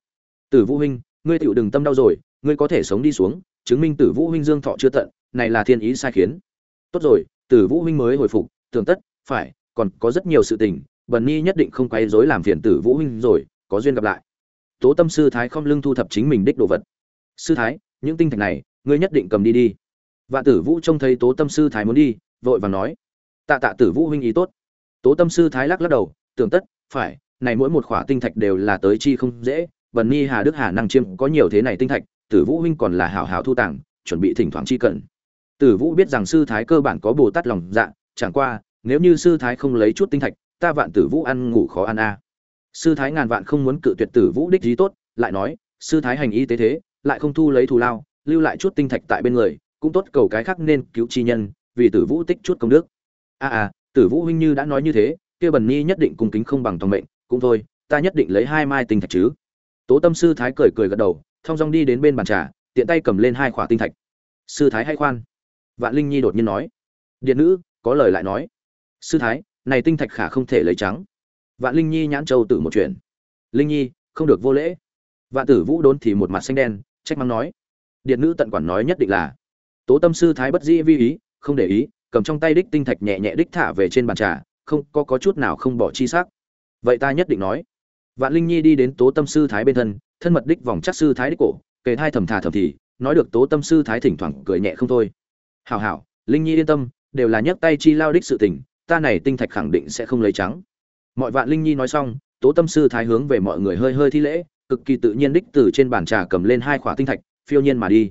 Tử vũ huynh, ngươi tựu đừng tâm đau rồi, ngươi có thể sống đi xuống, chứng minh tử vũ huynh dương thọ chưa tận này là thiên ý sai khiến. Tốt rồi tử vũ huynh mới hồi phục, tưởng tất, phải, còn có rất nhiều sự tình, bần nhi nhất định không quay rối làm phiền tử vũ huynh rồi, có duyên gặp lại. Tố tâm sư thái không lưng thu thập chính mình đích đồ vật. Sư thái, những tinh thạch này, ngươi nhất định cầm đi đi. Vạn tử vũ trông thấy tố tâm sư thái muốn đi, vội vàng nói. Tạ tạ tử vũ huynh ý tốt. Tố tâm sư thái lắc lắc đầu, tưởng tất, phải, này mỗi một khỏa tinh thạch đều là tới chi không dễ, bần nhi hà đức hà năng chiêm có nhiều thế này tinh thạch, tử vũ huynh còn là hảo hảo thu tàng chuẩn bị thỉnh thoảng chi cần tử vũ biết rằng sư thái cơ bản có bồ tát lòng dạ chẳng qua nếu như sư thái không lấy chút tinh thạch ta vạn tử vũ ăn ngủ khó ăn a. Sư thái ngàn vạn không muốn cự tuyệt tử vũ đích ý tốt lại nói sư thái hành y tế thế lại không thu lấy thù lao lưu lại chút tinh thạch tại bên người cũng tốt cầu cái khác nên cứu chi nhân vì tử vũ tích chút công đức. A à, à tử vũ huynh như đã nói như thế kia bần nhi nhất định cung kính không bằng tòng mệnh cũng thôi ta nhất định lấy hai mai tinh thạch chứ. Tố tâm sư thái cười cười gật đầu thong dong đi đến bên bàn trà tiện tay cầm lên hai khỏa tinh thạch. Sư thái hay khoan vạn linh nhi đột nhiên nói, điện nữ, có lời lại nói. Sư thái, này tinh thạch khả không thể lấy trắng. Vạn linh nhi nhãn châu tử một chuyện. Linh nhi, không được vô lễ. Vạn tử vũ đốn thì một mặt xanh đen, trách mắng nói, điện nữ tận quản nói nhất định là. Tố tâm sư thái bất dĩ vi ý, không để ý, cầm trong tay đích tinh thạch nhẹ nhẹ đích thả về trên bàn trà, không có có chút nào không bỏ chi xác vậy ta nhất định nói. Vạn linh nhi đi đến tố tâm sư thái bên thân thân mật đích vòng chắc sư thái đích cổ, kề thai thầm thà thầm thì, nói được tố tâm sư thái thỉnh thoảng cười nhẹ không thôi hảo hảo linh nhi yên tâm đều là nhấc tay chi lao đích sự tình ta này tinh thạch khẳng định sẽ không lấy trắng. Mọi vạn linh nhi nói xong tố tâm sư thái hướng về mọi người hơi hơi thi lễ cực kỳ tự nhiên đích từ trên bàn trà cầm lên hai khỏa tinh thạch phiêu nhiên mà đi.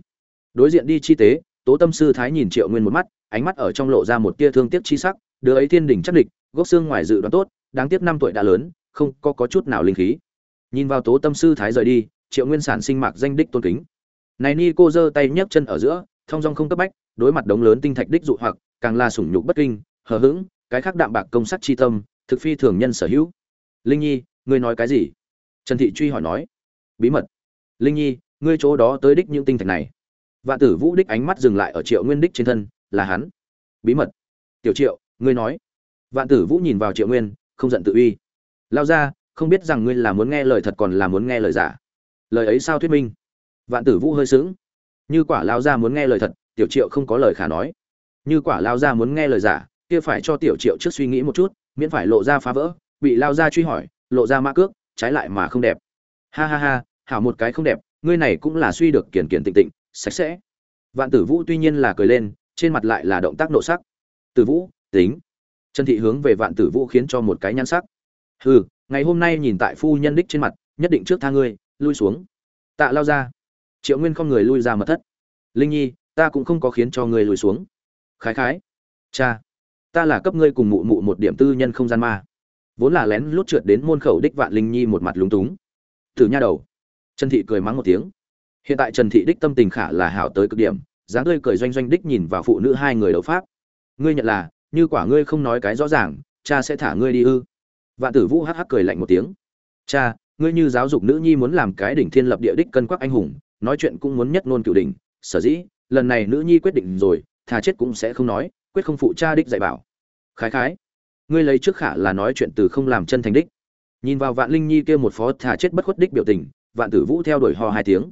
Đối diện đi chi tế tố tâm sư thái nhìn triệu nguyên một mắt ánh mắt ở trong lộ ra một tia thương tiếc chi sắc đứa ấy thiên đỉnh chắc địch gốc xương ngoài dự đoán tốt đáng tiếc năm tuổi đã lớn không có, có chút nào linh khí. Nhìn vào tố tâm sư thái rời đi triệu nguyên sản sinh mạc danh đích tôn kính. Này ni cô giơ tay nhấc chân ở giữa Thông dong không cấp bách, đối mặt đống lớn tinh thạch đích dụ hoặc, càng là sủng nhục bất kinh, hờ hững, cái khác đạm bạc công sắc chi tâm, thực phi thường nhân sở hữu. Linh nhi, ngươi nói cái gì? Trần thị truy hỏi nói. Bí mật. Linh nhi, ngươi chỗ đó tới đích những tinh thạch này. Vạn tử vũ đích ánh mắt dừng lại ở triệu nguyên đích trên thân, là hắn. Bí mật. Tiểu triệu, ngươi nói. Vạn tử vũ nhìn vào triệu nguyên, không giận tự uy. Lao ra, không biết rằng ngươi là muốn nghe lời thật còn là muốn nghe lời giả. Lời ấy sao thuyết minh? Vạn tử vũ hơi sững như quả lao ra muốn nghe lời thật, tiểu triệu không có lời khả nói. Như quả lao ra muốn nghe lời giả, kia phải cho tiểu triệu trước suy nghĩ một chút, miễn phải lộ ra phá vỡ, bị lao ra truy hỏi, lộ ra mã cước, trái lại mà không đẹp. Ha ha ha, hảo một cái không đẹp, ngươi này cũng là suy được kiển kiển tịnh tịnh, sạch sẽ. Vạn tử vũ tuy nhiên là cười lên, trên mặt lại là động tác nộ sắc. Tử vũ, tính. Trần thị hướng về vạn tử vũ khiến cho một cái nhan sắc. Hừ, ngày hôm nay nhìn tại phu nhân đích trên mặt, nhất định trước tha ngươi, lui xuống. Tạ lao ra triệu nguyên không người lui ra mật thất. Linh nhi, ta cũng không có khiến cho ngươi lùi xuống. Khái khái. Cha, ta là cấp ngươi cùng mụ mụ một điểm tư nhân không gian ma. Vốn là lén lút trượt đến môn khẩu đích vạn linh nhi một mặt lúng túng. Thử nha đầu. Trần thị cười mắng một tiếng. Hiện tại trần thị đích tâm tình khả là hảo tới cực điểm, dáng tươi cười doanh doanh đích nhìn vào phụ nữ hai người đấu pháp. Ngươi nhận là, như quả ngươi không nói cái rõ ràng, cha sẽ thả ngươi đi ư. Vạn tử vũ hắc hắc cười lạnh một tiếng. Cha, ngươi như giáo dục nữ nhi muốn làm cái đỉnh thiên lập địa đích cân quắc anh hùng nói chuyện cũng muốn nhất ngôn cửu đỉnh, sở dĩ, lần này nữ nhi quyết định rồi, thà chết cũng sẽ không nói, quyết không phụ cha đích dạy bảo. Khái khái, ngươi lấy trước khả là nói chuyện từ không làm chân thành đích. Nhìn vào vạn linh nhi kia một phó thà chết bất khuất đích biểu tình, vạn tử vũ theo đuổi ho hai tiếng.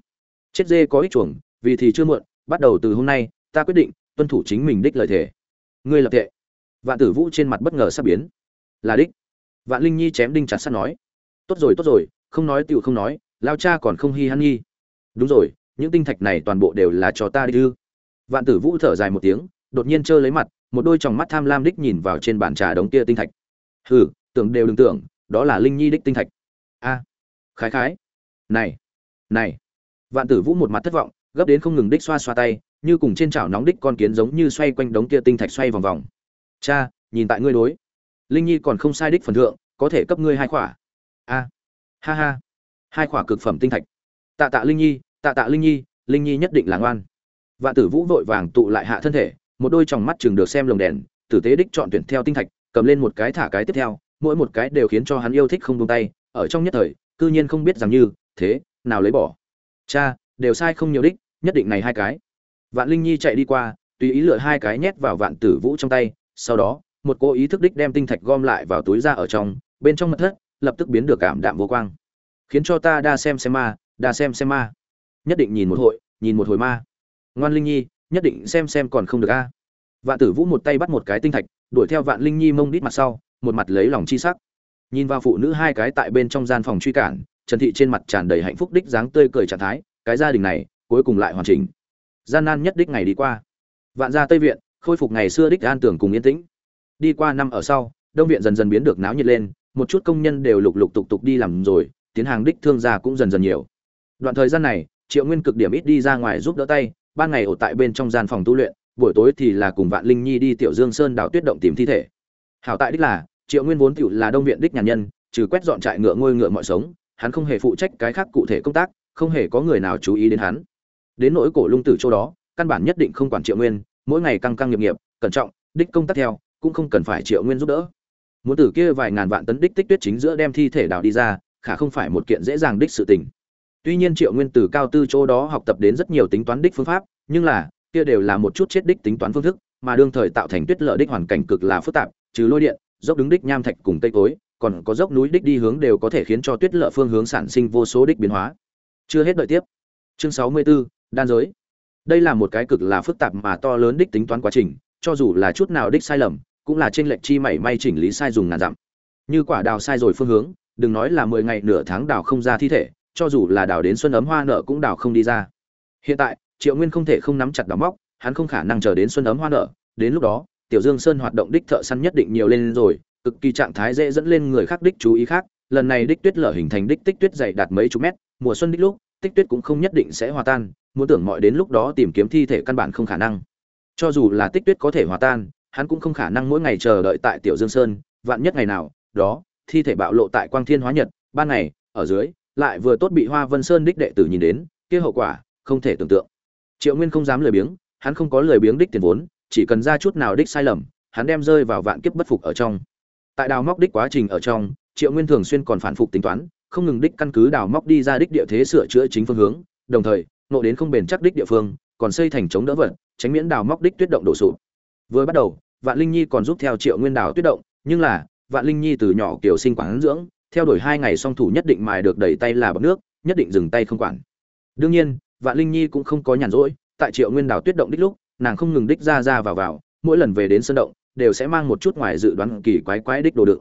Chết dê có ích chuồng, vì thì chưa muộn, bắt đầu từ hôm nay, ta quyết định, tuân thủ chính mình đích lời thề. Ngươi lập tệ. Vạn tử vũ trên mặt bất ngờ sắp biến. Là đích. Vạn linh nhi chém đinh chặt sắt nói. Tốt rồi tốt rồi, không nói tựu không nói, lao cha còn không hi hắn nhi đúng rồi, những tinh thạch này toàn bộ đều là cho ta đi ư? Vạn tử vũ thở dài một tiếng, đột nhiên trơ lấy mặt, một đôi tròng mắt tham lam đích nhìn vào trên bàn trà đống kia tinh thạch. Hừ, tưởng đều đừng tưởng, đó là linh nhi đích tinh thạch. A à, khái khái. Này này. Vạn tử vũ một mặt thất vọng, gấp đến không ngừng đích xoa xoa tay, như cùng trên chảo nóng đích con kiến giống như xoay quanh đống kia tinh thạch xoay vòng vòng. Cha, nhìn tại ngươi đối. Linh nhi còn không sai đích phần thượng, có thể cấp ngươi hai khỏa. A, ha ha. Hai khỏa cực phẩm tinh thạch tạ tạ linh nhi, tạ tạ linh nhi linh nhi nhất định là ngoan. Vạn tử vũ vội vàng tụ lại hạ thân thể, một đôi tròng mắt chừng được xem lồng đèn, tử tế đích chọn tuyển theo tinh thạch, cầm lên một cái thả cái tiếp theo, mỗi một cái đều khiến cho hắn yêu thích không buông tay, ở trong nhất thời, cư nhiên không biết rằng như, thế, nào lấy bỏ. Cha, đều sai không nhiều đích, nhất định này hai cái. Vạn linh nhi chạy đi qua, tùy ý lựa hai cái nhét vào vạn tử vũ trong tay, sau đó, một cô ý thức đích đem tinh thạch gom lại vào túi ra ở trong, bên trong mật thất, lập tức biến được cảm đạm vô quang. Khiến cho ta đa xem xem ma đa xem xem ma. Nhất định nhìn một hội, nhìn một hồi ma. Ngoan linh nhi, nhất định xem xem còn không được a. Vạn tử vũ một tay bắt một cái tinh thạch, đuổi theo vạn linh nhi mông đít mặt sau, một mặt lấy lòng chi sắc. Nhìn vào phụ nữ hai cái tại bên trong gian phòng truy cản, trần thị trên mặt tràn đầy hạnh phúc đích dáng tươi cười trạng thái, cái gia đình này, cuối cùng lại hoàn chỉnh. Gian nan nhất đích ngày đi qua. Vạn gia tây viện, khôi phục ngày xưa đích an tưởng cùng yên tĩnh. Đi qua năm ở sau, đông viện dần dần biến được náo nhiệt lên, một chút công nhân đều lục lục tục tục đi làm rồi, tiến hàng đích thương gia cũng dần dần nhiều đoạn thời gian này, triệu nguyên cực điểm ít đi ra ngoài giúp đỡ tay, ban ngày ở tại bên trong gian phòng tu luyện, buổi tối thì là cùng vạn linh nhi đi tiểu dương sơn đảo tuyết động tìm thi thể. Hảo tại đích là, triệu nguyên vốn tiểu là đông viện đích nhà nhân, trừ quét dọn trại ngựa ngôi ngựa mọi sống, hắn không hề phụ trách cái khác cụ thể công tác, không hề có người nào chú ý đến hắn. Đến nỗi cổ lung tử chỗ đó, căn bản nhất định không quản triệu nguyên, mỗi ngày căng căng nghiệp nghiệp, cẩn trọng, đích công tác theo, cũng không cần phải triệu nguyên giúp đỡ. Muốn từ kia vài ngàn vạn tấn đích tích tuyết chính giữa đem thi thể đào đi ra, khả không phải một kiện dễ dàng đích sự tình tuy nhiên triệu nguyên từ cao tư chỗ đó học tập đến rất nhiều tính toán đích phương pháp nhưng là kia đều là một chút chết đích tính toán phương thức mà đương thời tạo thành tuyết lở đích hoàn cảnh cực là phức tạp trừ lôi điện dốc đứng đích nham thạch cùng cây cối còn có dốc núi đích đi hướng đều có thể khiến cho tuyết lở phương hướng sản sinh vô số đích biến hóa. Chưa hết đợi tiếp. Chương sáu mươi 64, đan giới. Đây là một cái cực là phức tạp mà to lớn đích tính toán quá trình cho dù là chút nào đích sai lầm cũng là trên lệnh chi mảy may chỉnh lý sai dùng ngàn dặm. Như quả đào sai rồi phương hướng đừng nói là mười ngày nửa tháng đào không ra thi thể cho dù là đào đến xuân ấm hoa nợ cũng đào không đi ra. Hiện tại, triệu nguyên không thể không nắm chặt đào móc, hắn không khả năng chờ đến xuân ấm hoa nợ đến lúc đó, tiểu dương sơn hoạt động đích thợ săn nhất định nhiều lên rồi, cực kỳ trạng thái dễ dẫn lên người khác đích chú ý khác. Lần này đích tuyết lở hình thành đích tích tuyết dày đạt mấy chục mét, mùa xuân đích lúc, tích tuyết cũng không nhất định sẽ hòa tan. Muốn tưởng mọi đến lúc đó tìm kiếm thi thể căn bản không khả năng. Cho dù là tích tuyết có thể hòa tan, hắn cũng không khả năng mỗi ngày chờ đợi tại tiểu dương sơn. Vạn nhất ngày nào, đó, thi thể bạo lộ tại quang thiên hóa nhật, ban ngày, ở dưới lại vừa tốt bị hoa vân sơn đích đệ tử nhìn đến, kia hậu quả, không thể tưởng tượng. Triệu nguyên không dám lười biếng, hắn không có lười biếng đích tiền vốn, chỉ cần ra chút nào đích sai lầm, hắn đem rơi vào vạn kiếp bất phục ở trong. Tại đào móc đích quá trình ở trong, triệu nguyên thường xuyên còn phản phục tính toán, không ngừng đích căn cứ đào móc đi ra đích địa thế sửa chữa chính phương hướng, đồng thời nộ đến không bền chắc đích địa phương, còn xây thành chống đỡ vật, tránh miễn đào móc đích tuyết động đổ sụp. Vừa bắt đầu, vạn linh nhi còn giúp theo triệu nguyên đào tuyết động, nhưng là, vạn linh nhi từ nhỏ kiểu sinh quản dưỡng theo đuổi hai ngày song thủ nhất định mài được đẩy tay là bọc nước, nhất định dừng tay không quản. Đương nhiên, vạn linh nhi cũng không có nhàn rỗi, tại triệu nguyên đào tuyết động đích lúc, nàng không ngừng đích ra ra vào vào, mỗi lần về đến sơn động, đều sẽ mang một chút ngoài dự đoán kỳ quái quái đích đồ đựng.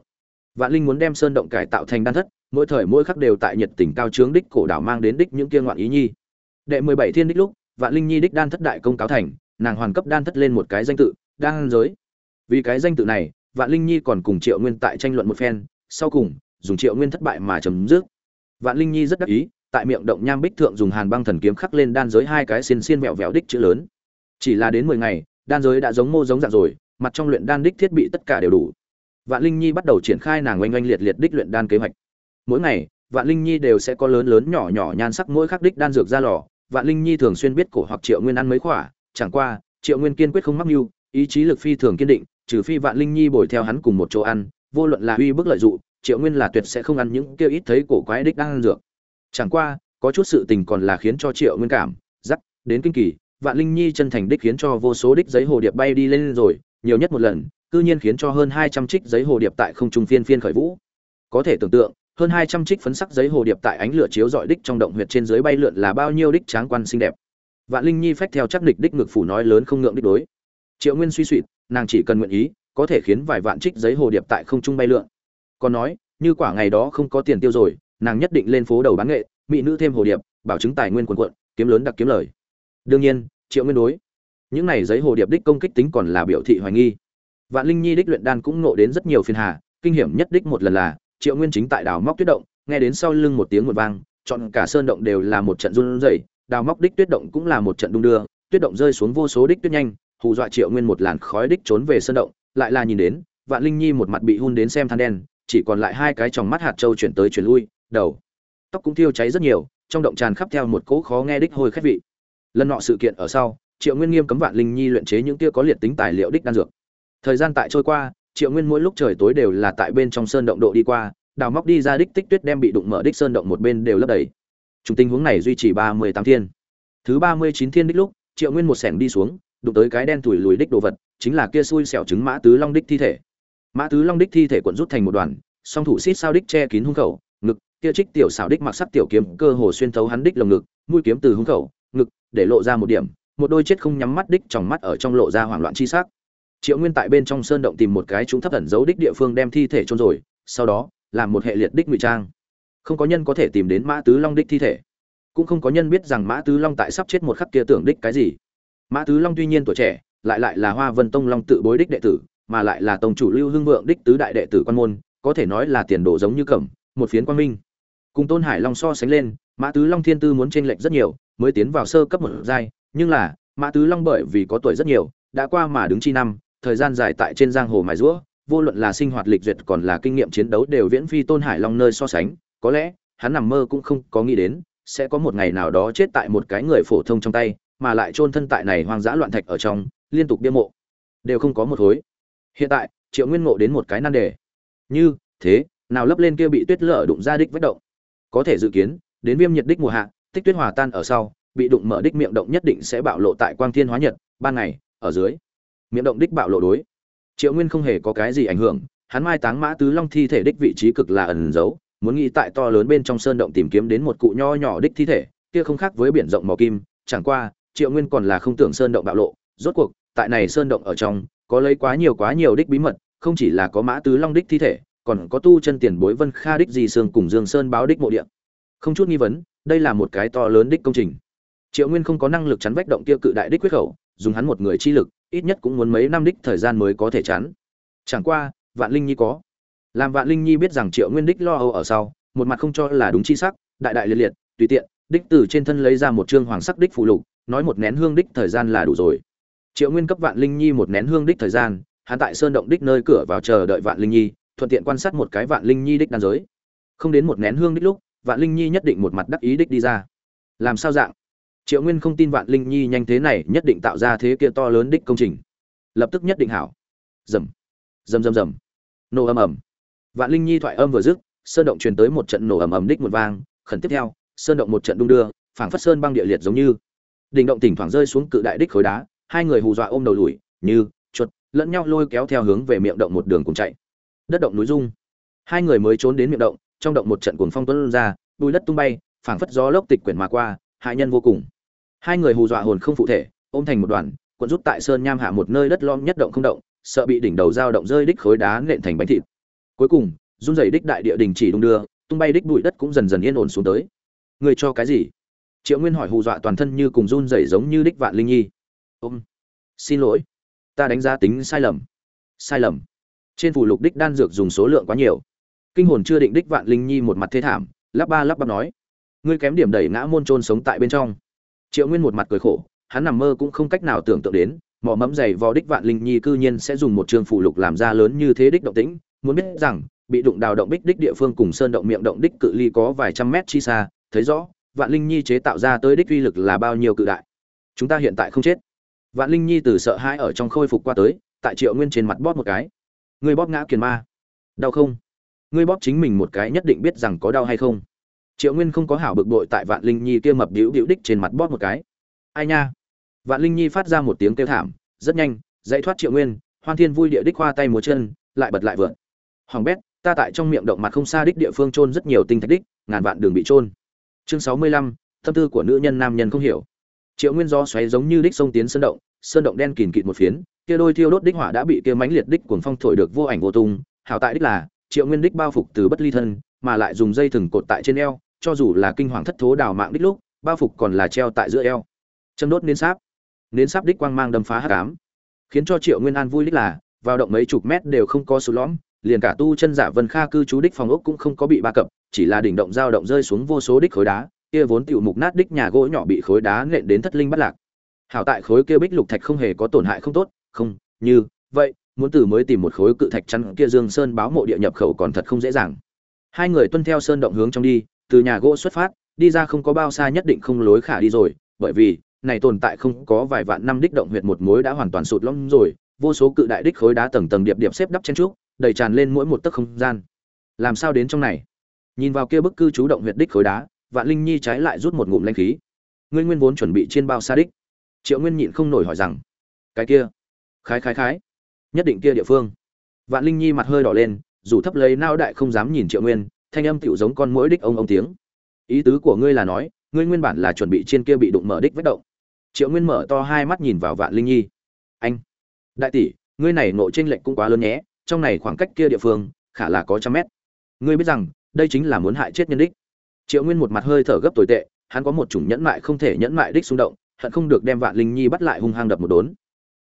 Vạn linh muốn đem sơn động cải tạo thành đan thất, mỗi thời mỗi khắc đều tại nhiệt tình cao trướng đích cổ đảo mang đến đích những kia ngoạn ý nhi. Đệ mười bảy thiên đích lúc, vạn linh nhi đích đan thất đại công cáo thành, nàng hoàn cấp đan thất lên một cái danh tự, đan giới. Vì cái danh tự này, vạn linh nhi còn cùng triệu nguyên tại tranh luận một phen, sau cùng dùng triệu nguyên thất bại mà chấm dứt. Vạn linh nhi rất đắc ý, tại miệng động nham bích thượng dùng hàn băng thần kiếm khắc lên đan giới hai cái xiên xiên mẹo vẹo đích chữ lớn. Chỉ là đến mười ngày, đan giới đã giống mô giống dạng rồi, mặt trong luyện đan đích thiết bị tất cả đều đủ. Vạn linh nhi bắt đầu triển khai nàng oanh oanh liệt liệt đích luyện đan kế hoạch. Mỗi ngày, vạn linh nhi đều sẽ có lớn lớn nhỏ nhỏ nhan sắc mỗi khắc đích đan dược ra lò. Vạn linh nhi thường xuyên biết cổ hoặc triệu nguyên ăn mấy khỏa chẳng qua, triệu nguyên kiên quyết không mắc mưu, ý chí lực phi thường kiên định, trừ phi vạn linh nhi bồi theo hắn cùng một chỗ ăn, vô luận là uy bức lợi dụng triệu nguyên là tuyệt sẽ không ăn những kêu ít thấy cổ quái đích đang ăn dược. Chẳng qua có chút sự tình còn là khiến cho triệu nguyên cảm giắc đến kinh kỳ. Vạn linh nhi chân thành đích khiến cho vô số đích giấy hồ điệp bay đi lên rồi nhiều nhất một lần cư nhiên khiến cho hơn hai trăm trích giấy hồ điệp tại không trung phiên phiên khởi vũ. Có thể tưởng tượng hơn hai trăm trích phấn sắc giấy hồ điệp tại ánh lửa chiếu rọi đích trong động huyệt trên dưới bay lượn là bao nhiêu đích tráng quan xinh đẹp. Vạn linh nhi phách theo chắc địch đích ngực phủ nói lớn không ngượng đích đối. Triệu nguyên suy suyệt, nàng chỉ cần nguyện ý có thể khiến vài vạn trích giấy hồ điệp tại không trung bay lượn còn nói, như quả ngày đó không có tiền tiêu rồi, nàng nhất định lên phố đầu bán nghệ, mỹ nữ thêm hồ điệp, bảo chứng tài nguyên quần quận kiếm lớn đặc kiếm lời. Đương nhiên, triệu nguyên đối. Những này giấy hồ điệp đích công kích tính còn là biểu thị hoài nghi. Vạn linh nhi đích luyện đan cũng nộ đến rất nhiều phiền hà, kinh hiểm nhất đích một lần là, triệu nguyên chính tại đào móc tuyết động, nghe đến sau lưng một tiếng một vang, chọn cả sơn động đều là một trận run rẩy, đào móc đích tuyết động cũng là một trận đung đưa, tuyết động rơi xuống vô số đích tuyết nhanh, hù dọa triệu nguyên một làn khói đích trốn về sơn động, lại là nhìn đến, vạn linh nhi một mặt bị hun đến xem than đen chỉ còn lại hai cái tròng mắt hạt trâu chuyển tới chuyển lui, đầu, tóc cũng thiêu cháy rất nhiều, trong động tràn khắp theo một cỗ khó nghe đích hôi khét vị. Lần nọ sự kiện ở sau, triệu nguyên nghiêm cấm vạn linh nhi luyện chế những kia có liệt tính tài liệu đích đan dược. Thời gian tại trôi qua, triệu nguyên mỗi lúc trời tối đều là tại bên trong sơn động độ đi qua, đào móc đi ra đích tích tuyết đem bị đụng mở đích sơn động một bên đều lấp đầy. Chúng tình huống này duy trì ba mươi tám thiên. Thứ ba mươi chín thiên đích lúc, triệu nguyên một sẻng đi xuống, đụng tới cái đen thủi lùi đích đồ vật, chính là kia xui xẻo trứng mã tứ long đích thi thể mã tứ long đích thi thể cuộn rút thành một đoàn, song thủ xít sao đích che kín hung khẩu, ngực, kia trích tiểu xảo đích mặc sắc tiểu kiếm cơ hồ xuyên thấu hắn đích lồng ngực, mũi kiếm từ hung khẩu, ngực, để lộ ra một điểm, một đôi chết không nhắm mắt đích trong mắt ở trong lộ ra hoảng loạn chi sắc. Triệu nguyên tại bên trong sơn động tìm một cái chúng thấp ẩn giấu đích địa phương đem thi thể trôn rồi, sau đó, làm một hệ liệt đích ngụy trang. Không có nhân có thể tìm đến mã tứ long đích thi thể. Cũng không có nhân biết rằng mã tứ long tại sắp chết một khắc kia tưởng đích cái gì. Mã tứ long tuy nhiên tuổi trẻ, lại lại là hoa vân tông long tự bối đích đệ tử mà lại là tông chủ lưu hưng vượng đích tứ đại đệ tử quan môn, có thể nói là tiền đồ giống như cẩm, một phiến quan minh. Cùng tôn hải long so sánh lên, mã tứ long thiên tư muốn chênh lệch rất nhiều, mới tiến vào sơ cấp một giai, nhưng là, mã tứ long bởi vì có tuổi rất nhiều, đã qua mà đứng chi năm, thời gian dài tại trên giang hồ mài rũa, vô luận là sinh hoạt lịch duyệt còn là kinh nghiệm chiến đấu đều viễn phi tôn hải long nơi so sánh, có lẽ, hắn nằm mơ cũng không có nghĩ đến, sẽ có một ngày nào đó chết tại một cái người phổ thông trong tay, mà lại chôn thân tại này hoang dã loạn thạch ở trong, liên tục bia mộ. Đều không có một hối hiện tại, triệu nguyên ngộ đến một cái nan đề. Như, thế, nào lấp lên kia bị tuyết lở đụng ra đích vết động? Có thể dự kiến, đến viêm nhiệt đích mùa hạ, tích tuyết hòa tan ở sau, bị đụng mở đích miệng động nhất định sẽ bạo lộ tại quang thiên hóa nhật, ban ngày, ở dưới. Miệng động đích bạo lộ đối. Triệu nguyên không hề có cái gì ảnh hưởng, hắn mai táng mã tứ long thi thể đích vị trí cực là ẩn giấu, muốn nghĩ tại to lớn bên trong sơn động tìm kiếm đến một cụ nho nhỏ đích thi thể, kia không khác với biển rộng màu kim, chẳng qua, triệu nguyên còn là không tưởng sơn động bạo lộ, rốt cuộc, tại này sơn động ở trong có lấy quá nhiều quá nhiều đích bí mật, không chỉ là có mã tứ long đích thi thể, còn có tu chân tiền bối vân kha đích di sương cùng dương sơn báo đích mộ địa. Không chút nghi vấn, đây là một cái to lớn đích công trình. Triệu nguyên không có năng lực chắn vách động kia cự đại đích quyết khẩu, dùng hắn một người chi lực, ít nhất cũng muốn mấy năm đích thời gian mới có thể chắn. Chẳng qua, vạn linh nhi có. Làm vạn linh nhi biết rằng triệu nguyên đích lo âu ở sau, một mặt không cho là đúng chi sắc, đại đại liệt liệt, tùy tiện, đích từ trên thân lấy ra một chương hoàng sắc đích phụ lục, nói một nén hương đích thời gian là đủ rồi triệu nguyên cấp vạn linh nhi một nén hương đích thời gian, hắn tại sơn động đích nơi cửa vào chờ đợi vạn linh nhi, thuận tiện quan sát một cái vạn linh nhi đích đan giới. Không đến một nén hương đích lúc, vạn linh nhi nhất định một mặt đắc ý đích đi ra. Làm sao dạng? Triệu nguyên không tin vạn linh nhi nhanh thế này nhất định tạo ra thế kia to lớn đích công trình. Lập tức nhất định hảo. Rầm rầm rầm rầm. Nổ ầm ầm. Vạn linh nhi thoại âm vừa dứt, sơn động truyền tới một trận nổ ầm ầm đích một vang, khẩn tiếp theo, sơn động một trận đung đưa, phảng phất sơn băng địa liệt giống như. Đỉnh động thỉnh thoảng rơi xuống cự đại đích khối đá hai người hù dọa ôm đầu lùi, như, chuột, lẫn nhau lôi kéo theo hướng về miệng động một đường cùng chạy. Đất động núi rung. Hai người mới trốn đến miệng động, trong động một trận cuồng phong tuấn ra, bùi đất tung bay, phảng phất gió lốc tịch quyển mà qua, hại nhân vô cùng. Hai người hù dọa hồn không phụ thể, ôm thành một đoàn quận rút tại sơn nham hạ một nơi đất lom nhất động không động, sợ bị đỉnh đầu dao động rơi đích khối đá nện thành bánh thịt. Cuối cùng, run rẩy đích đại địa đình chỉ đung đưa, tung bay đích bụi đất cũng dần dần yên ổn xuống tới. Người cho cái gì? Triệu nguyên hỏi hù dọa toàn thân như cùng run rẩy giống như đích vạn linh nhi ôm. Xin lỗi. Ta đánh giá tính sai lầm. Sai lầm. Trên phủ lục đích đan dược dùng số lượng quá nhiều. Kinh hồn chưa định đích vạn linh nhi một mặt thế thảm, lắp ba lắp bắp nói. Ngươi kém điểm đẩy ngã môn trôn sống tại bên trong. Triệu nguyên một mặt cười khổ, hắn nằm mơ cũng không cách nào tưởng tượng đến, mỏ mẫm dày vò đích vạn linh nhi cư nhiên sẽ dùng một trường phủ lục làm ra lớn như thế đích động tĩnh, muốn biết rằng, bị đụng đào động bích đích địa phương cùng sơn động miệng động đích cự ly có vài trăm mét chi xa, thấy rõ, vạn linh nhi chế tạo ra tới đích uy lực là bao nhiêu cự đại. Chúng ta hiện tại không chết vạn linh nhi từ sợ hãi ở trong khôi phục qua tới, tại triệu nguyên trên mặt bóp một cái. Ngươi bóp ngã kiền ma. Đau không? Ngươi bóp chính mình một cái nhất định biết rằng có đau hay không. Triệu nguyên không có hảo bực bội tại vạn linh nhi kia mập đĩu đĩu đích trên mặt bóp một cái. Ai nha? Vạn linh nhi phát ra một tiếng kêu thảm, rất nhanh dãy thoát triệu nguyên, hoan thiên vui địa đích hoa tay múa chân, lại bật lại vượn hoàng bét, ta tại trong miệng động mặt không xa đích địa phương trôn rất nhiều tinh thạch đích, ngàn vạn đường bị trôn chương sáu mươi lăm, tâm tư của nữ nhân nam nhân không hiểu triệu nguyên do xoáy giống như đích sông tiến sơn động sơn động đen kìn kịt một phiến, kia đôi thiêu đốt đích hỏa đã bị kia mánh liệt đích cuồng phong thổi được vô ảnh vô tung. Hảo tại đích là, triệu nguyên đích bao phục từ bất ly thân, mà lại dùng dây thừng cột tại trên eo, cho dù là kinh hoàng thất thố đào mạng đích lúc, bao phục còn là treo tại giữa eo. Châm đốt nến sáp. Nến sáp đích quang mang đâm phá hắc ám. Khiến cho triệu nguyên an vui đích là, vào động mấy chục mét đều không có số lõm, liền cả tu chân giả vân kha cư trú đích phòng ốc cũng không có bị ba cập, chỉ là đỉnh động dao động rơi xuống vô số đích khối đá kia vốn tiểu mục nát đích nhà gỗ nhỏ bị khối đá nện đến thất linh bắt lạc. Hảo tại khối kia bích lục thạch không hề có tổn hại không tốt, không, như vậy, muốn từ mới tìm một khối cự thạch chắn kia dương sơn báo mộ địa nhập khẩu còn thật không dễ dàng. Hai người tuân theo sơn động hướng trong đi, từ nhà gỗ xuất phát, đi ra không có bao xa nhất định không lối khả đi rồi, bởi vì, này tồn tại không có vài vạn năm đích động huyệt một mối đã hoàn toàn sụt lõm rồi, vô số cự đại đích khối đá tầng tầng điệp điệp xếp đắp trên trúc, đầy tràn lên mỗi một tấc không gian. Làm sao đến trong này? Nhìn vào kia bức cư trú động huyệt đích khối đá vạn linh nhi trái lại rút một ngụm lanh khí. Ngươi nguyên vốn chuẩn bị trên bao xa đích. Triệu nguyên nhịn không nổi hỏi rằng, cái kia, khái khái khái, nhất định kia địa phương. Vạn linh nhi mặt hơi đỏ lên, dù thấp lấy nao đại không dám nhìn triệu nguyên, thanh âm tựu giống con mũi đích ông ông tiếng. Ý tứ của ngươi là nói, ngươi nguyên bản là chuẩn bị trên kia bị đụng mở đích vết động. Triệu nguyên mở to hai mắt nhìn vào vạn linh nhi. Anh, đại tỷ, ngươi này nộ tranh lệnh cũng quá lớn nhé, trong này khoảng cách kia địa phương, khả là có trăm mét. Ngươi biết rằng, đây chính là muốn hại chết nhân đích triệu nguyên một mặt hơi thở gấp tồi tệ, hắn có một chủng nhẫn mại không thể nhẫn mại đích xung động, hận không được đem vạn linh nhi bắt lại hung hăng đập một đốn.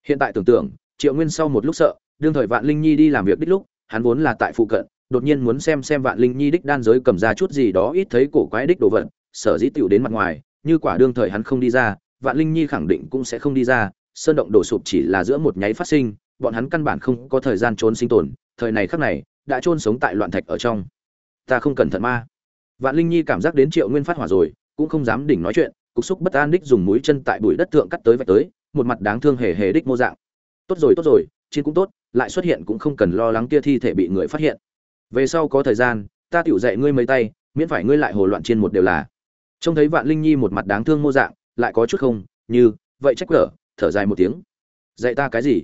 Hiện tại tưởng tượng, triệu nguyên sau một lúc sợ, đương thời vạn linh nhi đi làm việc đích lúc, hắn vốn là tại phụ cận, đột nhiên muốn xem xem vạn linh nhi đích đan giới cầm ra chút gì đó ít thấy cổ quái đích đồ vật, sở dĩ tiểu đến mặt ngoài, như quả đương thời hắn không đi ra, vạn linh nhi khẳng định cũng sẽ không đi ra, sơn động đổ sụp chỉ là giữa một nháy phát sinh, bọn hắn căn bản không có thời gian trốn sinh tồn, thời này khắc này, đã trôn sống tại loạn thạch ở trong. Ta không cẩn thận ma vạn linh nhi cảm giác đến triệu nguyên phát hỏa rồi, cũng không dám đỉnh nói chuyện, cục xúc bất an đích dùng mũi chân tại bụi đất thượng cắt tới vạch tới, một mặt đáng thương hề hề đích mô dạng. Tốt rồi tốt rồi, chiến cũng tốt, lại xuất hiện cũng không cần lo lắng kia thi thể bị người phát hiện. Về sau có thời gian, ta tiểu dạy ngươi mấy tay, miễn phải ngươi lại hồ loạn trên một đều là. Trông thấy vạn linh nhi một mặt đáng thương mô dạng, lại có chút không, như, vậy trách cỡ thở dài một tiếng. Dạy ta cái gì?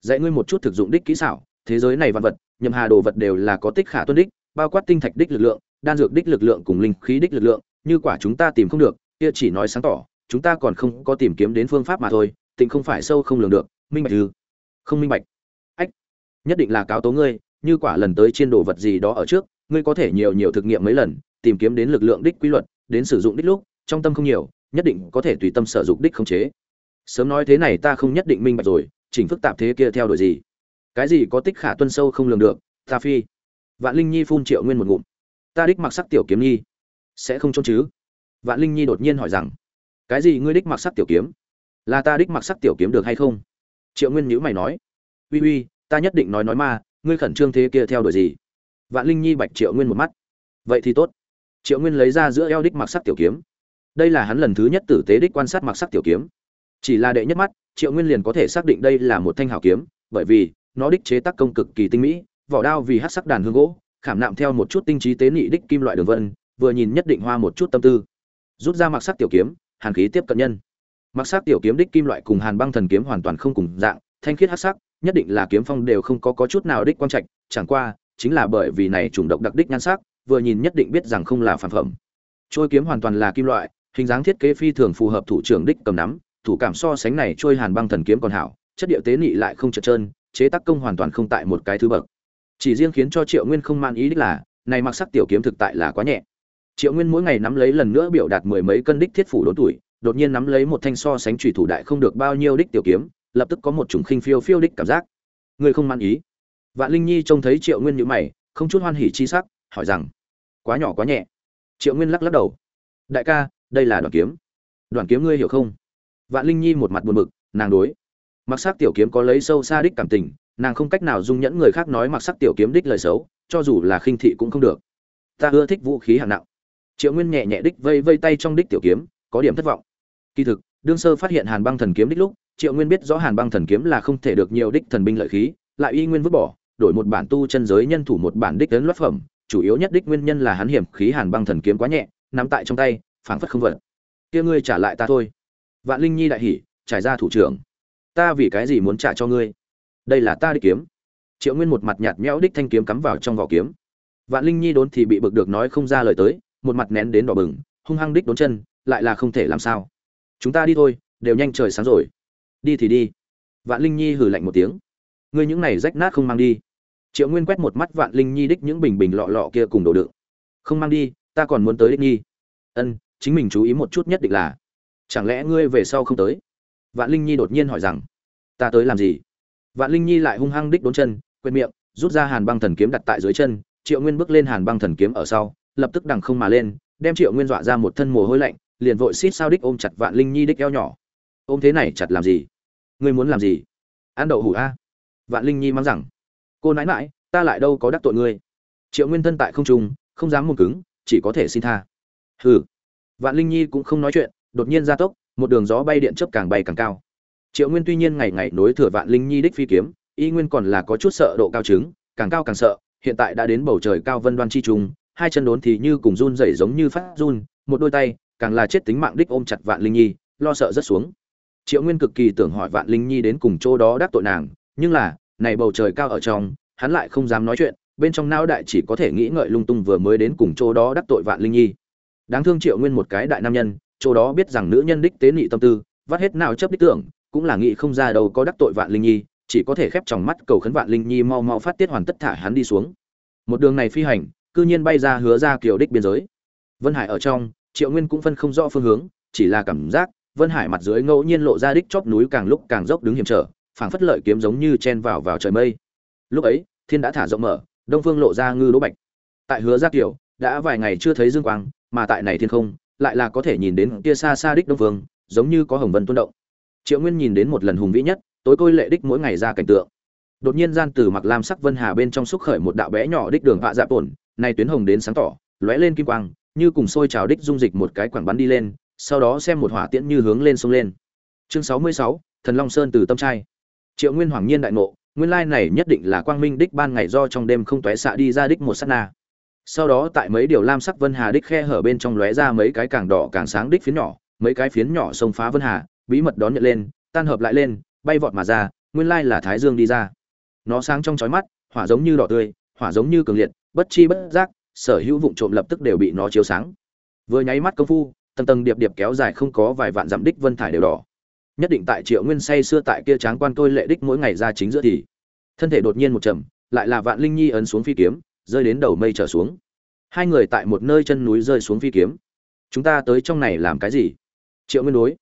Dạy ngươi một chút thực dụng đích kỹ xảo, thế giới này vạn vật nhầm hà đồ vật đều là có tích khả tuân đích, bao quát tinh thạch đích lực lượng đan dược đích lực lượng cùng linh khí đích lực lượng, như quả chúng ta tìm không được, kia chỉ nói sáng tỏ, chúng ta còn không có tìm kiếm đến phương pháp mà thôi tình không phải sâu không lường được, minh bạch ư không minh bạch. Ách, nhất định là cáo tố ngươi, như quả lần tới chiên đồ vật gì đó ở trước, ngươi có thể nhiều nhiều thực nghiệm mấy lần, tìm kiếm đến lực lượng đích quy luật, đến sử dụng đích lúc, trong tâm không nhiều, nhất định có thể tùy tâm sở dụng đích khống chế. Sớm nói thế này ta không nhất định minh bạch rồi, chỉnh phức tạp thế kia theo đuổi gì? Cái gì có tích khả tuân sâu không lường được, ta phi. Vạn linh nhi phun triệu nguyên một ngụm ta đích mặc sắc tiểu kiếm nhi. Sẽ không trốn chứ? Vạn linh nhi đột nhiên hỏi rằng. Cái gì ngươi đích mặc sắc tiểu kiếm? Là ta đích mặc sắc tiểu kiếm được hay không? Triệu nguyên nhữ mày nói. Uy uy ta nhất định nói nói mà, ngươi khẩn trương thế kia theo đuổi gì? Vạn linh nhi bạch triệu nguyên một mắt. Vậy thì tốt. Triệu nguyên lấy ra giữa eo đích mặc sắc tiểu kiếm. Đây là hắn lần thứ nhất tử tế đích quan sát mặc sắc tiểu kiếm. Chỉ là đệ nhất mắt triệu nguyên liền có thể xác định đây là một thanh hảo kiếm bởi vì nó đích chế tác công cực kỳ tinh mỹ vỏ đao vì hát sắc đàn hương gỗ khảm nạm theo một chút tinh trí tế nị đích kim loại đường vân vừa nhìn nhất định hoa một chút tâm tư. Rút ra mặc sắc tiểu kiếm hàn khí tiếp cận nhân. Mặc sắc tiểu kiếm đích kim loại cùng hàn băng thần kiếm hoàn toàn không cùng dạng thanh khiết hát sắc nhất định là kiếm phong đều không có, có chút nào đích quan trạch chẳng qua chính là bởi vì này chủng độc đặc đích nhan sắc vừa nhìn nhất định biết rằng không là phản phẩm. Trôi kiếm hoàn toàn là kim loại hình dáng thiết kế phi thường phù hợp thủ trưởng đích cầm nắm thủ cảm so sánh này trôi hàn băng thần kiếm còn hảo chất điệu tế nị lại không chật trơn chế tác công hoàn toàn không tại một cái thứ bậc chỉ riêng khiến cho triệu nguyên không man ý đích là, này mặc sắc tiểu kiếm thực tại là quá nhẹ. Triệu nguyên mỗi ngày nắm lấy lần nữa biểu đạt mười mấy cân đích thiết phủ đốn tuổi, đột nhiên nắm lấy một thanh so sánh trùy thủ đại không được bao nhiêu đích tiểu kiếm, lập tức có một chủng khinh phiêu phiêu đích cảm giác. Người không man ý. Vạn linh nhi trông thấy triệu nguyên nhữ mày, không chút hoan hỉ chi sắc, hỏi rằng, quá nhỏ quá nhẹ. Triệu nguyên lắc lắc đầu, đại ca, đây là đoàn kiếm. Đoàn kiếm ngươi hiểu không? Vạn linh nhi một mặt buồn bực, nàng đối, mặc sắc tiểu kiếm có lấy sâu xa đích cảm tình nàng không cách nào dung nhẫn người khác nói mặc sắc tiểu kiếm đích lời xấu, cho dù là khinh thị cũng không được. Ta ưa thích vũ khí hạng nặng. Triệu nguyên nhẹ nhẹ đích vây vây tay trong đích tiểu kiếm, có điểm thất vọng. Kỳ thực, đương sơ phát hiện hàn băng thần kiếm đích lúc, triệu nguyên biết rõ hàn băng thần kiếm là không thể được nhiều đích thần binh lợi khí, lại y nguyên vứt bỏ, đổi một bản tu chân giới nhân thủ một bản đích đến loát phẩm, chủ yếu nhất đích nguyên nhân là hắn hiểm khí hàn băng thần kiếm quá nhẹ, nắm tại trong tay, phảng phất không vật kia ngươi trả lại ta thôi. Vạn linh nhi đại hỉ, trải ra thủ trưởng. Ta vì cái gì muốn trả cho ngươi? Đây là ta đi kiếm. Triệu nguyên một mặt nhạt nhẽo đích thanh kiếm cắm vào trong vỏ kiếm. Vạn linh nhi đốn thì bị bực được nói không ra lời tới, một mặt nén đến đỏ bừng, hung hăng đích đốn chân, lại là không thể làm sao. Chúng ta đi thôi, đều nhanh trời sáng rồi. Đi thì đi. Vạn linh nhi hừ lạnh một tiếng. Ngươi những này rách nát không mang đi. Triệu nguyên quét một mắt vạn linh nhi đích những bình bình lọ lọ kia cùng đồ đựng. Không mang đi, ta còn muốn tới đích nhi. Ân, chính mình chú ý một chút nhất định là, chẳng lẽ ngươi về sau không tới? Vạn linh nhi đột nhiên hỏi rằng, ta tới làm gì? Vạn linh nhi lại hung hăng đích đốn chân quyền miệng rút ra hàn băng thần kiếm đặt tại dưới chân triệu nguyên bước lên hàn băng thần kiếm ở sau lập tức đằng không mà lên đem triệu nguyên dọa ra một thân mồ hôi lạnh liền vội xít sao đích ôm chặt vạn linh nhi đích eo nhỏ. Ôm thế này chặt làm gì? Ngươi muốn làm gì? Ăn đậu hủ a. Vạn linh nhi mắng rằng. Cô nãi nãi, ta lại đâu có đắc tội ngươi. Triệu nguyên thân tại không trung không dám mồm cứng chỉ có thể xin tha. Hừ. Vạn linh nhi cũng không nói chuyện đột nhiên gia tốc một đường gió bay điện chớp càng bay càng cao triệu nguyên tuy nhiên ngày ngày nối thừa vạn linh nhi đích phi kiếm, y nguyên còn là có chút sợ độ cao trứng càng cao càng sợ, hiện tại đã đến bầu trời cao vân đoan chi trùng, hai chân đốn thì như cùng run rẩy giống như phát run, một đôi tay, càng là chết tính mạng đích ôm chặt vạn linh nhi, lo sợ rất xuống. Triệu nguyên cực kỳ tưởng hỏi vạn linh nhi đến cùng chỗ đó đắc tội nàng, nhưng là, này bầu trời cao ở trong, hắn lại không dám nói chuyện, bên trong não đại chỉ có thể nghĩ ngợi lung tung vừa mới đến cùng chỗ đó đắc tội vạn linh nhi. Đáng thương triệu nguyên một cái đại nam nhân, chỗ đó biết rằng nữ nhân đích tế nị tâm tư, vắt hết nào chấp đích tưởng cũng là nghĩ không ra đâu có đắc tội vạn linh nhi, chỉ có thể khép tròng mắt cầu khấn vạn linh nhi mau mau phát tiết hoàn tất thả hắn đi xuống. Một đường này phi hành, cư nhiên bay ra hứa ra kiểu đích biên giới. Vân hải ở trong, triệu nguyên cũng phân không rõ phương hướng, chỉ là cảm giác, vân hải mặt dưới ngẫu nhiên lộ ra đích chóp núi càng lúc càng dốc đứng hiểm trở, phảng phất lợi kiếm giống như chen vào vào trời mây. Lúc ấy, thiên đã thả rộng mở, đông phương lộ ra ngư đỗ bạch. Tại hứa gia kiều, đã vài ngày chưa thấy dương quang, mà tại này thiên không, lại là có thể nhìn đến kia xa xa đích đông phương, giống như có hồng vân tuôn động triệu nguyên nhìn đến một lần hùng vĩ nhất, tối côi lệ đích mỗi ngày ra cảnh tượng. Đột nhiên gian từ mặc lam sắc vân hà bên trong xúc khởi một đạo bé nhỏ đích đường vạ dạ ổn nay tuyến hồng đến sáng tỏ, lóe lên kim quang, như cùng sôi trào đích dung dịch một cái quảng bắn đi lên, sau đó xem một hỏa tiễn như hướng lên sông lên. Chương sáu mươi sáu, thần long sơn từ tâm trai. Triệu nguyên hoàng nhiên đại ngộ, nguyên lai này nhất định là quang minh đích ban ngày do trong đêm không tóe xạ đi ra đích một sát na. Sau đó tại mấy điều lam sắc vân hà đích khe hở bên trong lóe ra mấy cái càng đỏ càng sáng đích phiến nhỏ, mấy cái phiến nhỏ xông phá vân hà bí mật đón nhận lên, tan hợp lại lên, bay vọt mà ra, nguyên lai là thái dương đi ra. Nó sáng trong chói mắt, hỏa giống như đỏ tươi, hỏa giống như cường liệt, bất chi bất giác, sở hữu vụn trộm lập tức đều bị nó chiếu sáng. Vừa nháy mắt công phu, tầng tầng điệp điệp kéo dài không có vài vạn dặm đích vân thải đều đỏ. Nhất định tại triệu nguyên say xưa tại kia tráng quan tôi lệ đích mỗi ngày ra chính giữa thì, thân thể đột nhiên một chậm, lại là vạn linh nhi ấn xuống phi kiếm, rơi đến đầu mây trở xuống. Hai người tại một nơi chân núi rơi xuống phi kiếm. Chúng ta tới trong này làm cái gì? Triệu nguyên đối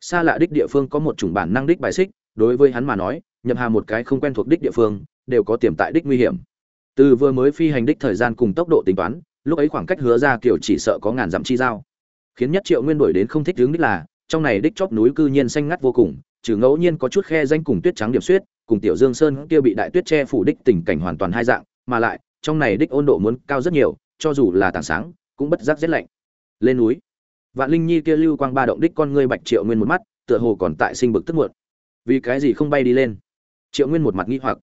xa lạ đích địa phương có một chủng bản năng đích bài xích, đối với hắn mà nói, nhậm hà một cái không quen thuộc đích địa phương, đều có tiềm tại đích nguy hiểm. Từ vừa mới phi hành đích thời gian cùng tốc độ tính toán, lúc ấy khoảng cách hứa ra kiểu chỉ sợ có ngàn dặm chi giao. Khiến nhất triệu nguyên đổi đến không thích hướng đích là, trong này đích chóp núi cư nhiên xanh ngắt vô cùng, trừ ngẫu nhiên có chút khe danh cùng tuyết trắng điểm xuyết, cùng tiểu dương sơn kia bị đại tuyết che phủ đích tình cảnh hoàn toàn hai dạng, mà lại, trong này đích ôn độ muốn cao rất nhiều, cho dù là tảng sáng, cũng bất giác rét lạnh. Lên núi vạn linh nhi kia lưu quang ba động đích con ngươi bạch triệu nguyên một mắt, tựa hồ còn tại sinh bực tức muộn. Vì cái gì không bay đi lên? Triệu nguyên một mặt nghi hoặc.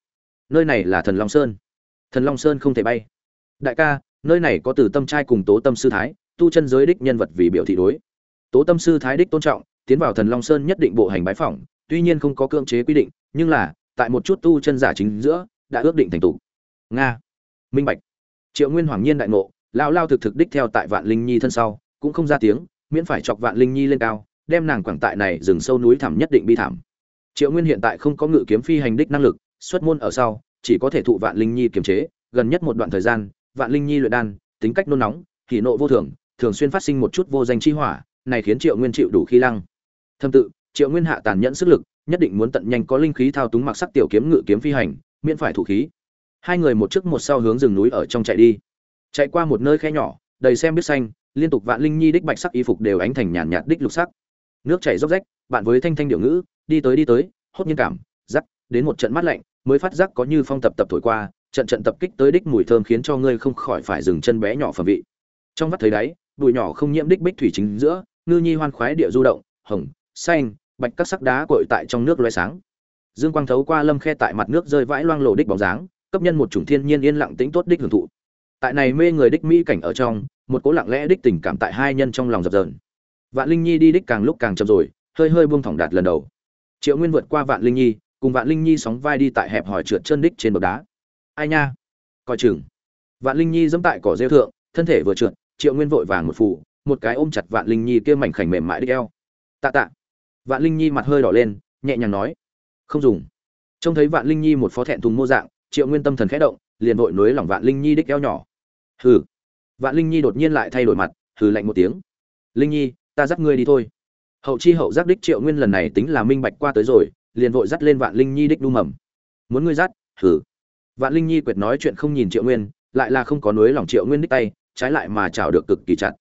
Nơi này là thần long sơn. Thần long sơn không thể bay. Đại ca, nơi này có từ tâm trai cùng tố tâm sư thái, tu chân giới đích nhân vật vì biểu thị đối. Tố tâm sư thái đích tôn trọng, tiến vào thần long sơn nhất định bộ hành bái phỏng, tuy nhiên không có cưỡng chế quy định, nhưng là, tại một chút tu chân giả chính giữa, đã ước định thành tụ nga. Minh bạch. Triệu nguyên hoàng nhiên đại ngộ, lao lao thực thực đích theo tại vạn linh nhi thân sau, cũng không ra tiếng miễn phải chọc vạn linh nhi lên cao, đem nàng quảng tại này rừng sâu núi thẳm nhất định bi thảm. Triệu nguyên hiện tại không có ngự kiếm phi hành đích năng lực, xuất môn ở sau, chỉ có thể thụ vạn linh nhi kiềm chế, gần nhất một đoạn thời gian, vạn linh nhi luyện đan, tính cách nôn nóng, hỉ nộ vô thường thường xuyên phát sinh một chút vô danh chi hỏa, này khiến triệu nguyên chịu đủ khi lăng. Thâm tự, triệu nguyên hạ tàn nhẫn sức lực, nhất định muốn tận nhanh có linh khí thao túng mặc sắc tiểu kiếm ngự kiếm phi hành, miễn phải thủ khí. Hai người một trước một sau hướng rừng núi ở trong chạy đi. Chạy qua một nơi khe nhỏ, đầy xem biết xanh liên tục vạn linh nhi đích bạch sắc y phục đều ánh thành nhàn nhạt đích lục sắc. Nước chảy róc rách, bạn với thanh thanh điệu ngữ, đi tới đi tới, hốt nhiên cảm, rắc, đến một trận mát lạnh, mới phát giác có như phong tập tập thổi qua, trận trận tập kích tới đích mùi thơm khiến cho ngươi không khỏi phải dừng chân bé nhỏ phẩm vị. Trong vắt thấy đáy, bụi nhỏ không nhiễm đích bích thủy chính giữa, ngư nhi hoan khoái địa du động, hồng, xanh, bạch các sắc đá cội tại trong nước loé sáng. Dương quang thấu qua lâm khe tại mặt nước rơi vãi loang lổ đích bóng dáng, cấp nhân một chủng thiên nhiên yên lặng tĩnh tốt đích hưởng thụ tại này mê người đích mỹ cảnh ở trong, một cố lặng lẽ đích tình cảm tại hai nhân trong lòng dập dờn. Vạn linh nhi đi đích càng lúc càng chậm rồi, hơi hơi buông thỏng đạt lần đầu. Triệu nguyên vượt qua vạn linh nhi, cùng vạn linh nhi sóng vai đi tại hẹp hỏi trượt chân đích trên bậc đá. Ai nha? Coi chừng. Vạn linh nhi dẫm tại cỏ rêu thượng, thân thể vừa trượt, triệu nguyên vội vàng một phủ một cái ôm chặt vạn linh nhi kia mảnh khảnh mềm mại đích eo. Tạ tạ. Vạn linh nhi mặt hơi đỏ lên, nhẹ nhàng nói. Không dùng. Trông thấy vạn linh nhi một phó thẹn thùng mô dạng, triệu nguyên tâm thần khẽ động, liền vội nối lỏng vạn linh nhi đích eo nhỏ hừ. Vạn linh nhi đột nhiên lại thay đổi mặt, hừ lạnh một tiếng. Linh nhi, ta dắt ngươi đi thôi. Hậu chi hậu giác đích triệu nguyên lần này tính là minh bạch qua tới rồi, liền vội dắt lên vạn linh nhi đích đu mầm. Muốn ngươi dắt? Hừ. Vạn linh nhi quyệt nói chuyện không nhìn triệu nguyên, lại là không có nối lòng triệu nguyên đích tay, trái lại mà chảo được cực kỳ chặt.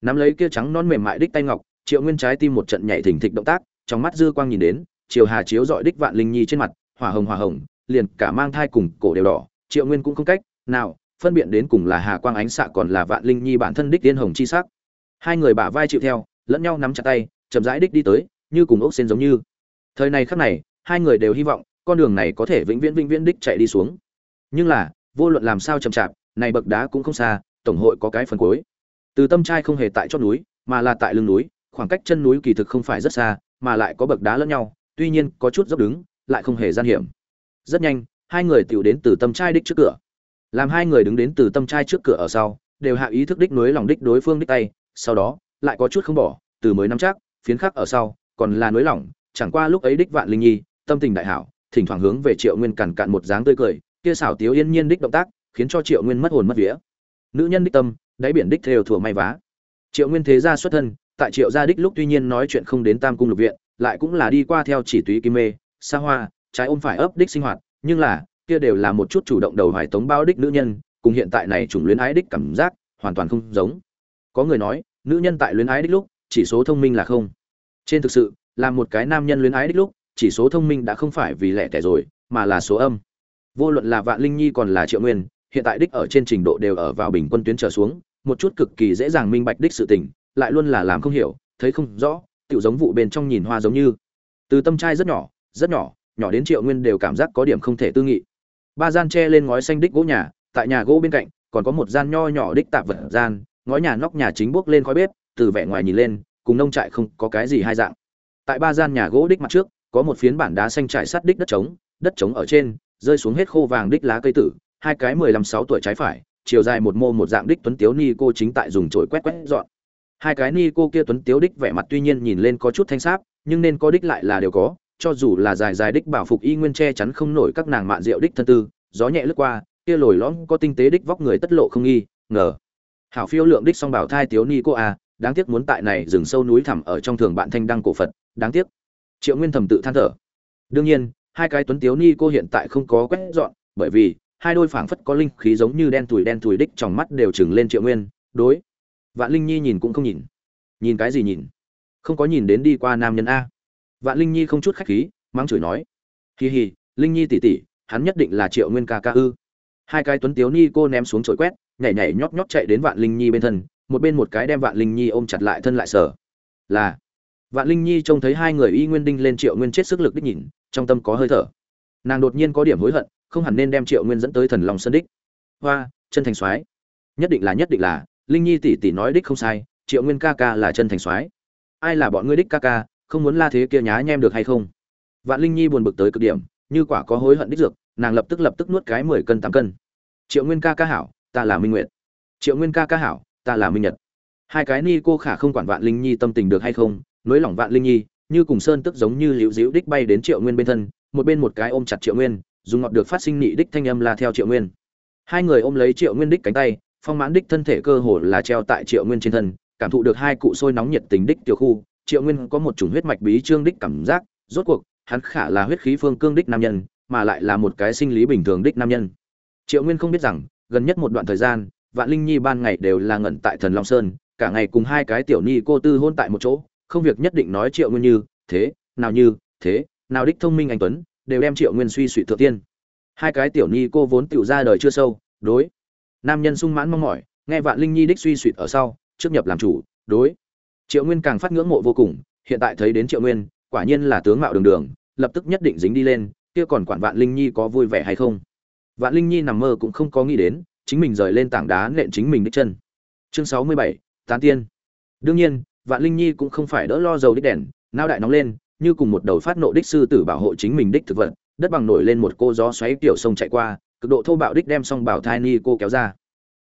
Nắm lấy kia trắng non mềm mại đích tay ngọc, triệu nguyên trái tim một trận nhảy thình thịch động tác, trong mắt dư quang nhìn đến chiều hà chiếu dọi đích vạn linh nhi trên mặt, hỏa hồng hỏa hồng, liền cả mang thai cùng cổ đều đỏ, triệu nguyên cũng không cách nào phân biện đến cùng là hà quang ánh xạ còn là vạn linh nhi bản thân đích tiên hồng chi sắc. Hai người bả vai chịu theo, lẫn nhau nắm chặt tay, chậm rãi đích đi tới, như cùng ốc sen giống như. Thời này khắc này, hai người đều hy vọng, con đường này có thể vĩnh viễn vĩnh viễn đích chạy đi xuống. Nhưng là, vô luận làm sao chậm chạp, này bậc đá cũng không xa, tổng hội có cái phần cuối. Từ tâm trai không hề tại chót núi, mà là tại lưng núi, khoảng cách chân núi kỳ thực không phải rất xa, mà lại có bậc đá lẫn nhau, tuy nhiên có chút dốc đứng, lại không hề gian hiểm. Rất nhanh, hai người tiểu đến từ tâm trai đích trước cửa làm hai người đứng đến từ tâm trai trước cửa ở sau, đều hạ ý thức đích nối lòng đích đối phương đích tay, sau đó, lại có chút không bỏ, từ mới nắm chắc, phiến khắc ở sau, còn là nối lòng, chẳng qua lúc ấy đích vạn linh nhi, tâm tình đại hảo, thỉnh thoảng hướng về triệu nguyên cằn cạn một dáng tươi cười, kia xảo tiếu yên nhiên đích động tác, khiến cho triệu nguyên mất hồn mất vía. Nữ nhân đích tâm, đáy biển đích thều thủa may vá. Triệu nguyên thế gia xuất thân, tại triệu gia đích lúc tuy nhiên nói chuyện không đến tam cung lục viện, lại cũng là đi qua theo chỉ túy kim mê xa hoa, trái ôm phải ấp đích sinh hoạt, nhưng là kia đều là một chút chủ động đầu hoài tống bao đích nữ nhân, cùng hiện tại này chủng luyến ái đích cảm giác, hoàn toàn không giống. Có người nói, nữ nhân tại luyến ái đích lúc, chỉ số thông minh là không. Trên thực sự, là một cái nam nhân luyến ái đích lúc, chỉ số thông minh đã không phải vì lẻ tẻ rồi, mà là số âm. Vô luận là vạn linh nhi còn là triệu nguyên, hiện tại đích ở trên trình độ đều ở vào bình quân tuyến trở xuống, một chút cực kỳ dễ dàng minh bạch đích sự tình, lại luôn là làm không hiểu, thấy không rõ, tựu giống vụ bên trong nhìn hoa giống như. Từ tâm trai rất nhỏ rất nhỏ nhỏ đến triệu nguyên đều cảm giác có điểm không thể tư nghị ba gian tre lên ngói xanh đích gỗ nhà, tại nhà gỗ bên cạnh, còn có một gian nho nhỏ đích tạp vật gian, ngói nhà nóc nhà chính bước lên khói bếp, từ vẻ ngoài nhìn lên, cùng nông trại không có cái gì hai dạng. Tại ba gian nhà gỗ đích mặt trước, có một phiến bản đá xanh trải sắt đích đất trống đất trống ở trên, rơi xuống hết khô vàng đích lá cây tử, hai cái mười lăm sáu tuổi trái phải, chiều dài một mô một dạng đích tuấn tiếu ni cô chính tại dùng chổi quét quét dọn. Hai cái ni cô kia tuấn tiếu đích vẻ mặt tuy nhiên nhìn lên có chút thanh sáp, nhưng nên có đích lại là đều có cho dù là dài dài đích bảo phục y nguyên che chắn không nổi các nàng mạn rượu đích thân tư, gió nhẹ lướt qua, kia lồi lõm có tinh tế đích vóc người tất lộ không nghi, ngờ. Hảo phiêu lượng đích song bảo thai tiếu ni cô a, đáng tiếc muốn tại này rừng sâu núi thẳm ở trong thường bạn thanh đăng cổ phật, đáng tiếc. Triệu nguyên thầm tự than thở. Đương nhiên, hai cái tuấn tiếu ni cô hiện tại không có quét dọn, bởi vì hai đôi phảng phất có linh khí giống như đen thùi đen thùi đích trong mắt đều chừng lên triệu nguyên, đối. Vạn linh nhi nhìn cũng không nhìn. Nhìn cái gì nhìn? Không có nhìn đến đi qua nam nhân a vạn linh nhi không chút khách khí mắng chửi nói hì hi, linh nhi tỷ tỷ, hắn nhất định là triệu nguyên ca ca ư? Hai cái tuấn tiếu ni cô ném xuống chổi quét nhảy nhảy nhót nhót chạy đến vạn linh nhi bên thân một bên một cái đem vạn linh nhi ôm chặt lại thân lại sở là vạn linh nhi trông thấy hai người y nguyên đinh lên triệu nguyên chết sức lực đích nhìn trong tâm có hơi thở. Nàng đột nhiên có điểm hối hận không hẳn nên đem triệu nguyên dẫn tới thần lòng sân đích. Hoa chân thành soái. Nhất định là nhất định là linh nhi tỷ tỷ nói đích không sai triệu nguyên ca ca là chân thành soái. Ai là bọn ngươi đích ca ca không muốn la thế kia nhá nhem được hay không? Vạn linh nhi buồn bực tới cực điểm, như quả có hối hận đích dược, nàng lập tức lập tức nuốt cái mười cân tám cân. Triệu nguyên ca ca hảo, ta là minh nguyệt. Triệu nguyên ca ca hảo, ta là minh nhật. Hai cái ni cô khả không quản vạn linh nhi tâm tình được hay không, nối lỏng vạn linh nhi, như cùng sơn tức giống như liễu diễu đích bay đến triệu nguyên bên thân, một bên một cái ôm chặt triệu nguyên, dùng ngọt được phát sinh nị đích thanh âm là theo triệu nguyên. Hai người ôm lấy triệu nguyên đích cánh tay, phong mãn đích thân thể cơ hồ là treo tại triệu nguyên trên thân, cảm thụ được hai cụ sôi nóng nhiệt tình đích tiểu khu triệu nguyên có một chủng huyết mạch bí trương đích cảm giác, rốt cuộc, hắn khả là huyết khí phương cương đích nam nhân, mà lại là một cái sinh lý bình thường đích nam nhân. Triệu nguyên không biết rằng, gần nhất một đoạn thời gian, vạn linh nhi ban ngày đều là ngẩn tại thần long sơn, cả ngày cùng hai cái tiểu ni cô tư hôn tại một chỗ, không việc nhất định nói triệu nguyên như, thế, nào như, thế, nào đích thông minh anh tuấn, đều đem triệu nguyên suy suy thượng tiên. Hai cái tiểu ni cô vốn tiểu ra đời chưa sâu, đối. Nam nhân sung mãn mong mỏi, nghe vạn linh nhi đích suy suy ở sau, trước nhập làm chủ, đối triệu nguyên càng phát ngưỡng mộ vô cùng, hiện tại thấy đến triệu nguyên, quả nhiên là tướng mạo đường đường, lập tức nhất định dính đi lên, kia còn quản vạn linh nhi có vui vẻ hay không? Vạn linh nhi nằm mơ cũng không có nghĩ đến, chính mình rời lên tảng đá nện chính mình đích chân. Chương sáu mươi bảy, tán tiên. Đương nhiên, vạn linh nhi cũng không phải đỡ lo dầu đích đèn, nao đại nóng lên, như cùng một đầu phát nộ đích sư tử bảo hộ chính mình đích thực vật, đất bằng nổi lên một cô gió xoáy tiểu sông chạy qua, cực độ thô bạo đích đem xong bảo thai ni cô kéo ra.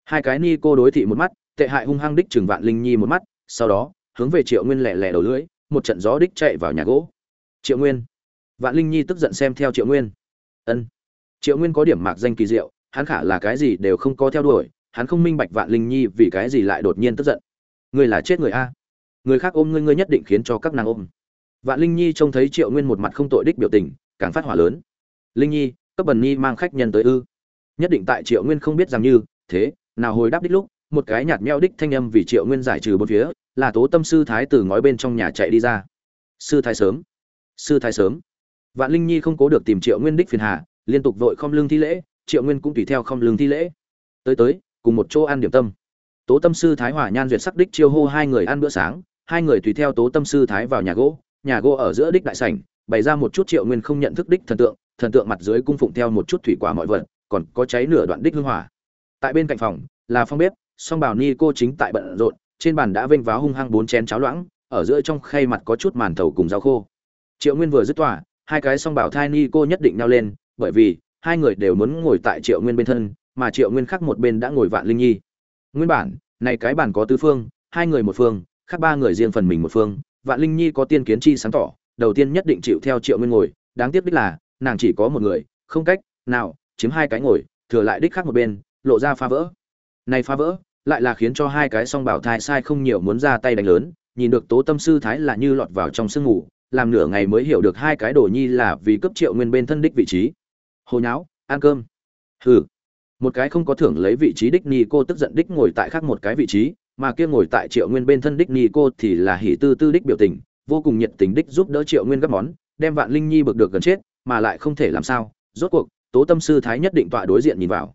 Hai cái ni cô đối thị một mắt, tệ hại hung hăng đích trừng vạn linh nhi một mắt, sau đó hướng về triệu nguyên lẻ lẻ đầu lưỡi, một trận gió đích chạy vào nhà gỗ. Triệu nguyên. Vạn linh nhi tức giận xem theo triệu nguyên. Ân. Triệu nguyên có điểm mạc danh kỳ diệu, hắn khả là cái gì đều không có theo đuổi, hắn không minh bạch vạn linh nhi vì cái gì lại đột nhiên tức giận. Người là chết người a. Người khác ôm ngươi ngươi nhất định khiến cho các nàng ôm. Vạn linh nhi trông thấy triệu nguyên một mặt không tội đích biểu tình, càng phát hỏa lớn. Linh nhi, cấp bần nhi mang khách nhân tới ư? Nhất định tại triệu nguyên không biết rằng như, thế, nào hồi đáp đích lúc, một cái nhạt meo đích thanh âm vì triệu nguyên giải trừ bốn phía là tố tâm sư thái từ ngói bên trong nhà chạy đi ra. Sư thái sớm. Sư thái sớm. Vạn linh nhi không cố được tìm triệu nguyên đích phiền hà, liên tục vội không lương thi lễ, triệu nguyên cũng tùy theo không lương thi lễ. Tới tới, cùng một chỗ ăn điểm tâm. Tố tâm sư thái hòa nhan duyệt sắc đích chiêu hô hai người ăn bữa sáng, hai người tùy theo tố tâm sư thái vào nhà gỗ nhà gỗ ở giữa đích đại sảnh, bày ra một chút triệu nguyên không nhận thức đích thần tượng thần tượng mặt dưới cung phụng theo một chút thủy quả mọi vật, còn có cháy nửa đoạn đích hương hỏa. Tại bên cạnh phòng, là phong bếp, song bảo ni cô chính tại bận rộn trên bàn đã vênh váo hung hăng bốn chén cháo loãng, ở giữa trong khay mặt có chút màn thầu cùng rau khô. Triệu nguyên vừa dứt tỏa hai cái song bảo thai ni cô nhất định nhau lên, bởi vì hai người đều muốn ngồi tại triệu nguyên bên thân, mà triệu nguyên khác một bên đã ngồi vạn linh nhi. Nguyên bản, này cái bàn có tứ phương, hai người một phương, khác ba người riêng phần mình một phương, vạn linh nhi có tiên kiến chi sáng tỏ, đầu tiên nhất định chịu theo triệu nguyên ngồi, đáng tiếc đích là, nàng chỉ có một người, không cách nào chiếm hai cái ngồi, thừa lại đích khác một bên, lộ ra phá vỡ. Này phá vỡ lại là khiến cho hai cái song bảo thai sai không nhiều muốn ra tay đánh lớn, nhìn được tố tâm sư thái là như lọt vào trong sương ngủ, làm nửa ngày mới hiểu được hai cái đồ nhi là vì cấp triệu nguyên bên thân đích vị trí. Hồi nháo, ăn cơm. Hừ. Một cái không có thưởng lấy vị trí đích ni cô tức giận đích ngồi tại khác một cái vị trí, mà kia ngồi tại triệu nguyên bên thân đích ni cô thì là hỉ tư tư đích biểu tình, vô cùng nhiệt tình đích giúp đỡ triệu nguyên gấp món, đem vạn linh nhi bực được gần chết, mà lại không thể làm sao. Rốt cuộc, tố tâm sư thái nhất định tọa đối diện nhìn vào.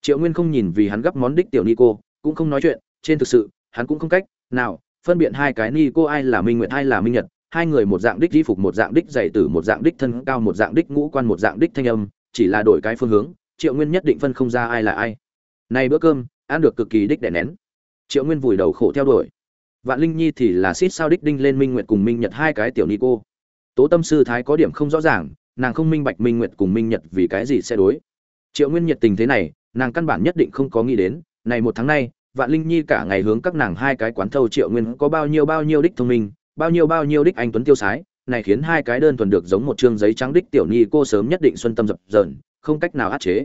Triệu nguyên không nhìn vì hắn gấp món đích tiểu ni cô cũng không nói chuyện, trên thực sự, hắn cũng không cách nào phân biệt hai cái ni cô ai là minh nguyện ai là minh nhật. Hai người một dạng đích di phục, một dạng đích dày tử, một dạng đích thân cao, một dạng đích ngũ quan, một dạng đích thanh âm, chỉ là đổi cái phương hướng, triệu nguyên nhất định phân không ra ai là ai. Nay bữa cơm, ăn được cực kỳ đích đẻ nén. Triệu nguyên vùi đầu khổ theo đuổi. Vạn linh nhi thì là xít sao đích đinh lên minh nguyệt cùng minh nhật hai cái tiểu ni cô tố tâm sư thái có điểm không rõ ràng, nàng không minh bạch minh nguyệt cùng minh nhật vì cái gì sẽ đối. Triệu nguyên nhiệt tình thế này, nàng căn bản nhất định không có nghĩ đến này một tháng nay, vạn linh nhi cả ngày hướng các nàng hai cái quán thâu triệu nguyên có bao nhiêu bao nhiêu đích thông minh, bao nhiêu bao nhiêu đích anh tuấn tiêu sái, này khiến hai cái đơn thuần được giống một chương giấy trắng đích tiểu nhi cô sớm nhất định xuân tâm dập dờn, không cách nào áp chế.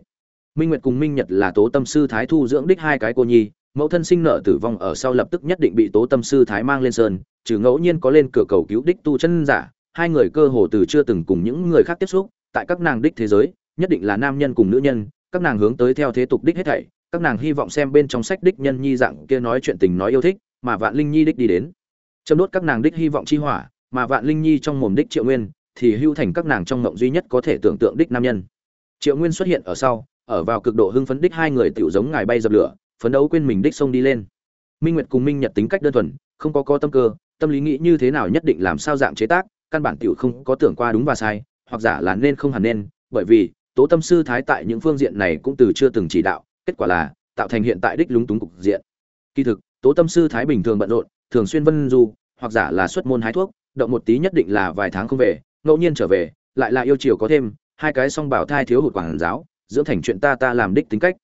Minh nguyệt cùng minh nhật là tố tâm sư thái thu dưỡng đích hai cái cô nhi, mẫu thân sinh nợ tử vong ở sau lập tức nhất định bị tố tâm sư thái mang lên sơn, trừ ngẫu nhiên có lên cửa cầu cứu đích tu chân giả, hai người cơ hồ từ chưa từng cùng những người khác tiếp xúc, tại các nàng đích thế giới, nhất định là nam nhân cùng nữ nhân, các nàng hướng tới theo thế tục đích hết thảy các nàng hy vọng xem bên trong sách đích nhân nhi dạng kia nói chuyện tình nói yêu thích, mà vạn linh nhi đích đi đến. Châm đốt các nàng đích hy vọng chi hỏa, mà vạn linh nhi trong mồm đích triệu nguyên, thì hưu thành các nàng trong ngộng duy nhất có thể tưởng tượng đích nam nhân. Triệu nguyên xuất hiện ở sau, ở vào cực độ hưng phấn đích hai người tiểu giống ngài bay dập lửa, phấn đấu quên mình đích sông đi lên. Minh nguyệt cùng minh nhật tính cách đơn thuần, không có có tâm cơ, tâm lý nghĩ như thế nào nhất định làm sao dạng chế tác, căn bản tiểu không có tưởng qua đúng và sai, hoặc giả là nên không hẳn nên, bởi vì, tố tâm sư thái tại những phương diện này cũng từ chưa từng chỉ đạo kết quả là, tạo thành hiện tại đích lúng túng cục diện. Kỳ thực, tố tâm sư thái bình thường bận rộn, thường xuyên vân du, hoặc giả là xuất môn hái thuốc, động một tí nhất định là vài tháng không về, ngẫu nhiên trở về, lại là yêu chiều có thêm, hai cái song bảo thai thiếu hụt quảng giáo, dưỡng thành chuyện ta ta làm đích tính cách.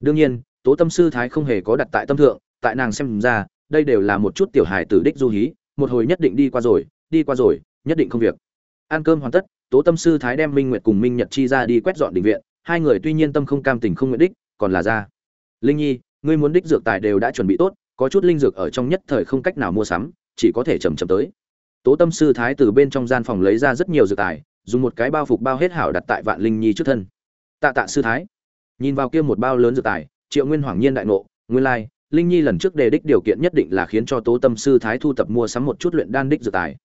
Đương nhiên, tố tâm sư thái không hề có đặt tại tâm thượng, tại nàng xem ra, đây đều là một chút tiểu hài tử đích du hí, một hồi nhất định đi qua rồi, đi qua rồi, nhất định không việc. Ăn cơm hoàn tất, tố tâm sư thái đem minh nguyệt cùng minh nhật chi ra đi quét dọn định viện, hai người tuy nhiên tâm không cam tình không nguyện đích còn là ra linh nhi, ngươi muốn đích dược tài đều đã chuẩn bị tốt, có chút linh dược ở trong nhất thời không cách nào mua sắm, chỉ có thể chầm chậm tới. Tố tâm sư thái từ bên trong gian phòng lấy ra rất nhiều dược tài, dùng một cái bao phục bao hết hảo đặt tại vạn linh nhi trước thân. Tạ tạ sư thái, nhìn vào kia một bao lớn dược tài, triệu nguyên hoàng nhiên đại ngộ, nguyên lai, linh nhi lần trước đề đích điều kiện nhất định là khiến cho tố tâm sư thái thu tập mua sắm một chút luyện đan đích dược tài.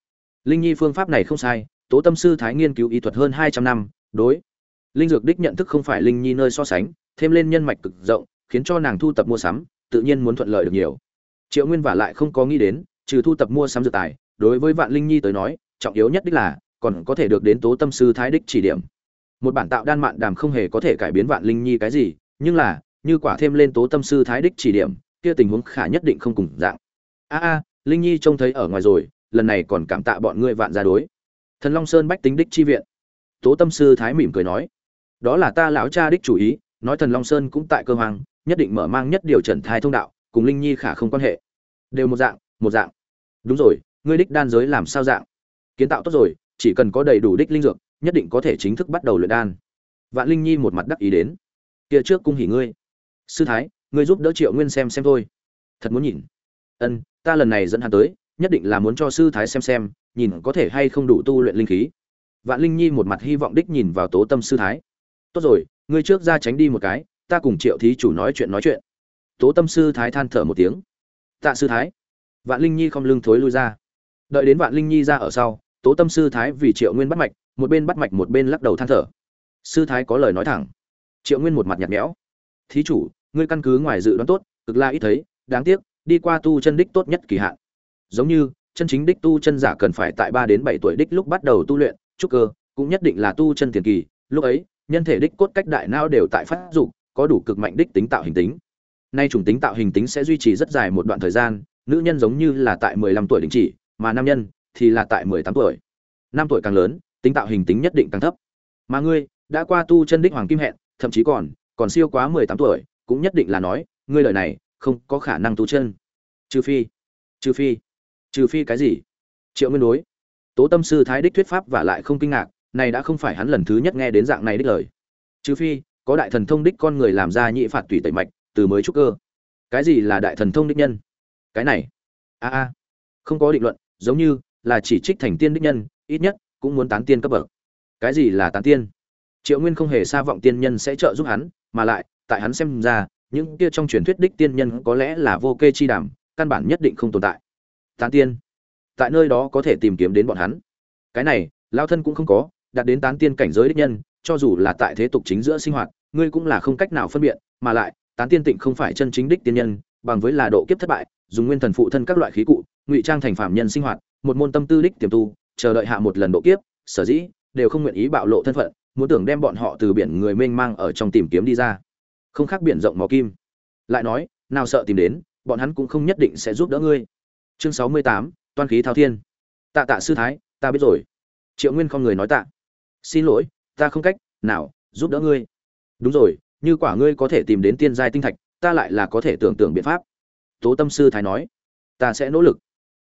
Linh nhi phương pháp này không sai, tố tâm sư thái nghiên cứu y thuật hơn hai trăm năm, đối linh dược đích nhận thức không phải linh nhi nơi so sánh, thêm lên nhân mạch cực rộng, khiến cho nàng thu tập mua sắm, tự nhiên muốn thuận lợi được nhiều. Triệu nguyên vả lại không có nghĩ đến, trừ thu tập mua sắm dược tài, đối với vạn linh nhi tới nói, trọng yếu nhất đích là, còn có thể được đến tố tâm sư thái đích chỉ điểm. Một bản tạo đan mạn đàm không hề có thể cải biến vạn linh nhi cái gì, nhưng là, như quả thêm lên tố tâm sư thái đích chỉ điểm, kia tình huống khả nhất định không cùng dạng. A a, linh nhi trông thấy ở ngoài rồi, lần này còn cảm tạ bọn ngươi vạn ra đối. Thần long sơn bách tính đích chi viện. Tố tâm sư thái mỉm cười nói đó là ta lão cha đích chủ ý, nói thần long sơn cũng tại cơ hoàng nhất định mở mang nhất điều trần thai thông đạo, cùng linh nhi khả không quan hệ. Đều một dạng một dạng. Đúng rồi, ngươi đích đan giới làm sao dạng? Kiến tạo tốt rồi, chỉ cần có đầy đủ đích linh dược, nhất định có thể chính thức bắt đầu luyện đan. Vạn linh nhi một mặt đắc ý đến. Kia trước cung hỉ ngươi. Sư thái, ngươi giúp đỡ triệu nguyên xem xem thôi. Thật muốn nhìn. Ân, ta lần này dẫn hắn tới, nhất định là muốn cho sư thái xem xem, nhìn có thể hay không đủ tu luyện linh khí. Vạn linh nhi một mặt hy vọng đích nhìn vào tố tâm sư thái tốt rồi, ngươi trước ra tránh đi một cái, ta cùng triệu thí chủ nói chuyện nói chuyện. Tố tâm sư thái than thở một tiếng. Tạ sư thái. Vạn linh nhi không lưng thối lui ra. Đợi đến vạn linh nhi ra ở sau, tố tâm sư thái vì triệu nguyên bắt mạch, một bên bắt mạch một bên lắc đầu than thở. Sư thái có lời nói thẳng. Triệu nguyên một mặt nhạt nhẽo. Thí chủ, ngươi căn cứ ngoài dự đoán tốt, cực la ít thấy, đáng tiếc, đi qua tu chân đích tốt nhất kỳ hạn. Giống như, chân chính đích tu chân giả cần phải tại ba đến bảy tuổi đích lúc bắt đầu tu luyện, trúc cơ, cũng nhất định là tu chân tiền kỳ, lúc ấy nhân thể đích cốt cách đại não đều tại phát dụng có đủ cực mạnh đích tính tạo hình tính. Nay chủng tính tạo hình tính sẽ duy trì rất dài một đoạn thời gian, nữ nhân giống như là tại 15 tuổi đình chỉ, mà nam nhân thì là tại 18 tuổi. Năm tuổi càng lớn, tính tạo hình tính nhất định càng thấp. Mà ngươi, đã qua tu chân đích hoàng kim hẹn, thậm chí còn còn siêu quá 18 tuổi, cũng nhất định là nói, ngươi lời này không có khả năng tu chân. Trừ phi trừ phi trừ phi cái gì? Triệu nguyên đối. Tố tâm sư thái đích thuyết pháp và lại không kinh ngạc này đã không phải hắn lần thứ nhất nghe đến dạng này đích lời. Trừ phi, có đại thần thông đích con người làm ra nhị phạt tùy tẩy mạch, từ mới trúc cơ. Cái gì là đại thần thông đích nhân? Cái này. A a. Không có định luận, giống như là chỉ trích thành tiên đích nhân, ít nhất cũng muốn tán tiên cấp bậc. Cái gì là tán tiên? Triệu nguyên không hề xa vọng tiên nhân sẽ trợ giúp hắn, mà lại, tại hắn xem ra, những kia trong truyền thuyết đích tiên nhân có lẽ là vô kê chi đảm căn bản nhất định không tồn tại. Tán tiên. Tại nơi đó có thể tìm kiếm đến bọn hắn. Cái này, lao thân cũng không có đạt đến tán tiên cảnh giới đích nhân, cho dù là tại thế tục chính giữa sinh hoạt, ngươi cũng là không cách nào phân biệt, mà lại, tán tiên tịnh không phải chân chính đích tiên nhân, bằng với là độ kiếp thất bại, dùng nguyên thần phụ thân các loại khí cụ, ngụy trang thành phạm nhân sinh hoạt, một môn tâm tư đích tiềm tu, chờ đợi hạ một lần độ kiếp, sở dĩ, đều không nguyện ý bạo lộ thân phận, muốn tưởng đem bọn họ từ biển người mênh mang ở trong tìm kiếm đi ra. Không khác biển rộng mò kim. Lại nói, nào sợ tìm đến, bọn hắn cũng không nhất định sẽ giúp đỡ ngươi. Chương sáu mươi tám, toan khí thao thiên. Tạ tạ sư thái, ta biết rồi. Triệu nguyên không người nói tạ xin lỗi, ta không cách nào giúp đỡ ngươi. Đúng rồi, như quả ngươi có thể tìm đến tiên giai tinh thạch, ta lại là có thể tưởng tượng biện pháp. Tố tâm sư thái nói, ta sẽ nỗ lực.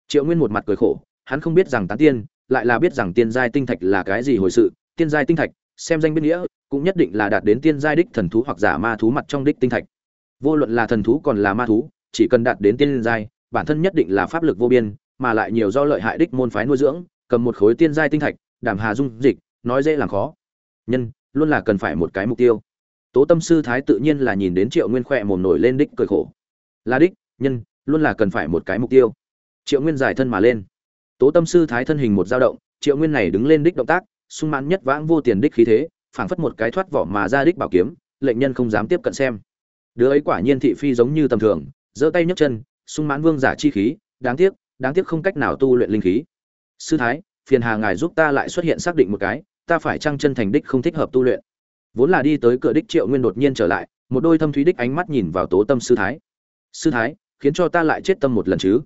Triệu nguyên một mặt cười khổ, hắn không biết rằng tán tiên, lại là biết rằng tiên giai tinh thạch là cái gì hồi sự. Tiên giai tinh thạch, xem danh bên nghĩa, cũng nhất định là đạt đến tiên giai đích thần thú hoặc giả ma thú mặt trong đích tinh thạch. Vô luận là thần thú còn là ma thú, chỉ cần đạt đến tiên giai, bản thân nhất định là pháp lực vô biên, mà lại nhiều do lợi hại đích môn phái nuôi dưỡng, cầm một khối tiên giai tinh thạch, đảm hà dung dịch nói dễ làm khó. Nhân, luôn là cần phải một cái mục tiêu. Tố tâm sư thái tự nhiên là nhìn đến triệu nguyên khỏe mồm nổi lên đích cười khổ. Là đích, nhân, luôn là cần phải một cái mục tiêu. Triệu nguyên giải thân mà lên. Tố tâm sư thái thân hình một dao động, triệu nguyên này đứng lên đích động tác, sung mãn nhất vãng vô tiền đích khí thế, phảng phất một cái thoát vỏ mà ra đích bảo kiếm, lệnh nhân không dám tiếp cận xem. Đứa ấy quả nhiên thị phi giống như tầm thường, giơ tay nhấc chân, sung mãn vương giả chi khí, đáng tiếc đáng tiếc không cách nào tu luyện linh khí. Sư thái, phiền hà ngài giúp ta lại xuất hiện xác định một cái ta phải chăng chân thành đích không thích hợp tu luyện. Vốn là đi tới cửa đích triệu nguyên đột nhiên trở lại, một đôi thâm thúy đích ánh mắt nhìn vào tố tâm sư thái. Sư thái, khiến cho ta lại chết tâm một lần chứ?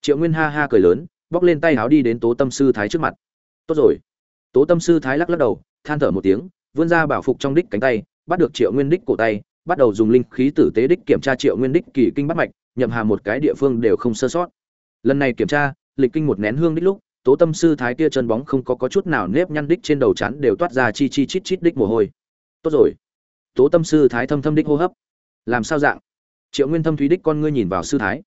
Triệu nguyên ha ha cười lớn, bóc lên tay háo đi đến tố tâm sư thái trước mặt. Tốt rồi. Tố tâm sư thái lắc lắc đầu, than thở một tiếng, vươn ra bảo phục trong đích cánh tay, bắt được triệu nguyên đích cổ tay, bắt đầu dùng linh khí tử tế đích kiểm tra triệu nguyên đích kỳ kinh bắt mạch, nhậm hà một cái địa phương đều không sơ sót. Lần này kiểm tra, lịch kinh một nén hương đích lúc tố tâm sư thái kia chân bóng không có, có chút nào nếp nhăn đích trên đầu chắn đều toát ra chi chi chít chít đích mồ hôi. Tốt rồi. Tố tâm sư thái thâm thâm đích hô hấp. Làm sao dạng? Triệu nguyên thâm thúy đích con ngươi nhìn vào sư thái.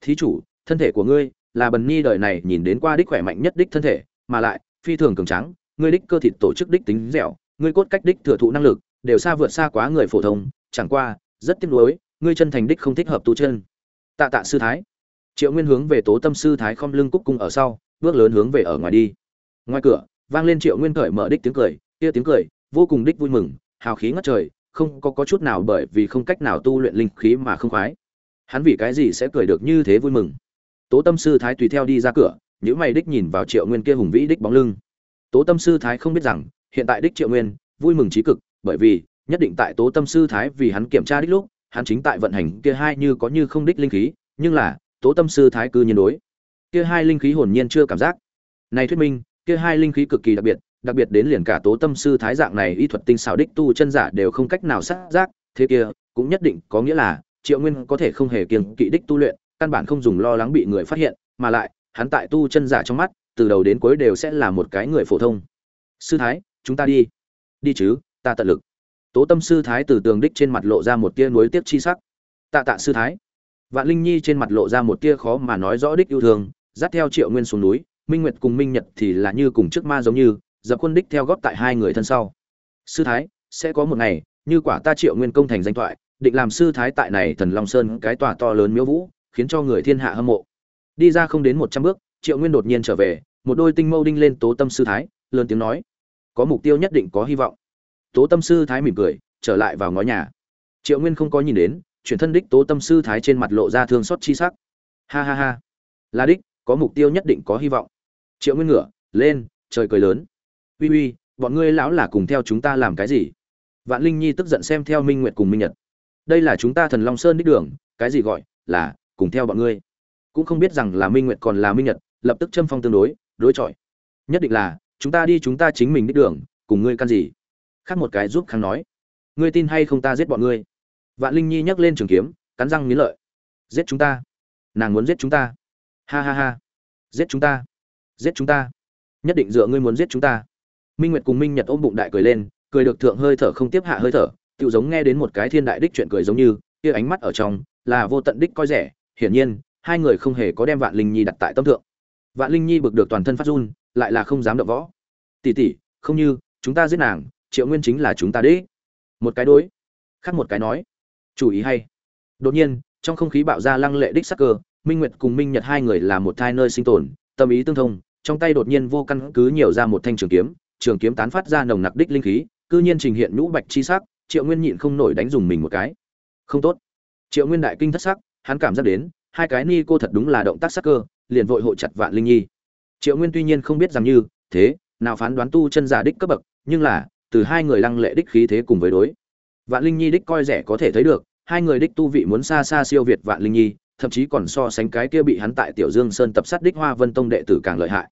Thí chủ thân thể của ngươi là bần ni đời này nhìn đến qua đích khỏe mạnh nhất đích thân thể mà lại phi thường cường trắng ngươi đích cơ thịt tổ chức đích tính dẻo ngươi cốt cách đích thừa thụ năng lực đều xa vượt xa quá người phổ thông chẳng qua rất tiếc nuối ngươi chân thành đích không thích hợp tu chân. Tạ tạ sư thái. Triệu nguyên hướng về tố tâm sư thái không lưng cúc cung ở sau bước lớn hướng về ở ngoài đi. Ngoài cửa vang lên triệu nguyên cởi mở đích tiếng cười kia tiếng cười vô cùng đích vui mừng hào khí ngất trời không có, có chút nào bởi vì không cách nào tu luyện linh khí mà không khoái. Hắn vì cái gì sẽ cười được như thế vui mừng? Tố tâm sư thái tùy theo đi ra cửa những mày đích nhìn vào triệu nguyên kia hùng vĩ đích bóng lưng. Tố tâm sư thái không biết rằng hiện tại đích triệu nguyên vui mừng trí cực bởi vì nhất định tại tố tâm sư thái vì hắn kiểm tra đích lúc hắn chính tại vận hành kia hai như có như không đích linh khí nhưng là tố tâm sư thái cư nhiên đối kia hai linh khí hồn nhiên chưa cảm giác. Này thuyết minh, kia hai linh khí cực kỳ đặc biệt đặc biệt đến liền cả tố tâm sư thái dạng này y thuật tinh xảo đích tu chân giả đều không cách nào sát giác, thế kia, cũng nhất định có nghĩa là, triệu nguyên có thể không hề kiêng kỵ đích tu luyện, căn bản không dùng lo lắng bị người phát hiện, mà lại, hắn tại tu chân giả trong mắt, từ đầu đến cuối đều sẽ là một cái người phổ thông. Sư thái, chúng ta đi. Đi chứ, ta tận lực. Tố tâm sư thái từ tường đích trên mặt lộ ra một tia nuối tiếc chi sắc. Tạ tạ sư thái. Vạn linh nhi trên mặt lộ ra một tia khó mà nói rõ đích yêu thương dắt theo triệu nguyên xuống núi, minh nguyệt cùng minh nhật thì là như cùng trước ma giống như, dập quân đích theo góp tại hai người thân sau. Sư thái, sẽ có một ngày, như quả ta triệu nguyên công thành danh thoại, định làm sư thái tại này thần long sơn cái tòa to lớn miếu vũ, khiến cho người thiên hạ hâm mộ. Đi ra không đến một trăm bước, triệu nguyên đột nhiên trở về, một đôi tinh mâu đinh lên tố tâm sư thái, lớn tiếng nói, có mục tiêu nhất định có hy vọng. Tố tâm sư thái mỉm cười, trở lại vào ngõ nhà. Triệu nguyên không có nhìn đến, chuyển thân đích tố tâm sư thái trên mặt lộ ra thương xót chi sắc. Ha ha ha, là đích có mục tiêu nhất định có hy vọng. Triệu nguyên ngửa lên, trời cười lớn. Uy uy, bọn ngươi lão là cùng theo chúng ta làm cái gì? Vạn linh nhi tức giận xem theo minh nguyệt cùng minh nhật. Đây là chúng ta thần long sơn đích đường, cái gì gọi là cùng theo bọn ngươi? Cũng không biết rằng là minh nguyệt còn là minh nhật, lập tức châm phong tương đối đối chọi. Nhất định là, chúng ta đi chúng ta chính mình đích đường, cùng ngươi căn gì? Khác một cái giúp khang nói. Ngươi tin hay không ta giết bọn ngươi? Vạn linh nhi nhấc lên trường kiếm, cắn răng nghiến lợi. Giết chúng ta. Nàng muốn giết chúng ta ha ha ha. Giết chúng ta. Giết chúng ta. Nhất định dựa ngươi muốn giết chúng ta. Minh nguyệt cùng minh nhật ôm bụng đại cười lên, cười được thượng hơi thở không tiếp hạ hơi thở tự giống nghe đến một cái thiên đại đích chuyện cười giống như, kia ánh mắt ở trong là vô tận đích coi rẻ. Hiển nhiên, hai người không hề có đem vạn linh nhi đặt tại tâm thượng. Vạn linh nhi bực được toàn thân phát run, lại là không dám động võ. Tỷ tỷ, không như, chúng ta giết nàng, triệu nguyên chính là chúng ta đấy một cái đối, khác một cái nói. Chủ ý hay. Đột nhiên, trong không khí bạo ra lăng lệ đích sắc cơ minh nguyệt cùng minh nhật hai người là một thai nơi sinh tồn, tâm ý tương thông, trong tay đột nhiên vô căn cứ nhiều ra một thanh trường kiếm trường kiếm tán phát ra nồng nặc đích linh khí, cư nhiên trình hiện nhũ bạch chi sắc, triệu nguyên nhịn không nổi đánh dùng mình một cái. Không tốt. Triệu nguyên đại kinh thất sắc, hắn cảm giác đến, hai cái ni cô thật đúng là động tác sắc cơ, liền vội hộ chặt vạn linh nhi. Triệu nguyên tuy nhiên không biết rằng như, thế, nào phán đoán tu chân giả đích cấp bậc, nhưng là, từ hai người lăng lệ đích khí thế cùng với đối. Vạn linh nhi đích coi rẻ có thể thấy được, hai người đích tu vị muốn xa xa siêu việt vạn linh nhi thậm chí còn so sánh cái kia bị hắn tại tiểu dương sơn tập sát đích hoa vân tông đệ tử càng lợi hại.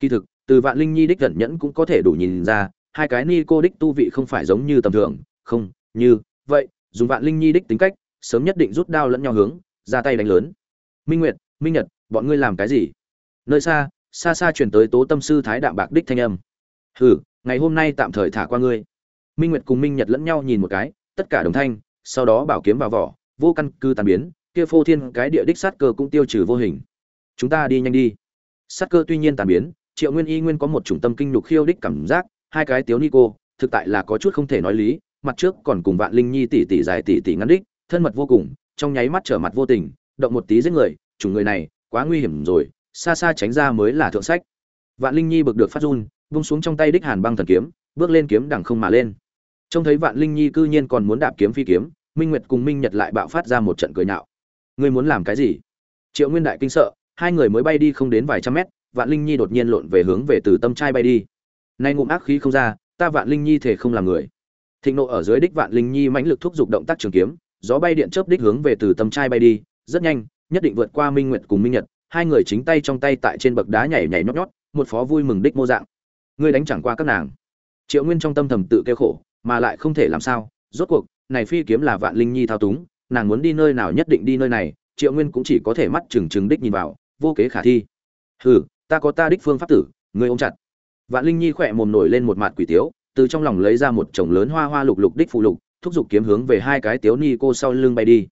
Kỳ thực, từ vạn linh nhi đích gần nhẫn cũng có thể đủ nhìn ra, hai cái ni cô đích tu vị không phải giống như tầm thường, không, như vậy, dùng vạn linh nhi đích tính cách, sớm nhất định rút đao lẫn nhau hướng, ra tay đánh lớn. Minh nguyệt, minh nhật, bọn ngươi làm cái gì? Nơi xa xa xa chuyển tới tố tâm sư thái đạm bạc đích thanh âm. Hừ, ngày hôm nay tạm thời thả qua ngươi. Minh nguyệt cùng minh nhật lẫn nhau nhìn một cái, tất cả đồng thanh, sau đó bảo kiếm vào vỏ, vô căn cứ tan biến kia phô thiên cái địa đích sát cơ cũng tiêu trừ vô hình. Chúng ta đi nhanh đi. Sát cơ tuy nhiên tàn biến, triệu nguyên y nguyên có một chủng tâm kinh nhục khiêu đích cảm giác, hai cái tiếu ni cô, thực tại là có chút không thể nói lý, mặt trước còn cùng vạn linh nhi tỷ tỷ dài tỷ tỷ ngắn đích, thân mật vô cùng, trong nháy mắt trở mặt vô tình, động một tí giết người, chủng người này, quá nguy hiểm rồi, xa xa tránh ra mới là thượng sách. Vạn linh nhi bực được phát run, vung xuống trong tay đích hàn băng thần kiếm, bước lên kiếm đằng không mà lên. Trông thấy vạn linh nhi cư nhiên còn muốn đạp kiếm phi kiếm, minh nguyệt cùng minh nhật lại bạo phát ra một trận cười nhạo ngươi muốn làm cái gì? Triệu nguyên đại kinh sợ, hai người mới bay đi không đến vài trăm mét, vạn linh nhi đột nhiên lộn về hướng về từ tâm trai bay đi. Nay ngụm ác khí không ra, ta vạn linh nhi thể không làm người. Thịnh nộ ở dưới đích vạn linh nhi mãnh lực thúc giục động tác trường kiếm, gió bay điện chớp đích hướng về từ tâm trai bay đi, rất nhanh, nhất định vượt qua minh nguyệt cùng minh nhật, hai người chính tay trong tay tại trên bậc đá nhảy nhảy nhót nhót, một phó vui mừng đích mô dạng. Ngươi đánh chẳng qua các nàng. Triệu nguyên trong tâm thầm tự kêu khổ, mà lại không thể làm sao, rốt cuộc, này phi kiếm là vạn linh nhi thao túng nàng muốn đi nơi nào nhất định đi nơi này, triệu nguyên cũng chỉ có thể mắt chừng chừng đích nhìn vào, vô kế khả thi. Hừ, ta có ta đích phương pháp tử ngươi ôm chặt. Vạn linh nhi khỏe mồm nổi lên một mặt quỷ tiếu, từ trong lòng lấy ra một chồng lớn hoa hoa lục lục đích phụ lục, thúc giục kiếm hướng về hai cái tiếu ni cô sau lưng bay đi.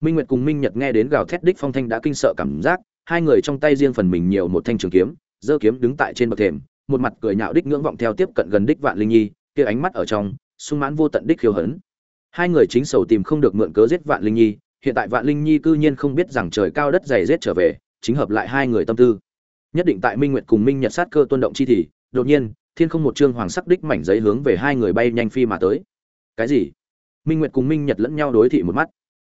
Minh nguyệt cùng minh nhật nghe đến gào thét đích phong thanh đã kinh sợ cảm giác, hai người trong tay riêng phần mình nhiều một thanh trường kiếm, giơ kiếm đứng tại trên bậc thềm, một mặt cười nhạo đích ngưỡng vọng theo tiếp cận gần đích vạn linh nhi, kia ánh mắt ở trong, sung mãn vô tận đích khiêu hấn hai người chính sầu tìm không được mượn cớ giết vạn linh nhi, hiện tại vạn linh nhi cư nhiên không biết rằng trời cao đất dày giết trở về, chính hợp lại hai người tâm tư. Nhất định tại minh nguyệt cùng minh nhật sát cơ tuân động chi thì, đột nhiên, thiên không một trương hoàng sắc đích mảnh giấy hướng về hai người bay nhanh phi mà tới. Cái gì? Minh nguyệt cùng minh nhật lẫn nhau đối thị một mắt.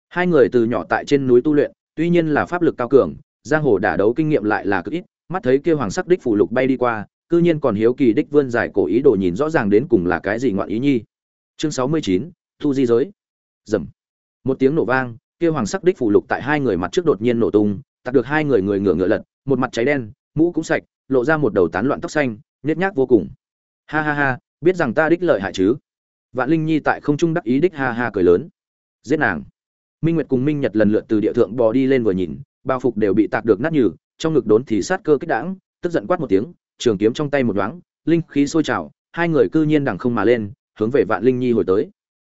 Hai người từ nhỏ tại trên núi tu luyện, tuy nhiên là pháp lực cao cường, giang hồ đả đấu kinh nghiệm lại là cực ít, mắt thấy kia hoàng sắc đích phủ lục bay đi qua, cư nhiên còn hiếu kỳ đích vươn dài cổ ý đồ nhìn rõ ràng đến cùng là cái gì ngoạn ý nhi. Chương sáu mươi chín thu di giới. Dầm. Một tiếng nổ vang, kia hoàng sắc đích phủ lục tại hai người mặt trước đột nhiên nổ tung, tặc được hai người người ngửa ngựa lật, một mặt cháy đen, mũ cũng sạch, lộ ra một đầu tán loạn tóc xanh nhét nhác vô cùng. Ha ha ha, biết rằng ta đích lợi hại chứ? Vạn linh nhi tại không trung đắc ý đích ha ha cười lớn. Giết nàng. Minh nguyệt cùng minh nhật lần lượt từ địa thượng bò đi lên vừa nhìn, bao phục đều bị tạc được nát nhừ, trong ngực đốn thì sát cơ kích đãng, tức giận quát một tiếng, trường kiếm trong tay một đoáng linh khí sôi trào, hai người cư nhiên đằng không mà lên, hướng về vạn linh nhi hồi tới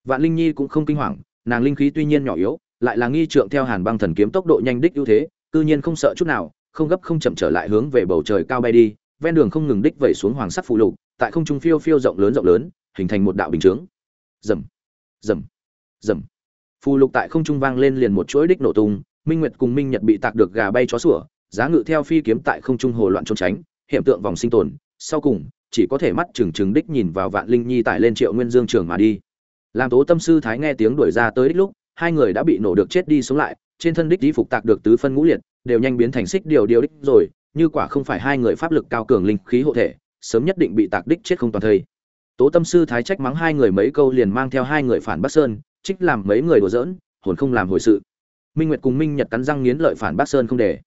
vạn linh nhi cũng không kinh hoàng, nàng linh khí tuy nhiên nhỏ yếu, lại là nghi trượng theo hàn băng thần kiếm tốc độ nhanh đích ưu thế, cư nhiên không sợ chút nào, không gấp không chậm trở lại hướng về bầu trời cao bay đi, ven đường không ngừng đích vẩy xuống hoàng sắc phù lục, tại không trung phiêu phiêu rộng lớn rộng lớn, hình thành một đạo bình chướng. Rầm rầm rầm. Phù lục tại không trung vang lên liền một chuỗi đích nổ tung, minh nguyệt cùng minh nhật bị tạc được gà bay chó sủa, giá ngự theo phi kiếm tại không trung hồ loạn trốn tránh, hiện tượng vòng sinh tồn, sau cùng, chỉ có thể mắt chừng chừng đích nhìn vào vạn linh nhi tại lên triệu nguyên dương trường mà đi làm tố tâm sư thái nghe tiếng đuổi ra tới đích lúc, hai người đã bị nổ được chết đi sống lại, trên thân đích đi phục tạc được tứ phân ngũ liệt, đều nhanh biến thành xích điều điều đích rồi, như quả không phải hai người pháp lực cao cường linh khí hộ thể, sớm nhất định bị tạc đích chết không toàn thây. Tố tâm sư thái trách mắng hai người mấy câu liền mang theo hai người phản bắc sơn, trích làm mấy người đùa giỡn, hồn không làm hồi sự. Minh nguyệt cùng minh nhật cắn răng nghiến lợi phản bắc sơn không để.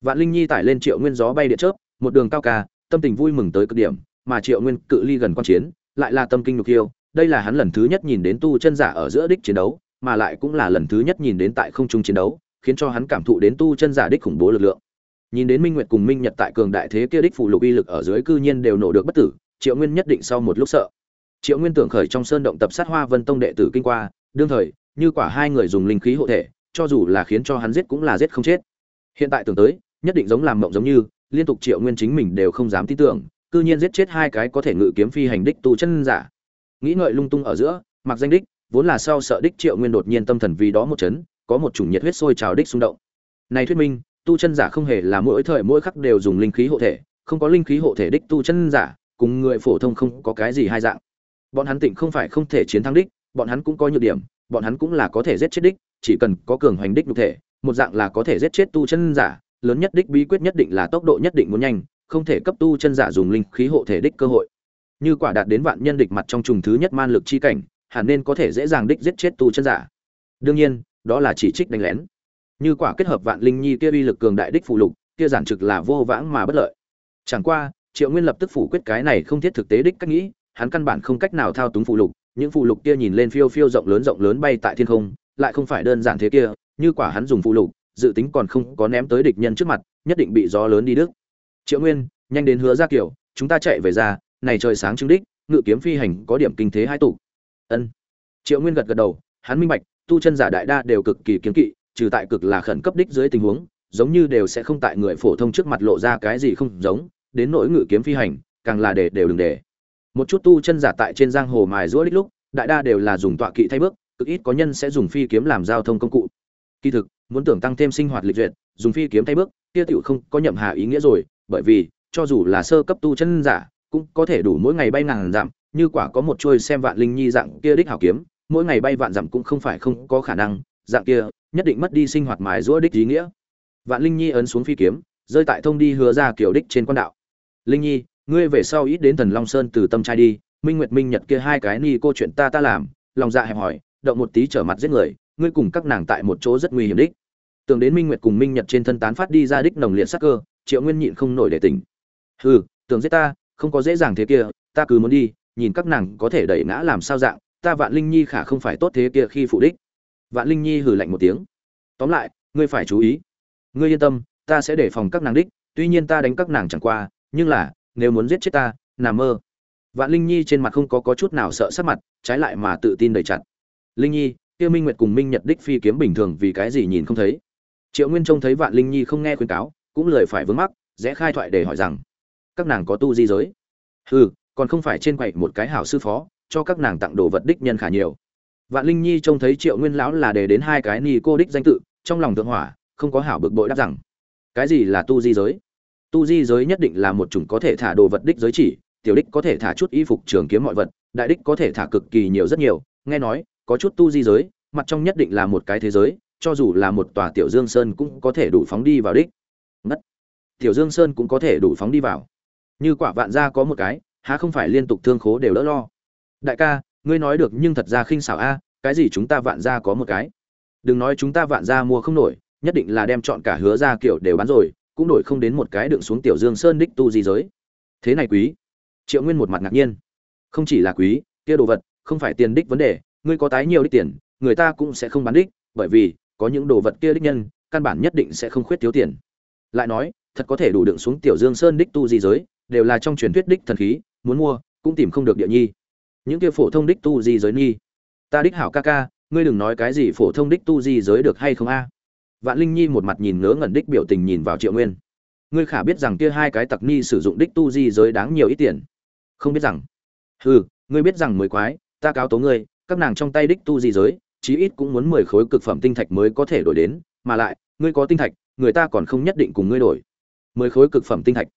Vạn linh nhi tải lên triệu nguyên gió bay điện chớp, một đường cao ca, tâm tình vui mừng tới cực điểm, mà triệu nguyên cự ly gần quan chiến, lại là tâm kinh nhục yêu đây là hắn lần thứ nhất nhìn đến tu chân giả ở giữa đích chiến đấu, mà lại cũng là lần thứ nhất nhìn đến tại không trung chiến đấu, khiến cho hắn cảm thụ đến tu chân giả đích khủng bố lực lượng. Nhìn đến minh nguyệt cùng minh nhật tại cường đại thế kia đích phụ lục uy lực ở dưới cư nhiên đều nổ được bất tử, triệu nguyên nhất định sau một lúc sợ. Triệu nguyên tưởng khởi trong sơn động tập sát hoa vân tông đệ tử kinh qua, đương thời, như quả hai người dùng linh khí hộ thể, cho dù là khiến cho hắn giết cũng là giết không chết. Hiện tại tưởng tới, nhất định giống làm mộng giống như, liên tục triệu nguyên chính mình đều không dám tin tưởng, cư nhiên giết chết hai cái có thể ngự kiếm phi hành đích tu chân giả nghĩ ngợi lung tung ở giữa, mặc danh đích, vốn là sau sợ đích triệu nguyên đột nhiên tâm thần vì đó một chấn, có một chủng nhiệt huyết sôi trào đích xung động. Này thuyết minh, tu chân giả không hề là mỗi thời mỗi khắc đều dùng linh khí hộ thể, không có linh khí hộ thể đích tu chân giả, cùng người phổ thông không có cái gì hai dạng. Bọn hắn tịnh không phải không thể chiến thắng đích, bọn hắn cũng có nhược điểm, bọn hắn cũng là có thể giết chết đích, chỉ cần có cường hoành đích nhục thể, một dạng là có thể giết chết tu chân giả, lớn nhất đích bí quyết nhất định là tốc độ nhất định muốn nhanh, không thể cấp tu chân giả dùng linh khí hộ thể đích cơ hội như quả đạt đến vạn nhân địch mặt trong trùng thứ nhất man lực chi cảnh, hẳn nên có thể dễ dàng đích giết chết tu chân giả. Đương nhiên, đó là chỉ trích đánh lén. Như quả kết hợp vạn linh nhi kia uy lực cường đại đích phụ lục, kia giản trực là vô vãng mà bất lợi. Chẳng qua, triệu nguyên lập tức phủ quyết cái này không thiết thực tế đích cách nghĩ, hắn căn bản không cách nào thao túng phụ lục, những phụ lục kia nhìn lên phiêu phiêu rộng lớn rộng lớn bay tại thiên không, lại không phải đơn giản thế kia, như quả hắn dùng phụ lục, dự tính còn không có ném tới địch nhân trước mặt, nhất định bị gió lớn đi đức. triệu nguyên, nhanh đến hứa ra kiểu, chúng ta chạy về ra này trời sáng chứng đích, ngự kiếm phi hành có điểm kinh thế hai tụ. Ân. Triệu nguyên gật gật đầu, hắn minh bạch, tu chân giả đại đa đều cực kỳ kiếm kỵ, trừ tại cực là khẩn cấp đích dưới tình huống, giống như đều sẽ không tại người phổ thông trước mặt lộ ra cái gì không giống, đến nỗi ngự kiếm phi hành, càng là để đều đừng để. Một chút tu chân giả tại trên giang hồ mài rũa đích lúc, đại đa đều là dùng tọa kỵ thay bước, cực ít có nhân sẽ dùng phi kiếm làm giao thông công cụ. Kỳ thực, muốn tưởng tăng thêm sinh hoạt lịch duyệt, dùng phi kiếm thay bước, kia tiểu không có nhậm hà ý nghĩa rồi, bởi vì, cho dù là sơ cấp tu chân giả cũng có thể đủ mỗi ngày bay ngàn dặm, như quả có một chuôi xem vạn linh nhi dạng kia đích hảo kiếm, mỗi ngày bay vạn dặm cũng không phải không có khả năng, dạng kia, nhất định mất đi sinh hoạt mài rũa đích ý nghĩa. Vạn linh nhi ấn xuống phi kiếm, rơi tại thông đi hứa ra kiểu đích trên quan đạo. Linh nhi, ngươi về sau ít đến thần long sơn từ tâm trai đi, minh nguyệt minh nhật kia hai cái ni cô chuyện ta ta làm, lòng dạ hẹp hỏi động một tí trở mặt giết người, ngươi cùng các nàng tại một chỗ rất nguy hiểm đích. Tưởng đến minh nguyệt cùng minh nhật trên thân tán phát đi ra đích nồng liệt sắc cơ, triệu nguyên nhịn không nổi để tỉnh. Hừ, tưởng giết ta không có dễ dàng thế kia ta cứ muốn đi nhìn các nàng có thể đẩy ngã làm sao dạng ta vạn linh nhi khả không phải tốt thế kia khi phụ đích. Vạn linh nhi hừ lạnh một tiếng. Tóm lại ngươi phải chú ý. Ngươi yên tâm ta sẽ đề phòng các nàng đích tuy nhiên ta đánh các nàng chẳng qua nhưng là nếu muốn giết chết ta nằm mơ. Vạn linh nhi trên mặt không có, có chút nào sợ sắc mặt trái lại mà tự tin đầy chặt. Linh nhi kia minh nguyệt cùng minh nhật đích phi kiếm bình thường vì cái gì nhìn không thấy? Triệu nguyên trông thấy vạn linh nhi không nghe khuyên cáo cũng lời phải vướng mắc rẽ khai thoại để hỏi rằng các nàng có tu di giới. Ừ, còn không phải trên quậy một cái hảo sư phó cho các nàng tặng đồ vật đích nhân khả nhiều. Vạn linh nhi trông thấy triệu nguyên lão là đề đến hai cái ni cô đích danh tự trong lòng thượng hỏa không có hảo bực bội đáp rằng cái gì là tu di giới? Tu di giới nhất định là một chủng có thể thả đồ vật đích giới chỉ tiểu đích có thể thả chút y phục trường kiếm mọi vật đại đích có thể thả cực kỳ nhiều rất nhiều nghe nói có chút tu di giới mặt trong nhất định là một cái thế giới cho dù là một tòa tiểu dương sơn cũng có thể đủ phóng đi vào đích. Ngất. Tiểu dương sơn cũng có thể đủ phóng đi vào như quả vạn gia có một cái, há không phải liên tục thương khố đều đỡ lo. Đại ca, ngươi nói được nhưng thật ra khinh xảo a, cái gì chúng ta vạn gia có một cái? Đừng nói chúng ta vạn gia mua không nổi, nhất định là đem chọn cả hứa ra kiểu đều bán rồi, cũng đổi không đến một cái đựng xuống tiểu dương sơn đích tu di giới. Thế này quý. Triệu nguyên một mặt ngạc nhiên. Không chỉ là quý, kia đồ vật, không phải tiền đích vấn đề, ngươi có tái nhiều đích tiền, người ta cũng sẽ không bán đích, bởi vì, có những đồ vật kia đích nhân, căn bản nhất định sẽ không khuyết thiếu tiền. Lại nói, thật có thể đủ đựng xuống tiểu dương sơn đích tu di giới đều là trong truyền thuyết đích thần khí, muốn mua, cũng tìm không được địa nhi. Những kia phổ thông đích tu di giới nhi. Ta đích hảo ca ca, ngươi đừng nói cái gì phổ thông đích tu di giới được hay không a? Vạn linh nhi một mặt nhìn ngớ ngẩn đích biểu tình nhìn vào triệu nguyên. Ngươi khả biết rằng kia hai cái tặc ni sử dụng đích tu di giới đáng nhiều ít tiền. Không biết rằng. Hừ, ngươi biết rằng mới quái, ta cáo tố ngươi, các nàng trong tay đích tu di giới, chí ít cũng muốn mười khối cực phẩm tinh thạch mới có thể đổi đến, mà lại, ngươi có tinh thạch, người ta còn không nhất định cùng ngươi đổi. Mười khối cực phẩm tinh thạch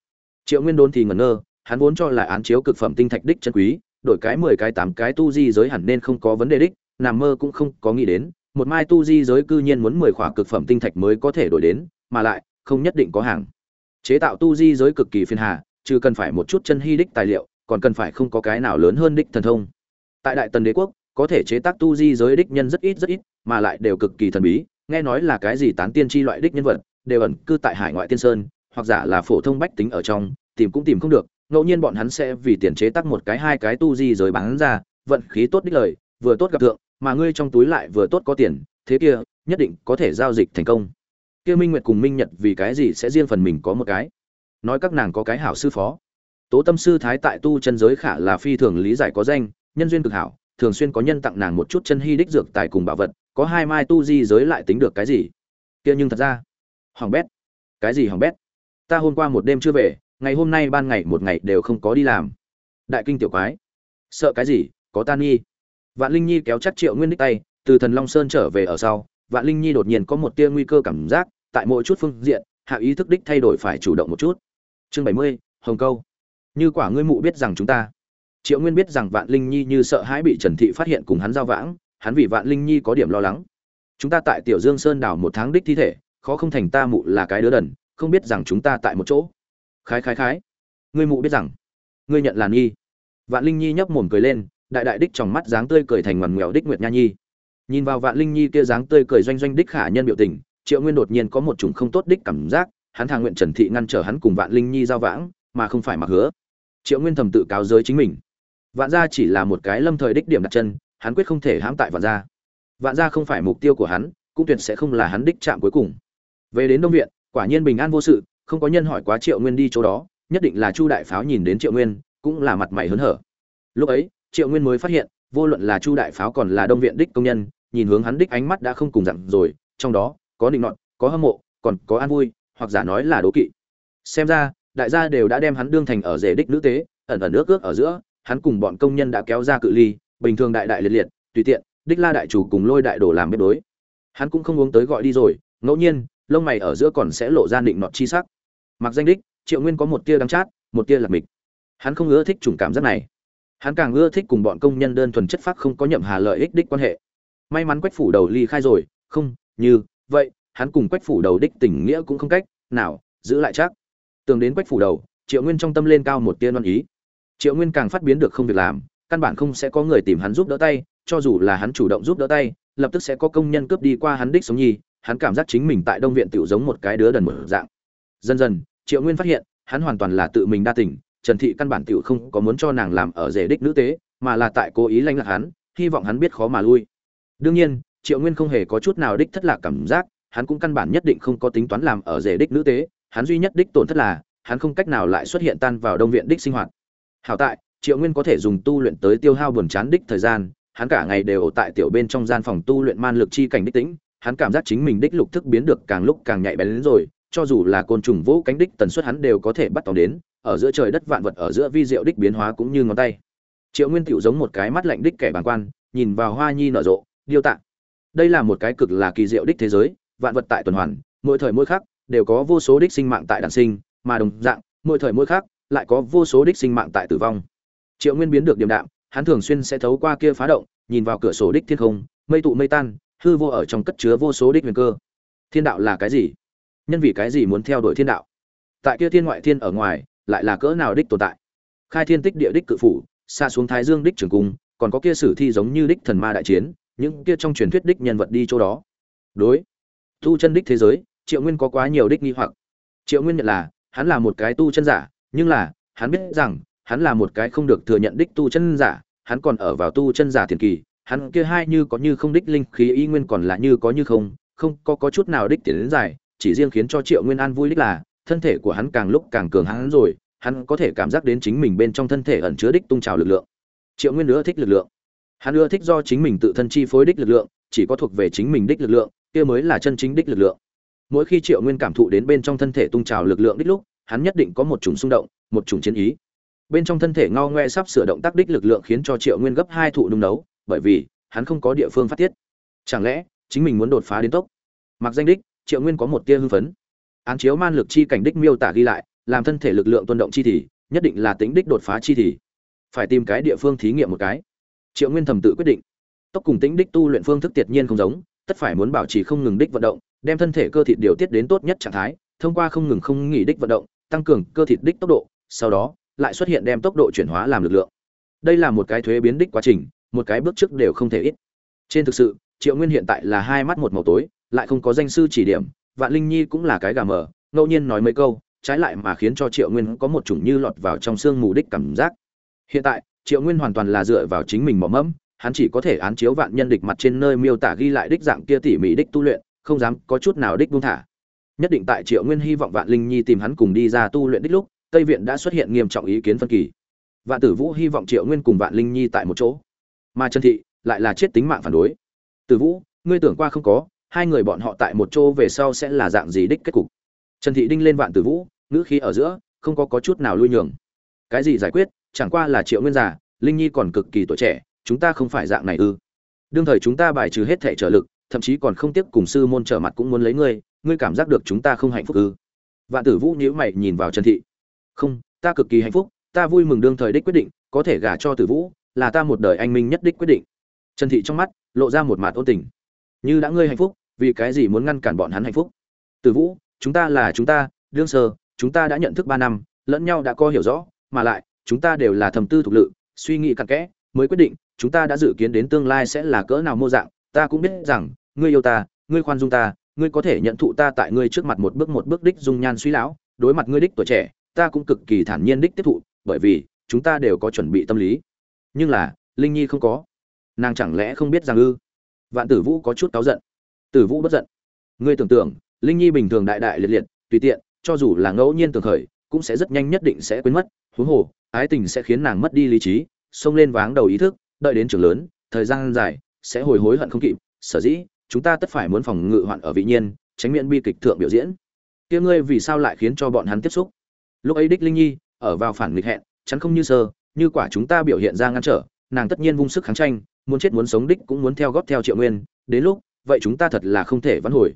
triệu nguyên đôn thì ngẩn ngơ, hắn vốn cho là án chiếu cực phẩm tinh thạch đích chân quý, đổi cái mười cái tám cái tu di giới hẳn nên không có vấn đề đích, nằm mơ cũng không có nghĩ đến, một mai tu di giới cư nhiên muốn mười khỏa cực phẩm tinh thạch mới có thể đổi đến, mà lại, không nhất định có hàng. Chế tạo tu di giới cực kỳ phiền hà chứ cần phải một chút chân hy đích tài liệu, còn cần phải không có cái nào lớn hơn đích thần thông. Tại đại tần đế quốc, có thể chế tác tu di giới đích nhân rất ít rất ít, mà lại đều cực kỳ thần bí, nghe nói là cái gì tán tiên tri loại đích nhân vật, đều ẩn cư tại hải ngoại tiên sơn hoặc giả là phổ thông bách tính ở trong, tìm cũng tìm không được, ngẫu nhiên bọn hắn sẽ vì tiền chế tắc một cái hai cái tu di rồi bán ra, vận khí tốt đích lời, vừa tốt gặp thượng, mà ngươi trong túi lại vừa tốt có tiền, thế kia, nhất định có thể giao dịch thành công. Kia minh nguyệt cùng minh nhật vì cái gì sẽ riêng phần mình có một cái? Nói các nàng có cái hảo sư phó. Tố tâm sư thái tại tu chân giới khả là phi thường lý giải có danh, nhân duyên cực hảo, thường xuyên có nhân tặng nàng một chút chân hy đích dược tài cùng bảo vật, có hai mai tu di giới lại tính được cái gì? Kia nhưng thật ra, hỏng bét. Cái gì hỏng bét? Ta hôm qua một đêm chưa về, ngày hôm nay ban ngày một ngày đều không có đi làm. Đại kinh tiểu quái. Sợ cái gì, có tan nhi vạn linh nhi kéo chắc triệu nguyên đích tay, từ thần long sơn trở về ở sau, vạn linh nhi đột nhiên có một tia nguy cơ cảm giác, tại mỗi chút phương diện, hạ ý thức đích thay đổi phải chủ động một chút. Chương bảy mươi, hồng câu. Như quả ngươi mụ biết rằng chúng ta. Triệu nguyên biết rằng vạn linh nhi như sợ hãi bị trần thị phát hiện cùng hắn giao vãng, hắn vì vạn linh nhi có điểm lo lắng. Chúng ta tại tiểu dương sơn đảo một tháng đích thi thể, khó không thành ta mụ là cái đứa đần không biết rằng chúng ta tại một chỗ. Khái khái khái. Ngươi mụ biết rằng. Ngươi nhận là nhi. Vạn linh nhi nhấp mồm cười lên, đại đại đích trong mắt dáng tươi cười thành ngoằn mèo đích nguyệt nha nhi. Nhìn vào vạn linh nhi kia dáng tươi cười doanh doanh đích khả nhân biểu tình, triệu nguyên đột nhiên có một chủng không tốt đích cảm giác, hắn thà nguyện trần thị ngăn trở hắn cùng vạn linh nhi giao vãng, mà không phải mặc hứa. Triệu nguyên thầm tự cáo giới chính mình. Vạn gia chỉ là một cái lâm thời đích điểm đặt chân, hắn quyết không thể hãm tại vạn gia. Vạn gia không phải mục tiêu của hắn, cũng tuyệt sẽ không là hắn đích chạm cuối cùng. Về đến đông viện quả nhiên bình an vô sự, không có nhân hỏi quá triệu nguyên đi chỗ đó, nhất định là chu đại pháo nhìn đến triệu nguyên, cũng là mặt mày hớn hở. Lúc ấy, triệu nguyên mới phát hiện, vô luận là chu đại pháo còn là đông viện đích công nhân, nhìn hướng hắn đích ánh mắt đã không cùng dặn rồi, trong đó, có định nọn có hâm mộ, còn có an vui, hoặc giả nói là đố kỵ. Xem ra, đại gia đều đã đem hắn đương thành ở rể đích nữ tế, ẩn ẩn nước ước ở giữa, hắn cùng bọn công nhân đã kéo ra cự ly, bình thường đại đại liệt liệt, tùy tiện, đích la đại chủ cùng lôi đại đồ làm bếp đối. Hắn cũng không uống tới gọi đi rồi, ngẫu nhiên lông mày ở giữa còn sẽ lộ ra định nọt chi sắc. Mặc danh đích, triệu nguyên có một tia đắng chát, một tia lạc mịch. Hắn không ưa thích chủng cảm giác này. Hắn càng ưa thích cùng bọn công nhân đơn thuần chất phác không có nhậm hà lợi ích đích quan hệ. May mắn quách phủ đầu ly khai rồi, không, như, vậy, hắn cùng quách phủ đầu đích tình nghĩa cũng không cách nào giữ lại chắc. Tưởng đến quách phủ đầu, triệu nguyên trong tâm lên cao một tiên đoan ý. Triệu nguyên càng phát biến được không việc làm, căn bản không sẽ có người tìm hắn giúp đỡ tay, cho dù là hắn chủ động giúp đỡ tay, lập tức sẽ có công nhân cướp đi qua hắn đích sống nhi hắn cảm giác chính mình tại đông viện tiểu giống một cái đứa đần mở dạng. Dần dần, triệu nguyên phát hiện, hắn hoàn toàn là tự mình đa tình, trần thị căn bản tiểu không có muốn cho nàng làm ở rể đích nữ tế, mà là tại cố ý lanh lạc hắn, hy vọng hắn biết khó mà lui. Đương nhiên, triệu nguyên không hề có chút nào đích thất lạc cảm giác, hắn cũng căn bản nhất định không có tính toán làm ở rể đích nữ tế, hắn duy nhất đích tổn thất là, hắn không cách nào lại xuất hiện tan vào đông viện đích sinh hoạt. Hảo tại, triệu nguyên có thể dùng tu luyện tới tiêu hao buồn chán đích thời gian, hắn cả ngày đều ở tại tiểu bên trong gian phòng tu luyện man lực chi cảnh đích tĩnh hắn cảm giác chính mình đích lục thức biến được càng lúc càng nhạy bén đến rồi, cho dù là côn trùng vỗ cánh đích tần suất hắn đều có thể bắt tóm đến, ở giữa trời đất vạn vật ở giữa vi diệu đích biến hóa cũng như ngón tay. Triệu nguyên tiểu giống một cái mắt lạnh đích kẻ bàng quan, nhìn vào hoa nhi nở rộ, điêu tạng. Đây là một cái cực là kỳ diệu đích thế giới, vạn vật tại tuần hoàn, mỗi thời mỗi khác đều có vô số đích sinh mạng tại đản sinh, mà đồng dạng, mỗi thời mỗi khác lại có vô số đích sinh mạng tại tử vong. Triệu nguyên biến được điềm đạm, hắn thường xuyên sẽ thấu qua kia phá động, nhìn vào cửa sổ đích thiên không, mây tụ mây tan hư vô ở trong cất chứa vô số đích nguyên cơ. Thiên đạo là cái gì? Nhân vì cái gì muốn theo đuổi thiên đạo? Tại kia thiên ngoại thiên ở ngoài, lại là cỡ nào đích tồn tại? Khai thiên tích địa đích cự phủ, xa xuống thái dương đích trường cung, còn có kia sử thi giống như đích thần ma đại chiến, những kia trong truyền thuyết đích nhân vật đi chỗ đó. Đối, tu chân đích thế giới, triệu nguyên có quá nhiều đích nghi hoặc. Triệu nguyên nhận là, hắn là một cái tu chân giả, nhưng là, hắn biết rằng, hắn là một cái không được thừa nhận đích tu chân giả, hắn còn ở vào tu chân giả thiền kỳ hắn kia hai như có như không đích linh khí y nguyên còn là như có như không không có có chút nào đích tiến đến dài, chỉ riêng khiến cho triệu nguyên an vui đích là, thân thể của hắn càng lúc càng cường hãn rồi, hắn có thể cảm giác đến chính mình bên trong thân thể ẩn chứa đích tung trào lực lượng. Triệu nguyên nữa thích lực lượng. Hắn ưa thích do chính mình tự thân chi phối đích lực lượng, chỉ có thuộc về chính mình đích lực lượng, kia mới là chân chính đích lực lượng. Mỗi khi triệu nguyên cảm thụ đến bên trong thân thể tung trào lực lượng đích lúc, hắn nhất định có một chủng xung động, một chủng chiến ý. Bên trong thân thể ngao ngoe sắp sửa động tác đích lực lượng khiến cho triệu nguyên gấp hai thụ nung nấu bởi vì hắn không có địa phương phát tiết. Chẳng lẽ chính mình muốn đột phá đến tốc? Mặc danh đích, triệu nguyên có một tia hưng phấn. Án chiếu man lực chi cảnh đích miêu tả ghi lại, làm thân thể lực lượng tuân động chi thì, nhất định là tính đích đột phá chi thì. Phải tìm cái địa phương thí nghiệm một cái. Triệu nguyên thầm tự quyết định. Tốc cùng tính đích tu luyện phương thức tuyệt nhiên không giống, tất phải muốn bảo trì không ngừng đích vận động, đem thân thể cơ thịt điều tiết đến tốt nhất trạng thái, thông qua không ngừng không nghỉ đích vận động, tăng cường cơ thịt đích tốc độ, sau đó, lại xuất hiện đem tốc độ chuyển hóa làm lực lượng. Đây là một cái thuế biến đích quá trình một cái bước trước đều không thể ít. Trên thực sự, triệu nguyên hiện tại là hai mắt một màu tối, lại không có danh sư chỉ điểm, vạn linh nhi cũng là cái gà mờ, ngẫu nhiên nói mấy câu, trái lại mà khiến cho triệu nguyên có một chủng như lọt vào trong xương mù đích cảm giác. Hiện tại, triệu nguyên hoàn toàn là dựa vào chính mình mỏ mẫm, hắn chỉ có thể án chiếu vạn nhân địch mặt trên nơi miêu tả ghi lại đích dạng kia tỉ mỉ đích tu luyện, không dám có chút nào đích buông thả. Nhất định tại triệu nguyên hy vọng vạn linh nhi tìm hắn cùng đi ra tu luyện đích lúc, tây viện đã xuất hiện nghiêm trọng ý kiến phân kỳ. Vạn tử vũ hy vọng triệu nguyên cùng vạn linh nhi tại một chỗ mà trần thị lại là chết tính mạng phản đối. Từ vũ ngươi tưởng qua không có hai người bọn họ tại một chỗ về sau sẽ là dạng gì đích kết cục? Trần thị đinh lên vạn tử vũ ngữ khí ở giữa không có, có chút nào lui nhường. Cái gì giải quyết chẳng qua là triệu nguyên già linh nhi còn cực kỳ tuổi trẻ chúng ta không phải dạng này ư. Đương thời chúng ta bài trừ hết thể trợ lực thậm chí còn không tiếp cùng sư môn trở mặt cũng muốn lấy ngươi ngươi cảm giác được chúng ta không hạnh phúc ư? Vạn tử vũ nhíu mày nhìn vào trần thị. Không ta cực kỳ hạnh phúc ta vui mừng đương thời đích quyết định có thể gả cho tử vũ là ta một đời anh minh nhất đích quyết định. Trần thị trong mắt lộ ra một mạt ôn tình. Như đã ngươi hạnh phúc, vì cái gì muốn ngăn cản bọn hắn hạnh phúc? Từ vũ, chúng ta là chúng ta, đương sơ, chúng ta đã nhận thức ba năm, lẫn nhau đã có hiểu rõ, mà lại, chúng ta đều là thầm tư thuộc lự, suy nghĩ cặn kẽ, mới quyết định, chúng ta đã dự kiến đến tương lai sẽ là cỡ nào mô dạng, ta cũng biết rằng, ngươi yêu ta, ngươi khoan dung ta, ngươi có thể nhận thụ ta tại ngươi trước mặt một bước một bước đích dung nhan suy lão, đối mặt ngươi đích tuổi trẻ, ta cũng cực kỳ thản nhiên đích tiếp thụ, bởi vì, chúng ta đều có chuẩn bị tâm lý nhưng là, linh nhi không có. Nàng chẳng lẽ không biết rằng ư? Vạn tử vũ có chút cáu giận. Tử vũ bất giận. Ngươi tưởng tượng, linh nhi bình thường đại đại liệt liệt, tùy tiện, cho dù là ngẫu nhiên tưởng khởi, cũng sẽ rất nhanh nhất định sẽ quên mất, huống hồ, ái tình sẽ khiến nàng mất đi lý trí, xông lên váng đầu ý thức, đợi đến trường lớn, thời gian dài, sẽ hồi hối hận không kịp, sở dĩ, chúng ta tất phải muốn phòng ngự hoạn ở vị nhiên, tránh miễn bi kịch thượng biểu diễn. Kia ngươi vì sao lại khiến cho bọn hắn tiếp xúc? Lúc ấy đích linh nhi, ở vào phản nghịch hẹn, chắn không như sơ như quả chúng ta biểu hiện ra ngăn trở, nàng tất nhiên vung sức kháng tranh, muốn chết muốn sống đích cũng muốn theo góp theo triệu nguyên, đến lúc, vậy chúng ta thật là không thể vãn hồi.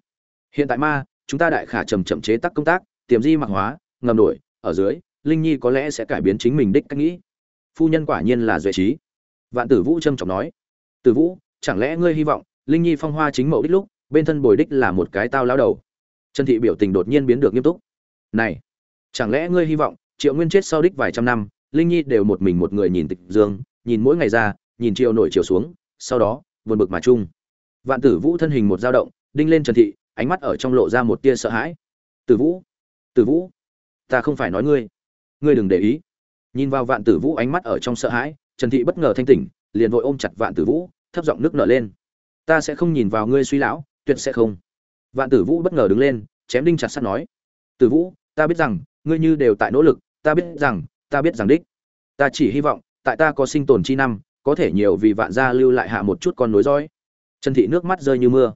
Hiện tại ma, chúng ta đại khả trầm chậm chế tác công tác, tiềm di mạc hóa, ngầm nổi ở dưới, linh nhi có lẽ sẽ cải biến chính mình đích cách nghĩ. Phu nhân quả nhiên là duệ trí. Vạn tử vũ trâm trọng nói, tử vũ, chẳng lẽ ngươi hy vọng linh nhi phong hoa chính mẫu đích lúc, bên thân bồi đích là một cái tao lao đầu? Trần thị biểu tình đột nhiên biến được nghiêm túc. Này, chẳng lẽ ngươi hy vọng triệu nguyên chết sau đích vài trăm năm linh nhi đều một mình một người nhìn tịch dương, nhìn mỗi ngày ra, nhìn chiều nổi chiều xuống, sau đó vượt bực mà chung. Vạn tử vũ thân hình một dao động, đinh lên trần thị, ánh mắt ở trong lộ ra một tia sợ hãi. Tử vũ tử vũ, ta không phải nói ngươi. Ngươi đừng để ý. Nhìn vào vạn tử vũ ánh mắt ở trong sợ hãi, trần thị bất ngờ thanh tỉnh, liền vội ôm chặt vạn tử vũ, thấp giọng nước nở lên. Ta sẽ không nhìn vào ngươi suy lão, tuyệt sẽ không. Vạn tử vũ bất ngờ đứng lên, chém đinh chặt sắt nói. Tử vũ, ta biết rằng, ngươi như đều tại nỗ lực, ta biết rằng ta biết rằng đích. Ta chỉ hy vọng tại ta có sinh tồn chi năm có thể nhiều vì vạn gia lưu lại hạ một chút con nối dõi. Trần thị nước mắt rơi như mưa.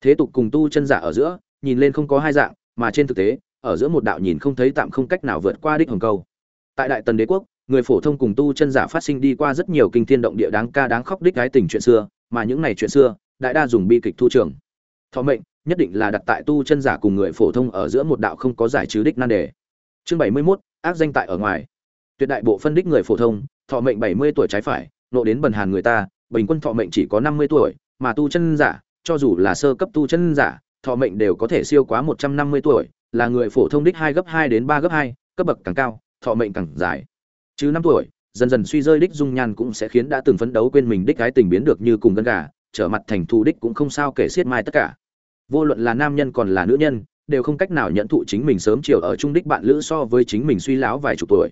Thế tục cùng tu chân giả ở giữa nhìn lên không có hai dạng mà trên thực tế ở giữa một đạo nhìn không thấy tạm không cách nào vượt qua đích hồng câu. Tại đại tần đế quốc người phổ thông cùng tu chân giả phát sinh đi qua rất nhiều kinh thiên động địa đáng ca đáng khóc đích cái tình chuyện xưa mà những này chuyện xưa đại đa dùng bi kịch thu trường. Thọ mệnh nhất định là đặt tại tu chân giả cùng người phổ thông ở giữa một đạo không có giải trừ đích nan đề. Chương bảy mươi 71, ác danh tại ở ngoài tuyệt đại bộ phân đích người phổ thông, thọ mệnh bảy mươi tuổi trái phải, nộ đến bần hàn người ta, bình quân thọ mệnh chỉ có năm mươi tuổi, mà tu chân giả, cho dù là sơ cấp tu chân giả, thọ mệnh đều có thể siêu quá một trăm năm mươi tuổi, là người phổ thông đích hai gấp hai đến ba gấp hai, cấp bậc càng cao, thọ mệnh càng dài. Chứ năm tuổi, dần dần suy rơi đích dung nhan cũng sẽ khiến đã từng phấn đấu quên mình đích cái tình biến được như cùng gân gà, trở mặt thành thù đích cũng không sao kể xiết mai tất cả. Vô luận là nam nhân còn là nữ nhân, đều không cách nào nhận thụ chính mình sớm chiều ở trung đích bạn lữ so với chính mình suy láo vài chục tuổi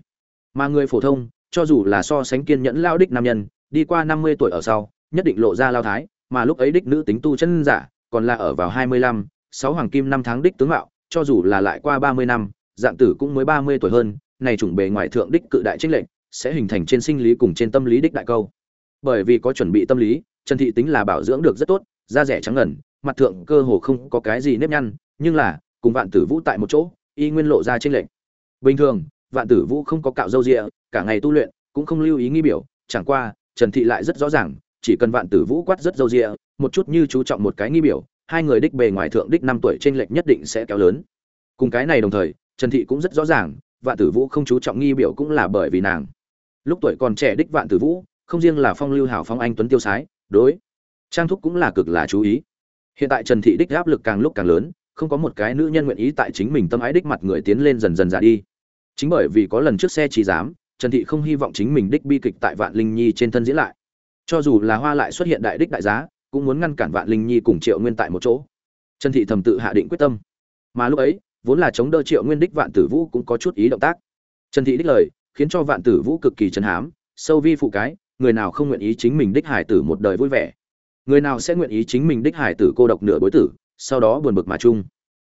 mà người phổ thông, cho dù là so sánh kiên nhẫn lao đích nam nhân, đi qua năm mươi tuổi ở sau, nhất định lộ ra lao thái, mà lúc ấy đích nữ tính tu chân giả, còn là ở vào hai mươi lăm, sáu hoàng kim năm tháng đích tướng mạo, cho dù là lại qua ba mươi năm, dạng tử cũng mới ba mươi tuổi hơn, này chủng bề ngoài thượng đích cự đại trinh lệnh sẽ hình thành trên sinh lý cùng trên tâm lý đích đại câu. Bởi vì có chuẩn bị tâm lý, trần thị tính là bảo dưỡng được rất tốt, da rẻ trắng ngần, mặt thượng cơ hồ không có cái gì nếp nhăn, nhưng là, cùng vạn tử vũ tại một chỗ, y nguyên lộ ra trên lệnh bình thường vạn tử vũ không có cạo râu rịa, cả ngày tu luyện, cũng không lưu ý nghi biểu, chẳng qua, trần thị lại rất rõ ràng, chỉ cần vạn tử vũ quát rất râu rịa, một chút như chú trọng một cái nghi biểu, hai người đích bề ngoài thượng đích năm tuổi trên lệch nhất định sẽ kéo lớn. Cùng cái này đồng thời, trần thị cũng rất rõ ràng, vạn tử vũ không chú trọng nghi biểu cũng là bởi vì nàng. Lúc tuổi còn trẻ đích vạn tử vũ, không riêng là phong lưu hảo phong anh tuấn tiêu sái, đối trang thúc cũng là cực là chú ý. Hiện tại trần thị đích áp lực càng lúc càng lớn, không có một cái nữ nhân nguyện ý tại chính mình tâm ái đích mặt người tiến lên dần dần ra đi chính bởi vì có lần trước xe chỉ dám trần thị không hy vọng chính mình đích bi kịch tại vạn linh nhi trên thân diễn lại. Cho dù là hoa lại xuất hiện đại đích đại giá, cũng muốn ngăn cản vạn linh nhi cùng triệu nguyên tại một chỗ. Trần thị thầm tự hạ định quyết tâm. Mà lúc ấy, vốn là chống đỡ triệu nguyên đích vạn tử vũ cũng có chút ý động tác. Trần thị đích lời, khiến cho vạn tử vũ cực kỳ chấn hám, sâu vi phụ cái, người nào không nguyện ý chính mình đích hải tử một đời vui vẻ. Người nào sẽ nguyện ý chính mình đích hải tử cô độc nửa bối tử, sau đó buồn bực mà chung.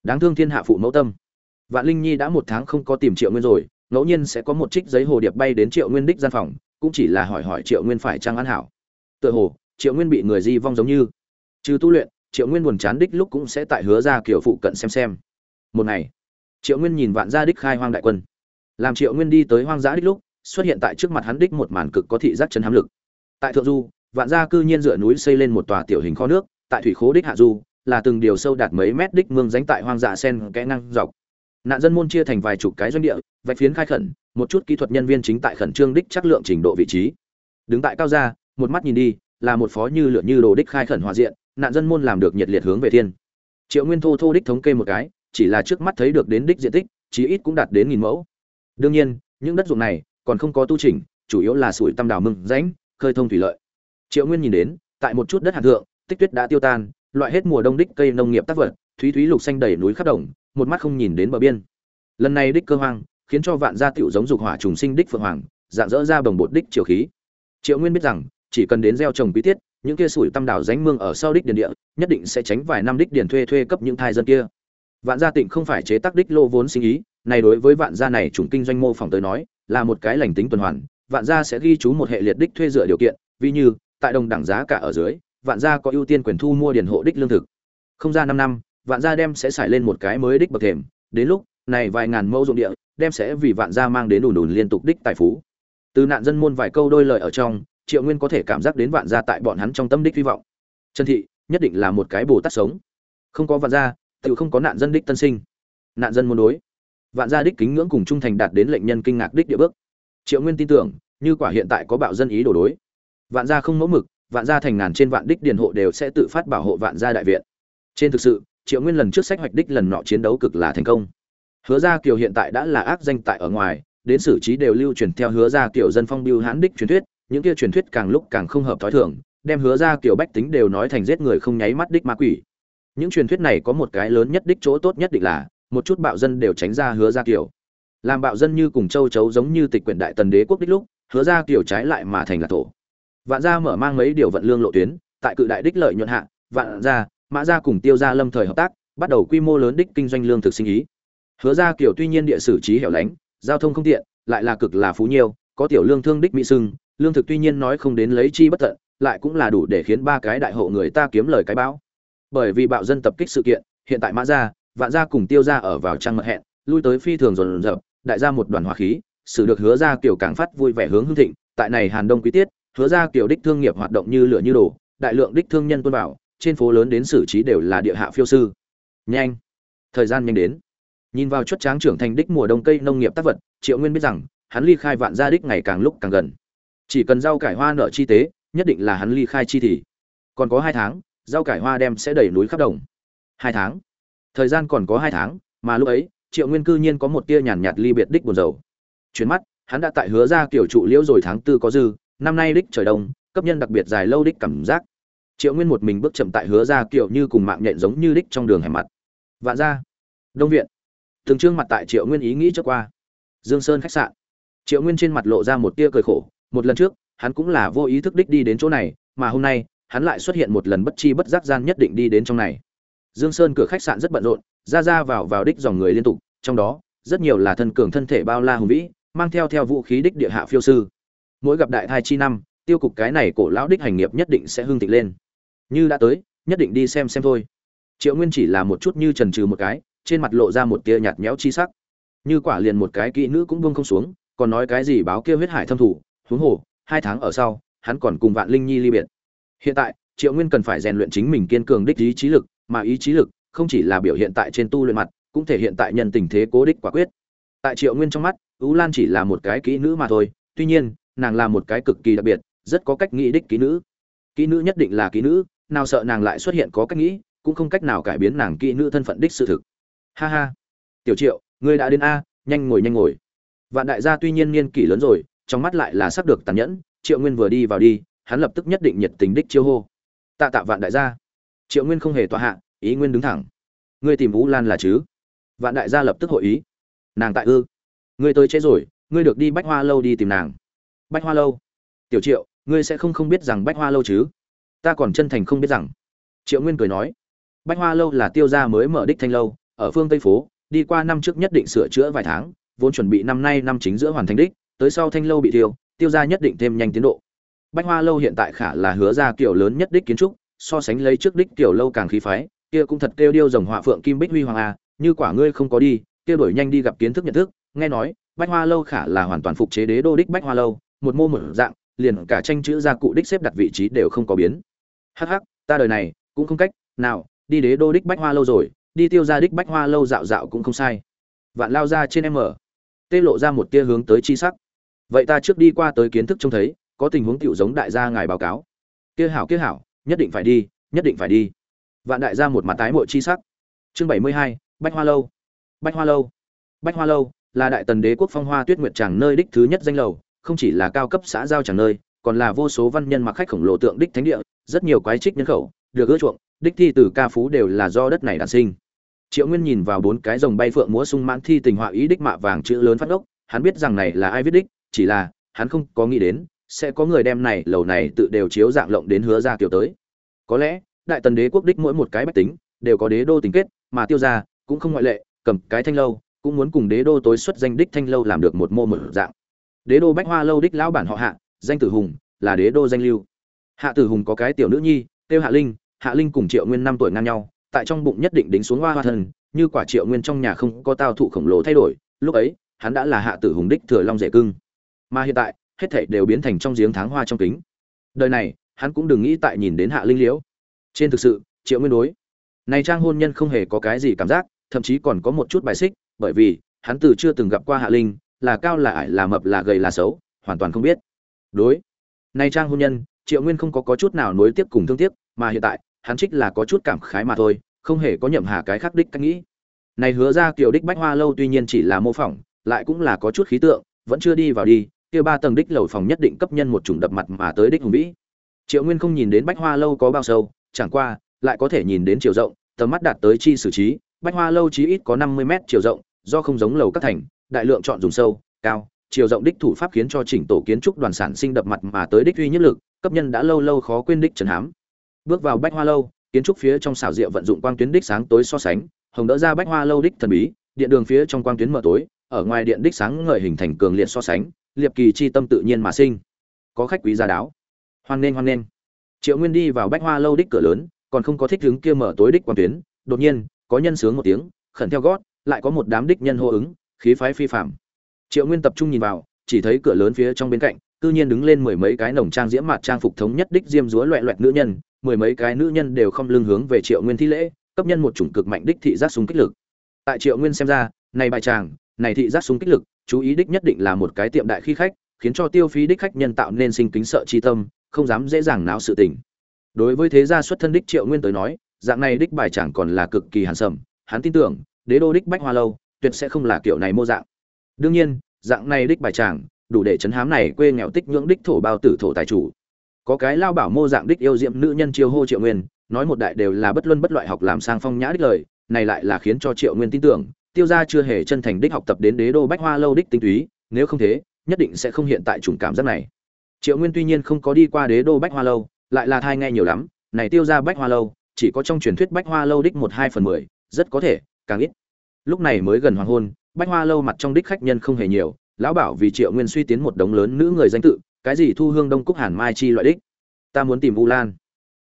Đáng thương thiên hạ phụ mẫu tâm vạn linh nhi đã một tháng không có tìm triệu nguyên rồi, ngẫu nhiên sẽ có một trích giấy hồ điệp bay đến triệu nguyên đích gian phòng, cũng chỉ là hỏi hỏi triệu nguyên phải trang an hảo. Tựa hồ, triệu nguyên bị người di vong giống như. Trừ tu luyện, triệu nguyên buồn chán đích lúc cũng sẽ tại hứa ra kiểu phụ cận xem xem. Một ngày, triệu nguyên nhìn vạn gia đích khai hoang đại quân. Làm triệu nguyên đi tới hoang dã đích lúc, xuất hiện tại trước mặt hắn đích một màn cực có thị giác chân hám lực. Tại thượng du, vạn gia cư nhiên dựa núi xây lên một tòa tiểu hình kho nước, tại thủy khố đích hạ du, là từng điều sâu đạt mấy mét đích mương rãnh tại hoang dã sen kẽ ngang dọc nạn dân môn chia thành vài chục cái doanh địa, vạch phiến khai khẩn, một chút kỹ thuật nhân viên chính tại khẩn trương đích chắc lượng trình độ vị trí. Đứng tại cao gia, một mắt nhìn đi, là một phó như lượn như đồ đích khai khẩn hòa diện, nạn dân môn làm được nhiệt liệt hướng về thiên. Triệu nguyên thô thô đích thống kê một cái, chỉ là trước mắt thấy được đến đích diện tích, chí ít cũng đạt đến nghìn mẫu. Đương nhiên, những đất ruộng này còn không có tu trình chủ yếu là sủi tam đào mừng rãnh, khơi thông thủy lợi. Triệu nguyên nhìn đến, tại một chút đất hạt thượng, tích tuyết đã tiêu tan, loại hết mùa đông đích cây nông nghiệp tác vật, thúy thúy lục xanh đầy núi khắp đồng một mắt không nhìn đến bờ biên. Lần này đích cơ hoang, khiến cho vạn gia tiểu giống dục hỏa trùng sinh đích phượng hoàng, dạng dỡ ra bồng bột đích triều khí. Triệu nguyên biết rằng, chỉ cần đến gieo trồng quý tiết, những kia sủi tam đảo ránh mương ở sau đích điền địa, nhất định sẽ tránh vài năm đích điền thuê thuê cấp những thai dân kia. Vạn gia tịnh không phải chế tác đích lô vốn sinh ý, này đối với vạn gia này chủng kinh doanh mô phỏng tới nói, là một cái lành tính tuần hoàn, vạn gia sẽ ghi chú một hệ liệt đích thuê dựa điều kiện ví như, tại đồng đẳng giá cả ở dưới, vạn gia có ưu tiên quyền thu mua điền hộ đích lương thực. Không ra năm năm vạn gia đem sẽ xài lên một cái mới đích bậc thềm, đến lúc này vài ngàn mẫu dụng địa đem sẽ vì vạn gia mang đến đủ đủ liên tục đích tài phú. Từ nạn dân môn vài câu đôi lời ở trong, triệu nguyên có thể cảm giác đến vạn gia tại bọn hắn trong tâm đích hy vọng. Trần thị, nhất định là một cái bồ tát sống. Không có vạn gia, tự không có nạn dân đích tân sinh. Nạn dân muốn đối. Vạn gia đích kính ngưỡng cùng trung thành đạt đến lệnh nhân kinh ngạc đích địa bước. Triệu nguyên tin tưởng, như quả hiện tại có bạo dân ý đổ đối. Vạn gia không mẫu mực, vạn gia thành ngàn trên vạn đích điền hộ đều sẽ tự phát bảo hộ vạn gia đại viện. Trên thực sự triệu nguyên lần trước sách hoạch đích lần nọ chiến đấu cực là thành công. Hứa gia kiều hiện tại đã là ác danh tại ở ngoài, đến xử trí đều lưu truyền theo hứa gia kiều dân phong biêu hãn đích truyền thuyết, những kia truyền thuyết càng lúc càng không hợp thói thường, đem hứa gia kiều bách tính đều nói thành giết người không nháy mắt đích ma quỷ. Những truyền thuyết này có một cái lớn nhất đích chỗ tốt nhất định là, một chút bạo dân đều tránh ra hứa gia kiều. Làm bạo dân như cùng châu chấu giống như tịch quyển đại tần đế quốc đích lúc, hứa gia kiều trái lại mà thành là tổ vạn gia mở mang mấy điều vận lương lộ tuyến, tại cự đại đích lợi nhuận hạ, vạn gia mã gia cùng tiêu gia lâm thời hợp tác bắt đầu quy mô lớn đích kinh doanh lương thực sinh ý. Hứa gia kiểu tuy nhiên địa sử trí hẻo lánh giao thông không tiện lại là cực là phú nhiều, có tiểu lương thương đích mỹ sưng lương thực tuy nhiên nói không đến lấy chi bất tận lại cũng là đủ để khiến ba cái đại hộ người ta kiếm lời cái bão bởi vì bạo dân tập kích sự kiện hiện tại mã gia vạn gia cùng tiêu gia ở vào trang mật hẹn lui tới phi thường dồn dập đại gia một đoàn hỏa khí sự được hứa gia kiểu càng phát vui vẻ hướng hưng thịnh. Tại này hàn đông quý tiết hứa gia kiểu đích thương nghiệp hoạt động như lửa như đổ đại lượng đích thương nhân tuân vào trên phố lớn đến xử trí đều là địa hạ phiêu sư. Nhanh. Thời gian nhanh đến. Nhìn vào chuất tráng trưởng thành đích mùa đông cây nông nghiệp tác vật, triệu nguyên biết rằng, hắn ly khai vạn gia đích ngày càng lúc càng gần. Chỉ cần rau cải hoa nợ chi tế, nhất định là hắn ly khai chi thì. Còn có hai tháng, rau cải hoa đem sẽ đẩy núi khắp đồng. Hai tháng. Thời gian còn có hai tháng, mà lúc ấy, triệu nguyên cư nhiên có một tia nhàn nhạt ly biệt đích buồn dầu chuyến mắt, hắn đã tại hứa ra kiểu trụ liễu rồi tháng tư có dư, năm nay đích trời đông, cấp nhân đặc biệt dài lâu đích cảm giác triệu nguyên một mình bước chậm tại hứa ra kiểu như cùng mạng nhện giống như đích trong đường hẻm mặt. Vạn ra đông viện. Từng trương mặt tại triệu nguyên ý nghĩ cho qua. Dương sơn khách sạn. Triệu nguyên trên mặt lộ ra một tia cười khổ, một lần trước, hắn cũng là vô ý thức đích đi đến chỗ này, mà hôm nay, hắn lại xuất hiện một lần bất chi bất giác gian nhất định đi đến trong này. Dương sơn cửa khách sạn rất bận rộn, ra ra vào vào đích dòng người liên tục, trong đó, rất nhiều là thân cường thân thể bao la hùng vĩ, mang theo theo vũ khí đích địa hạ phiêu sư. Mỗi gặp đại thai chi năm, tiêu cục cái này cổ lão đích hành nghiệp nhất định sẽ hưng thịnh lên như đã tới, nhất định đi xem xem thôi. Triệu nguyên chỉ là một chút như trần trừ một cái, trên mặt lộ ra một tia nhạt nhẽo chi sắc. Như quả liền một cái kỹ nữ cũng buông không xuống, còn nói cái gì báo kêu huyết hải thâm thủ, huống hồ, hai tháng ở sau, hắn còn cùng vạn linh nhi ly biệt. Hiện tại, triệu nguyên cần phải rèn luyện chính mình kiên cường đích ý chí lực, mà ý chí lực không chỉ là biểu hiện tại trên tu luyện mặt, cũng thể hiện tại nhân tình thế cố đích quả quyết. Tại triệu nguyên trong mắt, ú lan chỉ là một cái kỹ nữ mà thôi, tuy nhiên, nàng là một cái cực kỳ đặc biệt, rất có cách nghĩ đích kỹ nữ. Kỹ nữ nhất định là kỹ nữ nào sợ nàng lại xuất hiện có cách nghĩ, cũng không cách nào cải biến nàng kỹ nữ thân phận đích sự thực. Ha ha. Tiểu triệu, ngươi đã đến a, nhanh ngồi nhanh ngồi. Vạn đại gia tuy nhiên niên kỷ lớn rồi, trong mắt lại là sắp được tàn nhẫn, triệu nguyên vừa đi vào đi, hắn lập tức nhất định nhiệt tình đích chiêu hô. Tạ tạ vạn đại gia. Triệu nguyên không hề tọa hạ, ý nguyên đứng thẳng. Ngươi tìm vũ lan là chứ? Vạn đại gia lập tức hội ý. Nàng tại ư? Ngươi tới chế rồi, ngươi được đi bách hoa lâu đi tìm nàng. Bách hoa lâu? Tiểu triệu, ngươi sẽ không không biết rằng bách hoa lâu chứ? Ta còn chân thành không biết rằng. Triệu nguyên cười nói, bách hoa lâu là tiêu gia mới mở đích thanh lâu, ở phương tây phố, đi qua năm trước nhất định sửa chữa vài tháng, vốn chuẩn bị năm nay năm chính giữa hoàn thành đích, tới sau thanh lâu bị tiêu tiêu gia nhất định thêm nhanh tiến độ. Bách hoa lâu hiện tại khả là hứa ra kiểu lớn nhất đích kiến trúc, so sánh lấy trước đích kiểu lâu càng khí phái, kia cũng thật kêu điêu dòng họa phượng kim bích huy hoàng a, như quả ngươi không có đi, kia đổi nhanh đi gặp kiến thức nhận thức, nghe nói, bách hoa lâu khả là hoàn toàn phục chế đế đô đích bách hoa lâu, một mô một dạng, liền cả tranh chữ gia cụ đích xếp đặt vị trí đều không có biến hắc hắc, ta đời này cũng không cách nào đi đế đô đích bách hoa lâu rồi, đi tiêu ra đích bách hoa lâu dạo dạo cũng không sai. Vạn lao ra trên em ở tê lộ ra một tia hướng tới chi sắc. Vậy ta trước đi qua tới kiến thức trông thấy, có tình huống tiểu giống đại gia ngài báo cáo. Kia hảo kia hảo, nhất định phải đi, nhất định phải đi. Vạn đại gia một mặt tái mội chi sắc. Chương bảy mươi hai, bách hoa lâu. Bách hoa lâu. Bách hoa lâu là đại tần đế quốc phong hoa tuyết nguyệt tràng nơi đích thứ nhất danh lầu, không chỉ là cao cấp xã giao tràng nơi còn là vô số văn nhân mặc khách khổng lồ tượng đích thánh địa, rất nhiều quái trích nhân khẩu, được ưa chuộng, đích thi từ ca phú đều là do đất này đản sinh. Triệu nguyên nhìn vào bốn cái rồng bay phượng múa sung mãn thi tình họa ý đích mạ vàng chữ lớn phát ốc hắn biết rằng này là ai viết đích, chỉ là, hắn không có nghĩ đến, sẽ có người đem này, lầu này tự đều chiếu dạng lộng đến hứa ra kiểu tới. Có lẽ, đại tần đế quốc đích mỗi một cái bách tính, đều có đế đô tình kết, mà tiêu ra cũng không ngoại lệ, cầm cái thanh lâu, cũng muốn cùng đế đô tối xuất danh đích thanh lâu làm được một mô một dạng. Đế đô bách hoa lâu đích lão bản họ hạ danh tử hùng, là đế đô danh lưu. Hạ tử hùng có cái tiểu nữ nhi, tiêu hạ linh hạ linh cùng triệu nguyên năm tuổi ngang nhau, tại trong bụng nhất định đính xuống hoa hoa thân như quả triệu nguyên trong nhà không có tao thụ khổng lồ thay đổi, lúc ấy, hắn đã là hạ tử hùng đích thừa long rể cưng. Mà hiện tại, hết thảy đều biến thành trong giếng tháng hoa trong kính. Đời này, hắn cũng đừng nghĩ tại nhìn đến hạ linh liễu. Trên thực sự, triệu nguyên đối, này trang hôn nhân không hề có cái gì cảm giác, thậm chí còn có một chút bài xích, bởi vì, hắn từ chưa từng gặp qua hạ linh, là cao là ải là mập là gầy là xấu, hoàn toàn không biết đối. Nay trang hôn nhân triệu nguyên không có, có chút nào nối tiếp cùng thương tiếc mà hiện tại hắn trích là có chút cảm khái mà thôi không hề có nhậm hà cái khác đích cách nghĩ. Này hứa ra kiểu đích bách hoa lâu tuy nhiên chỉ là mô phỏng lại cũng là có chút khí tượng vẫn chưa đi vào đi kia ba tầng đích lầu phòng nhất định cấp nhân một chủng đập mặt mà tới đích hùng vĩ. Triệu nguyên không nhìn đến bách hoa lâu có bao sâu chẳng qua lại có thể nhìn đến chiều rộng tầm mắt đạt tới chi xử trí bách hoa lâu chí ít có năm mươi mét chiều rộng do không giống lầu các thành đại lượng chọn dùng sâu cao chiều rộng đích thủ pháp khiến cho chỉnh tổ kiến trúc đoàn sản sinh đập mặt mà tới đích uy nhất lực, cấp nhân đã lâu lâu khó quên đích trần hám. Bước vào bách hoa lâu, kiến trúc phía trong xảo diệu vận dụng quang tuyến đích sáng tối so sánh, hồng đỡ ra bách hoa lâu đích thần bí, điện đường phía trong quang tuyến mở tối, ở ngoài điện đích sáng ngời hình thành cường liệt so sánh, liệp kỳ chi tâm tự nhiên mà sinh. Có khách quý gia đáo. Hoan nên hoan nên triệu nguyên đi vào bách hoa lâu đích cửa lớn, còn không có thích hứng kia mở tối đích quang tuyến, đột nhiên, có nhân sướng một tiếng, khẩn theo gót, lại có một đám đích nhân hô ứng, khí phái phi phàm triệu nguyên tập trung nhìn vào, chỉ thấy cửa lớn phía trong bên cạnh, cư nhiên đứng lên mười mấy cái nồng trang diễm mặt trang phục thống nhất đích diêm dúa loẹ loẹt nữ nhân, mười mấy cái nữ nhân đều không lưng hướng về triệu nguyên thi lễ, cấp nhân một chủng cực mạnh đích thị giác súng kích lực. Tại triệu nguyên xem ra, này bài tràng này thị giác súng kích lực, chú ý đích nhất định là một cái tiệm đại khi khách, khiến cho tiêu phí đích khách nhân tạo nên sinh kính sợ chi tâm, không dám dễ dàng náo sự tình. Đối với thế gia xuất thân đích triệu nguyên tới nói, dạng này đích bài chẳng còn là cực kỳ hàn sầm, hắn tin tưởng, đế đô đích bách hoa lâu, tuyệt sẽ không là kiểu này mô dạng đương nhiên, dạng này đích bài tràng, đủ để chấn hám này quê nghèo tích nhưỡng đích thổ bao tử thổ tài chủ. Có cái lao bảo mô dạng đích yêu diệm nữ nhân chiêu hô triệu nguyên, nói một đại đều là bất luân bất loại học làm sang phong nhã đích lời, này lại là khiến cho triệu nguyên tin tưởng, tiêu gia chưa hề chân thành đích học tập đến đế đô bách hoa lâu đích tinh túy, nếu không thế, nhất định sẽ không hiện tại chủng cảm giác này. Triệu nguyên tuy nhiên không có đi qua đế đô bách hoa lâu, lại là thai nghe nhiều lắm, này tiêu gia bách hoa lâu, chỉ có trong truyền thuyết bách hoa lâu đích một hai phần mười, rất có thể, càng ít. Lúc này mới gần hoàng hôn bách hoa lâu mặt trong đích khách nhân không hề nhiều, lão bảo vì triệu nguyên suy tiến một đống lớn nữ người danh tự, cái gì thu hương đông cúc hàn mai chi loại đích. Ta muốn tìm vu lan.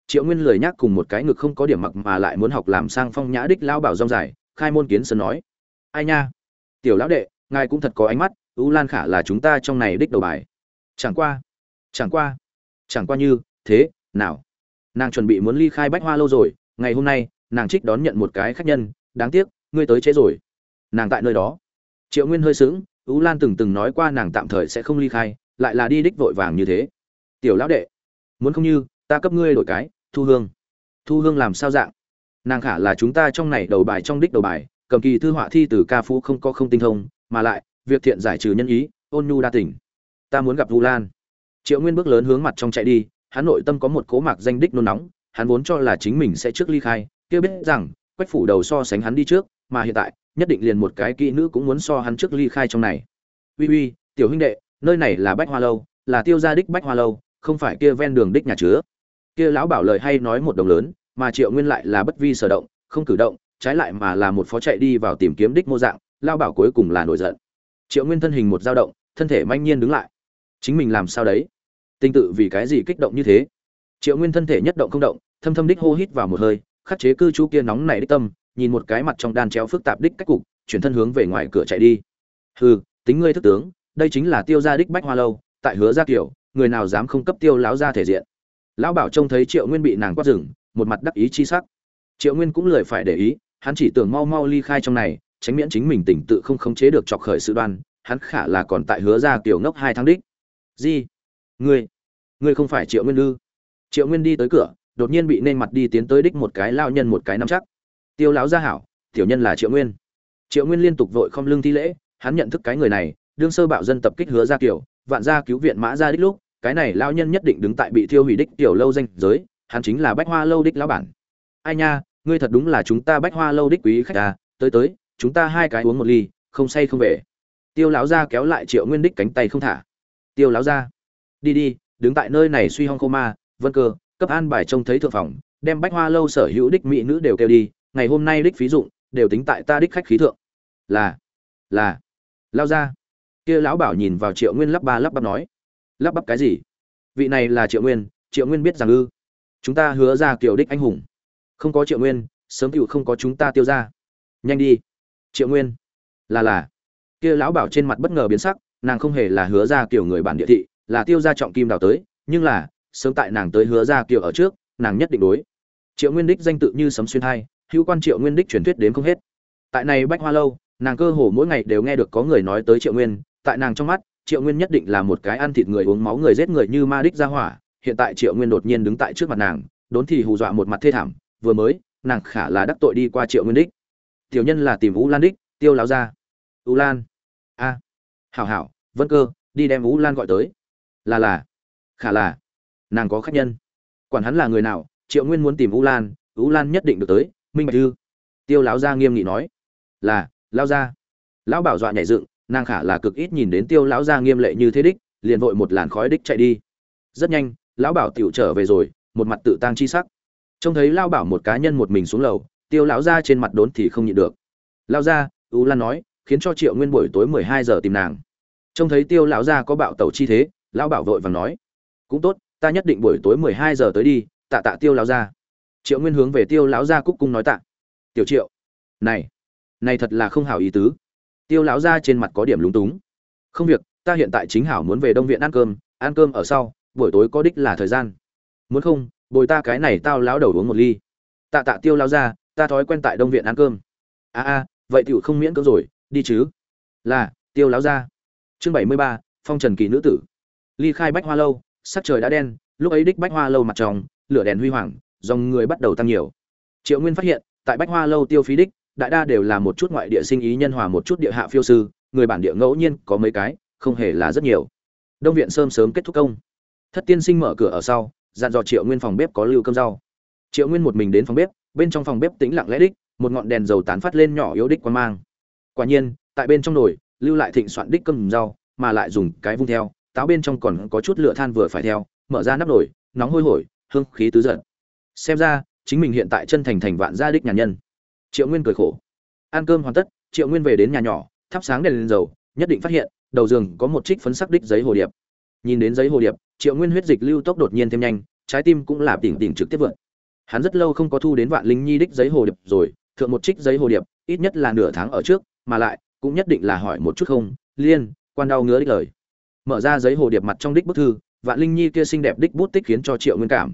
Triệu nguyên lời nhắc cùng một cái ngực không có điểm mặc mà lại muốn học làm sang phong nhã đích lão bảo rong dài, khai môn kiến sơn nói. Ai nha? Tiểu lão đệ, ngài cũng thật có ánh mắt, u lan khả là chúng ta trong này đích đầu bài. Chẳng qua chẳng qua chẳng qua như thế, nào? Nàng chuẩn bị muốn ly khai bách hoa lâu rồi, ngày hôm nay, nàng trích đón nhận một cái khách nhân, đáng tiếc, ngươi tới trễ rồi nàng tại nơi đó. Triệu nguyên hơi sững u lan từng từng nói qua nàng tạm thời sẽ không ly khai, lại là đi đích vội vàng như thế. Tiểu lão đệ, muốn không như, ta cấp ngươi đổi cái, thu hương. Thu hương làm sao dạng? Nàng khả là chúng ta trong này đầu bài trong đích đầu bài, cầm kỳ thư họa thi từ ca phú không có không tinh thông, mà lại, việc thiện giải trừ nhân ý, ôn nhu đa tình. Ta muốn gặp vu lan. Triệu nguyên bước lớn hướng mặt trong chạy đi, hắn nội tâm có một cố mạc danh đích nôn nóng, hắn vốn cho là chính mình sẽ trước ly khai, kia biết rằng, quách phủ đầu so sánh hắn đi trước, mà hiện tại nhất định liền một cái kỹ nữ cũng muốn so hắn trước ly khai trong này. Uy uy, tiểu huynh đệ, nơi này là bách hoa lâu, là tiêu gia đích bách hoa lâu, không phải kia ven đường đích nhà chứa. Kia lão bảo lời hay nói một đồng lớn, mà triệu nguyên lại là bất vi sở động, không cử động, trái lại mà là một phó chạy đi vào tìm kiếm đích mô dạng lao bảo cuối cùng là nổi giận. Triệu nguyên thân hình một dao động, thân thể manh nhiên đứng lại. Chính mình làm sao đấy? Tinh tự vì cái gì kích động như thế? Triệu nguyên thân thể nhất động không động, thâm thâm đích hô hít vào một hơi, khắc chế cư trú kia nóng này đích tâm nhìn một cái mặt trong đan chéo phức tạp đích cách cục, chuyển thân hướng về ngoài cửa chạy đi. Hừ, tính ngươi thức tướng, đây chính là tiêu gia đích bách hoa lâu, tại hứa gia kiểu, người nào dám không cấp tiêu lão gia thể diện. Lão bảo trông thấy triệu nguyên bị nàng quát rừng, một mặt đắc ý chi sắc. Triệu nguyên cũng lười phải để ý, hắn chỉ tưởng mau mau ly khai trong này, tránh miễn chính mình tỉnh tự không khống chế được chọc khởi sự đoan, hắn khả là còn tại hứa gia kiểu ngốc hai tháng đích. Gì? Ngươi ngươi không phải triệu nguyên ư? Triệu nguyên đi tới cửa, đột nhiên bị nên mặt đi tiến tới đích một cái lao nhân một cái nắm chắc tiêu lão gia hảo, tiểu nhân là triệu nguyên. Triệu nguyên liên tục vội không lưng thi lễ, hắn nhận thức cái người này, đương sơ bạo dân tập kích hứa gia kiểu, vạn gia cứu viện mã gia đích lúc, cái này lao nhân nhất định đứng tại bị thiêu hủy đích tiểu lâu danh giới, hắn chính là bách hoa lâu đích lão bản. Ai nha, ngươi thật đúng là chúng ta bách hoa lâu đích quý khách à tới tới, chúng ta hai cái uống một ly, không say không về. Tiêu lão gia kéo lại triệu nguyên đích cánh tay không thả. Tiêu lão gia, đi đi, đứng tại nơi này suy hong khô ma, vân cơ, cấp an bài trông thấy thượng phòng, đem bách hoa lâu sở hữu đích mỹ nữ đều kêu đi ngày hôm nay đích phí dụng đều tính tại ta đích khách khí thượng. Là là. Lao ra. Kia lão bảo nhìn vào triệu nguyên lắp ba lắp bắp nói. Lắp bắp cái gì? Vị này là triệu nguyên triệu nguyên biết rằng ư. Chúng ta hứa ra kiểu đích anh hùng. Không có triệu nguyên, sớm cựu không có chúng ta tiêu ra. Nhanh đi. Triệu nguyên. Là là. Kia lão bảo trên mặt bất ngờ biến sắc, nàng không hề là hứa ra kiểu người bản địa thị, là tiêu ra trọng kim đào tới, nhưng là, sớm tại nàng tới hứa ra kiểu ở trước, nàng nhất định đối. Triệu nguyên đích danh tự như sấm xuyên hai hữu quan triệu nguyên đích truyền thuyết đến không hết. Tại này bách hoa lâu, nàng cơ hồ mỗi ngày đều nghe được có người nói tới triệu nguyên. Tại nàng trong mắt, triệu nguyên nhất định là một cái ăn thịt người uống máu người giết người như ma đích ra hỏa. Hiện tại triệu nguyên đột nhiên đứng tại trước mặt nàng, đốn thì hù dọa một mặt thê thảm. Vừa mới, nàng khả là đắc tội đi qua triệu nguyên đích. Tiểu nhân là tìm vũ lan đích, tiêu láo ra. U lan. A. Hảo hảo, vân cơ, đi đem vũ lan gọi tới. Là là. Khả là. Nàng có khách nhân. Quản hắn là người nào, triệu nguyên muốn tìm vũ lan vũ lan nhất định được tới minh bạch ư? Tiêu lão gia nghiêm nghị nói. Là lao gia. Lão bảo dọa nhảy dựng, nàng khả là cực ít nhìn đến tiêu lão gia nghiêm lệ như thế đích, liền vội một làn khói đích chạy đi. Rất nhanh, lão bảo tựu trở về rồi, một mặt tự tang chi sắc. Trông thấy lao bảo một cá nhân một mình xuống lầu, tiêu lão gia trên mặt đốn thì không nhịn được. Lao gia, u lan nói, khiến cho triệu nguyên buổi tối mười hai giờ tìm nàng. Trông thấy tiêu lão gia có bạo tẩu chi thế, lão bảo vội vàng nói. Cũng tốt, ta nhất định buổi tối mười hai giờ tới đi, tạ tạ tiêu lão gia triệu nguyên hướng về tiêu lão gia cúc cung nói tạ. Tiểu triệu, này này thật là không hảo ý tứ. Tiêu lão gia trên mặt có điểm lúng túng. Không việc, ta hiện tại chính hảo muốn về đông viện ăn cơm ăn cơm ở sau, buổi tối có đích là thời gian. Muốn không, bồi ta cái này tao lão đầu uống một ly. Tạ tạ tiêu lão gia, ta thói quen tại đông viện ăn cơm. A a, vậy tiểu không miễn cưỡng rồi, đi chứ. Là, tiêu lão gia. Chương bảy mươi ba, phong trần kỳ nữ tử. Ly khai bách hoa lâu, sắc trời đã đen, lúc ấy đích bách hoa lâu mặt tròng, lửa đèn huy hoàng dòng người bắt đầu tăng nhiều. Triệu nguyên phát hiện, tại bách hoa lâu tiêu phí đích, đại đa đều là một chút ngoại địa sinh ý nhân hòa một chút địa hạ phiêu sư, người bản địa ngẫu nhiên có mấy cái, không hề là rất nhiều. Đông viện sớm sớm kết thúc công. Thất tiên sinh mở cửa ở sau, dặn dò triệu nguyên phòng bếp có lưu cơm rau. Triệu nguyên một mình đến phòng bếp, bên trong phòng bếp tĩnh lặng lẽ đích, một ngọn đèn dầu tán phát lên nhỏ yếu đích quan mang. Quả nhiên, tại bên trong nồi, lưu lại thịnh soạn đích cơm rau, mà lại dùng cái vung theo, táo bên trong còn có chút lửa than vừa phải theo, mở ra nắp nồi, nóng hôi hổi, hương khí tứ giận xem ra, chính mình hiện tại chân thành thành vạn gia đích nhà nhân. Triệu nguyên cười khổ. Ăn cơm hoàn tất, triệu nguyên về đến nhà nhỏ, thắp sáng đèn lên dầu, nhất định phát hiện, đầu giường có một trích phấn sắc đích giấy hồ điệp. Nhìn đến giấy hồ điệp, triệu nguyên huyết dịch lưu tốc đột nhiên thêm nhanh, trái tim cũng là tỉnh tỉnh trực tiếp vượt. Hắn rất lâu không có thu đến vạn linh nhi đích giấy hồ điệp rồi, thượng một trích giấy hồ điệp, ít nhất là nửa tháng ở trước, mà lại, cũng nhất định là hỏi một chút không, liên, quan đau ngứa đích lời. Mở ra giấy hồ điệp mặt trong đích bức thư, vạn linh nhi kia xinh đẹp đích bút tích khiến cho triệu nguyên cảm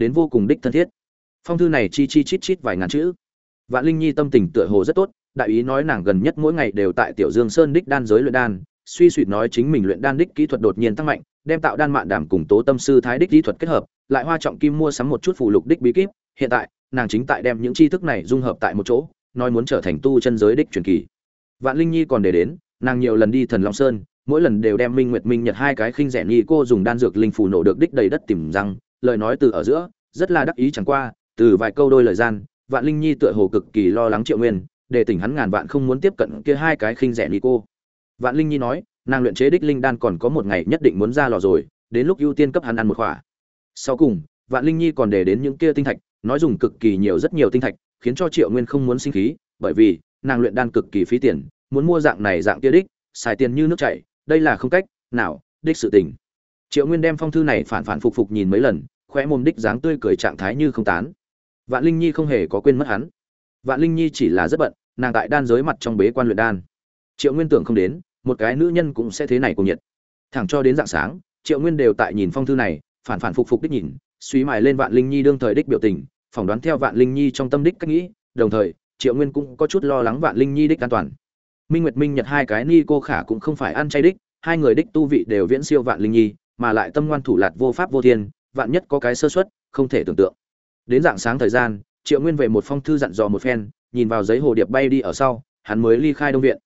đến vô cùng đích thân thiết. Phong thư này chi chi chít chít vài ngàn chữ. Vạn linh nhi tâm tình tựa hồ rất tốt, đại ý nói nàng gần nhất mỗi ngày đều tại tiểu dương sơn đích đan giới luyện đan, suy suy nói chính mình luyện đan đích kỹ thuật đột nhiên tăng mạnh, đem tạo đan mạn đảm cùng tố tâm sư thái đích kỹ thuật kết hợp, lại hoa trọng kim mua sắm một chút phụ lục đích bí kíp, hiện tại, nàng chính tại đem những tri thức này dung hợp tại một chỗ, nói muốn trở thành tu chân giới đích truyền kỳ. Vạn linh nhi còn để đến, nàng nhiều lần đi thần long sơn, mỗi lần đều đem minh nguyệt minh nhật hai cái khinh rẻ nhi cô dùng đan dược linh phù nổ được đích đầy đất tìm răng lời nói từ ở giữa, rất là đắc ý chẳng qua, từ vài câu đôi lời gian, vạn linh nhi tựa hồ cực kỳ lo lắng triệu nguyên, để tỉnh hắn ngàn vạn không muốn tiếp cận kia hai cái khinh rẻ nhi cô. Vạn linh nhi nói, nàng luyện chế đích linh đan còn có một ngày nhất định muốn ra lò rồi, đến lúc ưu tiên cấp hắn ăn một khỏa sau cùng, vạn linh nhi còn để đến những kia tinh thạch, nói dùng cực kỳ nhiều rất nhiều tinh thạch, khiến cho triệu nguyên không muốn sinh khí, bởi vì, nàng luyện đan cực kỳ phí tiền, muốn mua dạng này dạng kia đích, xài tiền như nước chảy, đây là không cách nào, đích sự tình triệu nguyên đem phong thư này phản phản phục phục nhìn mấy lần khoe mồm đích dáng tươi cười trạng thái như không tán. Vạn linh nhi không hề có quên mất hắn. Vạn linh nhi chỉ là rất bận, nàng tại đan giới mặt trong bế quan luyện đan. Triệu nguyên tưởng không đến, một cái nữ nhân cũng sẽ thế này cùng nhiệt. Thẳng cho đến dạng sáng, triệu nguyên đều tại nhìn phong thư này, phản phản phục phục đích nhìn, suy mài lên vạn linh nhi đương thời đích biểu tình, phỏng đoán theo vạn linh nhi trong tâm đích cách nghĩ, đồng thời, triệu nguyên cũng có chút lo lắng vạn linh nhi đích an toàn. Minh nguyệt minh nhật hai cái ni cô khả cũng không phải ăn chay đích, hai người đích tu vị đều viễn siêu vạn linh nhi mà lại tâm ngoan thủ lạt vô pháp vô thiên, vạn nhất có cái sơ suất, không thể tưởng tượng. Đến dạng sáng thời gian, triệu nguyên về một phong thư dặn dò một phen, nhìn vào giấy hồ điệp bay đi ở sau, hắn mới ly khai đông viện.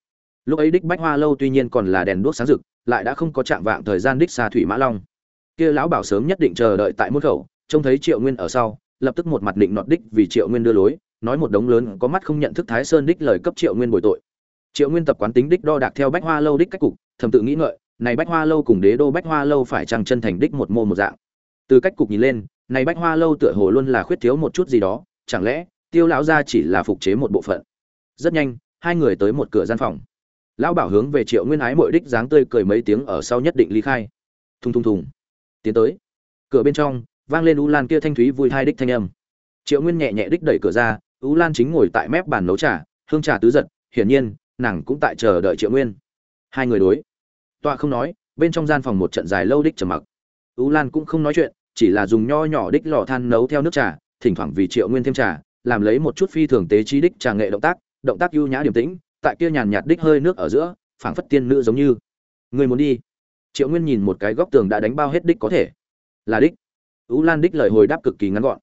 Lúc ấy đích bách hoa lâu tuy nhiên còn là đèn đuốc sáng rực, lại đã không có chạm vạng thời gian đích xa thủy mã long. Kia lão bảo sớm nhất định chờ đợi tại môn khẩu, trông thấy triệu nguyên ở sau, lập tức một mặt định nọt đích vì triệu nguyên đưa lối, nói một đống lớn, có mắt không nhận thức thái sơn đích lời cấp triệu nguyên bồi tội. Triệu nguyên tập quán tính đích đo đạc theo bách hoa lâu đích cách cục, thầm tự nghĩ ngợi này bách hoa lâu cùng đế đô bách hoa lâu phải chăng chân thành đích một mô một dạng? Từ cách cục nhìn lên, này bách hoa lâu tựa hồ luôn là khuyết thiếu một chút gì đó, chẳng lẽ tiêu lão gia chỉ là phục chế một bộ phận? Rất nhanh, hai người tới một cửa gian phòng. Lão bảo hướng về triệu nguyên ái mội đích dáng tươi cười mấy tiếng ở sau nhất định ly khai. Thùng thùng thùng. Tiến tới. Cửa bên trong, vang lên u lan kia thanh thúy vui thai đích thanh âm. Triệu nguyên nhẹ nhẹ đích đẩy cửa ra, u lan chính ngồi tại mép bàn nấu trà, hương trà tứ giật, hiển nhiên, nàng cũng tại chờ đợi triệu nguyên. Hai người đối tọa không nói, bên trong gian phòng một trận dài lâu đích trầm mặc. U lan cũng không nói chuyện, chỉ là dùng nho nhỏ đích lò than nấu theo nước trà, thỉnh thoảng vì triệu nguyên thêm trà, làm lấy một chút phi thường tế trí đích trà nghệ động tác động tác ưu nhã điềm tĩnh, tại kia nhàn nhạt đích hơi nước ở giữa, phảng phất tiên nữ giống như. Người muốn đi. Triệu nguyên nhìn một cái góc tường đã đánh bao hết đích có thể. Là đích. Ú lan đích lời hồi đáp cực kỳ ngắn gọn.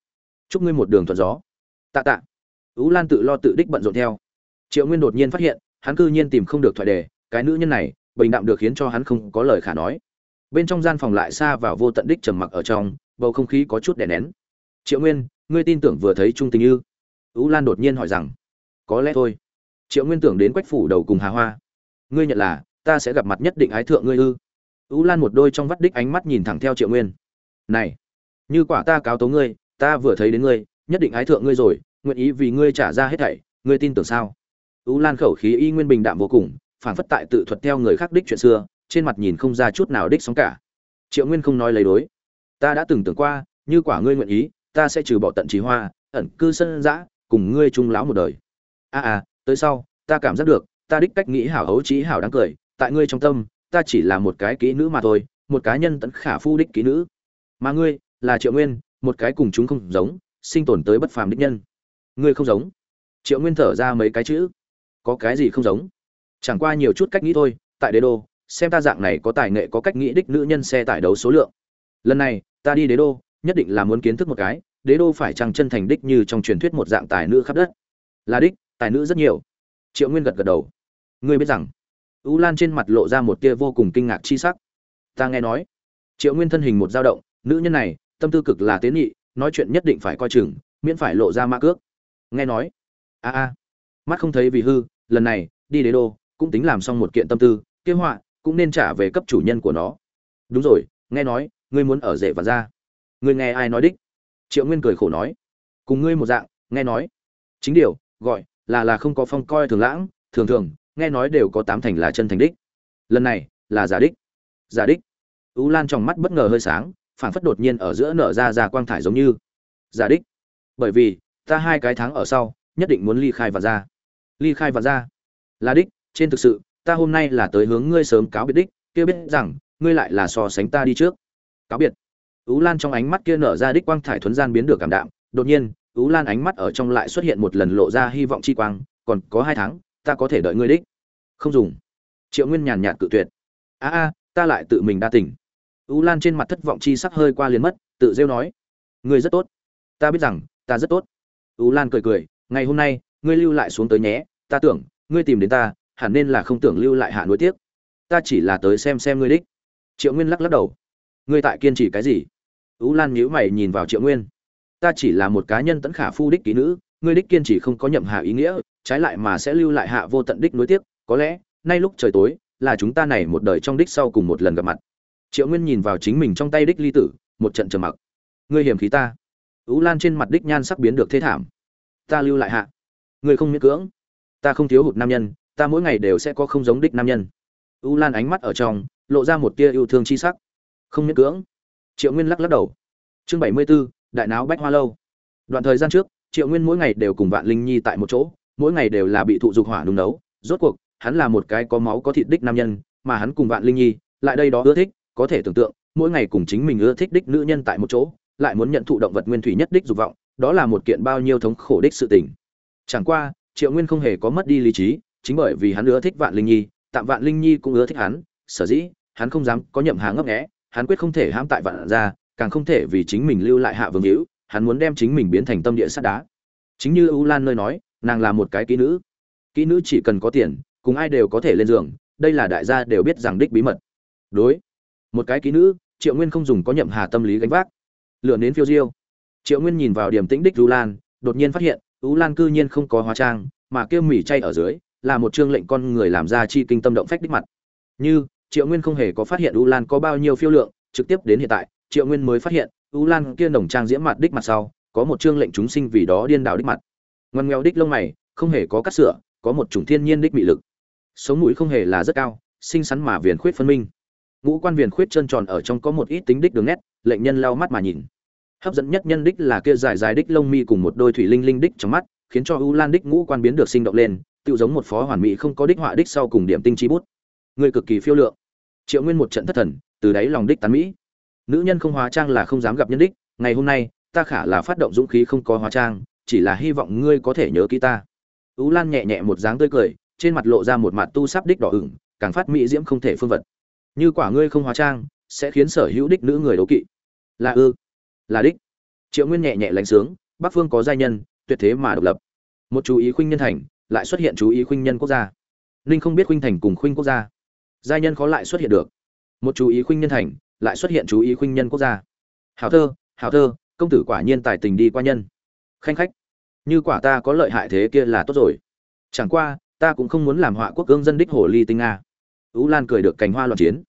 Chúc ngươi một đường thuận gió. Tạ tạ. Ú lan tự lo tự đích bận rộn theo. Triệu nguyên đột nhiên phát hiện, hắn cư nhiên tìm không được thoại đề, cái nữ nhân này bình đạm được khiến cho hắn không có lời khả nói. Bên trong gian phòng lại xa vào vô tận đích trầm mặc ở trong, bầu không khí có chút đè nén. Triệu nguyên, ngươi tin tưởng vừa thấy trung tình ư? Ú lan đột nhiên hỏi rằng. Có lẽ thôi. Triệu nguyên tưởng đến quách phủ đầu cùng hà hoa. Ngươi nhận là, ta sẽ gặp mặt nhất định ái thượng ngươi ư? Ú lan một đôi trong vắt đích ánh mắt nhìn thẳng theo triệu nguyên. Này, như quả ta cáo tố ngươi, ta vừa thấy đến ngươi, nhất định ái thượng ngươi rồi, nguyện ý vì ngươi trả ra hết thảy, ngươi tin tưởng sao? Ú lan khẩu khí y nguyên bình đạm vô cùng phản phất tại tự thuật theo người khác đích chuyện xưa trên mặt nhìn không ra chút nào đích sóng cả. Triệu nguyên không nói lấy đối. Ta đã từng tưởng qua như quả ngươi nguyện ý ta sẽ trừ bỏ tận trí hoa ẩn cư sân giã cùng ngươi chung lão một đời. A à, à tới sau ta cảm giác được ta đích cách nghĩ hảo hấu trí hảo đáng cười tại ngươi trong tâm ta chỉ là một cái kỹ nữ mà thôi một cá nhân tẫn khả phu đích kỹ nữ. Mà ngươi là triệu nguyên một cái cùng chúng không giống sinh tồn tới bất phàm đích nhân. Ngươi không giống. Triệu nguyên thở ra mấy cái chữ. Có cái gì không giống? Chẳng qua nhiều chút cách nghĩ thôi, tại đế đô, xem ta dạng này có tài nghệ có cách nghĩ đích nữ nhân xe tải đấu số lượng. Lần này, ta đi đế đô, nhất định là muốn kiến thức một cái, đế đô phải chăng chân thành đích như trong truyền thuyết một dạng tài nữ khắp đất. Là đích, tài nữ rất nhiều. Triệu nguyên gật gật đầu. Ngươi biết rằng ưu lan trên mặt lộ ra một tia vô cùng kinh ngạc chi sắc. Ta nghe nói, triệu nguyên thân hình một dao động, nữ nhân này, tâm tư cực là tế nhị, nói chuyện nhất định phải coi chừng, miễn phải lộ ra mã cước. Nghe nói, a a, mắt không thấy vì hư, lần này, đi đế đô cũng tính làm xong một kiện tâm tư, kế họa cũng nên trả về cấp chủ nhân của nó. Đúng rồi, nghe nói, ngươi muốn ở rể và ra ngươi nghe ai nói đích? Triệu nguyên cười khổ nói. Cùng ngươi một dạng, nghe nói. Chính điều, gọi là là không có phong coi thường lãng, thường thường, nghe nói đều có tám thành là chân thành đích. Lần này, là giả đích. Giả đích. Ú lan trong mắt bất ngờ hơi sáng phản phất đột nhiên ở giữa nở ra ra quang thải giống như. Giả đích. Bởi vì, ta hai cái tháng ở sau, nhất định muốn ly khai và ra ly khai và ra là đích trên thực sự, ta hôm nay là tới hướng ngươi sớm cáo biệt đích, kia biết rằng, ngươi lại là so sánh ta đi trước. Cáo biệt. Ú lan trong ánh mắt kia nở ra đích quang thải thuấn gian biến được cảm đạm. Đột nhiên, ú lan ánh mắt ở trong lại xuất hiện một lần lộ ra hy vọng chi quang, còn có hai tháng, ta có thể đợi ngươi đích. Không dùng. Triệu nguyên nhàn nhạt cự tuyệt. A a, ta lại tự mình đa tỉnh ú lan trên mặt thất vọng chi sắc hơi qua liền mất, tự rêu nói. Ngươi rất tốt. Ta biết rằng, ta rất tốt. Ú lan cười cười, ngày hôm nay, ngươi lưu lại xuống tới nhé, ta tưởng, ngươi tìm đến ta hẳn nên là không tưởng lưu lại hạ nuối tiếc. Ta chỉ là tới xem xem ngươi đích. Triệu nguyên lắc lắc đầu. Ngươi tại kiên trì cái gì? Ú lan nhíu mày nhìn vào triệu nguyên. Ta chỉ là một cá nhân tẫn khả phu đích ký nữ, ngươi đích kiên trì không có nhậm hạ ý nghĩa, trái lại mà sẽ lưu lại hạ vô tận đích nuối tiếc. Có lẽ, nay lúc trời tối, là chúng ta này một đời trong đích sau cùng một lần gặp mặt. Triệu nguyên nhìn vào chính mình trong tay đích ly tử, một trận trầm mặc. Ngươi hiểm khí ta. Ú lan trên mặt đích nhan sắc biến được thế thảm. Ta lưu lại hạ. Ngươi không miễn cưỡng. Ta không thiếu hụt nam nhân ta mỗi ngày đều sẽ có không giống đích nam nhân. U lan ánh mắt ở trong, lộ ra một tia yêu thương chi sắc. Không miễn cưỡng. Triệu nguyên lắc lắc đầu. Chương bảy mươi b ố đại náo bách hoa lâu. Đoạn thời gian trước, triệu nguyên mỗi ngày đều cùng vạn linh nhi tại một chỗ, mỗi ngày đều là bị thụ dục hỏa nung nấu. Rốt cuộc, hắn là một cái có máu có thịt đích nam nhân, mà hắn cùng vạn linh nhi, lại đây đó ưa thích, có thể tưởng tượng, mỗi ngày cùng chính mình ưa thích đích nữ nhân tại một chỗ, lại muốn nhận thụ động vật nguyên thủy nhất đích dục vọng, đó là một kiện bao nhiêu thống khổ đích sự tình. Chẳng qua, triệu nguyên không hề có mất đi lý trí chính bởi vì hắn ưa thích vạn linh nhi tạm vạn linh nhi cũng ưa thích hắn sở dĩ hắn không dám có nhậm hà ngấp nghé, hắn quyết không thể hãm tại vạn gia càng không thể vì chính mình lưu lại hạ vương hữu hắn muốn đem chính mình biến thành tâm địa sắt đá. Chính như u lan nơi nói nàng là một cái kỹ nữ. Kỹ nữ chỉ cần có tiền cùng ai đều có thể lên giường đây là đại gia đều biết rằng đích bí mật. Đối một cái kỹ nữ triệu nguyên không dùng có nhậm hà tâm lý gánh vác. Lửa đến phiêu diêu. Triệu nguyên nhìn vào điểm tĩnh đích u lan đột nhiên phát hiện u lan cư nhiên không có hóa trang mà kêu mỉ chay ở dưới là một chương lệnh con người làm ra chi kinh tâm động phách đích mặt. Như, triệu nguyên không hề có phát hiện u lan có bao nhiêu phiêu lượng, trực tiếp đến hiện tại, triệu nguyên mới phát hiện, u lan kia nồng trang diễm mặt đích mặt sau, có một chương lệnh chúng sinh vì đó điên đảo đích mặt. Ngoan nghèo đích lông mày, không hề có cắt sửa có một chủng thiên nhiên đích mị lực. Sống mũi không hề là rất cao, xinh xắn mà viền khuyết phân minh. Ngũ quan viền khuyết trơn tròn ở trong có một ít tính đích đường nét, lệnh nhân lau mắt mà nhìn. Hấp dẫn nhất nhân đích là kia dài dài đích lông mi cùng một đôi thủy linh linh đích trong mắt, khiến cho u lan đích ngũ quan biến được sinh động lên tự giống một phó hoàn mỹ không có đích họa đích sau cùng điểm tinh trí bút. Người cực kỳ phiêu lượng. Triệu nguyên một trận thất thần, từ đáy lòng đích tán mỹ. Nữ nhân không hóa trang là không dám gặp nhân đích, ngày hôm nay, ta khả là phát động dũng khí không có hóa trang, chỉ là hy vọng ngươi có thể nhớ kỹ ta. Ú lan nhẹ nhẹ một dáng tươi cười, trên mặt lộ ra một mặt tu sắp đích đỏ ửng, càng phát mỹ diễm không thể phương vật. Như quả ngươi không hóa trang, sẽ khiến sở hữu đích nữ người đố kỵ. Là ư? Là đích. Triệu nguyên nhẹ nhẹ lánh sướng, bắc phương có giai nhân, tuyệt thế mà độc lập. Một chú ý khuynh nhân thành lại xuất hiện chú ý khuynh nhân quốc gia. Ninh không biết khuynh thành cùng khuynh quốc gia. Giai nhân khó lại xuất hiện được. Một chú ý khuynh nhân thành, lại xuất hiện chú ý khuynh nhân quốc gia. Hào thơ hào thơ, công tử quả nhiên tài tình đi qua nhân. Khanh khách, như quả ta có lợi hại thế kia là tốt rồi. Chẳng qua, ta cũng không muốn làm họa quốc cương dân đích hồ ly tinh nga ú lan cười được cành hoa loạn chiến.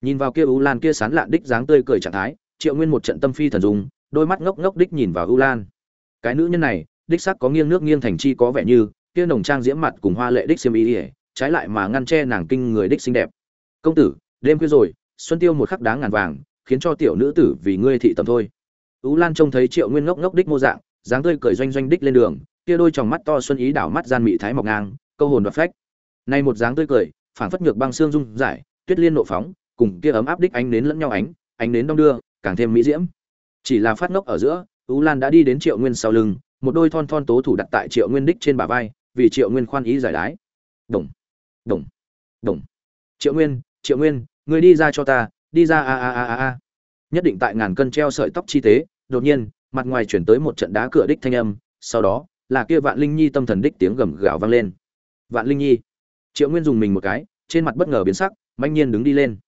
Nhìn vào kia ú lan kia sán lạn đích dáng tươi cười trạng thái, triệu nguyên một trận tâm phi thần dung, đôi mắt ngốc ngốc đích nhìn vào ú lan. Cái nữ nhân này, đích sắc có nghiêng nước nghiêng thành chi có vẻ như kia nồng trang diễm mặt cùng hoa lệ đích xiêm y, ỉa trái lại mà ngăn che nàng kinh người đích xinh đẹp. Công tử đêm khuya rồi xuân tiêu một khắc đáng ngàn vàng khiến cho tiểu nữ tử vì ngươi thị tầm thôi. Ú lan trông thấy triệu nguyên ngốc ngốc đích mô dạng dáng tươi cười doanh doanh đích lên đường kia đôi tròng mắt to xuân ý đảo mắt gian mị thái mọc ngang câu hồn đoạt phách. Nay một dáng tươi cười phảng phất nhược băng xương rung giải tuyết liên nộ phóng cùng kia ấm áp đích ánh nến lẫn nhau ánh ánh nến đong đưa càng thêm mỹ diễm. Chỉ là phát ngốc ở giữa ú lan đã đi đến triệu nguyên sau lưng một đôi thon thon tố thủ đặt tại triệu nguyên đích trên bả vai vì triệu nguyên khoan ý giải đái. Đồng đồng đồng. Triệu nguyên triệu nguyên người đi ra cho ta, đi ra a a a a a. Nhất định tại ngàn cân treo sợi tóc chi tế, đột nhiên, mặt ngoài chuyển tới một trận đá cửa đích thanh âm, sau đó, là kia vạn linh nhi tâm thần đích tiếng gầm gào vang lên. Vạn linh nhi. Triệu nguyên dùng mình một cái, trên mặt bất ngờ biến sắc manh nhiên đứng đi lên.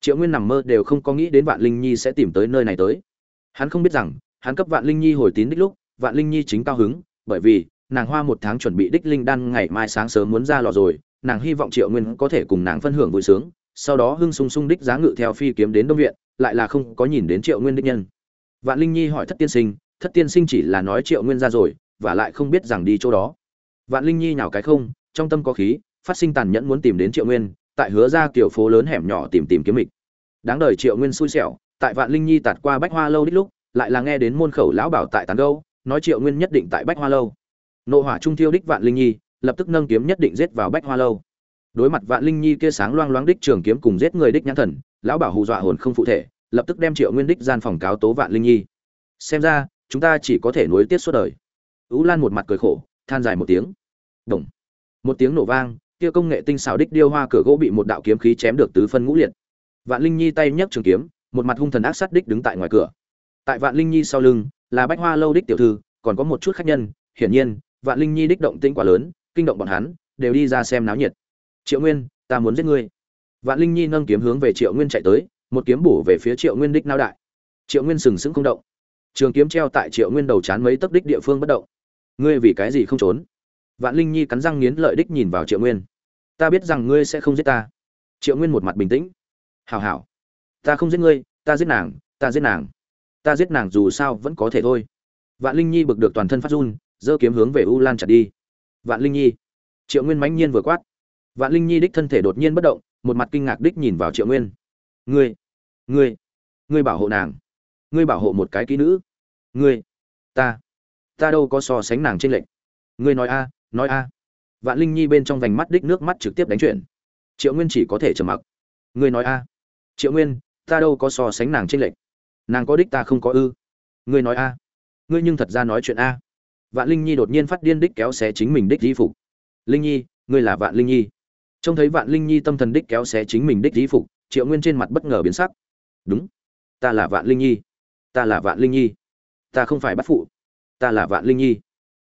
Triệu nguyên nằm mơ đều không có nghĩ đến vạn linh nhi sẽ tìm tới nơi này tới. Hắn không biết rằng, hắn cấp vạn linh nhi hồi tín đích lúc, vạn linh nhi chính cao hứng, bởi vì nàng hoa một tháng chuẩn bị đích linh đan ngày mai sáng sớm muốn ra lò rồi, nàng hy vọng triệu nguyên có thể cùng nàng phân hưởng vui sướng, sau đó hưng sung sung đích giá ngự theo phi kiếm đến đông viện, lại là không có nhìn đến triệu nguyên đích nhân. Vạn linh nhi hỏi thất tiên sinh, thất tiên sinh chỉ là nói triệu nguyên ra rồi, và lại không biết rằng đi chỗ đó. Vạn linh nhi nào cái không, trong tâm có khí, phát sinh tàn nhẫn muốn tìm đến triệu nguyên, tại hứa ra kiểu phố lớn hẻm nhỏ tìm tìm kiếm mịch. Đáng đời triệu nguyên xui xẻo, tại vạn linh nhi tạt qua bách hoa lâu đích lúc, lại là nghe đến môn khẩu lão bảo tại tàn gâu, nói triệu nguyên nhất định tại bách hoa lâu nộ hỏa trung thiêu đích vạn linh nhi, lập tức nâng kiếm nhất định giết vào bách hoa lâu. Đối mặt vạn linh nhi kia sáng loang loáng đích trường kiếm cùng giết người đích nhãn thần, lão bảo hù dọa hồn không phụ thể, lập tức đem triệu nguyên đích gian phòng cáo tố vạn linh nhi. Xem ra, chúng ta chỉ có thể nối tiết suốt đời. Ú lan một mặt cười khổ, than dài một tiếng. Đồng. Một tiếng nổ vang, kia công nghệ tinh xảo đích điêu hoa cửa gỗ bị một đạo kiếm khí chém được tứ phân ngũ liệt. Vạn linh nhi tay nhấc trường kiếm, một mặt hung thần ác sát đích đứng tại ngoài cửa. Tại vạn linh nhi sau lưng, là bách hoa lâu đích tiểu thư, còn có một chút khách nhân, hiển nhiên vạn linh nhi đích động tĩnh quá lớn kinh động bọn hắn đều đi ra xem náo nhiệt. Triệu nguyên ta muốn giết ngươi. Vạn linh nhi nâng kiếm hướng về triệu nguyên chạy tới một kiếm bổ về phía triệu nguyên đích nao đại. Triệu nguyên sừng sững không động. Trường kiếm treo tại triệu nguyên đầu chán mấy tấc đích địa phương bất động. Ngươi vì cái gì không trốn? Vạn linh nhi cắn răng nghiến lợi đích nhìn vào triệu nguyên. Ta biết rằng ngươi sẽ không giết ta. Triệu nguyên một mặt bình tĩnh. Hảo hảo, ta không giết ngươi ta giết nàng ta giết nàng. Ta giết nàng dù sao vẫn có thể thôi. Vạn linh nhi bực được toàn thân phát run giơ kiếm hướng về u lan chặt đi. Vạn linh nhi. Triệu nguyên mãnh nhiên vừa quát. Vạn linh nhi đích thân thể đột nhiên bất động, một mặt kinh ngạc đích nhìn vào triệu nguyên. Ngươi ngươi ngươi bảo hộ nàng. Ngươi bảo hộ một cái kỹ nữ. Ngươi, ta ta đâu có so sánh nàng trên lệnh. Ngươi nói a nói a. Vạn linh nhi bên trong vành mắt đích nước mắt trực tiếp đánh chuyển. Triệu nguyên chỉ có thể trầm mặc. Ngươi nói a. Triệu nguyên, ta đâu có so sánh nàng trên lệnh. Nàng có đích ta không có ư. Ngươi nói a. Ngươi nhưng thật ra nói chuyện a vạn linh nhi đột nhiên phát điên đích kéo xé chính mình đích di phục. Linh nhi, ngươi là vạn linh nhi? Trông thấy vạn linh nhi tâm thần đích kéo xé chính mình đích di phục, triệu nguyên trên mặt bất ngờ biến sắc. Đúng, ta là vạn linh nhi. Ta là vạn linh nhi. Ta không phải bắt phụ. Ta là vạn linh nhi.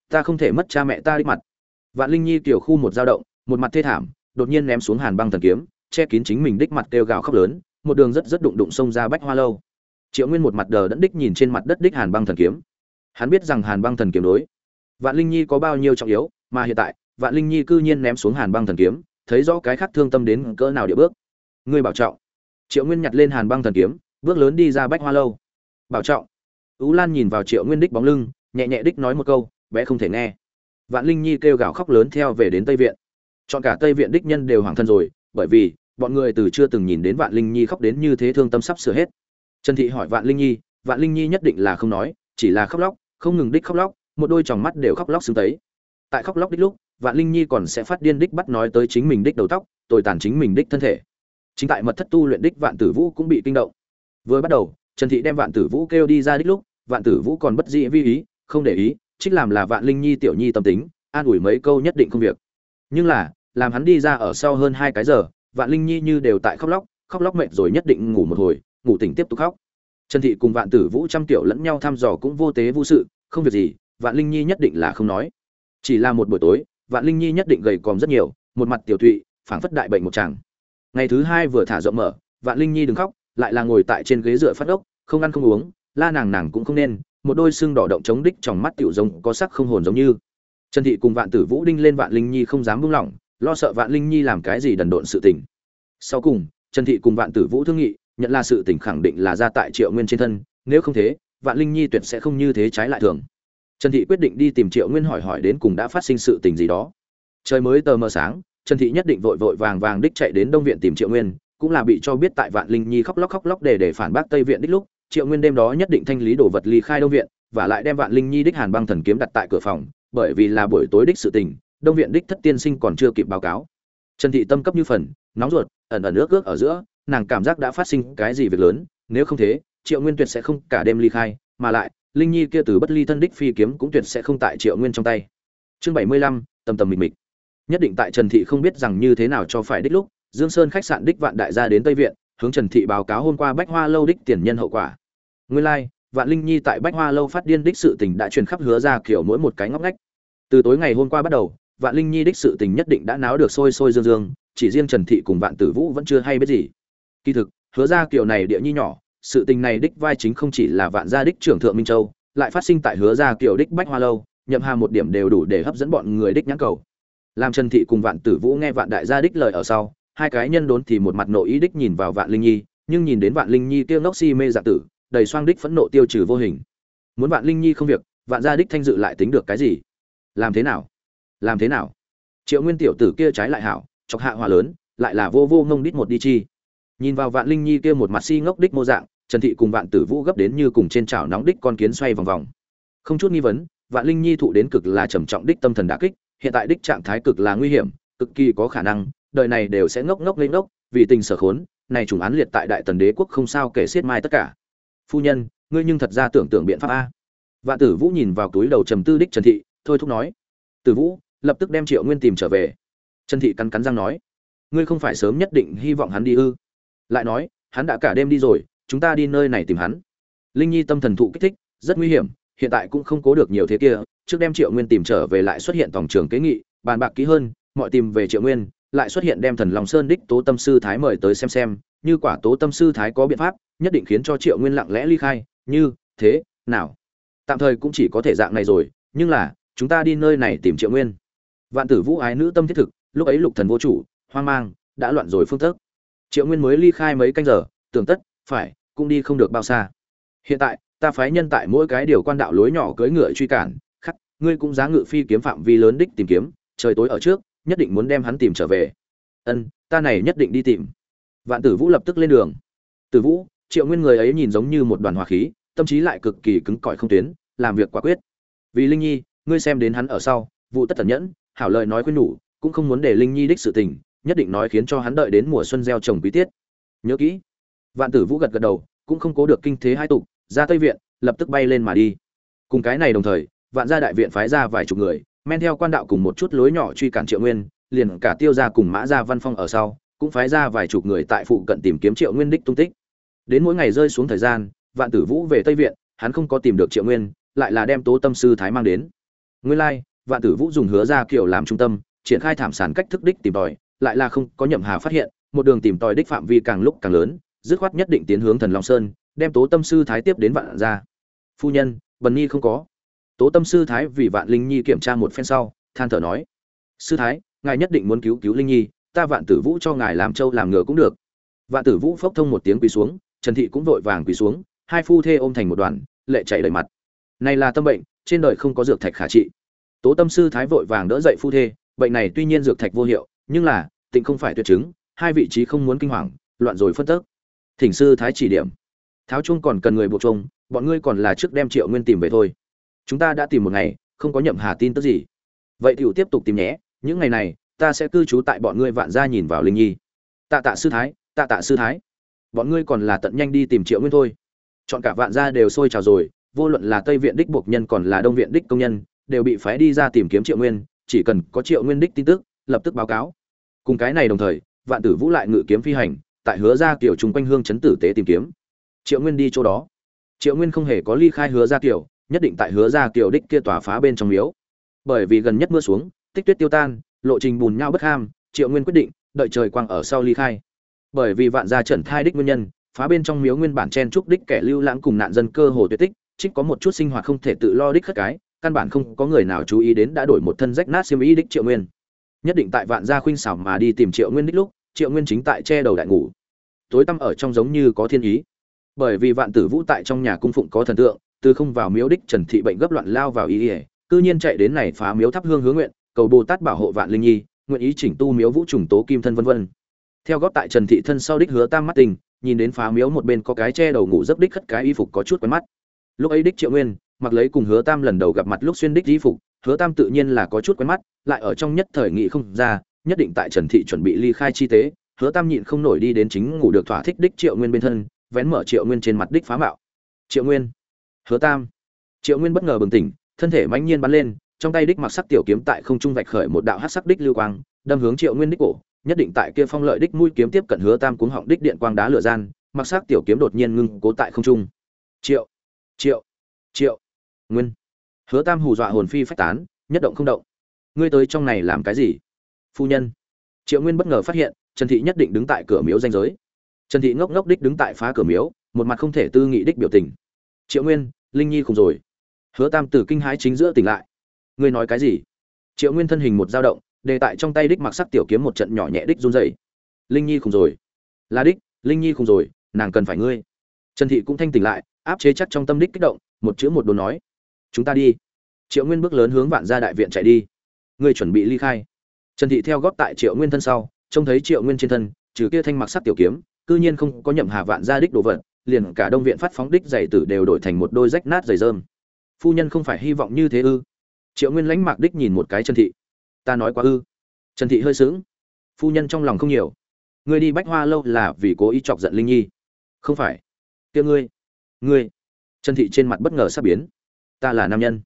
Ta không thể mất cha mẹ ta đích mặt. Vạn linh nhi tiểu khu một dao động, một mặt thê thảm, đột nhiên ném xuống hàn băng thần kiếm, che kín chính mình đích mặt kêu gào khóc lớn, một đường rất rất đụng đụng xông ra bách hoa lâu. Triệu nguyên một mặt đờ đẫn đích nhìn trên mặt đất đích hàn băng thần kiếm. Hắn biết rằng hàn băng thần kiếm đối vạn linh nhi có bao nhiêu trọng yếu, mà hiện tại, vạn linh nhi cư nhiên ném xuống hàn băng thần kiếm, thấy rõ cái khác thương tâm đến cỡ nào địa bước. Ngươi bảo trọng. Triệu nguyên nhặt lên hàn băng thần kiếm, bước lớn đi ra bách hoa lâu. Bảo trọng. Ú lan nhìn vào triệu nguyên đích bóng lưng, nhẹ nhẹ đích nói một câu, bé không thể nghe. Vạn linh nhi kêu gào khóc lớn theo về đến tây viện. Chọn cả tây viện đích nhân đều hoàng thân rồi, bởi vì, bọn người từ chưa từng nhìn đến vạn linh nhi khóc đến như thế thương tâm sắp sửa hết. Trần thị hỏi vạn linh nhi, vạn linh nhi nhất định là không nói, chỉ là khóc lóc, không ngừng đích khóc lóc một đôi tròng mắt đều khóc lóc xứng tấy. Tại khóc lóc đích lúc, vạn linh nhi còn sẽ phát điên đích bắt nói tới chính mình đích đầu tóc, tồi tàn chính mình đích thân thể. Chính tại mật thất tu luyện đích vạn tử vũ cũng bị kinh động. Vừa bắt đầu, trần thị đem vạn tử vũ kêu đi ra đích lúc, vạn tử vũ còn bất dĩ vi ý, không để ý, trích làm là vạn linh nhi tiểu nhi tâm tính, an ủi mấy câu nhất định không việc. Nhưng là, làm hắn đi ra ở sau hơn hai cái giờ, vạn linh nhi như đều tại khóc lóc khóc lóc mệt rồi nhất định ngủ một hồi, ngủ tỉnh tiếp tục khóc. Trần thị cùng vạn tử vũ trăm tiểu lẫn nhau thăm dò cũng vô tế vô sự, không việc gì vạn linh nhi nhất định là không nói. Chỉ là một buổi tối, vạn linh nhi nhất định gầy còm rất nhiều, một mặt tiểu thụy phảng phất đại bệnh một chàng ngày thứ hai vừa thả rộng mở, vạn linh nhi đừng khóc, lại là ngồi tại trên ghế dựa phát ốc, không ăn không uống, la nàng nàng cũng không nên, một đôi xương đỏ động chống đích trong mắt tiểu giống có sắc không hồn giống như. Trần thị cùng vạn tử vũ đinh lên vạn linh nhi không dám buông lỏng, lo sợ vạn linh nhi làm cái gì đần độn sự tình. Sau cùng, trần thị cùng vạn tử vũ thương nghị, nhận là sự tình khẳng định là ra tại triệu nguyên trên thân, nếu không thế, vạn linh nhi tuyệt sẽ không như thế trái lại thường trần thị quyết định đi tìm triệu nguyên hỏi hỏi đến cùng đã phát sinh sự tình gì đó. Trời mới tờ mờ sáng, trần thị nhất định vội vội vàng vàng đích chạy đến đông viện tìm triệu nguyên, cũng là bị cho biết tại vạn linh nhi khóc lóc khóc lóc để để phản bác tây viện đích lúc, triệu nguyên đêm đó nhất định thanh lý đồ vật ly khai đông viện, và lại đem vạn linh nhi đích hàn băng thần kiếm đặt tại cửa phòng, bởi vì là buổi tối đích sự tình, đông viện đích thất tiên sinh còn chưa kịp báo cáo. Trần thị tâm cấp như phần, nóng ruột, ẩn ẩn ước ước ở giữa, nàng cảm giác đã phát sinh cái gì việc lớn, nếu không thế, triệu nguyên tuyệt sẽ không cả đêm ly khai, mà lại linh nhi kia từ bất ly thân đích phi kiếm cũng tuyệt sẽ không tại triệu nguyên trong tay. Chương bảy mươi lăm tầm tầm mịch mịch. Nhất định tại trần thị không biết rằng như thế nào cho phải đích lúc dương sơn khách sạn đích vạn đại gia đến tây viện hướng trần thị báo cáo hôm qua bách hoa lâu đích tiền nhân hậu quả. Nguyên lai、like, vạn linh nhi tại bách hoa lâu phát điên đích sự tình đã truyền khắp hứa ra kiểu mỗi một cái ngóc ngách. Từ tối ngày hôm qua bắt đầu vạn linh nhi đích sự tình nhất định đã náo được sôi sôi dương dương chỉ riêng trần thị cùng vạn tử vũ vẫn chưa hay biết gì. Kỳ thực hứa ra kiểu này địa nhi nhỏ sự tình này đích vai chính không chỉ là vạn gia đích trưởng thượng minh châu, lại phát sinh tại hứa gia kiểu đích bách hoa lâu, nhậm hà một điểm đều đủ để hấp dẫn bọn người đích nhãn cầu. Làm trần thị cùng vạn tử vũ nghe vạn đại gia đích lời ở sau, hai cái nhân đốn thì một mặt nội ý đích nhìn vào vạn linh nhi, nhưng nhìn đến vạn linh nhi tiêu ngốc si mê dạ tử, đầy xoang đích phẫn nộ tiêu trừ vô hình. Muốn vạn linh nhi không việc, vạn gia đích thanh dự lại tính được cái gì? Làm thế nào? Làm thế nào? Triệu nguyên tiểu tử kia trái lại hảo, chọc hạ hòa lớn, lại là vô vô ngông đích một đi chi. Nhìn vào vạn linh nhi kia một mặt si ngốc đích mô dạng trần thị cùng vạn tử vũ gấp đến như cùng trên chảo nóng đích con kiến xoay vòng vòng. Không chút nghi vấn, vạn linh nhi thụ đến cực là trầm trọng đích tâm thần đả kích, hiện tại đích trạng thái cực là nguy hiểm, cực kỳ có khả năng, đời này đều sẽ ngốc ngốc lên ngốc, vì tình sở khốn, này trùng án liệt tại đại tần đế quốc không sao kể xiết mai tất cả. Phu nhân, ngươi nhưng thật ra tưởng tượng biện pháp a. Vạn tử vũ nhìn vào túi đầu trầm tư đích trần thị, thôi thúc nói. Tử vũ, lập tức đem triệu nguyên tìm trở về. Trần thị cắn cắn răng nói. Ngươi không phải sớm nhất định hy vọng hắn đi ư? Lại nói, hắn đã cả đêm đi rồi chúng ta đi nơi này tìm hắn. Linh nhi tâm thần thụ kích thích, rất nguy hiểm, hiện tại cũng không cố được nhiều thế kia, trước đem triệu nguyên tìm trở về lại xuất hiện tổng trưởng kế nghị, bàn bạc kỹ hơn, mọi tìm về triệu nguyên, lại xuất hiện đem thần lòng sơn đích tố tâm sư thái mời tới xem xem, như quả tố tâm sư thái có biện pháp, nhất định khiến cho triệu nguyên lặng lẽ ly khai, như thế, nào? Tạm thời cũng chỉ có thể dạng này rồi, nhưng là, chúng ta đi nơi này tìm triệu nguyên. Vạn tử vũ ái nữ tâm thiết thực, lúc ấy lục thần vô chủ, hoang mang, đã loạn rồi phương thức. Triệu nguyên mới ly khai mấy canh giờ, tưởng tất phải, cũng đi không được bao xa. Hiện tại, ta phái nhân tại mỗi cái điều quan đạo lối nhỏ cưỡi ngựa truy cản, khắc, ngươi cũng giá ngự phi kiếm phạm vi lớn đích tìm kiếm, trời tối ở trước, nhất định muốn đem hắn tìm trở về. Ân, ta này nhất định đi tìm. Vạn tử vũ lập tức lên đường. Tử vũ, triệu nguyên người ấy nhìn giống như một đoàn hỏa khí, tâm trí lại cực kỳ cứng cỏi không tuyến, làm việc quả quyết. Vì linh nhi, ngươi xem đến hắn ở sau, vụ tất tẩn nhẫn, hảo lời nói khuyên nhủ, cũng không muốn để linh nhi đích sự tình, nhất định nói khiến cho hắn đợi đến mùa xuân gieo trồng quý tiết. Nhớ kỹ vạn tử vũ gật gật đầu, cũng không cố được kinh thế hai tục ra tây viện, lập tức bay lên mà đi. Cùng cái này đồng thời, vạn gia đại viện phái ra vài chục người, men theo quan đạo cùng một chút lối nhỏ truy cản triệu nguyên, liền cả tiêu gia cùng mã gia văn phong ở sau, cũng phái ra vài chục người tại phụ cận tìm kiếm triệu nguyên đích tung tích. Đến mỗi ngày rơi xuống thời gian, vạn tử vũ về tây viện, hắn không có tìm được triệu nguyên, lại là đem tố tâm sư thái mang đến. Nguyên lai, vạn tử vũ dùng hứa ra kiểu làm trung tâm, triển khai thảm sản cách thức đích tìm tòi, lại là không có nhậm hà phát hiện, một đường tìm tòi đích phạm vi càng lúc càng lớn dứt khoát nhất định tiến hướng thần long sơn, đem tố tâm sư thái tiếp đến vạn ra phu nhân, bần nhi không có. Tố tâm sư thái vì vạn linh nhi kiểm tra một phen sau, than thở nói, sư thái, ngài nhất định muốn cứu cứu linh nhi, ta vạn tử vũ cho ngài làm trâu làm ngựa cũng được. Vạn tử vũ phốc thông một tiếng quỳ xuống, trần thị cũng vội vàng quỳ xuống, hai phu thê ôm thành một đoàn, lệ chảy đầy mặt. Này là tâm bệnh, trên đời không có dược thạch khả trị. Tố tâm sư thái vội vàng đỡ dậy phu thê, bệnh này tuy nhiên dược thạch vô hiệu, nhưng là, tịnh không phải tuyệt chứng, hai vị trí không muốn kinh hoàng, loạn rồi phân tức thỉnh sư thái chỉ điểm. Tháo Chung còn cần người buộc chung bọn ngươi còn là trước đem triệu nguyên tìm về thôi. Chúng ta đã tìm một ngày, không có nhậm hà tin tức gì. Vậy tiểu tiếp tục tìm nhé, những ngày này, ta sẽ cư trú tại bọn ngươi vạn gia nhìn vào linh nhi. Tạ tạ sư thái, tạ tạ sư thái. Bọn ngươi còn là tận nhanh đi tìm triệu nguyên thôi. Chọn cả vạn gia đều sôi trào rồi, vô luận là tây viện đích buộc nhân còn là đông viện đích công nhân, đều bị phái đi ra tìm kiếm triệu nguyên, chỉ cần có triệu nguyên đích tin tức, lập tức báo cáo. Cùng cái này đồng thời, vạn tử vũ lại ngự kiếm phi hành tại hứa ra kiểu chung quanh hương chấn tử tế tìm kiếm. Triệu nguyên đi chỗ đó. Triệu nguyên không hề có ly khai hứa ra kiểu, nhất định tại hứa ra kiểu đích kia tỏa phá bên trong miếu. Bởi vì gần nhất mưa xuống, tích tuyết tiêu tan, lộ trình bùn nhau bất ham, triệu nguyên quyết định, đợi trời quang ở sau ly khai. Bởi vì vạn gia trần thai đích nguyên nhân, phá bên trong miếu nguyên bản chen trúc đích kẻ lưu lãng cùng nạn dân cơ hồ tuyệt tích, trích có một chút sinh hoạt không thể tự lo đích khất cái, căn bản không có người nào chú ý đến đã đổi một thân rách nát xiêm y đích triệu nguyên. Nhất định tại vạn gia khuynh xảo mà đi tìm triệu nguyên đích lúc triệu nguyên chính tại che đầu đại ngủ. Tối tăm ở trong giống như có thiên ý. Bởi vì vạn tử vũ tại trong nhà cung phụng có thần tượng, từ không vào miếu đích trần thị bệnh gấp loạn lao vào ý ỉa cư nhiên chạy đến này phá miếu thắp hương hướng nguyện, cầu bồ tát bảo hộ vạn linh nhi, nguyện ý chỉnh tu miếu vũ trùng tố kim thân vân vân. Theo góp tại trần thị thân sau đích hứa tam mắt tình, nhìn đến phá miếu một bên có cái che đầu ngủ dấp đích khất cái y phục có chút quen mắt. Lúc ấy đích triệu nguyên, mặc lấy cùng hứa tam lần đầu gặp mặt lúc xuyên đích y phục, hứa tam tự nhiên là có chút quen mắt, lại ở trong nhất thời nghị không ra nhất định tại trần thị chuẩn bị ly khai chi tế, hứa tam nhịn không nổi đi đến chính ngủ được thỏa thích đích triệu nguyên bên thân, vén mở triệu nguyên trên mặt đích phá mạo. Triệu nguyên. Hứa tam. Triệu nguyên bất ngờ bừng tỉnh, thân thể mãnh nhiên bắn lên, trong tay đích mặc sắc tiểu kiếm tại không trung vạch khởi một đạo hắc sắc đích lưu quang, đâm hướng triệu nguyên đích cổ, nhất định tại kia phong lợi đích mũi kiếm tiếp cận hứa tam cuống họng đích điện quang đá lửa gian, mặc sắc tiểu kiếm đột nhiên ngưng cố tại không trung. Triệu triệu triệu nguyên. Hứa tam hù dọa hồn phi phách tán, nhất động không động. Ngươi tới trong này làm cái gì? Phu nhân. Triệu nguyên bất ngờ phát hiện, trần thị nhất định đứng tại cửa miếu danh giới. Trần thị ngốc ngốc đích đứng tại phá cửa miếu, một mặt không thể tư nghị đích biểu tình. Triệu nguyên, linh nhi khùng rồi. Hứa tam từ kinh hãi chính giữa tỉnh lại. Ngươi nói cái gì? Triệu nguyên thân hình một dao động đề tại trong tay đích mặc sắc tiểu kiếm một trận nhỏ nhẹ đích run dày linh nhi khùng rồi. Là đích, linh nhi khùng rồi, nàng cần phải ngươi. Trần thị cũng thanh tỉnh lại, áp chế chắc trong tâm đích kích động, một chữ một đồn nói. Chúng ta đi. Triệu nguyên bước lớn hướng vạn gia đại viện chạy đi. Ngươi chuẩn bị ly khai trần thị theo góp tại triệu nguyên thân sau, trông thấy triệu nguyên trên thân, trừ kia thanh mặc sắc tiểu kiếm, cư nhiên không có nhậm hà vạn gia đích đồ vật, liền cả đông viện phát phóng đích giày tử đều đổi thành một đôi rách nát giày rơm. Phu nhân không phải hy vọng như thế ư? Triệu nguyên lãnh mạc đích nhìn một cái trần thị. Ta nói quá ư? Trần thị hơi sướng phu nhân trong lòng không nhiều. Ngươi đi bách hoa lâu là vì cố ý chọc giận linh nhi. Không phải. Kia ngươi. Ngươi. Trần thị trên mặt bất ngờ sắp biến. Ta là nam nhân.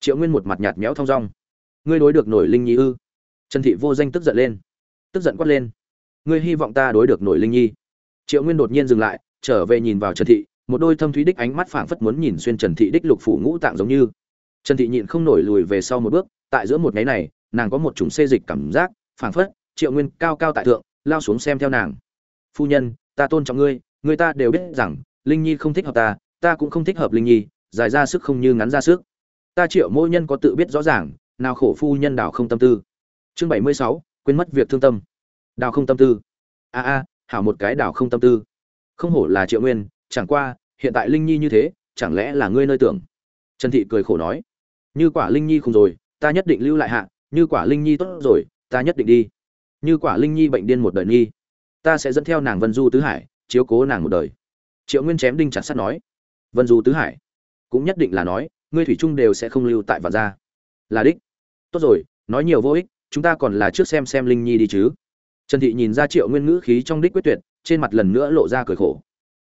Triệu nguyên một mặt nhạt méo thong dong. Ngươi đối được nổi linh nhi ư? Trần thị vô danh tức giận lên. Tức giận quát lên. Ngươi hy vọng ta đối được nổi linh nhi. Triệu nguyên đột nhiên dừng lại, trở về nhìn vào trần thị, một đôi thâm thúy đích ánh mắt phảng phất muốn nhìn xuyên trần thị đích lục phủ ngũ tạng giống như. Trần thị nhịn không nổi lùi về sau một bước, tại giữa một nháy này, nàng có một chủng xê dịch cảm giác, phảng phất, triệu nguyên cao cao tại thượng, lao xuống xem theo nàng. Phu nhân, ta tôn trọng ngươi, người ta đều biết rằng, linh nhi không thích hợp ta ta cũng không thích hợp linh nhi, dài ra sức không như ngắn ra sức. Ta triệu mỗi nhân có tự biết rõ ràng, nào khổ phu nhân đào không tâm tư chương bảy mươi sáu, quên mất việc thương tâm. Đào không tâm tư. A a, hảo một cái đào không tâm tư. Không hổ là triệu nguyên, chẳng qua, hiện tại linh nhi như thế, chẳng lẽ là ngươi nơi tưởng? Trần thị cười khổ nói. Như quả linh nhi không rồi, ta nhất định lưu lại hạ, như quả linh nhi tốt rồi, ta nhất định đi. Như quả linh nhi bệnh điên một đời nhi ta sẽ dẫn theo nàng vân du tứ hải, chiếu cố nàng một đời. Triệu nguyên chém đinh chặt sắt nói. Vân du tứ hải, cũng nhất định là nói, ngươi thủy trung đều sẽ không lưu tại vạn gia. Là đích. Tốt rồi, nói nhiều vô ích chúng ta còn là trước xem xem linh nhi đi chứ. Trần thị nhìn ra triệu nguyên ngữ khí trong đích quyết tuyệt, trên mặt lần nữa lộ ra cười khổ.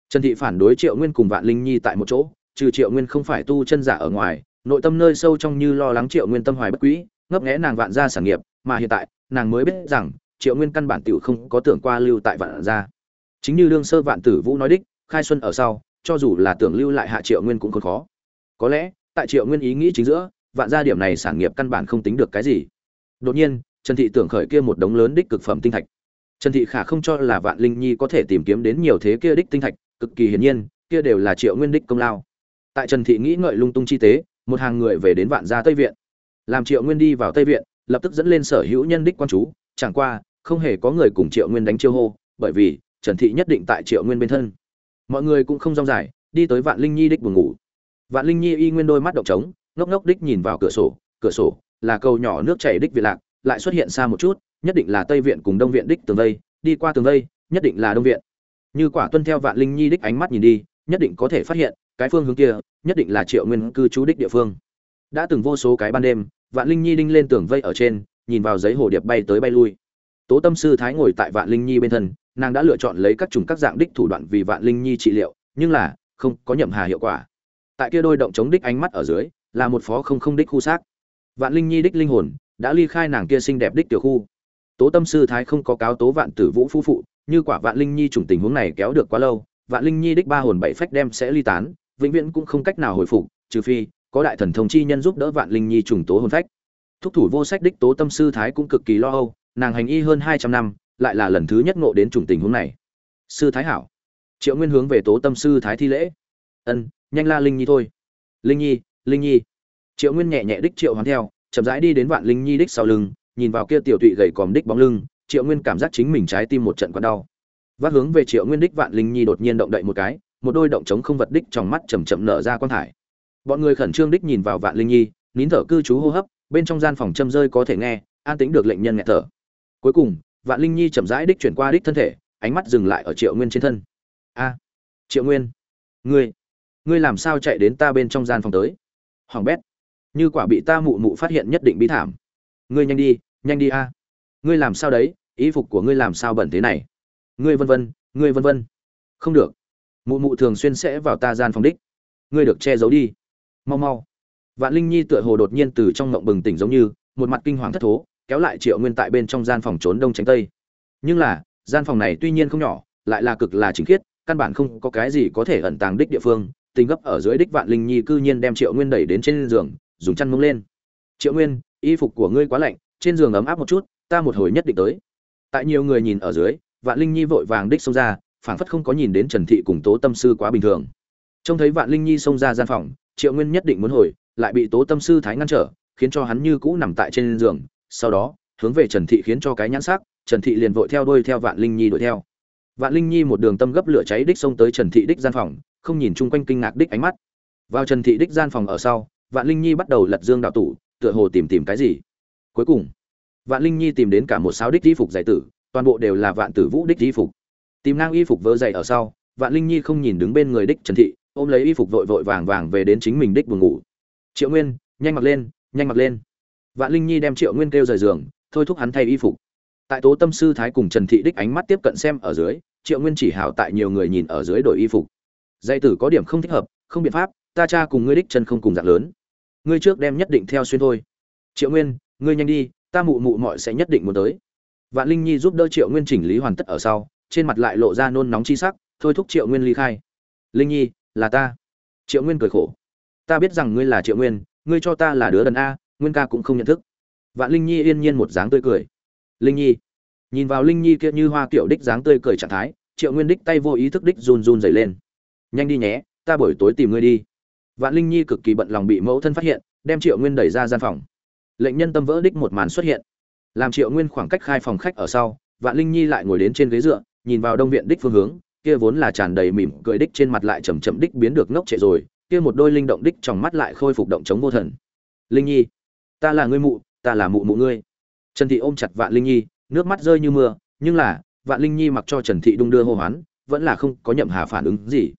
Trần thị phản đối triệu nguyên cùng vạn linh nhi tại một chỗ, trừ triệu nguyên không phải tu chân giả ở ngoài, nội tâm nơi sâu trong như lo lắng triệu nguyên tâm hoài bất quỹ ngấp nghẽ nàng vạn gia sản nghiệp, mà hiện tại, nàng mới biết rằng, triệu nguyên căn bản t i ể u không có tưởng qua lưu tại vạn gia. Chính như đương sơ vạn tử vũ nói đích, khai xuân ở sau, cho dù là tưởng lưu lại hạ triệu nguyên cũng còn khó. Có lẽ, tại triệu nguyên ý nghĩ chính giữa, vạn gia điểm này sản nghiệp căn bản không tính được cái gì đột nhiên, trần thị tưởng khởi kia một đống lớn đích cực phẩm tinh thạch. Trần thị khả không cho là vạn linh nhi có thể tìm kiếm đến nhiều thế kia đích tinh thạch, cực kỳ hiển nhiên, kia đều là triệu nguyên đích công lao. Tại trần thị nghĩ ngợi lung tung chi tế, một hàng người về đến vạn gia tây viện. Làm triệu nguyên đi vào tây viện, lập tức dẫn lên sở hữu nhân đích quan chú, chẳng qua, không hề có người cùng triệu nguyên đánh chiêu hô, bởi vì, trần thị nhất định tại triệu nguyên bên thân. Mọi người cũng không rong dài, đi tới vạn linh nhi đích buồn ngủ. Vạn linh nhi y nguyên đôi mắt động trống, ngốc ngốc đích nhìn vào cửa sổ cửa sổ là cầu nhỏ nước chảy đích việt lạc, lại xuất hiện xa một chút, nhất định là tây viện cùng đông viện đích tường vây, đi qua tường vây, nhất định là đông viện. Như quả tuân theo vạn linh nhi đích ánh mắt nhìn đi, nhất định có thể phát hiện, cái phương hướng kia, nhất định là triệu nguyên cư trú đích địa phương. Đã từng vô số cái ban đêm, vạn linh nhi đinh lên tường vây ở trên, nhìn vào giấy hồ điệp bay tới bay lui. Tố tâm sư thái ngồi tại vạn linh nhi bên thân, nàng đã lựa chọn lấy các chủng các dạng đích thủ đoạn vì vạn linh nhi trị liệu, nhưng là, không có nhậm hà hiệu quả. Tại kia đôi động chống đích ánh mắt ở dưới, là một phó không không đích khu xác vạn linh nhi đích linh hồn, đã ly khai nàng kia xinh đẹp đích tiểu khu. Tố tâm sư thái không có cáo tố vạn tử vũ phu phụ, như quả vạn linh nhi chủng tình huống này kéo được quá lâu, vạn linh nhi đích ba hồn bảy phách đem sẽ ly tán, vĩnh viễn cũng không cách nào hồi phục, trừ phi có đại thần thông chi nhân giúp đỡ vạn linh nhi trùng tố hồn phách. Thúc thủ vô sách đích tố tâm sư thái cũng cực kỳ lo âu, nàng hành y hơn hai trăm năm, lại là lần thứ nhất ngộ đến chủng tình huống này. Sư thái hảo. Triệu nguyên hướng về tố tâm sư thái thi lễ. Ân, nhanh la linh nhi thôi. Linh nhi linh nhi triệu nguyên nhẹ nhẹ đích triệu hoán theo, chậm rãi đi đến vạn linh nhi đích sau lưng, nhìn vào kia tiểu tụy gầy còm đích bóng lưng, triệu nguyên cảm giác chính mình trái tim một trận còn đau. Vác hướng về triệu nguyên đích vạn linh nhi đột nhiên động đậy một cái, một đôi động trống không vật đích trong mắt chầm chậm nở ra quan thải. Bọn người khẩn trương đích nhìn vào vạn linh nhi, nín thở cư trú hô hấp, bên trong gian phòng châm rơi có thể nghe, an tính được lệnh nhân nghẹt thở. Cuối cùng, vạn linh nhi chậm rãi đích chuyển qua đích thân thể, ánh mắt dừng lại ở triệu nguyên trên thân. A, triệu nguyên, ngươi ngươi làm sao chạy đến ta bên trong gian phòng tới? Hoàng bét như quả bị ta mụ mụ phát hiện nhất định bi thảm. Ngươi nhanh đi nhanh đi a. Ngươi làm sao đấy? Ý phục của ngươi làm sao bẩn thế này? Ngươi vân vân, ngươi vân vân. Không được. Mụ mụ thường xuyên sẽ vào ta gian phòng đích. Ngươi được che giấu đi. Mau mau. Vạn linh nhi tựa hồ đột nhiên từ trong ngộng bừng tỉnh giống như, một mặt kinh hoàng thất thố, kéo lại triệu nguyên tại bên trong gian phòng trốn đông tránh tây. Nhưng là, gian phòng này tuy nhiên không nhỏ, lại là cực là chính khiết, căn bản không có cái gì có thể ẩn tàng đích địa phương. Tình gấp ở dưới đích vạn linh nhi cư nhiên đem triệu nguyên đẩy đến trên giường dùng chăn mông lên. Triệu nguyên, y phục của ngươi quá lạnh, trên giường ấm áp một chút, ta một hồi nhất định tới. Tại nhiều người nhìn ở dưới, vạn linh nhi vội vàng đích xông ra, phảng phất không có nhìn đến trần thị cùng tố tâm sư quá bình thường. Trông thấy vạn linh nhi xông ra gian phòng, triệu nguyên nhất định muốn hồi, lại bị tố tâm sư thái ngăn trở, khiến cho hắn như cũ nằm tại trên giường. Sau đó, hướng về trần thị khiến cho cái nhãn sắc, trần thị liền vội theo đuôi theo vạn linh nhi đuổi theo. Vạn linh nhi một đường tâm gấp lửa cháy đích xông tới trần thị đích gian phòng, không nhìn chung quanh kinh ngạc đích ánh mắt. Vào trần thị đích gian phòng ở sau vạn linh nhi bắt đầu lật dương đạo tủ, tựa hồ tìm tìm cái gì. Cuối cùng, vạn linh nhi tìm đến cả một sáu đích y phục giải tử, toàn bộ đều là vạn tử vũ đích y phục. Tìm ngang y phục vỡ dậy ở sau, vạn linh nhi không nhìn đứng bên người đích trần thị, ôm lấy y phục vội vội vàng vàng về đến chính mình đích buồng ngủ. Triệu nguyên, nhanh mặc lên, nhanh mặc lên. Vạn linh nhi đem triệu nguyên kêu rời giường, thôi thúc hắn thay y phục. Tại tố tâm sư thái cùng trần thị đích ánh mắt tiếp cận xem ở dưới, triệu nguyên chỉ hảo tại nhiều người nhìn ở dưới đổi y phục. Dây tử có điểm không thích hợp, không biện pháp ta cha cùng ngươi đích chân không cùng dạng lớn. Ngươi trước đem nhất định theo xuyên thôi. Triệu nguyên, ngươi nhanh đi, ta mụ mụ mọi sẽ nhất định muốn tới. Vạn linh nhi giúp đỡ triệu nguyên chỉnh lý hoàn tất ở sau, trên mặt lại lộ ra nôn nóng chi sắc, thôi thúc triệu nguyên ly khai. Linh nhi, là ta. Triệu nguyên cười khổ. Ta biết rằng ngươi là triệu nguyên, ngươi cho ta là đứa đần a, nguyên ca cũng không nhận thức. Vạn linh nhi yên nhiên một dáng tươi cười. Linh nhi, nhìn vào linh nhi kia như hoa kiểu đích dáng tươi cười trạng thái, triệu nguyên đích tay vô ý thức đích run run dày lên. Nhanh đi nhé, ta buổi tối tìm ngươi đi vạn linh nhi cực kỳ bận lòng bị mẫu thân phát hiện, đem triệu nguyên đẩy ra gian phòng. Lệnh nhân tâm vỡ đích một màn xuất hiện. Làm triệu nguyên khoảng cách khai phòng khách ở sau, vạn linh nhi lại ngồi đến trên ghế dựa, nhìn vào đông viện đích phương hướng, kia vốn là tràn đầy mỉm cười đích trên mặt lại chậm chậm đích biến được ngốc trệ rồi, kia một đôi linh động đích trong mắt lại khôi phục động chống vô thần. Linh nhi, ta là ngươi mụ, ta là mụ mụ ngươi. Trần thị ôm chặt vạn linh nhi, nước mắt rơi như mưa, nhưng là, vạn linh nhi mặc cho trần thị đung đưa hô hoán, vẫn là không có nhậm hà phản ứng gì.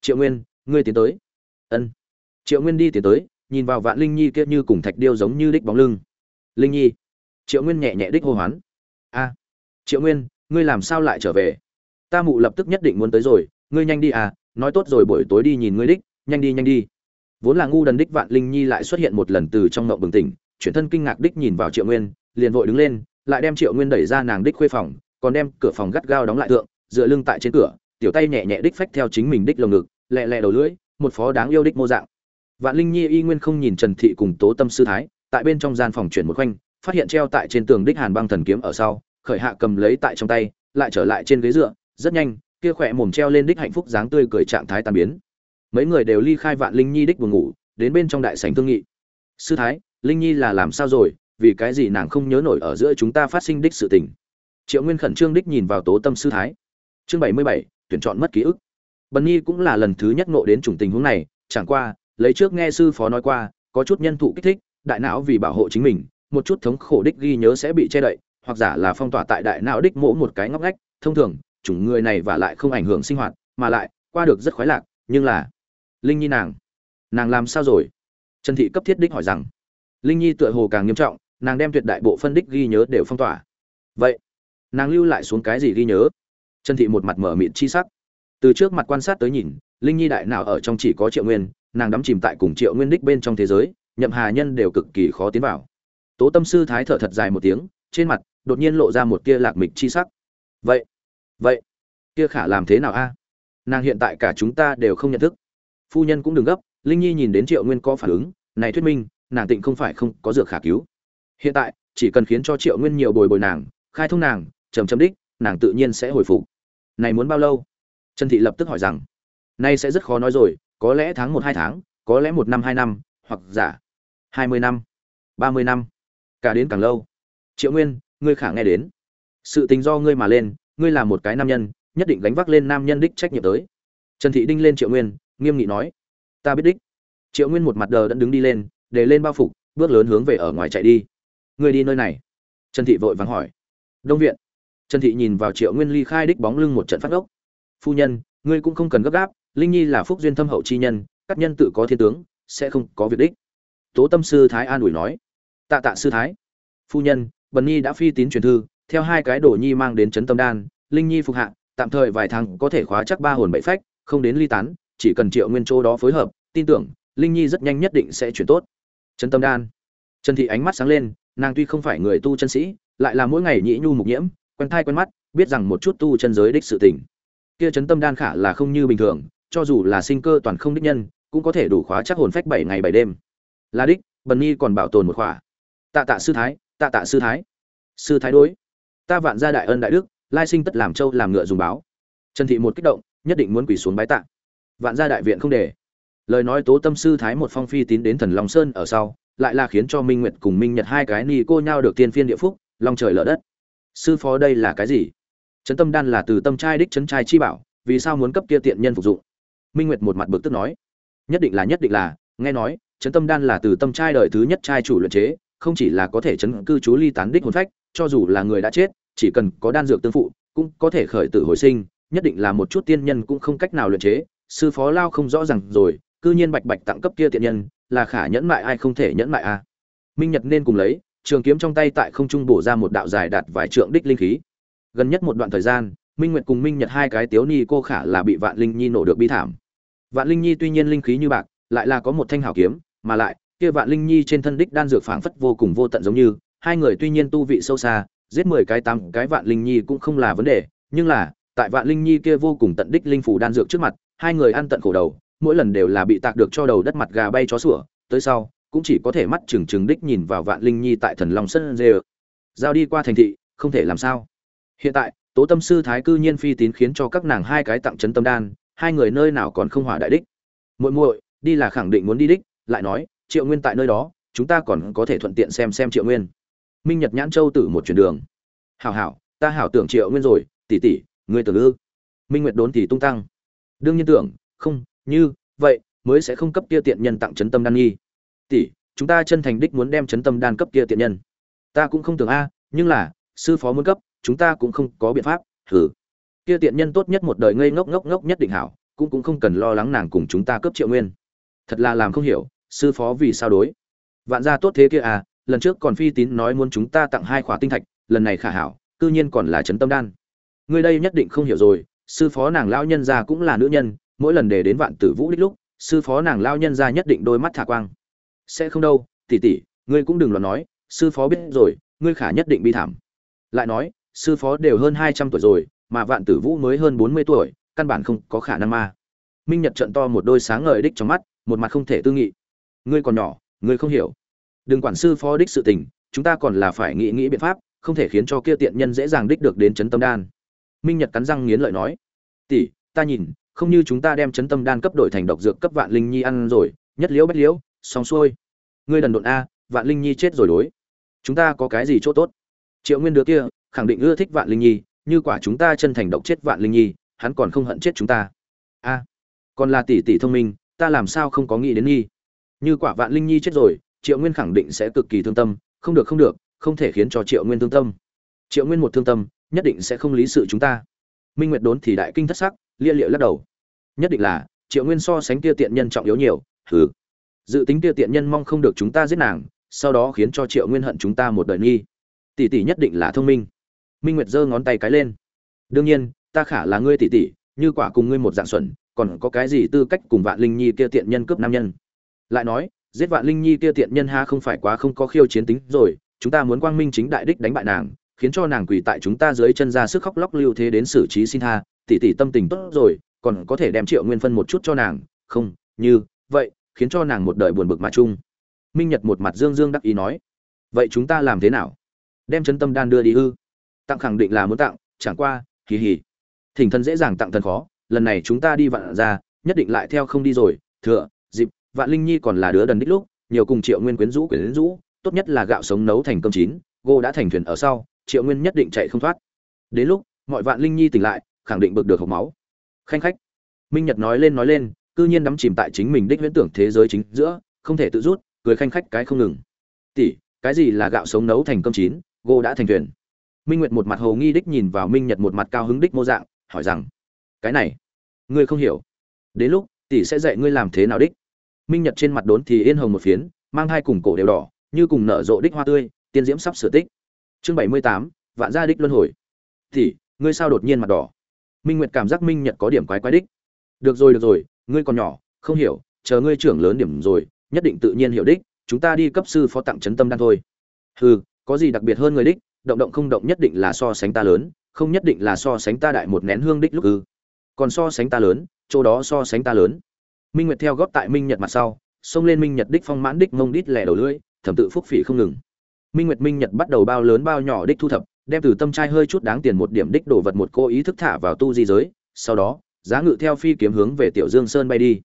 Triệu nguyên, ngươi tiến tới. Ân triệu nguyên đi tiến tới, nhìn vào vạn linh nhi kia như cùng thạch điêu giống như đích bóng lưng. Linh nhi. Triệu nguyên nhẹ nhẹ đích hô hoán. A, triệu nguyên, ngươi làm sao lại trở về? Ta mụ lập tức nhất định muốn tới rồi, ngươi nhanh đi à nói tốt rồi buổi tối đi nhìn ngươi đích, nhanh đi nhanh đi. Vốn là ngu đần đích vạn linh nhi lại xuất hiện một lần từ trong ngộng bừng tỉnh, chuyển thân kinh ngạc đích nhìn vào triệu nguyên, liền vội đứng lên, lại đem triệu nguyên đẩy ra nàng đích khuê phòng, còn đem cửa phòng gắt gao đóng lại tượng dựa lưng tại trên cửa, tiểu tay nhẹ nhẹ đích phách theo chính mình đích lồng ngực, lẹ lẹ đầu lưỡi, một phó đáng yêu đích mô dạng vạn linh nhi y nguyên không nhìn trần thị cùng tố tâm sư thái, tại bên trong gian phòng chuyển một khoanh, phát hiện treo tại trên tường đích hàn băng thần kiếm ở sau, khởi hạ cầm lấy tại trong tay, lại trở lại trên ghế dựa, rất nhanh, kia khỏe mồm treo lên đích hạnh phúc dáng tươi cười trạng thái tan biến. Mấy người đều ly khai vạn linh nhi đích buồn ngủ, đến bên trong đại sảnh thương nghị. Sư thái, linh nhi là làm sao rồi? Vì cái gì nàng không nhớ nổi ở giữa chúng ta phát sinh đích sự tình? Triệu nguyên khẩn trương đích nhìn vào tố tâm sư thái. Chương bảy mươi bảy, tuyển chọn mất ký ức. Bần nhi cũng là lần thứ nhất ngộ đến chủng tình huống này, chẳng qua lấy trước nghe sư phó nói qua, có chút nhân thụ kích thích, đại não vì bảo hộ chính mình, một chút thống khổ đích ghi nhớ sẽ bị che đậy, hoặc giả là phong tỏa tại đại não đích mỗ một cái ngóc ngách. Thông thường, chủng người này và lại không ảnh hưởng sinh hoạt, mà lại qua được rất khoái lạc, nhưng là linh nhi nàng nàng làm sao rồi? Trần thị cấp thiết đích hỏi rằng. Linh nhi tựa hồ càng nghiêm trọng, nàng đem tuyệt đại bộ phân đích ghi nhớ đều phong tỏa. Vậy, nàng lưu lại xuống cái gì ghi nhớ? Trần thị một mặt mở mịt chi sắc. Từ trước mặt quan sát tới nhìn, linh nhi đại nào ở trong chỉ có triệu nguyên nàng đắm chìm tại cùng triệu nguyên đích bên trong thế giới, nhậm hà nhân đều cực kỳ khó tiến vào. Tố tâm sư thái thở thật dài một tiếng, trên mặt, đột nhiên lộ ra một tia lạc mịch chi sắc. Vậy vậy, kia khả làm thế nào a? Nàng hiện tại cả chúng ta đều không nhận thức. Phu nhân cũng đừng gấp, linh nhi nhìn đến triệu nguyên có phản ứng, này thuyết minh, nàng tịnh không phải không có dược khả cứu. Hiện tại, chỉ cần khiến cho triệu nguyên nhiều bồi bồi nàng, khai thông nàng trầm trầm đích, nàng tự nhiên sẽ hồi phục. Này muốn bao lâu? Trần thị lập tức hỏi rằng. Nay sẽ rất khó nói rồi có lẽ tháng một hai tháng, có lẽ một năm hai năm, hoặc giả hai mươi năm, ba mươi năm, cả đến càng lâu. Triệu nguyên, ngươi khả nghe đến. Sự tình do ngươi mà lên, ngươi là một cái nam nhân, nhất định gánh vác lên nam nhân đích trách nhiệm tới. Trần thị đinh lên triệu nguyên, nghiêm nghị nói, ta biết đích. Triệu nguyên một mặt đờ đẫn đứng đi lên, để lên bao phục, bước lớn hướng về ở ngoài chạy đi. Ngươi đi nơi này. Trần thị vội vàng hỏi. Đông viện. Trần thị nhìn vào triệu nguyên ly khai đích bóng lưng một trận phát ốc. Phu nhân, ngươi cũng không cần gấp gáp linh nhi là phúc duyên thâm hậu chi nhân, các nhân tự có thiên tướng, sẽ không có việc đích. Tố tâm sư thái an ủi nói. Tạ tạ sư thái. Phu nhân, bần nhi đã phi tín truyền thư, theo hai cái đồ nhi mang đến trấn tâm đan, linh nhi phục hạ, tạm thời vài tháng có thể khóa chắc ba hồn bảy phách, không đến ly tán, chỉ cần triệu nguyên châu đó phối hợp, tin tưởng, linh nhi rất nhanh nhất định sẽ chuyển tốt. Trấn tâm đan. Trần thị ánh mắt sáng lên, nàng tuy không phải người tu chân sĩ, lại là mỗi ngày nhĩ nhu mục nhiễm, quen thai quen mắt, biết rằng một chút tu chân giới đích sự tình. Kia trấn tâm đan khả là không như bình thường cho dù là sinh cơ toàn không đích nhân, cũng có thể đủ khóa chắc hồn phách bảy ngày bảy đêm. Là đích, bần nhi còn bảo tồn một khỏa. Tạ tạ sư thái, tạ tạ sư thái. Sư thái đối. Ta vạn gia đại ân đại đức, lai sinh tất làm châu làm ngựa dùng báo. Trần thị một kích động, nhất định muốn quỳ xuống bái tạ. Vạn gia đại viện không để. Lời nói tố tâm sư thái một phong phi tín đến thần long sơn ở sau, lại là khiến cho minh nguyệt cùng minh nhật hai cái ni cô nhau được tiên phiên địa phúc, long trời lở đất. Sư phó đây là cái gì? Trấn tâm đan là từ tâm trai đích trấn trai chi bảo, vì sao muốn cấp kia tiện nhân phục dụng? Minh nguyệt một mặt bực tức nói. Nhất định là, nhất định là, nghe nói chấn tâm đan là từ tâm trai đời thứ nhất trai chủ luyện chế, không chỉ là có thể chấn cư chú ly tán đích hồn phách, cho dù là người đã chết, chỉ cần có đan dược tương phụ, cũng có thể khởi tử hồi sinh, nhất định là một chút tiên nhân cũng không cách nào luyện chế. Sư phó lao không rõ ràng rồi, cư nhiên bạch bạch tặng cấp kia tiện nhân, là khả nhẫn mại ai không thể nhẫn mại a. À. minh nhật nên cùng lấy, trường kiếm trong tay tại không trung bổ ra một đạo dài đạt vài trượng đích linh khí. Gần nhất một đoạn thời gian minh nguyệt cùng minh nhật hai cái tiếu ni cô khả là bị vạn linh nhi nổ được bi thảm. Vạn linh nhi tuy nhiên linh khí như bạc, lại là có một thanh hảo kiếm, mà lại, kia vạn linh nhi trên thân đích đan dược phảng phất vô cùng vô tận giống như, hai người tuy nhiên tu vị sâu xa, giết mười cái tám cái vạn linh nhi cũng không là vấn đề, nhưng là, tại vạn linh nhi kia vô cùng tận đích linh phủ đan dược trước mặt, hai người ăn tận khổ đầu, mỗi lần đều là bị tạc được cho đầu đất mặt gà bay chó sủa, tới sau, cũng chỉ có thể mắt trừng trừng đích nhìn vào vạn linh nhi tại thần long sân dê giao đi qua thành thị, không thể làm sao. Hiện tại tố tâm sư thái cư nhiên phi tín khiến cho các nàng hai cái tặng chấn tâm đan, hai người nơi nào còn không hỏa đại đích. Muội muội, đi là khẳng định muốn đi đích, lại nói, triệu nguyên tại nơi đó, chúng ta còn có thể thuận tiện xem xem triệu nguyên. Minh nhật nhãn châu tử một chuyển đường. Hảo hảo, ta hảo tưởng triệu nguyên rồi, tỷ tỷ, ngươi tưởng ư? Minh nguyệt đốn thì tung tăng. Đương nhiên tưởng, không, như vậy, mới sẽ không cấp kia tiện nhân tặng chấn tâm đan nghi tỷ, chúng ta chân thành đích muốn đem chấn tâm đan cấp kia tiện nhân. Ta cũng không tưởng a, nhưng là, sư phó muốn cấp chúng ta cũng không có biện pháp hừ, kia tiện nhân tốt nhất một đời ngây ngốc ngốc ngốc nhất định hảo cũng cũng không cần lo lắng nàng cùng chúng ta cấp triệu nguyên. Thật là làm không hiểu sư phó vì sao đối? Vạn gia tốt thế kia à lần trước còn phi tín nói muốn chúng ta tặng hai khỏa tinh thạch lần này khả hảo cư nhiên còn là chấn tâm đan. Ngươi đây nhất định không hiểu rồi sư phó nàng lão nhân gia cũng là nữ nhân mỗi lần để đến vạn tử vũ đích lúc sư phó nàng lão nhân gia nhất định đôi mắt thả quang. Sẽ không đâu tỷ tỷ ngươi cũng đừng lo nói sư phó biết rồi ngươi khả nhất định bi thảm. Lại nói sư phó đều hơn hai trăm tuổi rồi, mà vạn tử vũ mới hơn bốn mươi tuổi, căn bản không có khả năng ma. Minh nhật trận to một đôi sáng ngời đích trong mắt, một mặt không thể tư nghị. Ngươi còn nhỏ, ngươi không hiểu. Đừng quản sư phó đích sự tình, chúng ta còn là phải nghĩ nghĩ biện pháp, không thể khiến cho kia tiện nhân dễ dàng đích được đến chấn tâm đan. Minh nhật cắn răng nghiến lợi nói, tỷ, ta nhìn, không như chúng ta đem chấn tâm đan cấp đổi thành độc dược cấp vạn linh nhi ăn rồi, nhất liễu bách liễu, xong xuôi. Ngươi đần độn a, vạn linh nhi chết rồi đối. Chúng ta có cái gì chỗ tốt? Triệu nguyên đứa kia khẳng định ưa thích vạn linh nhi, như quả chúng ta chân thành độc chết vạn linh nhi, hắn còn không hận chết chúng ta. A, còn là tỷ tỷ thông minh, ta làm sao không có nghĩ đến nhi? Như quả vạn linh nhi chết rồi, triệu nguyên khẳng định sẽ cực kỳ thương tâm, không được không được, không thể khiến cho triệu nguyên thương tâm. Triệu nguyên một thương tâm, nhất định sẽ không lý sự chúng ta. Minh nguyệt đốn thì đại kinh thất sắc, lia liệu lắc đầu. Nhất định là, triệu nguyên so sánh kia tiện nhân trọng yếu nhiều, hừ. Dự tính kia tiện nhân mong không được chúng ta giết nàng, sau đó khiến cho triệu nguyên hận chúng ta một đời nghi tỷ tỷ nhất định là thông minh minh nguyệt giơ ngón tay cái lên. Đương nhiên, ta khả là ngươi tỷ tỷ, như quả cùng ngươi một dạng xuẩn, còn có cái gì tư cách cùng vạn linh nhi kia tiện nhân cướp nam nhân? Lại nói, giết vạn linh nhi kia tiện nhân ha không phải quá không có khiêu chiến tính rồi, chúng ta muốn quang minh chính đại đích đánh bại nàng, khiến cho nàng quỳ tại chúng ta dưới chân ra sức khóc lóc lưu thế đến xử trí xin tha, tỷ tỷ tâm tình tốt rồi, còn có thể đem triệu nguyên phân một chút cho nàng, không, như vậy, khiến cho nàng một đời buồn bực mà chung. Minh nhật một mặt dương dương đắc ý nói, vậy chúng ta làm thế nào? Đem chân tâm đan đưa đi ư? Tặng khẳng định là muốn tặng, chẳng qua kỳ hỉ thỉnh thân dễ dàng tặng thần khó, lần này chúng ta đi vạn ra, nhất định lại theo không đi rồi. Thừa, dịp, vạn linh nhi còn là đứa đần đích lúc, nhiều cùng triệu nguyên quyến rũ quyến rũ. Tốt nhất là gạo sống nấu thành cơm chín, gô đã thành thuyền ở sau, triệu nguyên nhất định chạy không thoát. Đến lúc, mọi vạn linh nhi tỉnh lại, khẳng định bực được hộc máu. Khanh khách. Minh nhật nói lên nói lên, cư nhiên đắm chìm tại chính mình đích viễn tưởng thế giới chính giữa, không thể tự rút, cười khanh khách cái không ngừng. Tỷ, cái gì là gạo sống nấu thành cơm chín, gô đã thành thuyền? Minh nguyệt một mặt hồ nghi đích nhìn vào minh nhật một mặt cao hứng đích mô dạng, hỏi rằng, cái này, ngươi không hiểu. Đến lúc, tỷ sẽ dạy ngươi làm thế nào đích? Minh nhật trên mặt đốn thì yên hồng một phiến, mang hai cùng cổ đều đỏ, như cùng nở rộ đích hoa tươi, tiên diễm sắp sửa tích. Chương bảy mươi tám, vạn gia đích luân hồi. Tỷ, ngươi sao đột nhiên mặt đỏ? Minh nguyệt cảm giác minh nhật có điểm quái quái đích. Được rồi được rồi, ngươi còn nhỏ, không hiểu, chờ ngươi trưởng lớn điểm rồi, nhất định tự nhiên hiểu đích, chúng ta đi cấp sư phó tặng chấn tâm đan thôi. Hừ, có gì đặc biệt hơn người đích? Động động không động nhất định là so sánh ta lớn, không nhất định là so sánh ta đại một nén hương đích lúc ư. Còn so sánh ta lớn, chỗ đó so sánh ta lớn. Minh nguyệt theo góp tại minh nhật mặt sau, xông lên minh nhật đích phong mãn đích mông đít lẻ đầu lưỡi, thẩm tự phúc phỉ không ngừng. Minh nguyệt, minh nhật bắt đầu bao lớn bao nhỏ đích thu thập, đem từ tâm trai hơi chút đáng tiền một điểm đích đồ vật một cô ý thức thả vào tu di giới, sau đó, giá ngự theo phi kiếm hướng về tiểu dương sơn bay đi.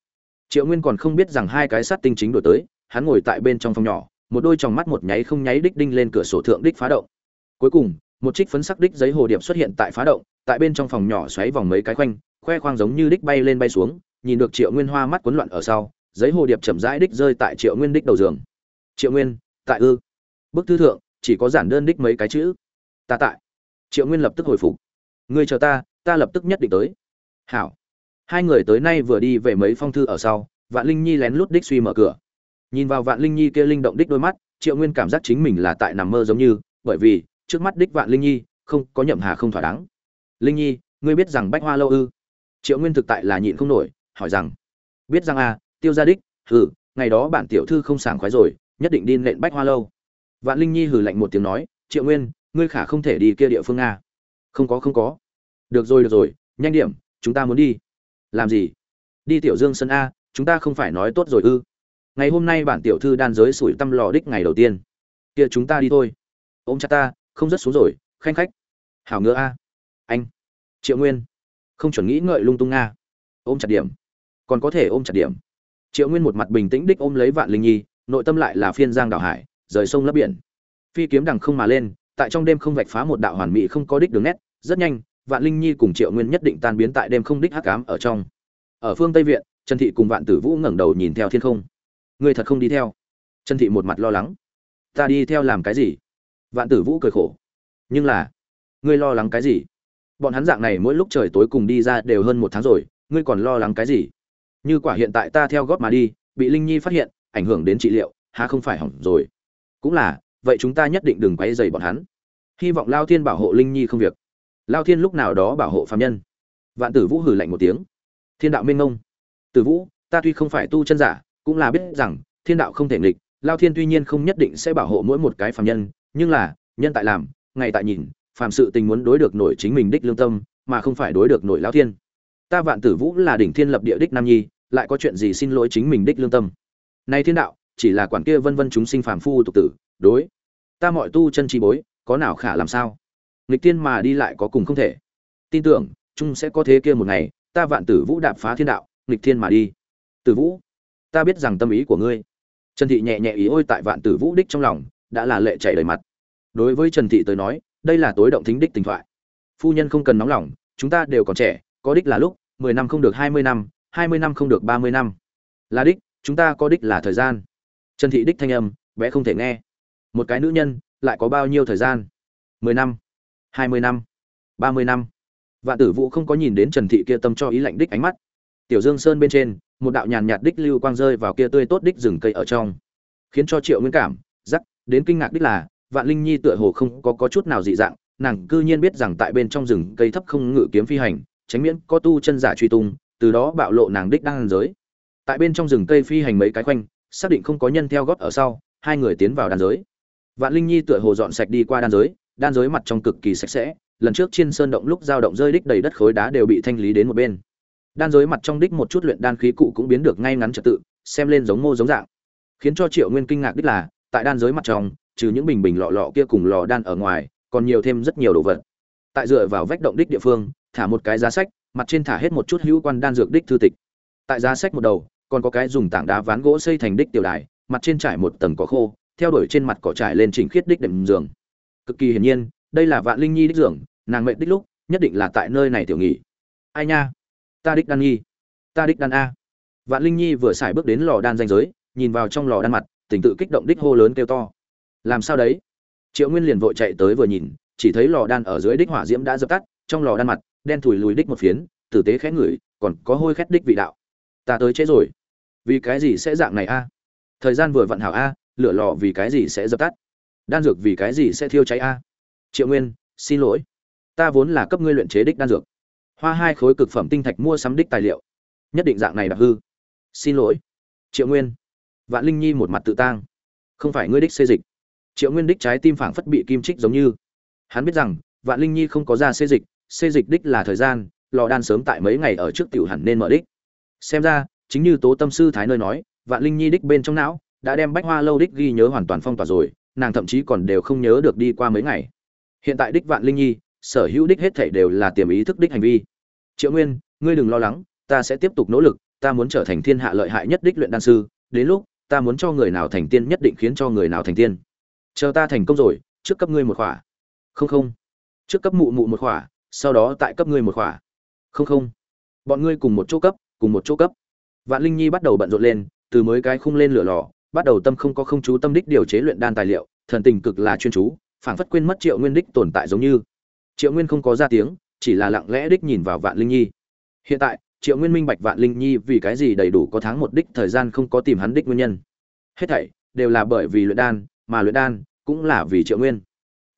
Triệu nguyên còn không biết rằng hai cái sát tinh chính đổi tới, hắn ngồi tại bên trong phòng nhỏ, một đôi tròng mắt một nháy không nháy đích đinh lên cửa sổ thượng đích phá động cuối cùng, một trích phấn sắc đích giấy hồ điệp xuất hiện tại phá động, tại bên trong phòng nhỏ xoáy vòng mấy cái khoanh, khoe khoang giống như đích bay lên bay xuống, nhìn được triệu nguyên hoa mắt cuốn loạn ở sau, giấy hồ điệp chậm rãi đích rơi tại triệu nguyên đích đầu giường. Triệu nguyên, tại ư? Bức thư thượng, chỉ có giản đơn đích mấy cái chữ. Ta tại. Triệu nguyên lập tức hồi phục. Ngươi chờ ta ta lập tức nhất định tới. Hảo. Hai người tới nay vừa đi về mấy phong thư ở sau, vạn linh nhi lén lút đích suy mở cửa. Nhìn vào vạn linh nhi kia linh động đích đôi mắt, triệu nguyên cảm giác chính mình là tại nằm mơ giống như, bởi vì trước mắt đích vạn linh nhi không có nhậm hà không thỏa đáng. Linh nhi ngươi biết rằng bách hoa lâu ư? Triệu nguyên thực tại là nhịn không nổi hỏi rằng biết rằng a à, tiêu gia đích hừ ngày đó bản tiểu thư không sảng khoái rồi nhất định đi nện bách hoa lâu. Vạn linh nhi hừ lạnh một tiếng nói triệu nguyên ngươi khả không thể đi kia địa phương a không có không có. Được rồi được rồi nhanh điểm chúng ta muốn đi. Làm gì? Đi tiểu dương sân a chúng ta không phải nói tốt rồi ư? Ngày hôm nay bản tiểu thư đan giới sủi tăm lò đích ngày đầu tiên. Kia chúng ta đi thôi. Ôm cha ta không rất xuống rồi, khanh khách. Hảo ngựa a. Anh. Triệu nguyên. Không chuẩn nghĩ ngợi lung tung nga. Ôm chặt điểm. Còn có thể ôm chặt điểm. Triệu nguyên một mặt bình tĩnh đích ôm lấy vạn linh nhi, nội tâm lại là phiên giang đảo hải, rời sông lấp biển. Phi kiếm đằng không mà lên, tại trong đêm không vạch phá một đạo hoàn mỹ không có đích đường nét, rất nhanh, vạn linh nhi cùng triệu nguyên nhất định tan biến tại đêm không đích hắc ám ở trong. Ở phương tây viện, trần thị cùng vạn tử vũ ngẩng đầu nhìn theo thiên không. Người thật không đi theo. Trần thị một mặt lo lắng. Ta đi theo làm cái gì? Vạn tử vũ cười khổ. Nhưng là, ngươi lo lắng cái gì? Bọn hắn dạng này mỗi lúc trời tối cùng đi ra đều hơn một tháng rồi, ngươi còn lo lắng cái gì? Như quả hiện tại ta theo góp mà đi, bị linh nhi phát hiện, ảnh hưởng đến trị liệu, há không phải hỏng rồi. Cũng là, vậy chúng ta nhất định đừng quay dày bọn hắn. Hy vọng lao thiên bảo hộ linh nhi không việc. Lao thiên lúc nào đó bảo hộ phạm nhân. Vạn tử vũ hử lạnh một tiếng. Thiên đạo minh ngông. Tử vũ, ta tuy không phải tu chân giả, cũng là biết rằng, thiên đạo không thể nghịch, lao thiên tuy nhiên không nhất định sẽ bảo hộ mỗi một cái phạm nhân nhưng là, nhân tại làm, ngày tại nhìn, phàm sự tình muốn đối được nổi chính mình đích lương tâm, mà không phải đối được nổi lão thiên. Ta vạn tử vũ là đỉnh thiên lập địa đích nam nhi, lại có chuyện gì xin lỗi chính mình đích lương tâm? Nay thiên đạo, chỉ là quản kia vân vân chúng sinh phàm phu tục tử, đối. Ta mọi tu chân chi bối, có nào khả làm sao? Nghịch tiên mà đi lại có cùng không thể. Tin tưởng, chung sẽ có thế kia một ngày, ta vạn tử vũ đạp phá thiên đạo, nghịch thiên mà đi. Tử vũ, ta biết rằng tâm ý của ngươi. Trần thị nhẹ nhẹ ý ôi tại vạn tử vũ đích trong lòng đã là lệ chảy đầy mặt. Đối với trần thị tới nói, đây là tối động thính đích tình thoại. Phu nhân không cần nóng lòng, chúng ta đều còn trẻ, có đích là lúc, mười năm không được hai mươi năm, hai mươi năm không được ba mươi năm. Là đích, chúng ta có đích là thời gian. Trần thị đích thanh âm, bé không thể nghe. Một cái nữ nhân, lại có bao nhiêu thời gian? Mười năm, hai mươi năm, ba mươi năm. Vạn tử vũ không có nhìn đến trần thị kia tâm cho ý lạnh đích ánh mắt. Tiểu dương sơn bên trên, một đạo nhàn nhạt đích lưu quang rơi vào kia tươi tốt đích rừng cây ở trong, khiến cho triệu nguyên cảm đến kinh ngạc đích là vạn linh nhi tựa hồ không có, có chút nào dị dạng nàng cư nhiên biết rằng tại bên trong rừng cây thấp không ngự kiếm phi hành tránh miễn có tu chân giả truy tung từ đó bạo lộ nàng đích đang giới. Tại bên trong rừng cây phi hành mấy cái khoanh xác định không có nhân theo gót ở sau hai người tiến vào đan giới. Vạn linh nhi tựa hồ dọn sạch đi qua đan giới đan giới mặt trong cực kỳ sạch sẽ lần trước trên sơn động lúc dao động rơi đích đầy đất khối đá đều bị thanh lý đến một bên. Đan giới mặt trong đích một chút luyện đan khí cụ cũng biến được ngay ngắn trật tự xem lên giống mô giống dạng. Khiến cho triệu nguyên kinh ngạc đích là tại đan giới mặt trong, trừ những bình bình lọ lọ kia cùng lò đan ở ngoài, còn nhiều thêm rất nhiều đồ vật. Tại dựa vào vách động đích địa phương, thả một cái giá sách, mặt trên thả hết một chút hữu quan đan dược đích thư tịch. Tại giá sách một đầu, còn có cái dùng tảng đá ván gỗ xây thành đích tiểu đài, mặt trên trải một tầng cỏ khô, theo đuổi trên mặt cỏ trải lên chỉnh khiết đích đệm giường. Cực kỳ hiển nhiên, đây là vạn linh nhi đích giường, nàng mệnh đích lúc, nhất định là tại nơi này tiểu nghỉ. Ai nha? Ta đích đan nhi. Ta đích đan a. Vạn linh nhi vừa xài bước đến lò đan danh giới, nhìn vào trong lò đan mặt tình tự kích động đích hô lớn kêu to. Làm sao đấy? Triệu nguyên liền vội chạy tới vừa nhìn, chỉ thấy lò đan ở dưới đích hỏa diễm đã dập tắt, trong lò đan mặt, đen thùi lùi đích một phiến, tử tế khẽ ngửi, còn có hôi khét đích vị đạo. Ta tới chế rồi. Vì cái gì sẽ dạng này a? Thời gian vừa vặn hảo a, lửa lò vì cái gì sẽ dập tắt? Đan dược vì cái gì sẽ thiêu cháy a? Triệu nguyên, xin lỗi. Ta vốn là cấp ngươi luyện chế đích đan dược. Hoa hai khối cực phẩm tinh thạch mua sắm đích tài liệu. Nhất định dạng này đặc hư. Xin lỗi. Triệu nguyên vạn linh nhi một mặt tự tang. Không phải ngươi đích xê dịch. Triệu nguyên đích trái tim phảng phất bị kim trích giống như. Hắn biết rằng, vạn linh nhi không có ra xê dịch xê dịch đích là thời gian, lò đan sớm tại mấy ngày ở trước tiểu hẳn nên mở đích. Xem ra, chính như tố tâm sư thái nơi nói, vạn linh nhi đích bên trong não, đã đem bách hoa lâu đích ghi nhớ hoàn toàn phong tỏa rồi, nàng thậm chí còn đều không nhớ được đi qua mấy ngày. Hiện tại đích vạn linh nhi, sở hữu đích hết thảy đều là tiềm ý thức đích hành vi. Triệu nguyên, ngươi đừng lo lắng, ta sẽ tiếp tục nỗ lực, ta muốn trở thành thiên hạ lợi hại nhất đích luyện đan sư, đến lúc ta muốn cho người nào thành tiên nhất định khiến cho người nào thành tiên. Chờ ta thành công rồi, trước cấp ngươi một khỏa. Không không. Trước cấp mụ mụ một khỏa, sau đó tại cấp ngươi một khỏa. Không không. Bọn ngươi cùng một chỗ cấp, cùng một chỗ cấp. Vạn linh nhi bắt đầu bận rộn lên, từ mới cái khung lên lửa lò, bắt đầu tâm không có không chú tâm đích điều chế luyện đan tài liệu, thần tình cực là chuyên chú, phảng phất quên mất triệu nguyên đích tồn tại giống như. Triệu nguyên không có ra tiếng, chỉ là lặng lẽ đích nhìn vào vạn linh nhi. Hiện tại triệu nguyên minh bạch vạn linh nhi vì cái gì đầy đủ có tháng một đích thời gian không có tìm hắn đích nguyên nhân? Hết thảy đều là bởi vì luyện đan, mà luyện đan cũng là vì triệu nguyên.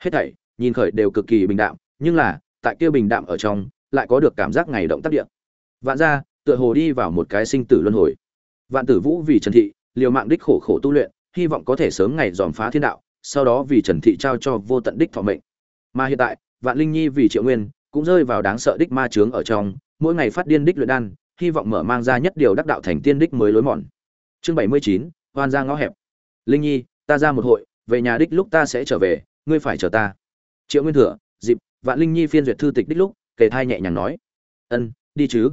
Hết thảy, nhìn khởi đều cực kỳ bình đạm, nhưng là, tại kia bình đạm ở trong, lại có được cảm giác ngày động tác điện vạn ra tựa hồ đi vào một cái sinh tử luân hồi. Vạn tử vũ vì trần thị, liều mạng đích khổ khổ tu luyện, hy vọng có thể sớm ngày dòm phá thiên đạo, sau đó vì trần thị trao cho vô tận đích thọ mệnh. Mà hiện tại, vạn linh nhi vì triệu nguyên cũng rơi vào đáng sợ đích ma chướng ở trong mỗi ngày phát điên đích luyện đan, hy vọng mở mang ra nhất điều đắc đạo thành tiên đích mới lối mòn. Chương bảy mươi chín, hoan ra ngõ hẹp. Linh nhi, ta ra một hội, về nhà đích lúc ta sẽ trở về, ngươi phải chờ ta. Triệu nguyên thừa, dịp, vạn linh nhi phiên duyệt thư tịch đích lúc, kề thai nhẹ nhàng nói. Ân, đi chứ.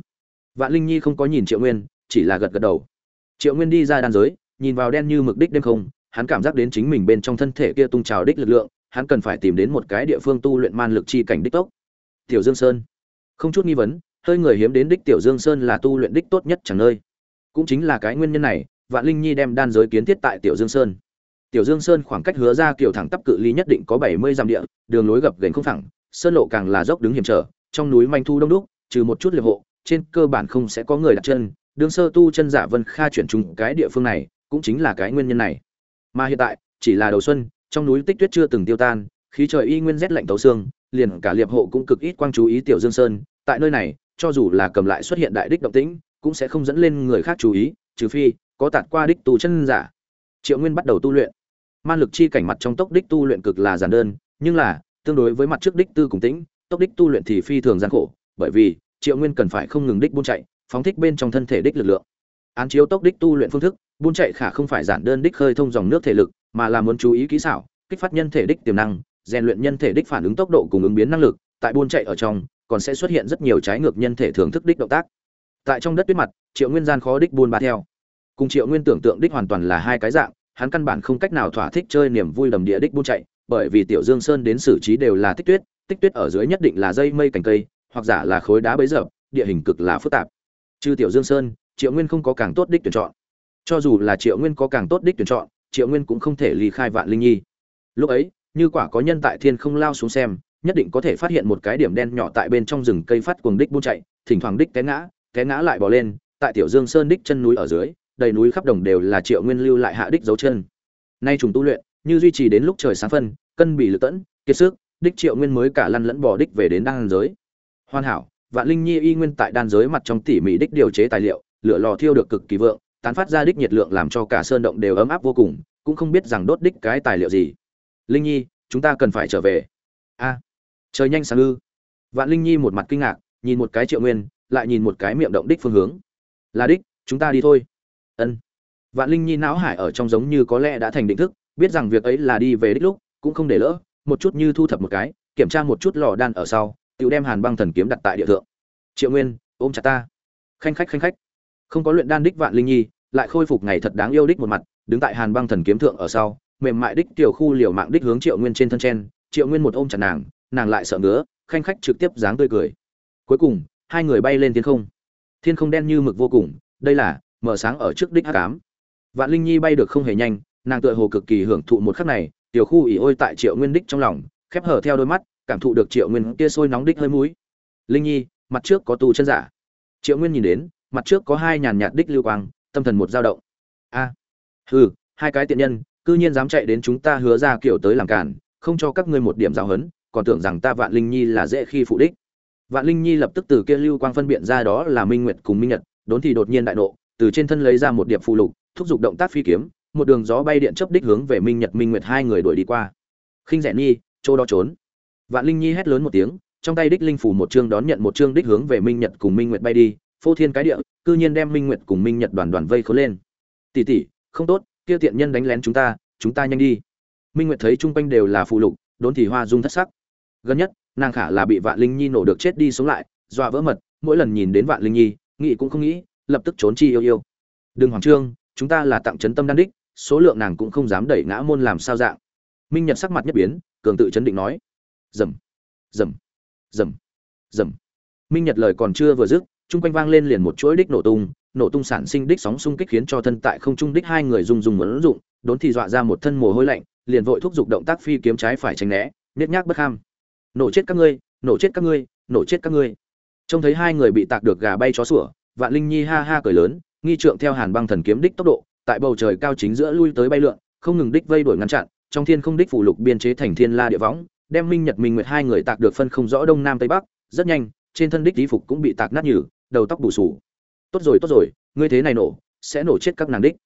Vạn linh nhi không có nhìn triệu nguyên, chỉ là gật gật đầu. Triệu nguyên đi ra đan giới, nhìn vào đen như mực đích đêm không, hắn cảm giác đến chính mình bên trong thân thể kia tung trào đích lực lượng, hắn cần phải tìm đến một cái địa phương tu luyện man lực chi cảnh đích tốc. Tiểu dương sơn. Không chút nghi vấn hơi người hiếm đến đích tiểu dương sơn là tu luyện đích tốt nhất chẳng nơi. Cũng chính là cái nguyên nhân này, vạn linh nhi đem đan giới kiến thiết tại tiểu dương sơn. Tiểu dương sơn khoảng cách hứa ra kiểu thẳng tắp cự ly nhất định có bảy mươi dặm địa, đường lối gập ghềnh không thẳng sơn lộ càng là dốc đứng hiểm trở, trong núi manh thu đông đúc, trừ một chút liệp hộ, trên cơ bản không sẽ có người đặt chân, đương sơ tu chân giả vân kha chuyển trùng cái địa phương này, cũng chính là cái nguyên nhân này. Mà hiện tại, chỉ là đầu xuân, trong núi tích tuyết chưa từng tiêu tan, khí trời y nguyên rét lạnh tấu xương, liền cả liệp hộ cũng cực ít quang chú ý tiểu dương sơn, tại nơi này cho dù là cầm lại xuất hiện đại đích động tĩnh, cũng sẽ không dẫn lên người khác chú ý, trừ phi có tạt qua đích tu chân giả. Triệu nguyên bắt đầu tu luyện. Man lực chi cảnh mặt trong tốc đích tu luyện cực là giản đơn, nhưng là, tương đối với mặt trước đích tư cùng tĩnh, tốc đích tu luyện thì phi thường gian khổ, bởi vì, triệu nguyên cần phải không ngừng đích buôn chạy, phóng thích bên trong thân thể đích lực lượng. Án chiếu tốc đích tu luyện phương thức, buôn chạy khả không phải giản đơn đích khơi thông dòng nước thể lực, mà là muốn chú ý kỹ xảo, kích phát nhân thể đích tiềm năng, rèn luyện nhân thể đích phản ứng tốc độ cùng ứng biến năng lực, tại buôn chạy ở trong còn sẽ xuất hiện rất nhiều trái ngược nhân thể thưởng thức đích động tác. Tại trong đất tuyết mặt, triệu nguyên gian khó đích buôn ba theo. Cùng triệu nguyên tưởng tượng đích hoàn toàn là hai cái dạng, hắn căn bản không cách nào thỏa thích chơi niềm vui đầm địa đích buôn chạy, bởi vì tiểu dương sơn đến xử trí đều là tích tuyết tích tuyết ở dưới nhất định là dây mây cành cây, hoặc giả là khối đá bấy giờ, địa hình cực là phức tạp. Trừ tiểu dương sơn, triệu nguyên không có càng tốt đích tuyển chọn. Cho dù là triệu nguyên có càng tốt đích tuyển chọn, triệu nguyên cũng không thể ly khai vạn linh nhi. Lúc ấy, như quả có nhân tại thiên không lao xuống xem nhất định có thể phát hiện một cái điểm đen nhỏ tại bên trong rừng cây phát cuồng đích buôn chạy, thỉnh thoảng đích té ngã té ngã lại bỏ lên, tại tiểu dương sơn đích chân núi ở dưới, đầy núi khắp đồng đều là triệu nguyên lưu lại hạ đích dấu chân. Nay trùng tu luyện, như duy trì đến lúc trời sáng phân, cân bị lự tẫn, kiệt sức, đích triệu nguyên mới cả lăn lẫn bỏ đích về đến đan giới. Hoàn hảo, vạn linh nhi y nguyên tại đan giới mặt trong tỉ mỉ đích điều chế tài liệu, lửa lò thiêu được cực kỳ vượng, tán phát ra đích nhiệt lượng làm cho cả sơn động đều ấm áp vô cùng, cũng không biết rằng đốt đích cái tài liệu gì. Linh nhi, chúng ta cần phải trở về. A trời nhanh sáng ư. Vạn linh nhi một mặt kinh ngạc, nhìn một cái triệu nguyên, lại nhìn một cái miệng động đích phương hướng. Là đích, chúng ta đi thôi. Ân. Vạn linh nhi não hải ở trong giống như có lẽ đã thành định thức, biết rằng việc ấy là đi về đích lúc, cũng không để lỡ, một chút như thu thập một cái, kiểm tra một chút lò đan ở sau, tự đem hàn băng thần kiếm đặt tại địa thượng. Triệu nguyên, ôm chặt ta. Khanh khách khanh khách. Không có luyện đan đích vạn linh nhi, lại khôi phục ngày thật đáng yêu đích một mặt, đứng tại hàn băng thần kiếm thượng ở sau, mềm mại đích tiểu khu liều mạng đích hướng triệu nguyên trên thân chen. Triệu nguyên một ôm chặt nàng nàng lại sợ ngứa, khanh khách trực tiếp dáng tươi cười. Cuối cùng, hai người bay lên thiên không. Thiên không đen như mực vô cùng, đây là, mở sáng ở trước đích hát cám vạn linh nhi bay được không hề nhanh, nàng tựa hồ cực kỳ hưởng thụ một khắc này, tiểu khu ỉ ôi tại triệu nguyên đích trong lòng, khép hở theo đôi mắt, cảm thụ được triệu nguyên kia sôi nóng đích hơi mũi. Linh nhi, mặt trước có tu chân giả. Triệu nguyên nhìn đến, mặt trước có hai nhàn nhạt đích lưu quang, tâm thần một dao động. A, hừ, hai cái tiện nhân, cư nhiên dám chạy đến chúng ta hứa ra kiểu tới làm cản không cho các ngươi một điểm giáo hấn còn tưởng rằng ta vạn linh nhi là dễ khi phụ đích. Vạn linh nhi lập tức từ kia lưu quang phân biện ra đó là minh nguyệt cùng minh nhật, đốn thì đột nhiên đại nộ, từ trên thân lấy ra một điệp phù lục, thúc giục động tác phi kiếm, một đường gió bay điện chấp đích hướng về minh nhật, minh nguyệt hai người đuổi đi qua. Khinh rẻ nhi, chỗ đó trốn. Vạn linh nhi hét lớn một tiếng, trong tay đích linh phủ một chương đón nhận một chương đích hướng về minh nhật cùng minh nguyệt bay đi, phô thiên cái địa, cư nhiên đem minh nguyệt cùng minh nhật đoàn đoàn vây khốn lên. Tỷ tỷ, không tốt, kia tiện nhân đánh lén chúng ta chúng ta nhanh đi. Minh nguyệt thấy chung quanh đều là phù lục, đốn thì hoa dung thất sắc gần nhất, nàng khả là bị vạn linh nhi nổ được chết đi sống lại, dọa vỡ mật, mỗi lần nhìn đến vạn linh nhi, nghĩ cũng không nghĩ, lập tức trốn chi yêu yêu. Đừng hoàng trương, chúng ta là tặng chấn tâm đan đích, số lượng nàng cũng không dám đẩy ngã môn làm sao dạng. Minh nhật sắc mặt nhất biến, cường tự chấn định nói. Dầm dầm dầm dầm. Minh nhật lời còn chưa vừa dứt, chung quanh vang lên liền một chuỗi đích nổ tung nổ tung sản sinh đích sóng xung kích khiến cho thân tại không trung đích hai người rung rung muốn dụng đốn thì dọa ra một thân mồ hôi lạnh, liền vội thúc giục động tác phi kiếm trái phải tránh né nhét nhác bất kham nổ chết các ngươi, nổ chết các ngươi, nổ chết các ngươi. Trông thấy hai người bị tạc được gà bay chó sủa, vạn linh nhi ha ha cười lớn, nghi trượng theo hàn băng thần kiếm đích tốc độ, tại bầu trời cao chính giữa lui tới bay lượn, không ngừng đích vây đuổi ngăn chặn, trong thiên không đích phủ lục biên chế thành thiên la địa võng, đem minh nhật, minh nguyệt hai người tạc được phân không rõ đông nam tây bắc, rất nhanh, trên thân đích lý phục cũng bị tạc nát nhừ, đầu tóc bù sù tốt rồi tốt rồi, ngươi thế này nổ, sẽ nổ chết các nàng đích.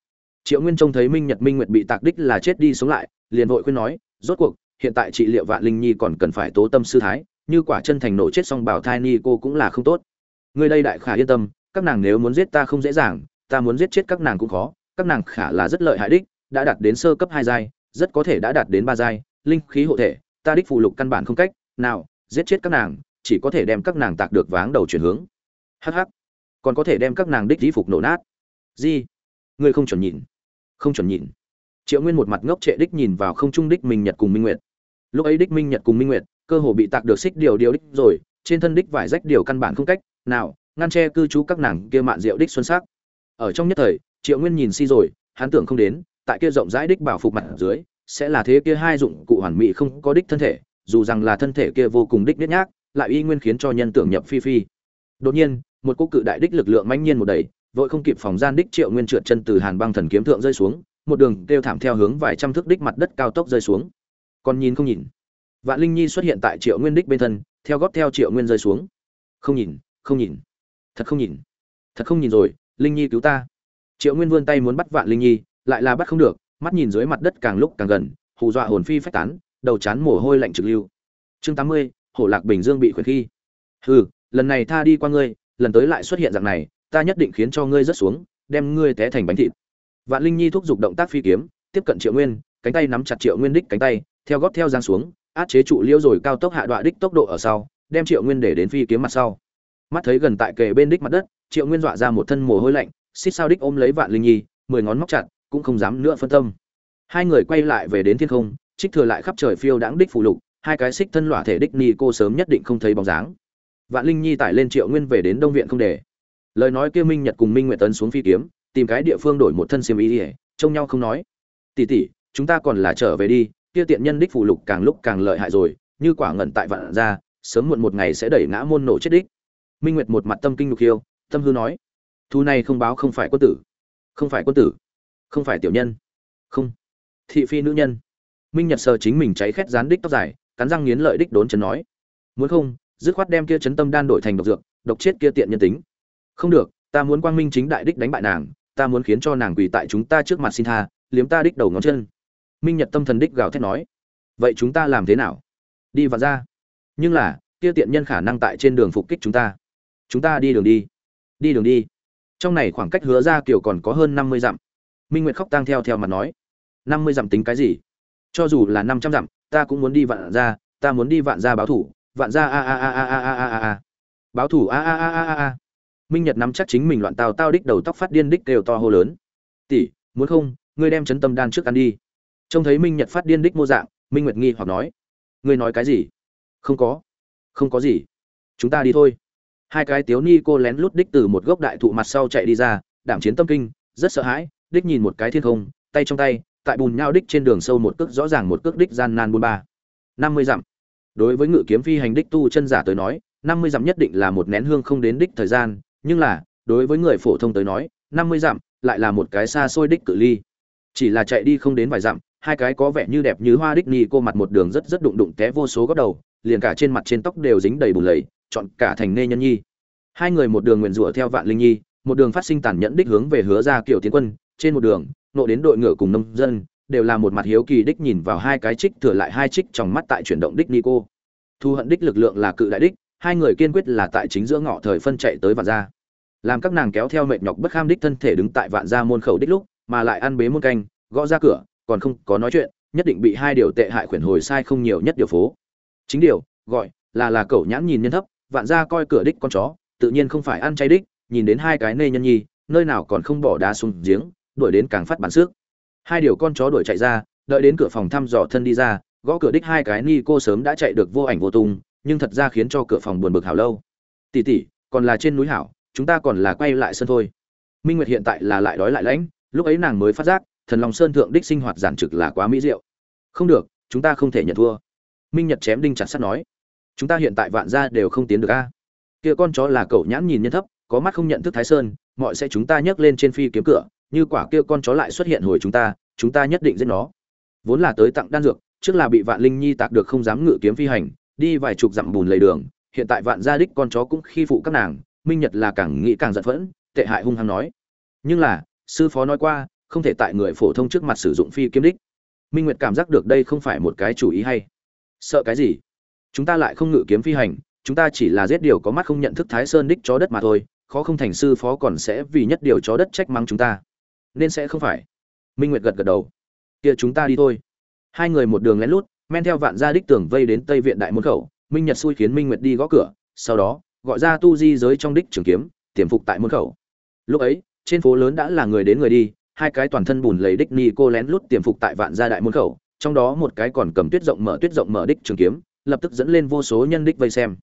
Triệu nguyên trông thấy minh nhật, minh nguyệt bị tạc đích là chết đi sống lại, liền vội khuyên nói, rốt cuộc hiện tại trị liệu vạn linh nhi còn cần phải tố tâm sư thái, như quả chân thành nổ chết xong bảo thai ni cô cũng là không tốt. Người đây đại khả yên tâm, các nàng nếu muốn giết ta không dễ dàng, ta muốn giết chết các nàng cũng khó, các nàng khả là rất lợi hại đích, đã đạt đến sơ cấp hai giai, rất có thể đã đạt đến ba giai, linh khí hộ thể, ta đích phụ lục căn bản không cách nào giết chết các nàng, chỉ có thể đem các nàng tạc được váng đầu chuyển hướng. Hh còn có thể đem các nàng đích di phục nổ nát. Di. Ngươi không chuẩn nhìn. Không chuẩn nhìn. Triệu nguyên một mặt ngốc trệ đích nhìn vào không trung đích minh nhật cùng minh nguyệt lúc ấy đích minh nhật cùng minh nguyệt, cơ hồ bị tạc được xích điều điều đích rồi, trên thân đích vải rách điều căn bản không cách nào ngăn che cư trú các nàng kia mạn diệu đích xuân sắc. Ở trong nhất thời, triệu nguyên nhìn si rồi, hắn tưởng không đến, tại kia rộng rãi đích bảo phục mặt dưới, sẽ là thế kia hai dụng cụ hoàn mỹ không có đích thân thể, dù rằng là thân thể kia vô cùng đích biết nhác, lại y nguyên khiến cho nhân tưởng nhập phi phi. Đột nhiên, một cô cự đại đích lực lượng mãnh nhiên một đầy vội không kịp phòng gian đích triệu nguyên trượt chân từ hàn băng thần kiếm thượng rơi xuống, một đường kêu thảm theo hướng vài trăm thước đích mặt đất cao tốc rơi xuống còn nhìn không nhìn. Vạn linh nhi xuất hiện tại triệu nguyên đích bên thân, theo góp theo triệu nguyên rơi xuống. Không nhìn không nhìn. Thật không nhìn. Thật không nhìn rồi, linh nhi cứu ta. Triệu nguyên vươn tay muốn bắt vạn linh nhi, lại là bắt không được, mắt nhìn dưới mặt đất càng lúc càng gần, hù dọa hồn phi phách tán, đầu chán mồ hôi lạnh trực lưu. Chương tám mươi, hổ lạc bình dương bị khuyển khi. Hừ, lần này tha đi qua ngươi, lần tới lại xuất hiện dạng này, ta nhất định khiến cho ngươi rớt xuống, đem ngươi té thành bánh thịt. Vạn linh nhi thúc giục động tác phi kiếm, tiếp cận triệu nguyên, cánh tay nắm chặt triệu nguyên đích cánh tay theo góp theo giang xuống, át chế trụ liêu rồi cao tốc hạ đoạn đích tốc độ ở sau, đem triệu nguyên để đến phi kiếm mặt sau. Mắt thấy gần tại kề bên đích mặt đất, triệu nguyên dọa ra một thân mồ hôi lạnh xích sao đích ôm lấy vạn linh nhi, mười ngón móc chặt, cũng không dám nữa phân tâm. Hai người quay lại về đến thiên không, trích thừa lại khắp trời phiêu đãng đích phù lục, hai cái xích thân lỏa thể đích ni cô sớm nhất định không thấy bóng dáng. Vạn linh nhi tải lên triệu nguyên về đến đông viện không để. Lời nói kia minh nhật cùng minh nguyện tấn xuống phi kiếm, tìm cái địa phương đổi một thân xiêm ý ỉa trông nhau không nói. Tỉ tỉ chúng ta còn là trở về đi kia tiện nhân đích phụ lục càng lúc càng lợi hại rồi, như quả ngẩn tại vạn ra sớm muộn một ngày sẽ đẩy ngã môn nổ chết đích. Minh nguyệt một mặt tâm kinh lục hiêu tâm hư nói, thu này không báo không phải quân tử. Không phải quân tử, không phải tiểu nhân. Không, thị phi nữ nhân. Minh nhật sờ chính mình cháy khét dán đích tóc dài, cắn răng nghiến lợi đích đốn chấn nói, muốn không, dứt khoát đem kia chấn tâm đan đổi thành độc dược, độc chết kia tiện nhân tính. Không được, ta muốn quang minh chính đại đích đánh bại nàng, ta muốn khiến cho nàng quỳ tại chúng ta trước mặt xin tha, liếm ta đích đầu ngón chân minh nhật tâm thần đích gào thét nói vậy chúng ta làm thế nào đi vạn ra nhưng là kia tiện nhân khả năng tại trên đường phục kích chúng ta chúng ta đi đường đi đi đường đi trong này khoảng cách hứa ra kiểu còn có hơn năm mươi dặm minh nguyệt khóc tang theo theo mặt nói năm mươi dặm tính cái gì cho dù là năm trăm dặm ta cũng muốn đi vạn ra ta muốn đi vạn ra báo thủ vạn ra a a a a a a a a báo thủ a a a a a a minh nhật nắm chắc chính mình loạn tào tao đích đầu tóc phát điên đích đều to hô lớn tỷ muốn không ngươi đem chấn tâm đan trước ăn đi trông thấy minh nhật phát điên đích mô dạng, minh nguyệt nghi hoặc nói, ngươi nói cái gì? Không có. Không có gì. Chúng ta đi thôi. Hai cái tiếu ni cô lén lút đích từ một gốc đại thụ mặt sau chạy đi ra, đảm chiến tâm kinh, rất sợ hãi, đích nhìn một cái thiên không, tay trong tay, tại bùn nhau đích trên đường sâu một cước rõ ràng một cước đích gian nan buôn ba. Năm mươi dặm. Đối với ngự kiếm phi hành đích tu chân giả tới nói, năm mươi dặm nhất định là một nén hương không đến đích thời gian, nhưng là, đối với người phổ thông tới nói, năm mươi dặm lại là một cái xa xôi đích cự ly. Chỉ là chạy đi không đến vài dặm hai cái có vẻ như đẹp như hoa đích ni cô mặt một đường rất rất đụng đụng té vô số góc đầu, liền cả trên mặt trên tóc đều dính đầy bùn lầy, chọn cả thành nê nhân nhi. Hai người một đường nguyện rủa theo vạn linh nhi, một đường phát sinh tàn nhẫn đích hướng về hứa ra kiểu tiến quân, trên một đường, nộ đến đội ngựa cùng nông dân, đều là một mặt hiếu kỳ đích nhìn vào hai cái trích thừa lại hai trích trong mắt tại chuyển động đích ni cô. Thu hận đích lực lượng là cự đại đích, hai người kiên quyết là tại chính giữa ngõ thời phân chạy tới vạn gia. Làm các nàng kéo theo mệt nhọc bất kham đích thân thể đứng tại vạn gia môn khẩu đích lúc, mà lại ăn bế môn canh, gõ ra cửa còn không có nói chuyện, nhất định bị hai điều tệ hại khuyển hồi sai không nhiều nhất điều phố. Chính điều, gọi, là là cậu nhãn nhìn nhân thấp, vạn gia coi cửa đích con chó, tự nhiên không phải ăn chay đích, nhìn đến hai cái nê nhân nhi, nơi nào còn không bỏ đá xuống giếng, đuổi đến càng phát bản sức hai điều con chó đuổi chạy ra, đợi đến cửa phòng thăm dò thân đi ra, gõ cửa đích hai cái ni cô sớm đã chạy được vô ảnh vô tung, nhưng thật ra khiến cho cửa phòng buồn bực hảo lâu. Tỷ tỷ, còn là trên núi hảo, chúng ta còn là quay lại sân thôi. Minh nguyệt hiện tại là lại đói lại lãnh, lúc ấy nàng mới phát giác thần long sơn thượng đích sinh hoạt giản trực là quá mỹ diệu. Không được, chúng ta không thể nhận thua. Minh nhật chém đinh chặt sắt nói. Chúng ta hiện tại vạn gia đều không tiến được a. Kia con chó là cậu nhãn nhìn nhân thấp, có mắt không nhận thức thái sơn, mọi sẽ chúng ta nhấc lên trên phi kiếm cửa, như quả kia con chó lại xuất hiện hồi chúng ta chúng ta nhất định giết nó. Vốn là tới tặng đan dược, trước là bị vạn linh nhi tạc được không dám ngự kiếm phi hành, đi vài chục dặm bùn lầy đường, hiện tại vạn gia đích con chó cũng khi phụ các nàng, minh nhật là càng nghĩ càng giận phẫn, tệ hại hung hăng nói. Nhưng là, sư phó nói qua không thể tại người phổ thông trước mặt sử dụng phi kiếm đích. Minh nguyệt cảm giác được đây không phải một cái chủ ý hay. Sợ cái gì? Chúng ta lại không ngự kiếm phi hành, chúng ta chỉ là giết điều có mắt không nhận thức thái sơn đích chó đất mà thôi, khó không thành sư phó còn sẽ vì nhất điều chó đất trách mắng chúng ta. Nên sẽ không phải. Minh nguyệt gật gật đầu. Kia chúng ta đi thôi. Hai người một đường lén lút, men theo vạn gia đích tường vây đến tây viện đại môn khẩu, minh nhật xui khiến minh nguyệt đi gõ cửa, sau đó, gọi ra tu di giới trong đích trường kiếm, tiềm phục tại môn khẩu. Lúc ấy, trên phố lớn đã là người đến người đi hai cái toàn thân bùn lầy đích ni cô lén lút tiềm phục tại vạn gia đại môn khẩu, trong đó một cái còn cầm tuyết rộng mở tuyết rộng mở đích trường kiếm, lập tức dẫn lên vô số nhân đích vây xem.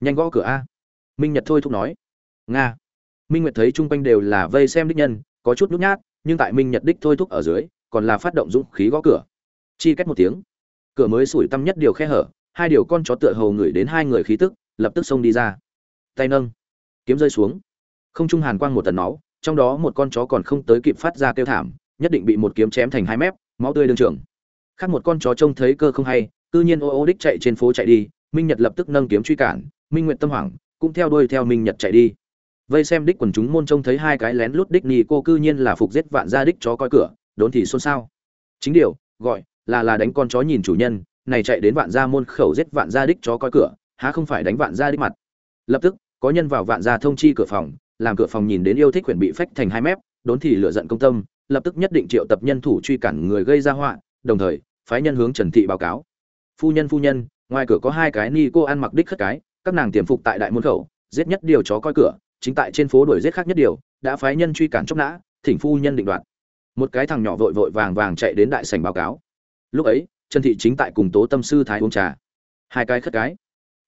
Nhanh gõ cửa a. Minh nhật thôi thúc nói. Nga. Minh nguyệt thấy chung quanh đều là vây xem đích nhân, có chút nhút nhát, nhưng tại minh nhật đích thôi thúc ở dưới, còn là phát động dũng khí gõ cửa. Chi cách một tiếng. Cửa mới sủi tăm nhất điều khe hở, hai điều con chó tựa hầu ngửi đến hai người khí tức, lập tức xông đi ra. Tay nâng. Kiếm rơi xuống. Không trung hàn quang một tần máu trong đó một con chó còn không tới kịp phát ra kêu thảm, nhất định bị một kiếm chém thành hai mép, máu tươi đương trường. Khác một con chó trông thấy cơ không hay, cư nhiên ô ô đích chạy trên phố chạy đi, minh nhật lập tức nâng kiếm truy cản, minh nguyện tâm hoảng, cũng theo đuôi theo minh nhật chạy đi. Vây xem đích quần chúng môn trông thấy hai cái lén lút đích nì cô cư nhiên là phục giết vạn gia đích chó coi cửa, đốn thì xôn xao. Chính điều, gọi, là là đánh con chó nhìn chủ nhân, này chạy đến vạn gia môn khẩu giết vạn gia đích chó coi cửa, há không phải đánh vạn gia đích mặt. Lập tức, có nhân vào vạn gia thông chi cửa phòng làm cửa phòng nhìn đến yêu thích quyển bị phách thành hai mép, đốn thì lựa giận công tâm, lập tức nhất định triệu tập nhân thủ truy cản người gây ra họa, đồng thời, phái nhân hướng trần thị báo cáo. Phu nhân phu nhân, ngoài cửa có hai cái ni cô ăn mặc đích khất cái, các nàng tiềm phục tại đại môn khẩu, giết nhất điều chó coi cửa, chính tại trên phố đuổi giết khác nhất điều, đã phái nhân truy cản chốc nã, thỉnh phu nhân định đoạt. Một cái thằng nhỏ vội vội vàng vàng chạy đến đại sảnh báo cáo. Lúc ấy, trần thị chính tại cùng tố tâm sư thái uống trà. Hai cái khất cái.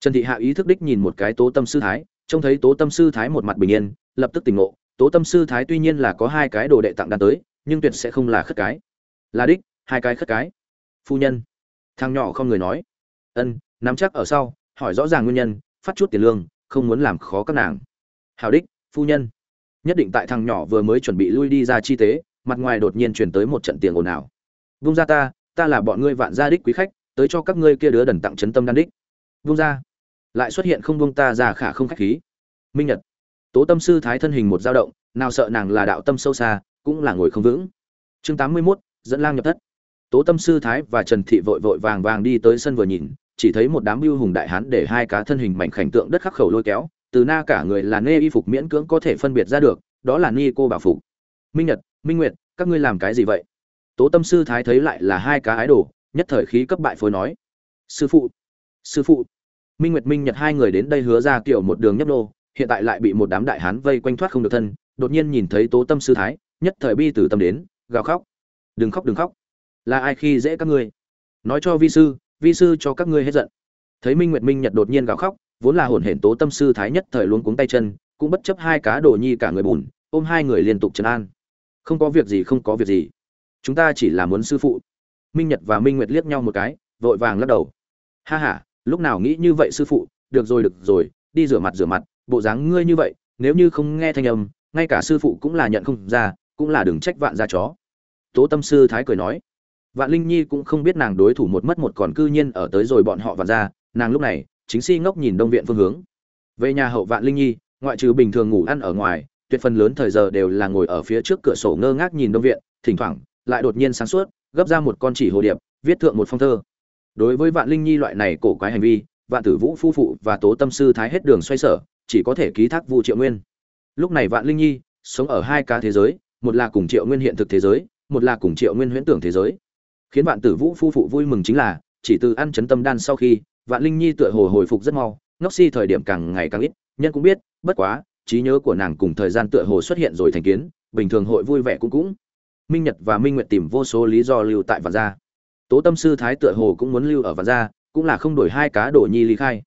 Trần thị hạ ý thức đích nhìn một cái tố tâm sư thái trông thấy tố tâm sư thái một mặt bình yên, lập tức tỉnh ngộ, tố tâm sư thái tuy nhiên là có hai cái đồ đệ tặng đan tới, nhưng tuyệt sẽ không là khất cái. Là đích, hai cái khất cái. Phu nhân. Thằng nhỏ không người nói. Ân, nắm chắc ở sau, hỏi rõ ràng nguyên nhân, phát chút tiền lương, không muốn làm khó các nàng. Hào đích, phu nhân. Nhất định tại thằng nhỏ vừa mới chuẩn bị lui đi ra chi tế, mặt ngoài đột nhiên truyền tới một trận tiền ồn ào. Vung ra ta ta là bọn ngươi vạn gia đích quý khách, tới cho các ngươi kia đứa đần tặng chấn tâm đan đích. Vung ra lại xuất hiện không buông ta ra khả không khách khí. Minh nhật tố tâm sư thái thân hình một dao động nào sợ nàng là đạo tâm sâu xa cũng là ngồi không vững. Chương tám mươi 81, dẫn lang nhập thất. Tố tâm sư thái và trần thị vội vội vàng vàng đi tới sân vừa nhìn chỉ thấy một đám bưu hùng đại hán để hai cá thân hình mảnh khảnh tượng đất khắc khẩu lôi kéo từ na cả người là nê y phục miễn cưỡng có thể phân biệt ra được đó là ni cô bảo phục. Minh nhật minh nguyệt các ngươi làm cái gì vậy? Tố tâm sư thái thấy lại là hai cá ái đồ nhất thời khí cấp bại phối nói. Sư phụ sư phụ minh nguyệt minh nhật hai người đến đây hứa ra kiểu một đường nhấp nô, hiện tại lại bị một đám đại hán vây quanh thoát không được thân, đột nhiên nhìn thấy tố tâm sư thái, nhất thời bi từ tâm đến, gào khóc. Đừng khóc đừng khóc. Là ai khi dễ các ngươi? Nói cho vi sư vi sư cho các ngươi hết giận. Thấy minh nguyệt minh nhật đột nhiên gào khóc, vốn là hồn hển tố tâm sư thái nhất thời luôn cuống tay chân, cũng bất chấp hai cá đồ nhi cả người bùn, ôm hai người liên tục trấn an. Không có việc gì, không có việc gì. Chúng ta chỉ là muốn sư phụ. Minh nhật và minh nguyệt liếc nhau một cái, vội vàng lắc đầu. Ha ha lúc nào nghĩ như vậy sư phụ, được rồi được rồi, đi rửa mặt rửa mặt, bộ dáng ngươi như vậy, nếu như không nghe thanh âm, ngay cả sư phụ cũng là nhận không ra, cũng là đừng trách vạn ra chó. Tố tâm sư thái cười nói. Vạn linh nhi cũng không biết nàng đối thủ một mất một còn cư nhiên ở tới rồi bọn họ vạn ra nàng lúc này, chính si ngốc nhìn đông viện phương hướng. Về nhà hậu vạn linh nhi, ngoại trừ bình thường ngủ ăn ở ngoài, tuyệt phần lớn thời giờ đều là ngồi ở phía trước cửa sổ ngơ ngác nhìn đông viện, thỉnh thoảng, lại đột nhiên sáng suốt, gấp ra một con chỉ hồ điệp, viết thượng một phong thơ đối với vạn linh nhi loại này cổ quái hành vi, vạn tử vũ phu phụ và tố tâm sư thái hết đường xoay sở, chỉ có thể ký thác vu triệu nguyên. Lúc này vạn linh nhi sống ở hai ca thế giới, một là cùng triệu nguyên hiện thực thế giới, một là cùng triệu nguyên huyễn tưởng thế giới. Khiến vạn tử vũ phu phụ vui mừng chính là, chỉ từ ăn chấn tâm đan sau khi, vạn linh nhi tựa hồ hồi phục rất mau, ngốc si thời điểm càng ngày càng ít, nhân cũng biết, bất quá, trí nhớ của nàng cùng thời gian tựa hồ xuất hiện rồi thành kiến, bình thường hội vui vẻ cũng cũng. Minh nhật và minh nguyện tìm vô số lý do lưu tại vạn gia tố tâm sư thái tựa hồ cũng muốn lưu ở vạn gia, cũng là không đổi hai cá đồ nhi ly khai.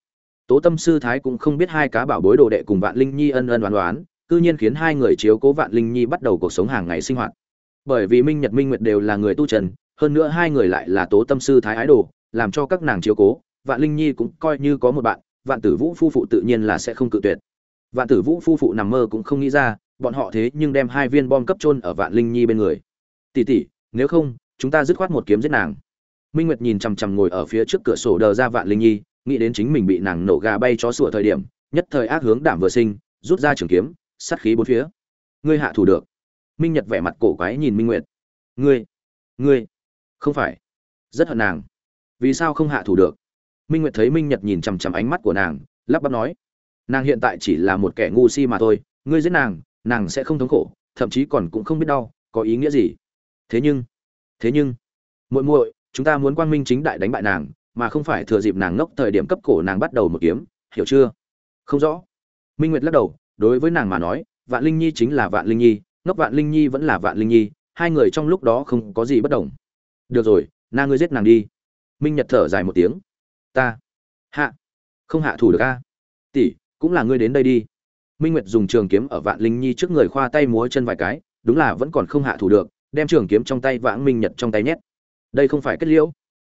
Tố tâm sư thái cũng không biết hai cá bảo bối đồ đệ cùng vạn linh nhi ân ân đoán đoán cư nhiên khiến hai người chiếu cố vạn linh nhi bắt đầu cuộc sống hàng ngày sinh hoạt. Bởi vì minh nhật minh nguyệt đều là người tu trần, hơn nữa hai người lại là tố tâm sư thái ái đồ, làm cho các nàng chiếu cố, vạn linh nhi cũng coi như có một bạn, vạn tử vũ phu phụ tự nhiên là sẽ không cự tuyệt. Vạn tử vũ phu phụ nằm mơ cũng không nghĩ ra, bọn họ thế nhưng đem hai viên bom cấp trôn ở vạn linh nhi bên người. Tỷ tỷ, nếu không, chúng ta dứt khoát một kiếm giết nàng minh nguyệt nhìn chằm chằm ngồi ở phía trước cửa sổ đờ ra vạn linh nhi, nghĩ đến chính mình bị nàng nổ gà bay chó sủa thời điểm, nhất thời ác hướng đảm vừa sinh, rút ra trường kiếm, sát khí bốn phía. Ngươi hạ thủ được. Minh nhật vẻ mặt cổ quái nhìn minh nguyệt. Ngươi ngươi, không phải. Rất hận nàng. Vì sao không hạ thủ được? Minh nguyệt thấy minh nhật nhìn chằm chằm ánh mắt của nàng, lắp bắp nói. Nàng hiện tại chỉ là một kẻ ngu si mà thôi, ngươi giết nàng nàng sẽ không thống khổ, thậm chí còn cũng không biết đau, có ý nghĩa gì. Thế nhưng thế nhưng, muội muội chúng ta muốn quang minh chính đại đánh bại nàng, mà không phải thừa dịp nàng ngốc thời điểm cấp cổ nàng bắt đầu một kiếm, hiểu chưa? Không rõ. Minh nguyệt lắc đầu, đối với nàng mà nói, vạn linh nhi chính là vạn linh nhi, ngốc vạn linh nhi vẫn là vạn linh nhi, hai người trong lúc đó không có gì bất đồng. Được rồi, na ngươi giết nàng đi. Minh nhật thở dài một tiếng. Ta. Hạ. Không hạ thủ được a. Tỷ, cũng là ngươi đến đây đi. Minh nguyệt dùng trường kiếm ở vạn linh nhi trước người khoa tay múa chân vài cái, đúng là vẫn còn không hạ thủ được, đem trường kiếm trong tay vãng minh nhật trong tay nhét đây không phải kết liễu.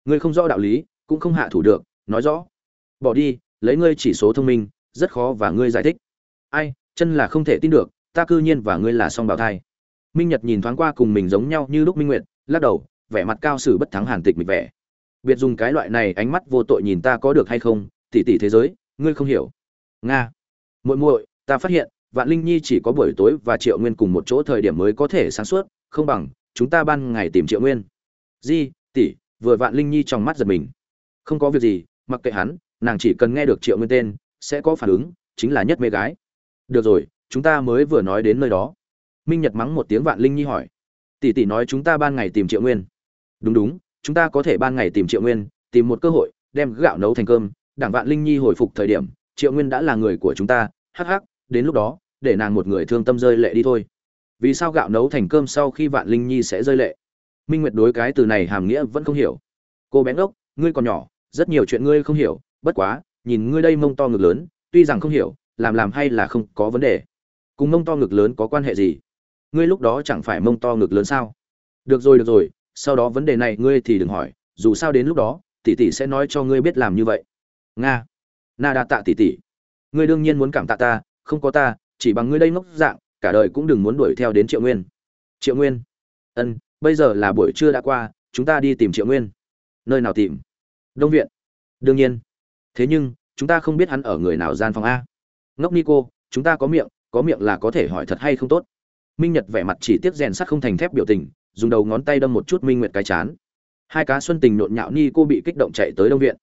Ngươi không rõ đạo lý, cũng không hạ thủ được, nói rõ. Bỏ đi, lấy ngươi chỉ số thông minh, rất khó và ngươi giải thích. Ai, chân là không thể tin được, ta cư nhiên và ngươi là song bào thai. Minh nhật nhìn thoáng qua cùng mình giống nhau như lúc minh nguyệt, lắc đầu, vẻ mặt cao sử bất thắng hàn tịch mịch vẻ. Biệt dùng cái loại này ánh mắt vô tội nhìn ta có được hay không tỉ tỉ thế giới, ngươi không hiểu. Nga. Muội muội, ta phát hiện, vạn linh nhi chỉ có buổi tối và triệu nguyên cùng một chỗ thời điểm mới có thể sáng suốt, không bằng, chúng ta ban ngày tìm triệu nguyên di, tỷ, vừa vạn linh nhi trong mắt giật mình. Không có việc gì, mặc kệ hắn, nàng chỉ cần nghe được triệu nguyên tên, sẽ có phản ứng, chính là nhất mê gái. Được rồi, chúng ta mới vừa nói đến nơi đó. Minh nhật mắng một tiếng vạn linh nhi hỏi. Tỷ tỷ nói chúng ta ban ngày tìm triệu nguyên. Đúng đúng, chúng ta có thể ban ngày tìm triệu nguyên, tìm một cơ hội, đem gạo nấu thành cơm. Đảng vạn linh nhi hồi phục thời điểm, triệu nguyên đã là người của chúng ta, hắc hắc, đến lúc đó, để nàng một người thương tâm rơi lệ đi thôi. Vì sao gạo nấu thành cơm sau khi vạn linh nhi sẽ rơi lệ? Minh nguyệt đối cái từ này hàm nghĩa vẫn không hiểu. Cô bé ngốc, ngươi còn nhỏ, rất nhiều chuyện ngươi không hiểu, bất quá, nhìn ngươi đây mông to ngực lớn, tuy rằng không hiểu, làm làm hay là không có vấn đề. Cùng mông to ngực lớn có quan hệ gì? Ngươi lúc đó chẳng phải mông to ngực lớn sao? Được rồi được rồi, sau đó vấn đề này ngươi thì đừng hỏi, dù sao đến lúc đó, tỷ tỷ sẽ nói cho ngươi biết làm như vậy. Nga. Na đa tạ tỷ tỷ. Ngươi đương nhiên muốn cảm tạ ta, không có ta, chỉ bằng ngươi đây ngốc dạng, cả đời cũng đừng muốn đuổi theo đến triệu nguyên. Triệu nguyên. Ân bây giờ là buổi trưa đã qua, chúng ta đi tìm triệu nguyên. Nơi nào tìm? Đông viện. Đương nhiên. Thế nhưng, chúng ta không biết hắn ở người nào gian phòng a. Ngốc nico, chúng ta có miệng có miệng là có thể hỏi thật hay không tốt. Minh nhật vẻ mặt chỉ tiếc rèn sắt không thành thép biểu tình, dùng đầu ngón tay đâm một chút minh nguyệt cái chán. Hai cá xuân tình nhộn nhạo ni cô bị kích động chạy tới đông viện.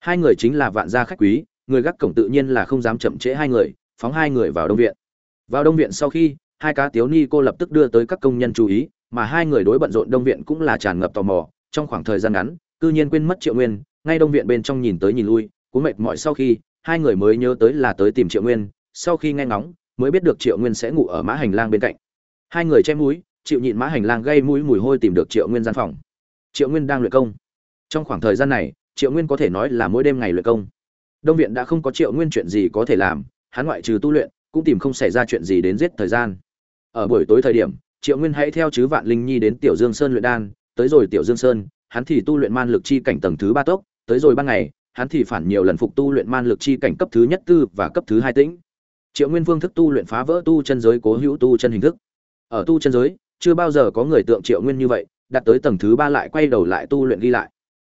Hai người chính là vạn gia khách quý, người gác cổng tự nhiên là không dám chậm trễ hai người, phóng hai người vào đông viện. Vào đông viện sau khi, hai cá tiếu ni cô lập tức đưa tới các công nhân chú ý mà hai người đối bận rộn đông viện cũng là tràn ngập tò mò. Trong khoảng thời gian ngắn, cư nhiên quên mất triệu nguyên, ngay đông viện bên trong nhìn tới nhìn lui cú mệt mỏi sau khi, hai người mới nhớ tới là tới tìm triệu nguyên, sau khi nghe ngóng, mới biết được triệu nguyên sẽ ngủ ở mã hành lang bên cạnh. Hai người che mũi, chịu nhịn mã hành lang gây mũi mùi hôi tìm được triệu nguyên gian phòng. Triệu nguyên đang luyện công. Trong khoảng thời gian này, triệu nguyên có thể nói là mỗi đêm ngày luyện công. Đông viện đã không có triệu nguyên chuyện gì có thể làm, hắn ngoại trừ tu luyện, cũng tìm không xảy ra chuyện gì đến giết thời gian. Ở buổi tối thời điểm triệu nguyên hãy theo chứ vạn linh nhi đến tiểu dương sơn luyện đan, tới rồi tiểu dương sơn, hắn thì tu luyện man lực chi cảnh tầng thứ ba tốc, tới rồi ban ngày, hắn thì phản nhiều lần phục tu luyện man lực chi cảnh cấp thứ nhất tư và cấp thứ hai tĩnh. Triệu nguyên phương thức tu luyện phá vỡ tu chân giới cố hữu tu chân hình thức. Ở tu chân giới, chưa bao giờ có người tượng triệu nguyên như vậy đạt tới tầng thứ ba lại quay đầu lại tu luyện ghi lại.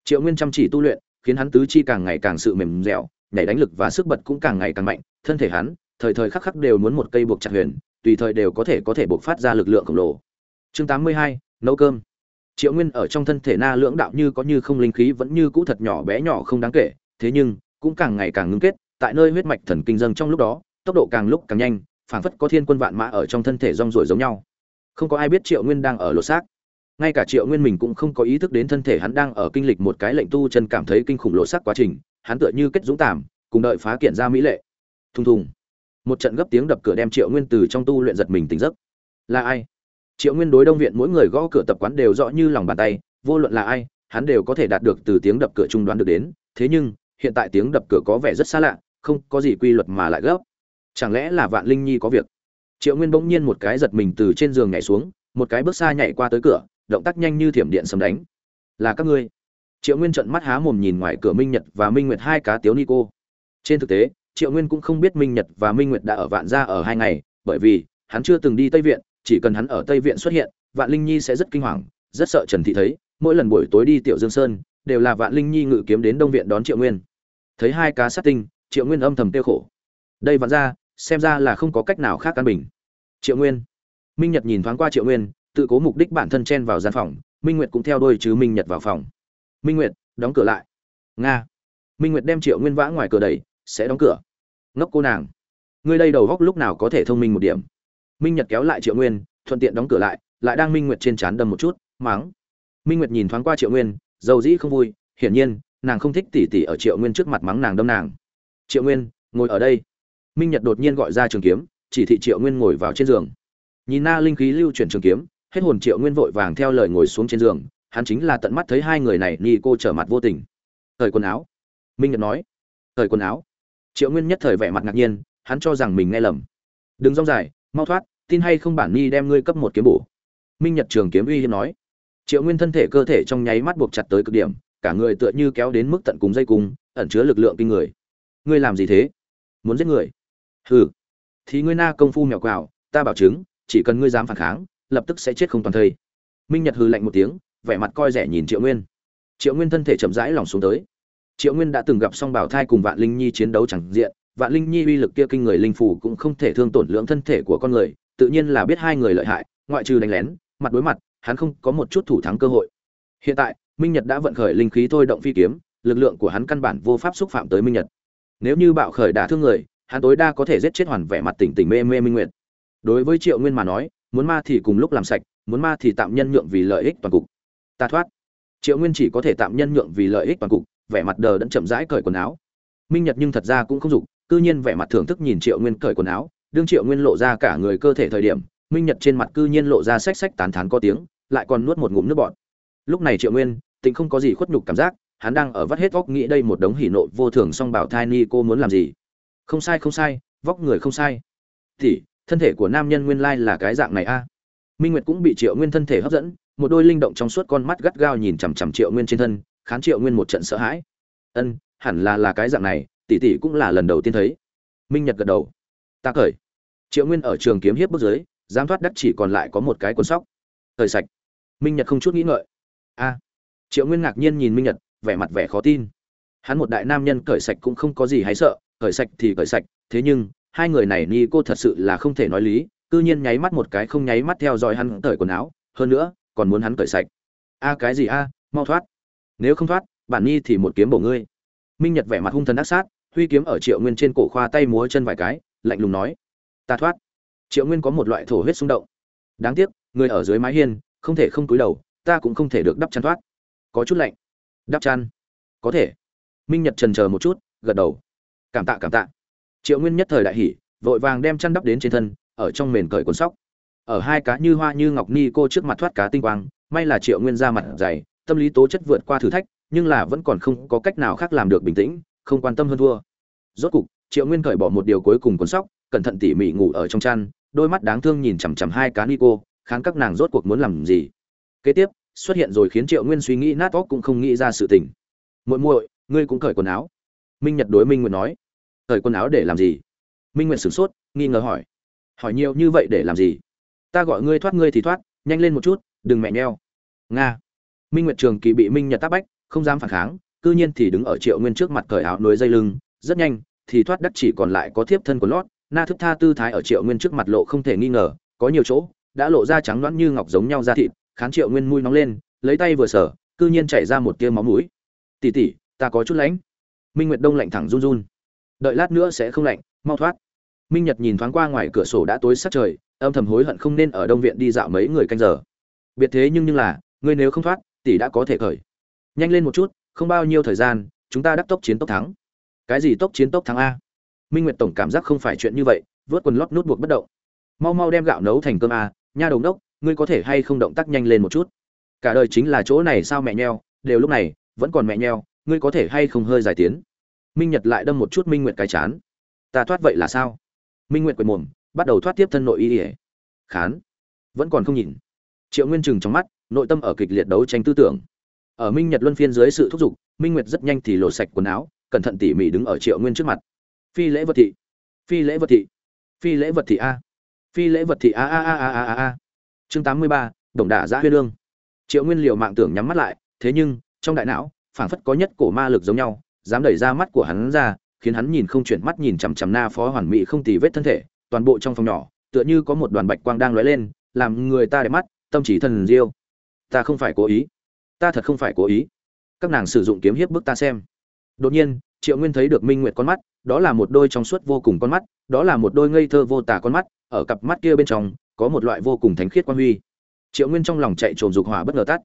Triệu nguyên chăm chỉ tu luyện, khiến hắn tứ chi càng ngày càng sự mềm dẻo, nhảy đánh lực và sức bật cũng càng ngày càng mạnh, thân thể hắn, thời thời khắc khắc đều muốn một cây buộc chặt huyền tùy thời đều có thể có thể bộc phát ra lực lượng khổng lồ. Chương tám mươi hai, nấu cơm. Triệu nguyên ở trong thân thể na lưỡng đạo như có như không linh khí vẫn như cũ thật nhỏ bé nhỏ không đáng kể, thế nhưng, cũng càng ngày càng ngưng kết, tại nơi huyết mạch thần kinh dâng trong lúc đó, tốc độ càng lúc càng nhanh, phảng phất có thiên quân vạn mã ở trong thân thể rong ruổi giống nhau. Không có ai biết triệu nguyên đang ở lỗ xác. Ngay cả triệu nguyên mình cũng không có ý thức đến thân thể hắn đang ở kinh lịch một cái lệnh tu chân cảm thấy kinh khủng lỗ xác quá trình, hắn tựa như kết dũng tạm, cùng đợi phá kiện ra mỹ lệ. Thùng thùng một trận gấp tiếng đập cửa đem triệu nguyên từ trong tu luyện giật mình tỉnh giấc. Là ai? Triệu nguyên đối đông viện mỗi người gõ cửa tập quán đều rõ như lòng bàn tay, vô luận là ai, hắn đều có thể đạt được từ tiếng đập cửa trung đoán được đến. Thế nhưng, hiện tại tiếng đập cửa có vẻ rất xa lạ, không có gì quy luật mà lại gấp. Chẳng lẽ là vạn linh nhi có việc? Triệu nguyên bỗng nhiên một cái giật mình từ trên giường nhảy xuống, một cái bước xa nhảy qua tới cửa, động tác nhanh như thiểm điện sầm đánh. Là các ngươi. Triệu nguyên trận mắt há mồm nhìn ngoài cửa minh nhật và minh nguyệt hai cá tiếu ni cô. Trên thực tế triệu nguyên cũng không biết minh nhật và minh nguyệt đã ở vạn gia ở hai ngày, bởi vì hắn chưa từng đi tây viện, chỉ cần hắn ở tây viện xuất hiện, vạn linh nhi sẽ rất kinh hoàng, rất sợ trần thị thấy, mỗi lần buổi tối đi tiểu dương sơn, đều là vạn linh nhi ngự kiếm đến đông viện đón triệu nguyên. Thấy hai cá sát tinh, triệu nguyên âm thầm tiêu khổ. Đây vạn ra xem ra là không có cách nào khác căn bình. Triệu nguyên. Minh nhật nhìn thoáng qua triệu nguyên, tự cố mục đích bản thân chen vào gian phòng, minh nguyệt cũng theo đôi chứ minh nhật vào phòng. Minh nguyệt, đóng cửa lại. Nga. Minh nguyệt đem triệu nguyên vã ngoài cửa đẩy, sẽ đóng cửa ngốc cô nàng. Ngươi đây đầu góc lúc nào có thể thông minh một điểm? Minh nhật kéo lại triệu nguyên, thuận tiện đóng cửa lại lại đang minh nguyệt trên trán đâm một chút, mắng. Minh nguyệt nhìn thoáng qua triệu nguyên, dầu dĩ không vui, hiển nhiên, nàng không thích tỉ tỉ ở triệu nguyên trước mặt mắng nàng đâm nàng. Triệu nguyên, ngồi ở đây. Minh nhật đột nhiên gọi ra trường kiếm, chỉ thị triệu nguyên ngồi vào trên giường. Nhìn na linh khí lưu chuyển trường kiếm, hết hồn triệu nguyên vội vàng theo lời ngồi xuống trên giường, hắn chính là tận mắt thấy hai người này ni cô trở mặt vô tình. Thời quần áo. Minh nhật nói. Thời quần áo triệu nguyên nhất thời vẻ mặt ngạc nhiên, hắn cho rằng mình nghe lầm. Đừng rong dài, mau thoát, tin hay không bản ni đem ngươi cấp một kiếm bổ. Minh nhật trường kiếm uy hiếm nói. Triệu nguyên thân thể cơ thể trong nháy mắt buộc chặt tới cực điểm, cả người tựa như kéo đến mức tận cùng dây cung, ẩn chứa lực lượng kinh người. Ngươi làm gì thế? Muốn giết người? Hừ, thì ngươi na công phu mèo quào, ta bảo chứng, chỉ cần ngươi dám phản kháng, lập tức sẽ chết không toàn thây. Minh nhật hừ lạnh một tiếng, vẻ mặt coi rẻ nhìn triệu nguyên. Triệu nguyên thân thể chậm rãi lòng xuống tới triệu nguyên đã từng gặp song bảo thai cùng vạn linh nhi chiến đấu chẳng diện. Vạn linh nhi uy lực kia kinh người linh phủ cũng không thể thương tổn lượng thân thể của con người, tự nhiên là biết hai người lợi hại, ngoại trừ đánh lén, mặt đối mặt, hắn không có một chút thủ thắng cơ hội. Hiện tại, minh nhật đã vận khởi linh khí thôi động phi kiếm, lực lượng của hắn căn bản vô pháp xúc phạm tới minh nhật. Nếu như bạo khởi đả thương người, hắn tối đa có thể giết chết hoàn vẻ mặt tỉnh tỉnh mê mê minh nguyệt. Đối với triệu nguyên mà nói, muốn ma thì cùng lúc làm sạch, muốn ma thì tạm nhân nhượng vì lợi ích toàn cục. Ta thoát. Triệu nguyên chỉ có thể tạm nhân nhượng vì lợi ích toàn cục vẻ mặt đờ đẫn chậm rãi cởi quần áo. Minh nhật nhưng thật ra cũng không dục, cư nhiên vẻ mặt thưởng thức nhìn triệu nguyên cởi quần áo, đương triệu nguyên lộ ra cả người cơ thể thời điểm, minh nhật trên mặt cư nhiên lộ ra xách xách tán thán có tiếng, lại còn nuốt một ngụm nước bọt. Lúc này triệu nguyên tịnh không có gì khuất nhục cảm giác, hắn đang ở vắt hết vóc nghĩ đây một đống hỉ nộ vô thường song bảo thai ni cô muốn làm gì. Không sai không sai, vóc người không sai. Thì thân thể của nam nhân nguyên lai là cái dạng này a. Minh nguyệt cũng bị triệu nguyên thân thể hấp dẫn, một đôi linh động trong suốt con mắt gắt gao nhìn chằm chằm triệu nguyên trên thân khán triệu nguyên một trận sợ hãi. Ân, hẳn là là cái dạng này, tỷ tỷ cũng là lần đầu tiên thấy. Minh nhật gật đầu. Ta cởi triệu nguyên ở trường kiếm hiếp bước dưới dám thoát đắc chỉ còn lại có một cái cuốn sóc. Thời sạch. Minh nhật không chút nghĩ ngợi. A. Triệu nguyên ngạc nhiên nhìn minh nhật, vẻ mặt vẻ khó tin. Hắn một đại nam nhân cởi sạch cũng không có gì hay sợ, cởi sạch thì cởi sạch, thế nhưng, hai người này ni cô thật sự là không thể nói lý, cư nhiên nháy mắt một cái không nháy mắt theo dõi hắn cởi quần áo, hơn nữa, còn muốn hắn cởi sạch. A cái gì a, mau thoát nếu không thoát, bản nhi thì một kiếm bổ ngươi. Minh nhật vẻ mặt hung thần ác sát, huy kiếm ở triệu nguyên trên cổ khoa tay múa chân vài cái, lạnh lùng nói, ta thoát. Triệu nguyên có một loại thổ huyết xung động. Đáng tiếc, người ở dưới mái hiên, không thể không cúi đầu, ta cũng không thể được đắp chăn thoát. Có chút lạnh. Đắp chăn? Có thể. Minh nhật trần chờ một chút, gật đầu. Cảm tạ cảm tạ. Triệu nguyên nhất thời đại hỉ, vội vàng đem chăn đắp đến trên thân, ở trong mền cởi cuốn sóc. Ở hai cá như hoa như ngọc ni cô trước mặt thoát cá tinh quang, may là triệu nguyên ra mặt dày tâm lý tố chất vượt qua thử thách, nhưng là vẫn còn không có cách nào khác làm được bình tĩnh, không quan tâm hơn thua. Rốt cục, triệu nguyên cởi bỏ một điều cuối cùng cuốn sóc, cẩn thận tỉ mỉ ngủ ở trong chăn, đôi mắt đáng thương nhìn chằm chằm hai cá ni cô kháng các nàng rốt cuộc muốn làm gì. Kế tiếp, xuất hiện rồi khiến triệu nguyên suy nghĩ nát óc cũng không nghĩ ra sự tình. Muội muội, ngươi cũng cởi quần áo. Minh nhật đối minh nguyệt nói. Cởi quần áo để làm gì? Minh nguyệt sửng sốt, nghi ngờ hỏi. Hỏi nhiều như vậy để làm gì? Ta gọi ngươi thoát ngươi thì thoát, nhanh lên một chút, đừng mẹ nheo. Nga minh nguyệt trường kỳ bị minh nhật tác bách, không dám phản kháng, cư nhiên thì đứng ở triệu nguyên trước mặt cởi áo núi dây lưng, rất nhanh, thì thoát đắc chỉ còn lại có thiếp thân của lót, na thức tha tư thái ở triệu nguyên trước mặt lộ không thể nghi ngờ, có nhiều chỗ, đã lộ ra trắng loãng như ngọc giống nhau da thịt, khán triệu nguyên mũi nóng lên, lấy tay vừa sở cư nhiên chảy ra một tia máu mũi. Tỉ tỉ ta có chút lạnh minh nguyệt đông lạnh thẳng run run. Đợi lát nữa sẽ không lạnh, mau thoát. Minh nhật nhìn thoáng qua ngoài cửa sổ đã tối sát trời, âm thầm hối hận không nên ở đông viện đi dạo mấy người canh giờ. Biệt thế nhưng nhưng là, ngươi nếu không thoát tỷ đã có thể khởi. Nhanh lên một chút, không bao nhiêu thời gian, chúng ta đắc tốc chiến tốc thắng. Cái gì tốc chiến tốc thắng a? Minh nguyệt tổng cảm giác không phải chuyện như vậy, vớt quần lót nút buộc bất động. Mau mau đem gạo nấu thành cơm a, nha đồng đốc ngươi có thể hay không động tác nhanh lên một chút? Cả đời chính là chỗ này sao mẹ nheo, đều lúc này, vẫn còn mẹ nheo, ngươi có thể hay không hơi dài tiến? Minh nhật lại đâm một chút minh nguyệt cái chán. Ta thoát vậy là sao? Minh nguyệt quệt mồm, bắt đầu thoát tiếp thân nội y ỉa khán, vẫn còn không nhìn. Triệu nguyên chừng trong mắt nội tâm ở kịch liệt đấu tranh tư tưởng. Ở minh nhật luân phiên dưới sự thúc giục, minh nguyệt rất nhanh thì lột sạch quần áo, cẩn thận tỉ mỉ đứng ở triệu nguyên trước mặt. Phi lễ vật thị. Phi lễ vật thị. Phi lễ vật thị a. Phi lễ vật thị a a a a a a chương tám mươi ba, đồng đả giã huyên lương. Triệu nguyên liều mạng tưởng nhắm mắt lại, thế nhưng, trong đại não, phảng phất có nhất cổ ma lực giống nhau, dám đẩy ra mắt của hắn ra, khiến hắn nhìn không chuyển mắt nhìn chằm chằm na phó hoàn mỹ không tì vết thân thể, toàn bộ trong phòng nhỏ, tựa như có một đoàn bạch quang đang lóe lên, làm người ta đẹp mắt, tâm trí thần diêu ta không phải cố ý. Ta thật không phải cố ý. Các nàng sử dụng kiếm hiếp bức ta xem. Đột nhiên, triệu nguyên thấy được minh nguyệt con mắt, đó là một đôi trong suốt vô cùng con mắt, đó là một đôi ngây thơ vô tả con mắt, ở cặp mắt kia bên trong, có một loại vô cùng thánh khiết quan huy. Triệu nguyên trong lòng chạy trồn dục hỏa bất ngờ tắt.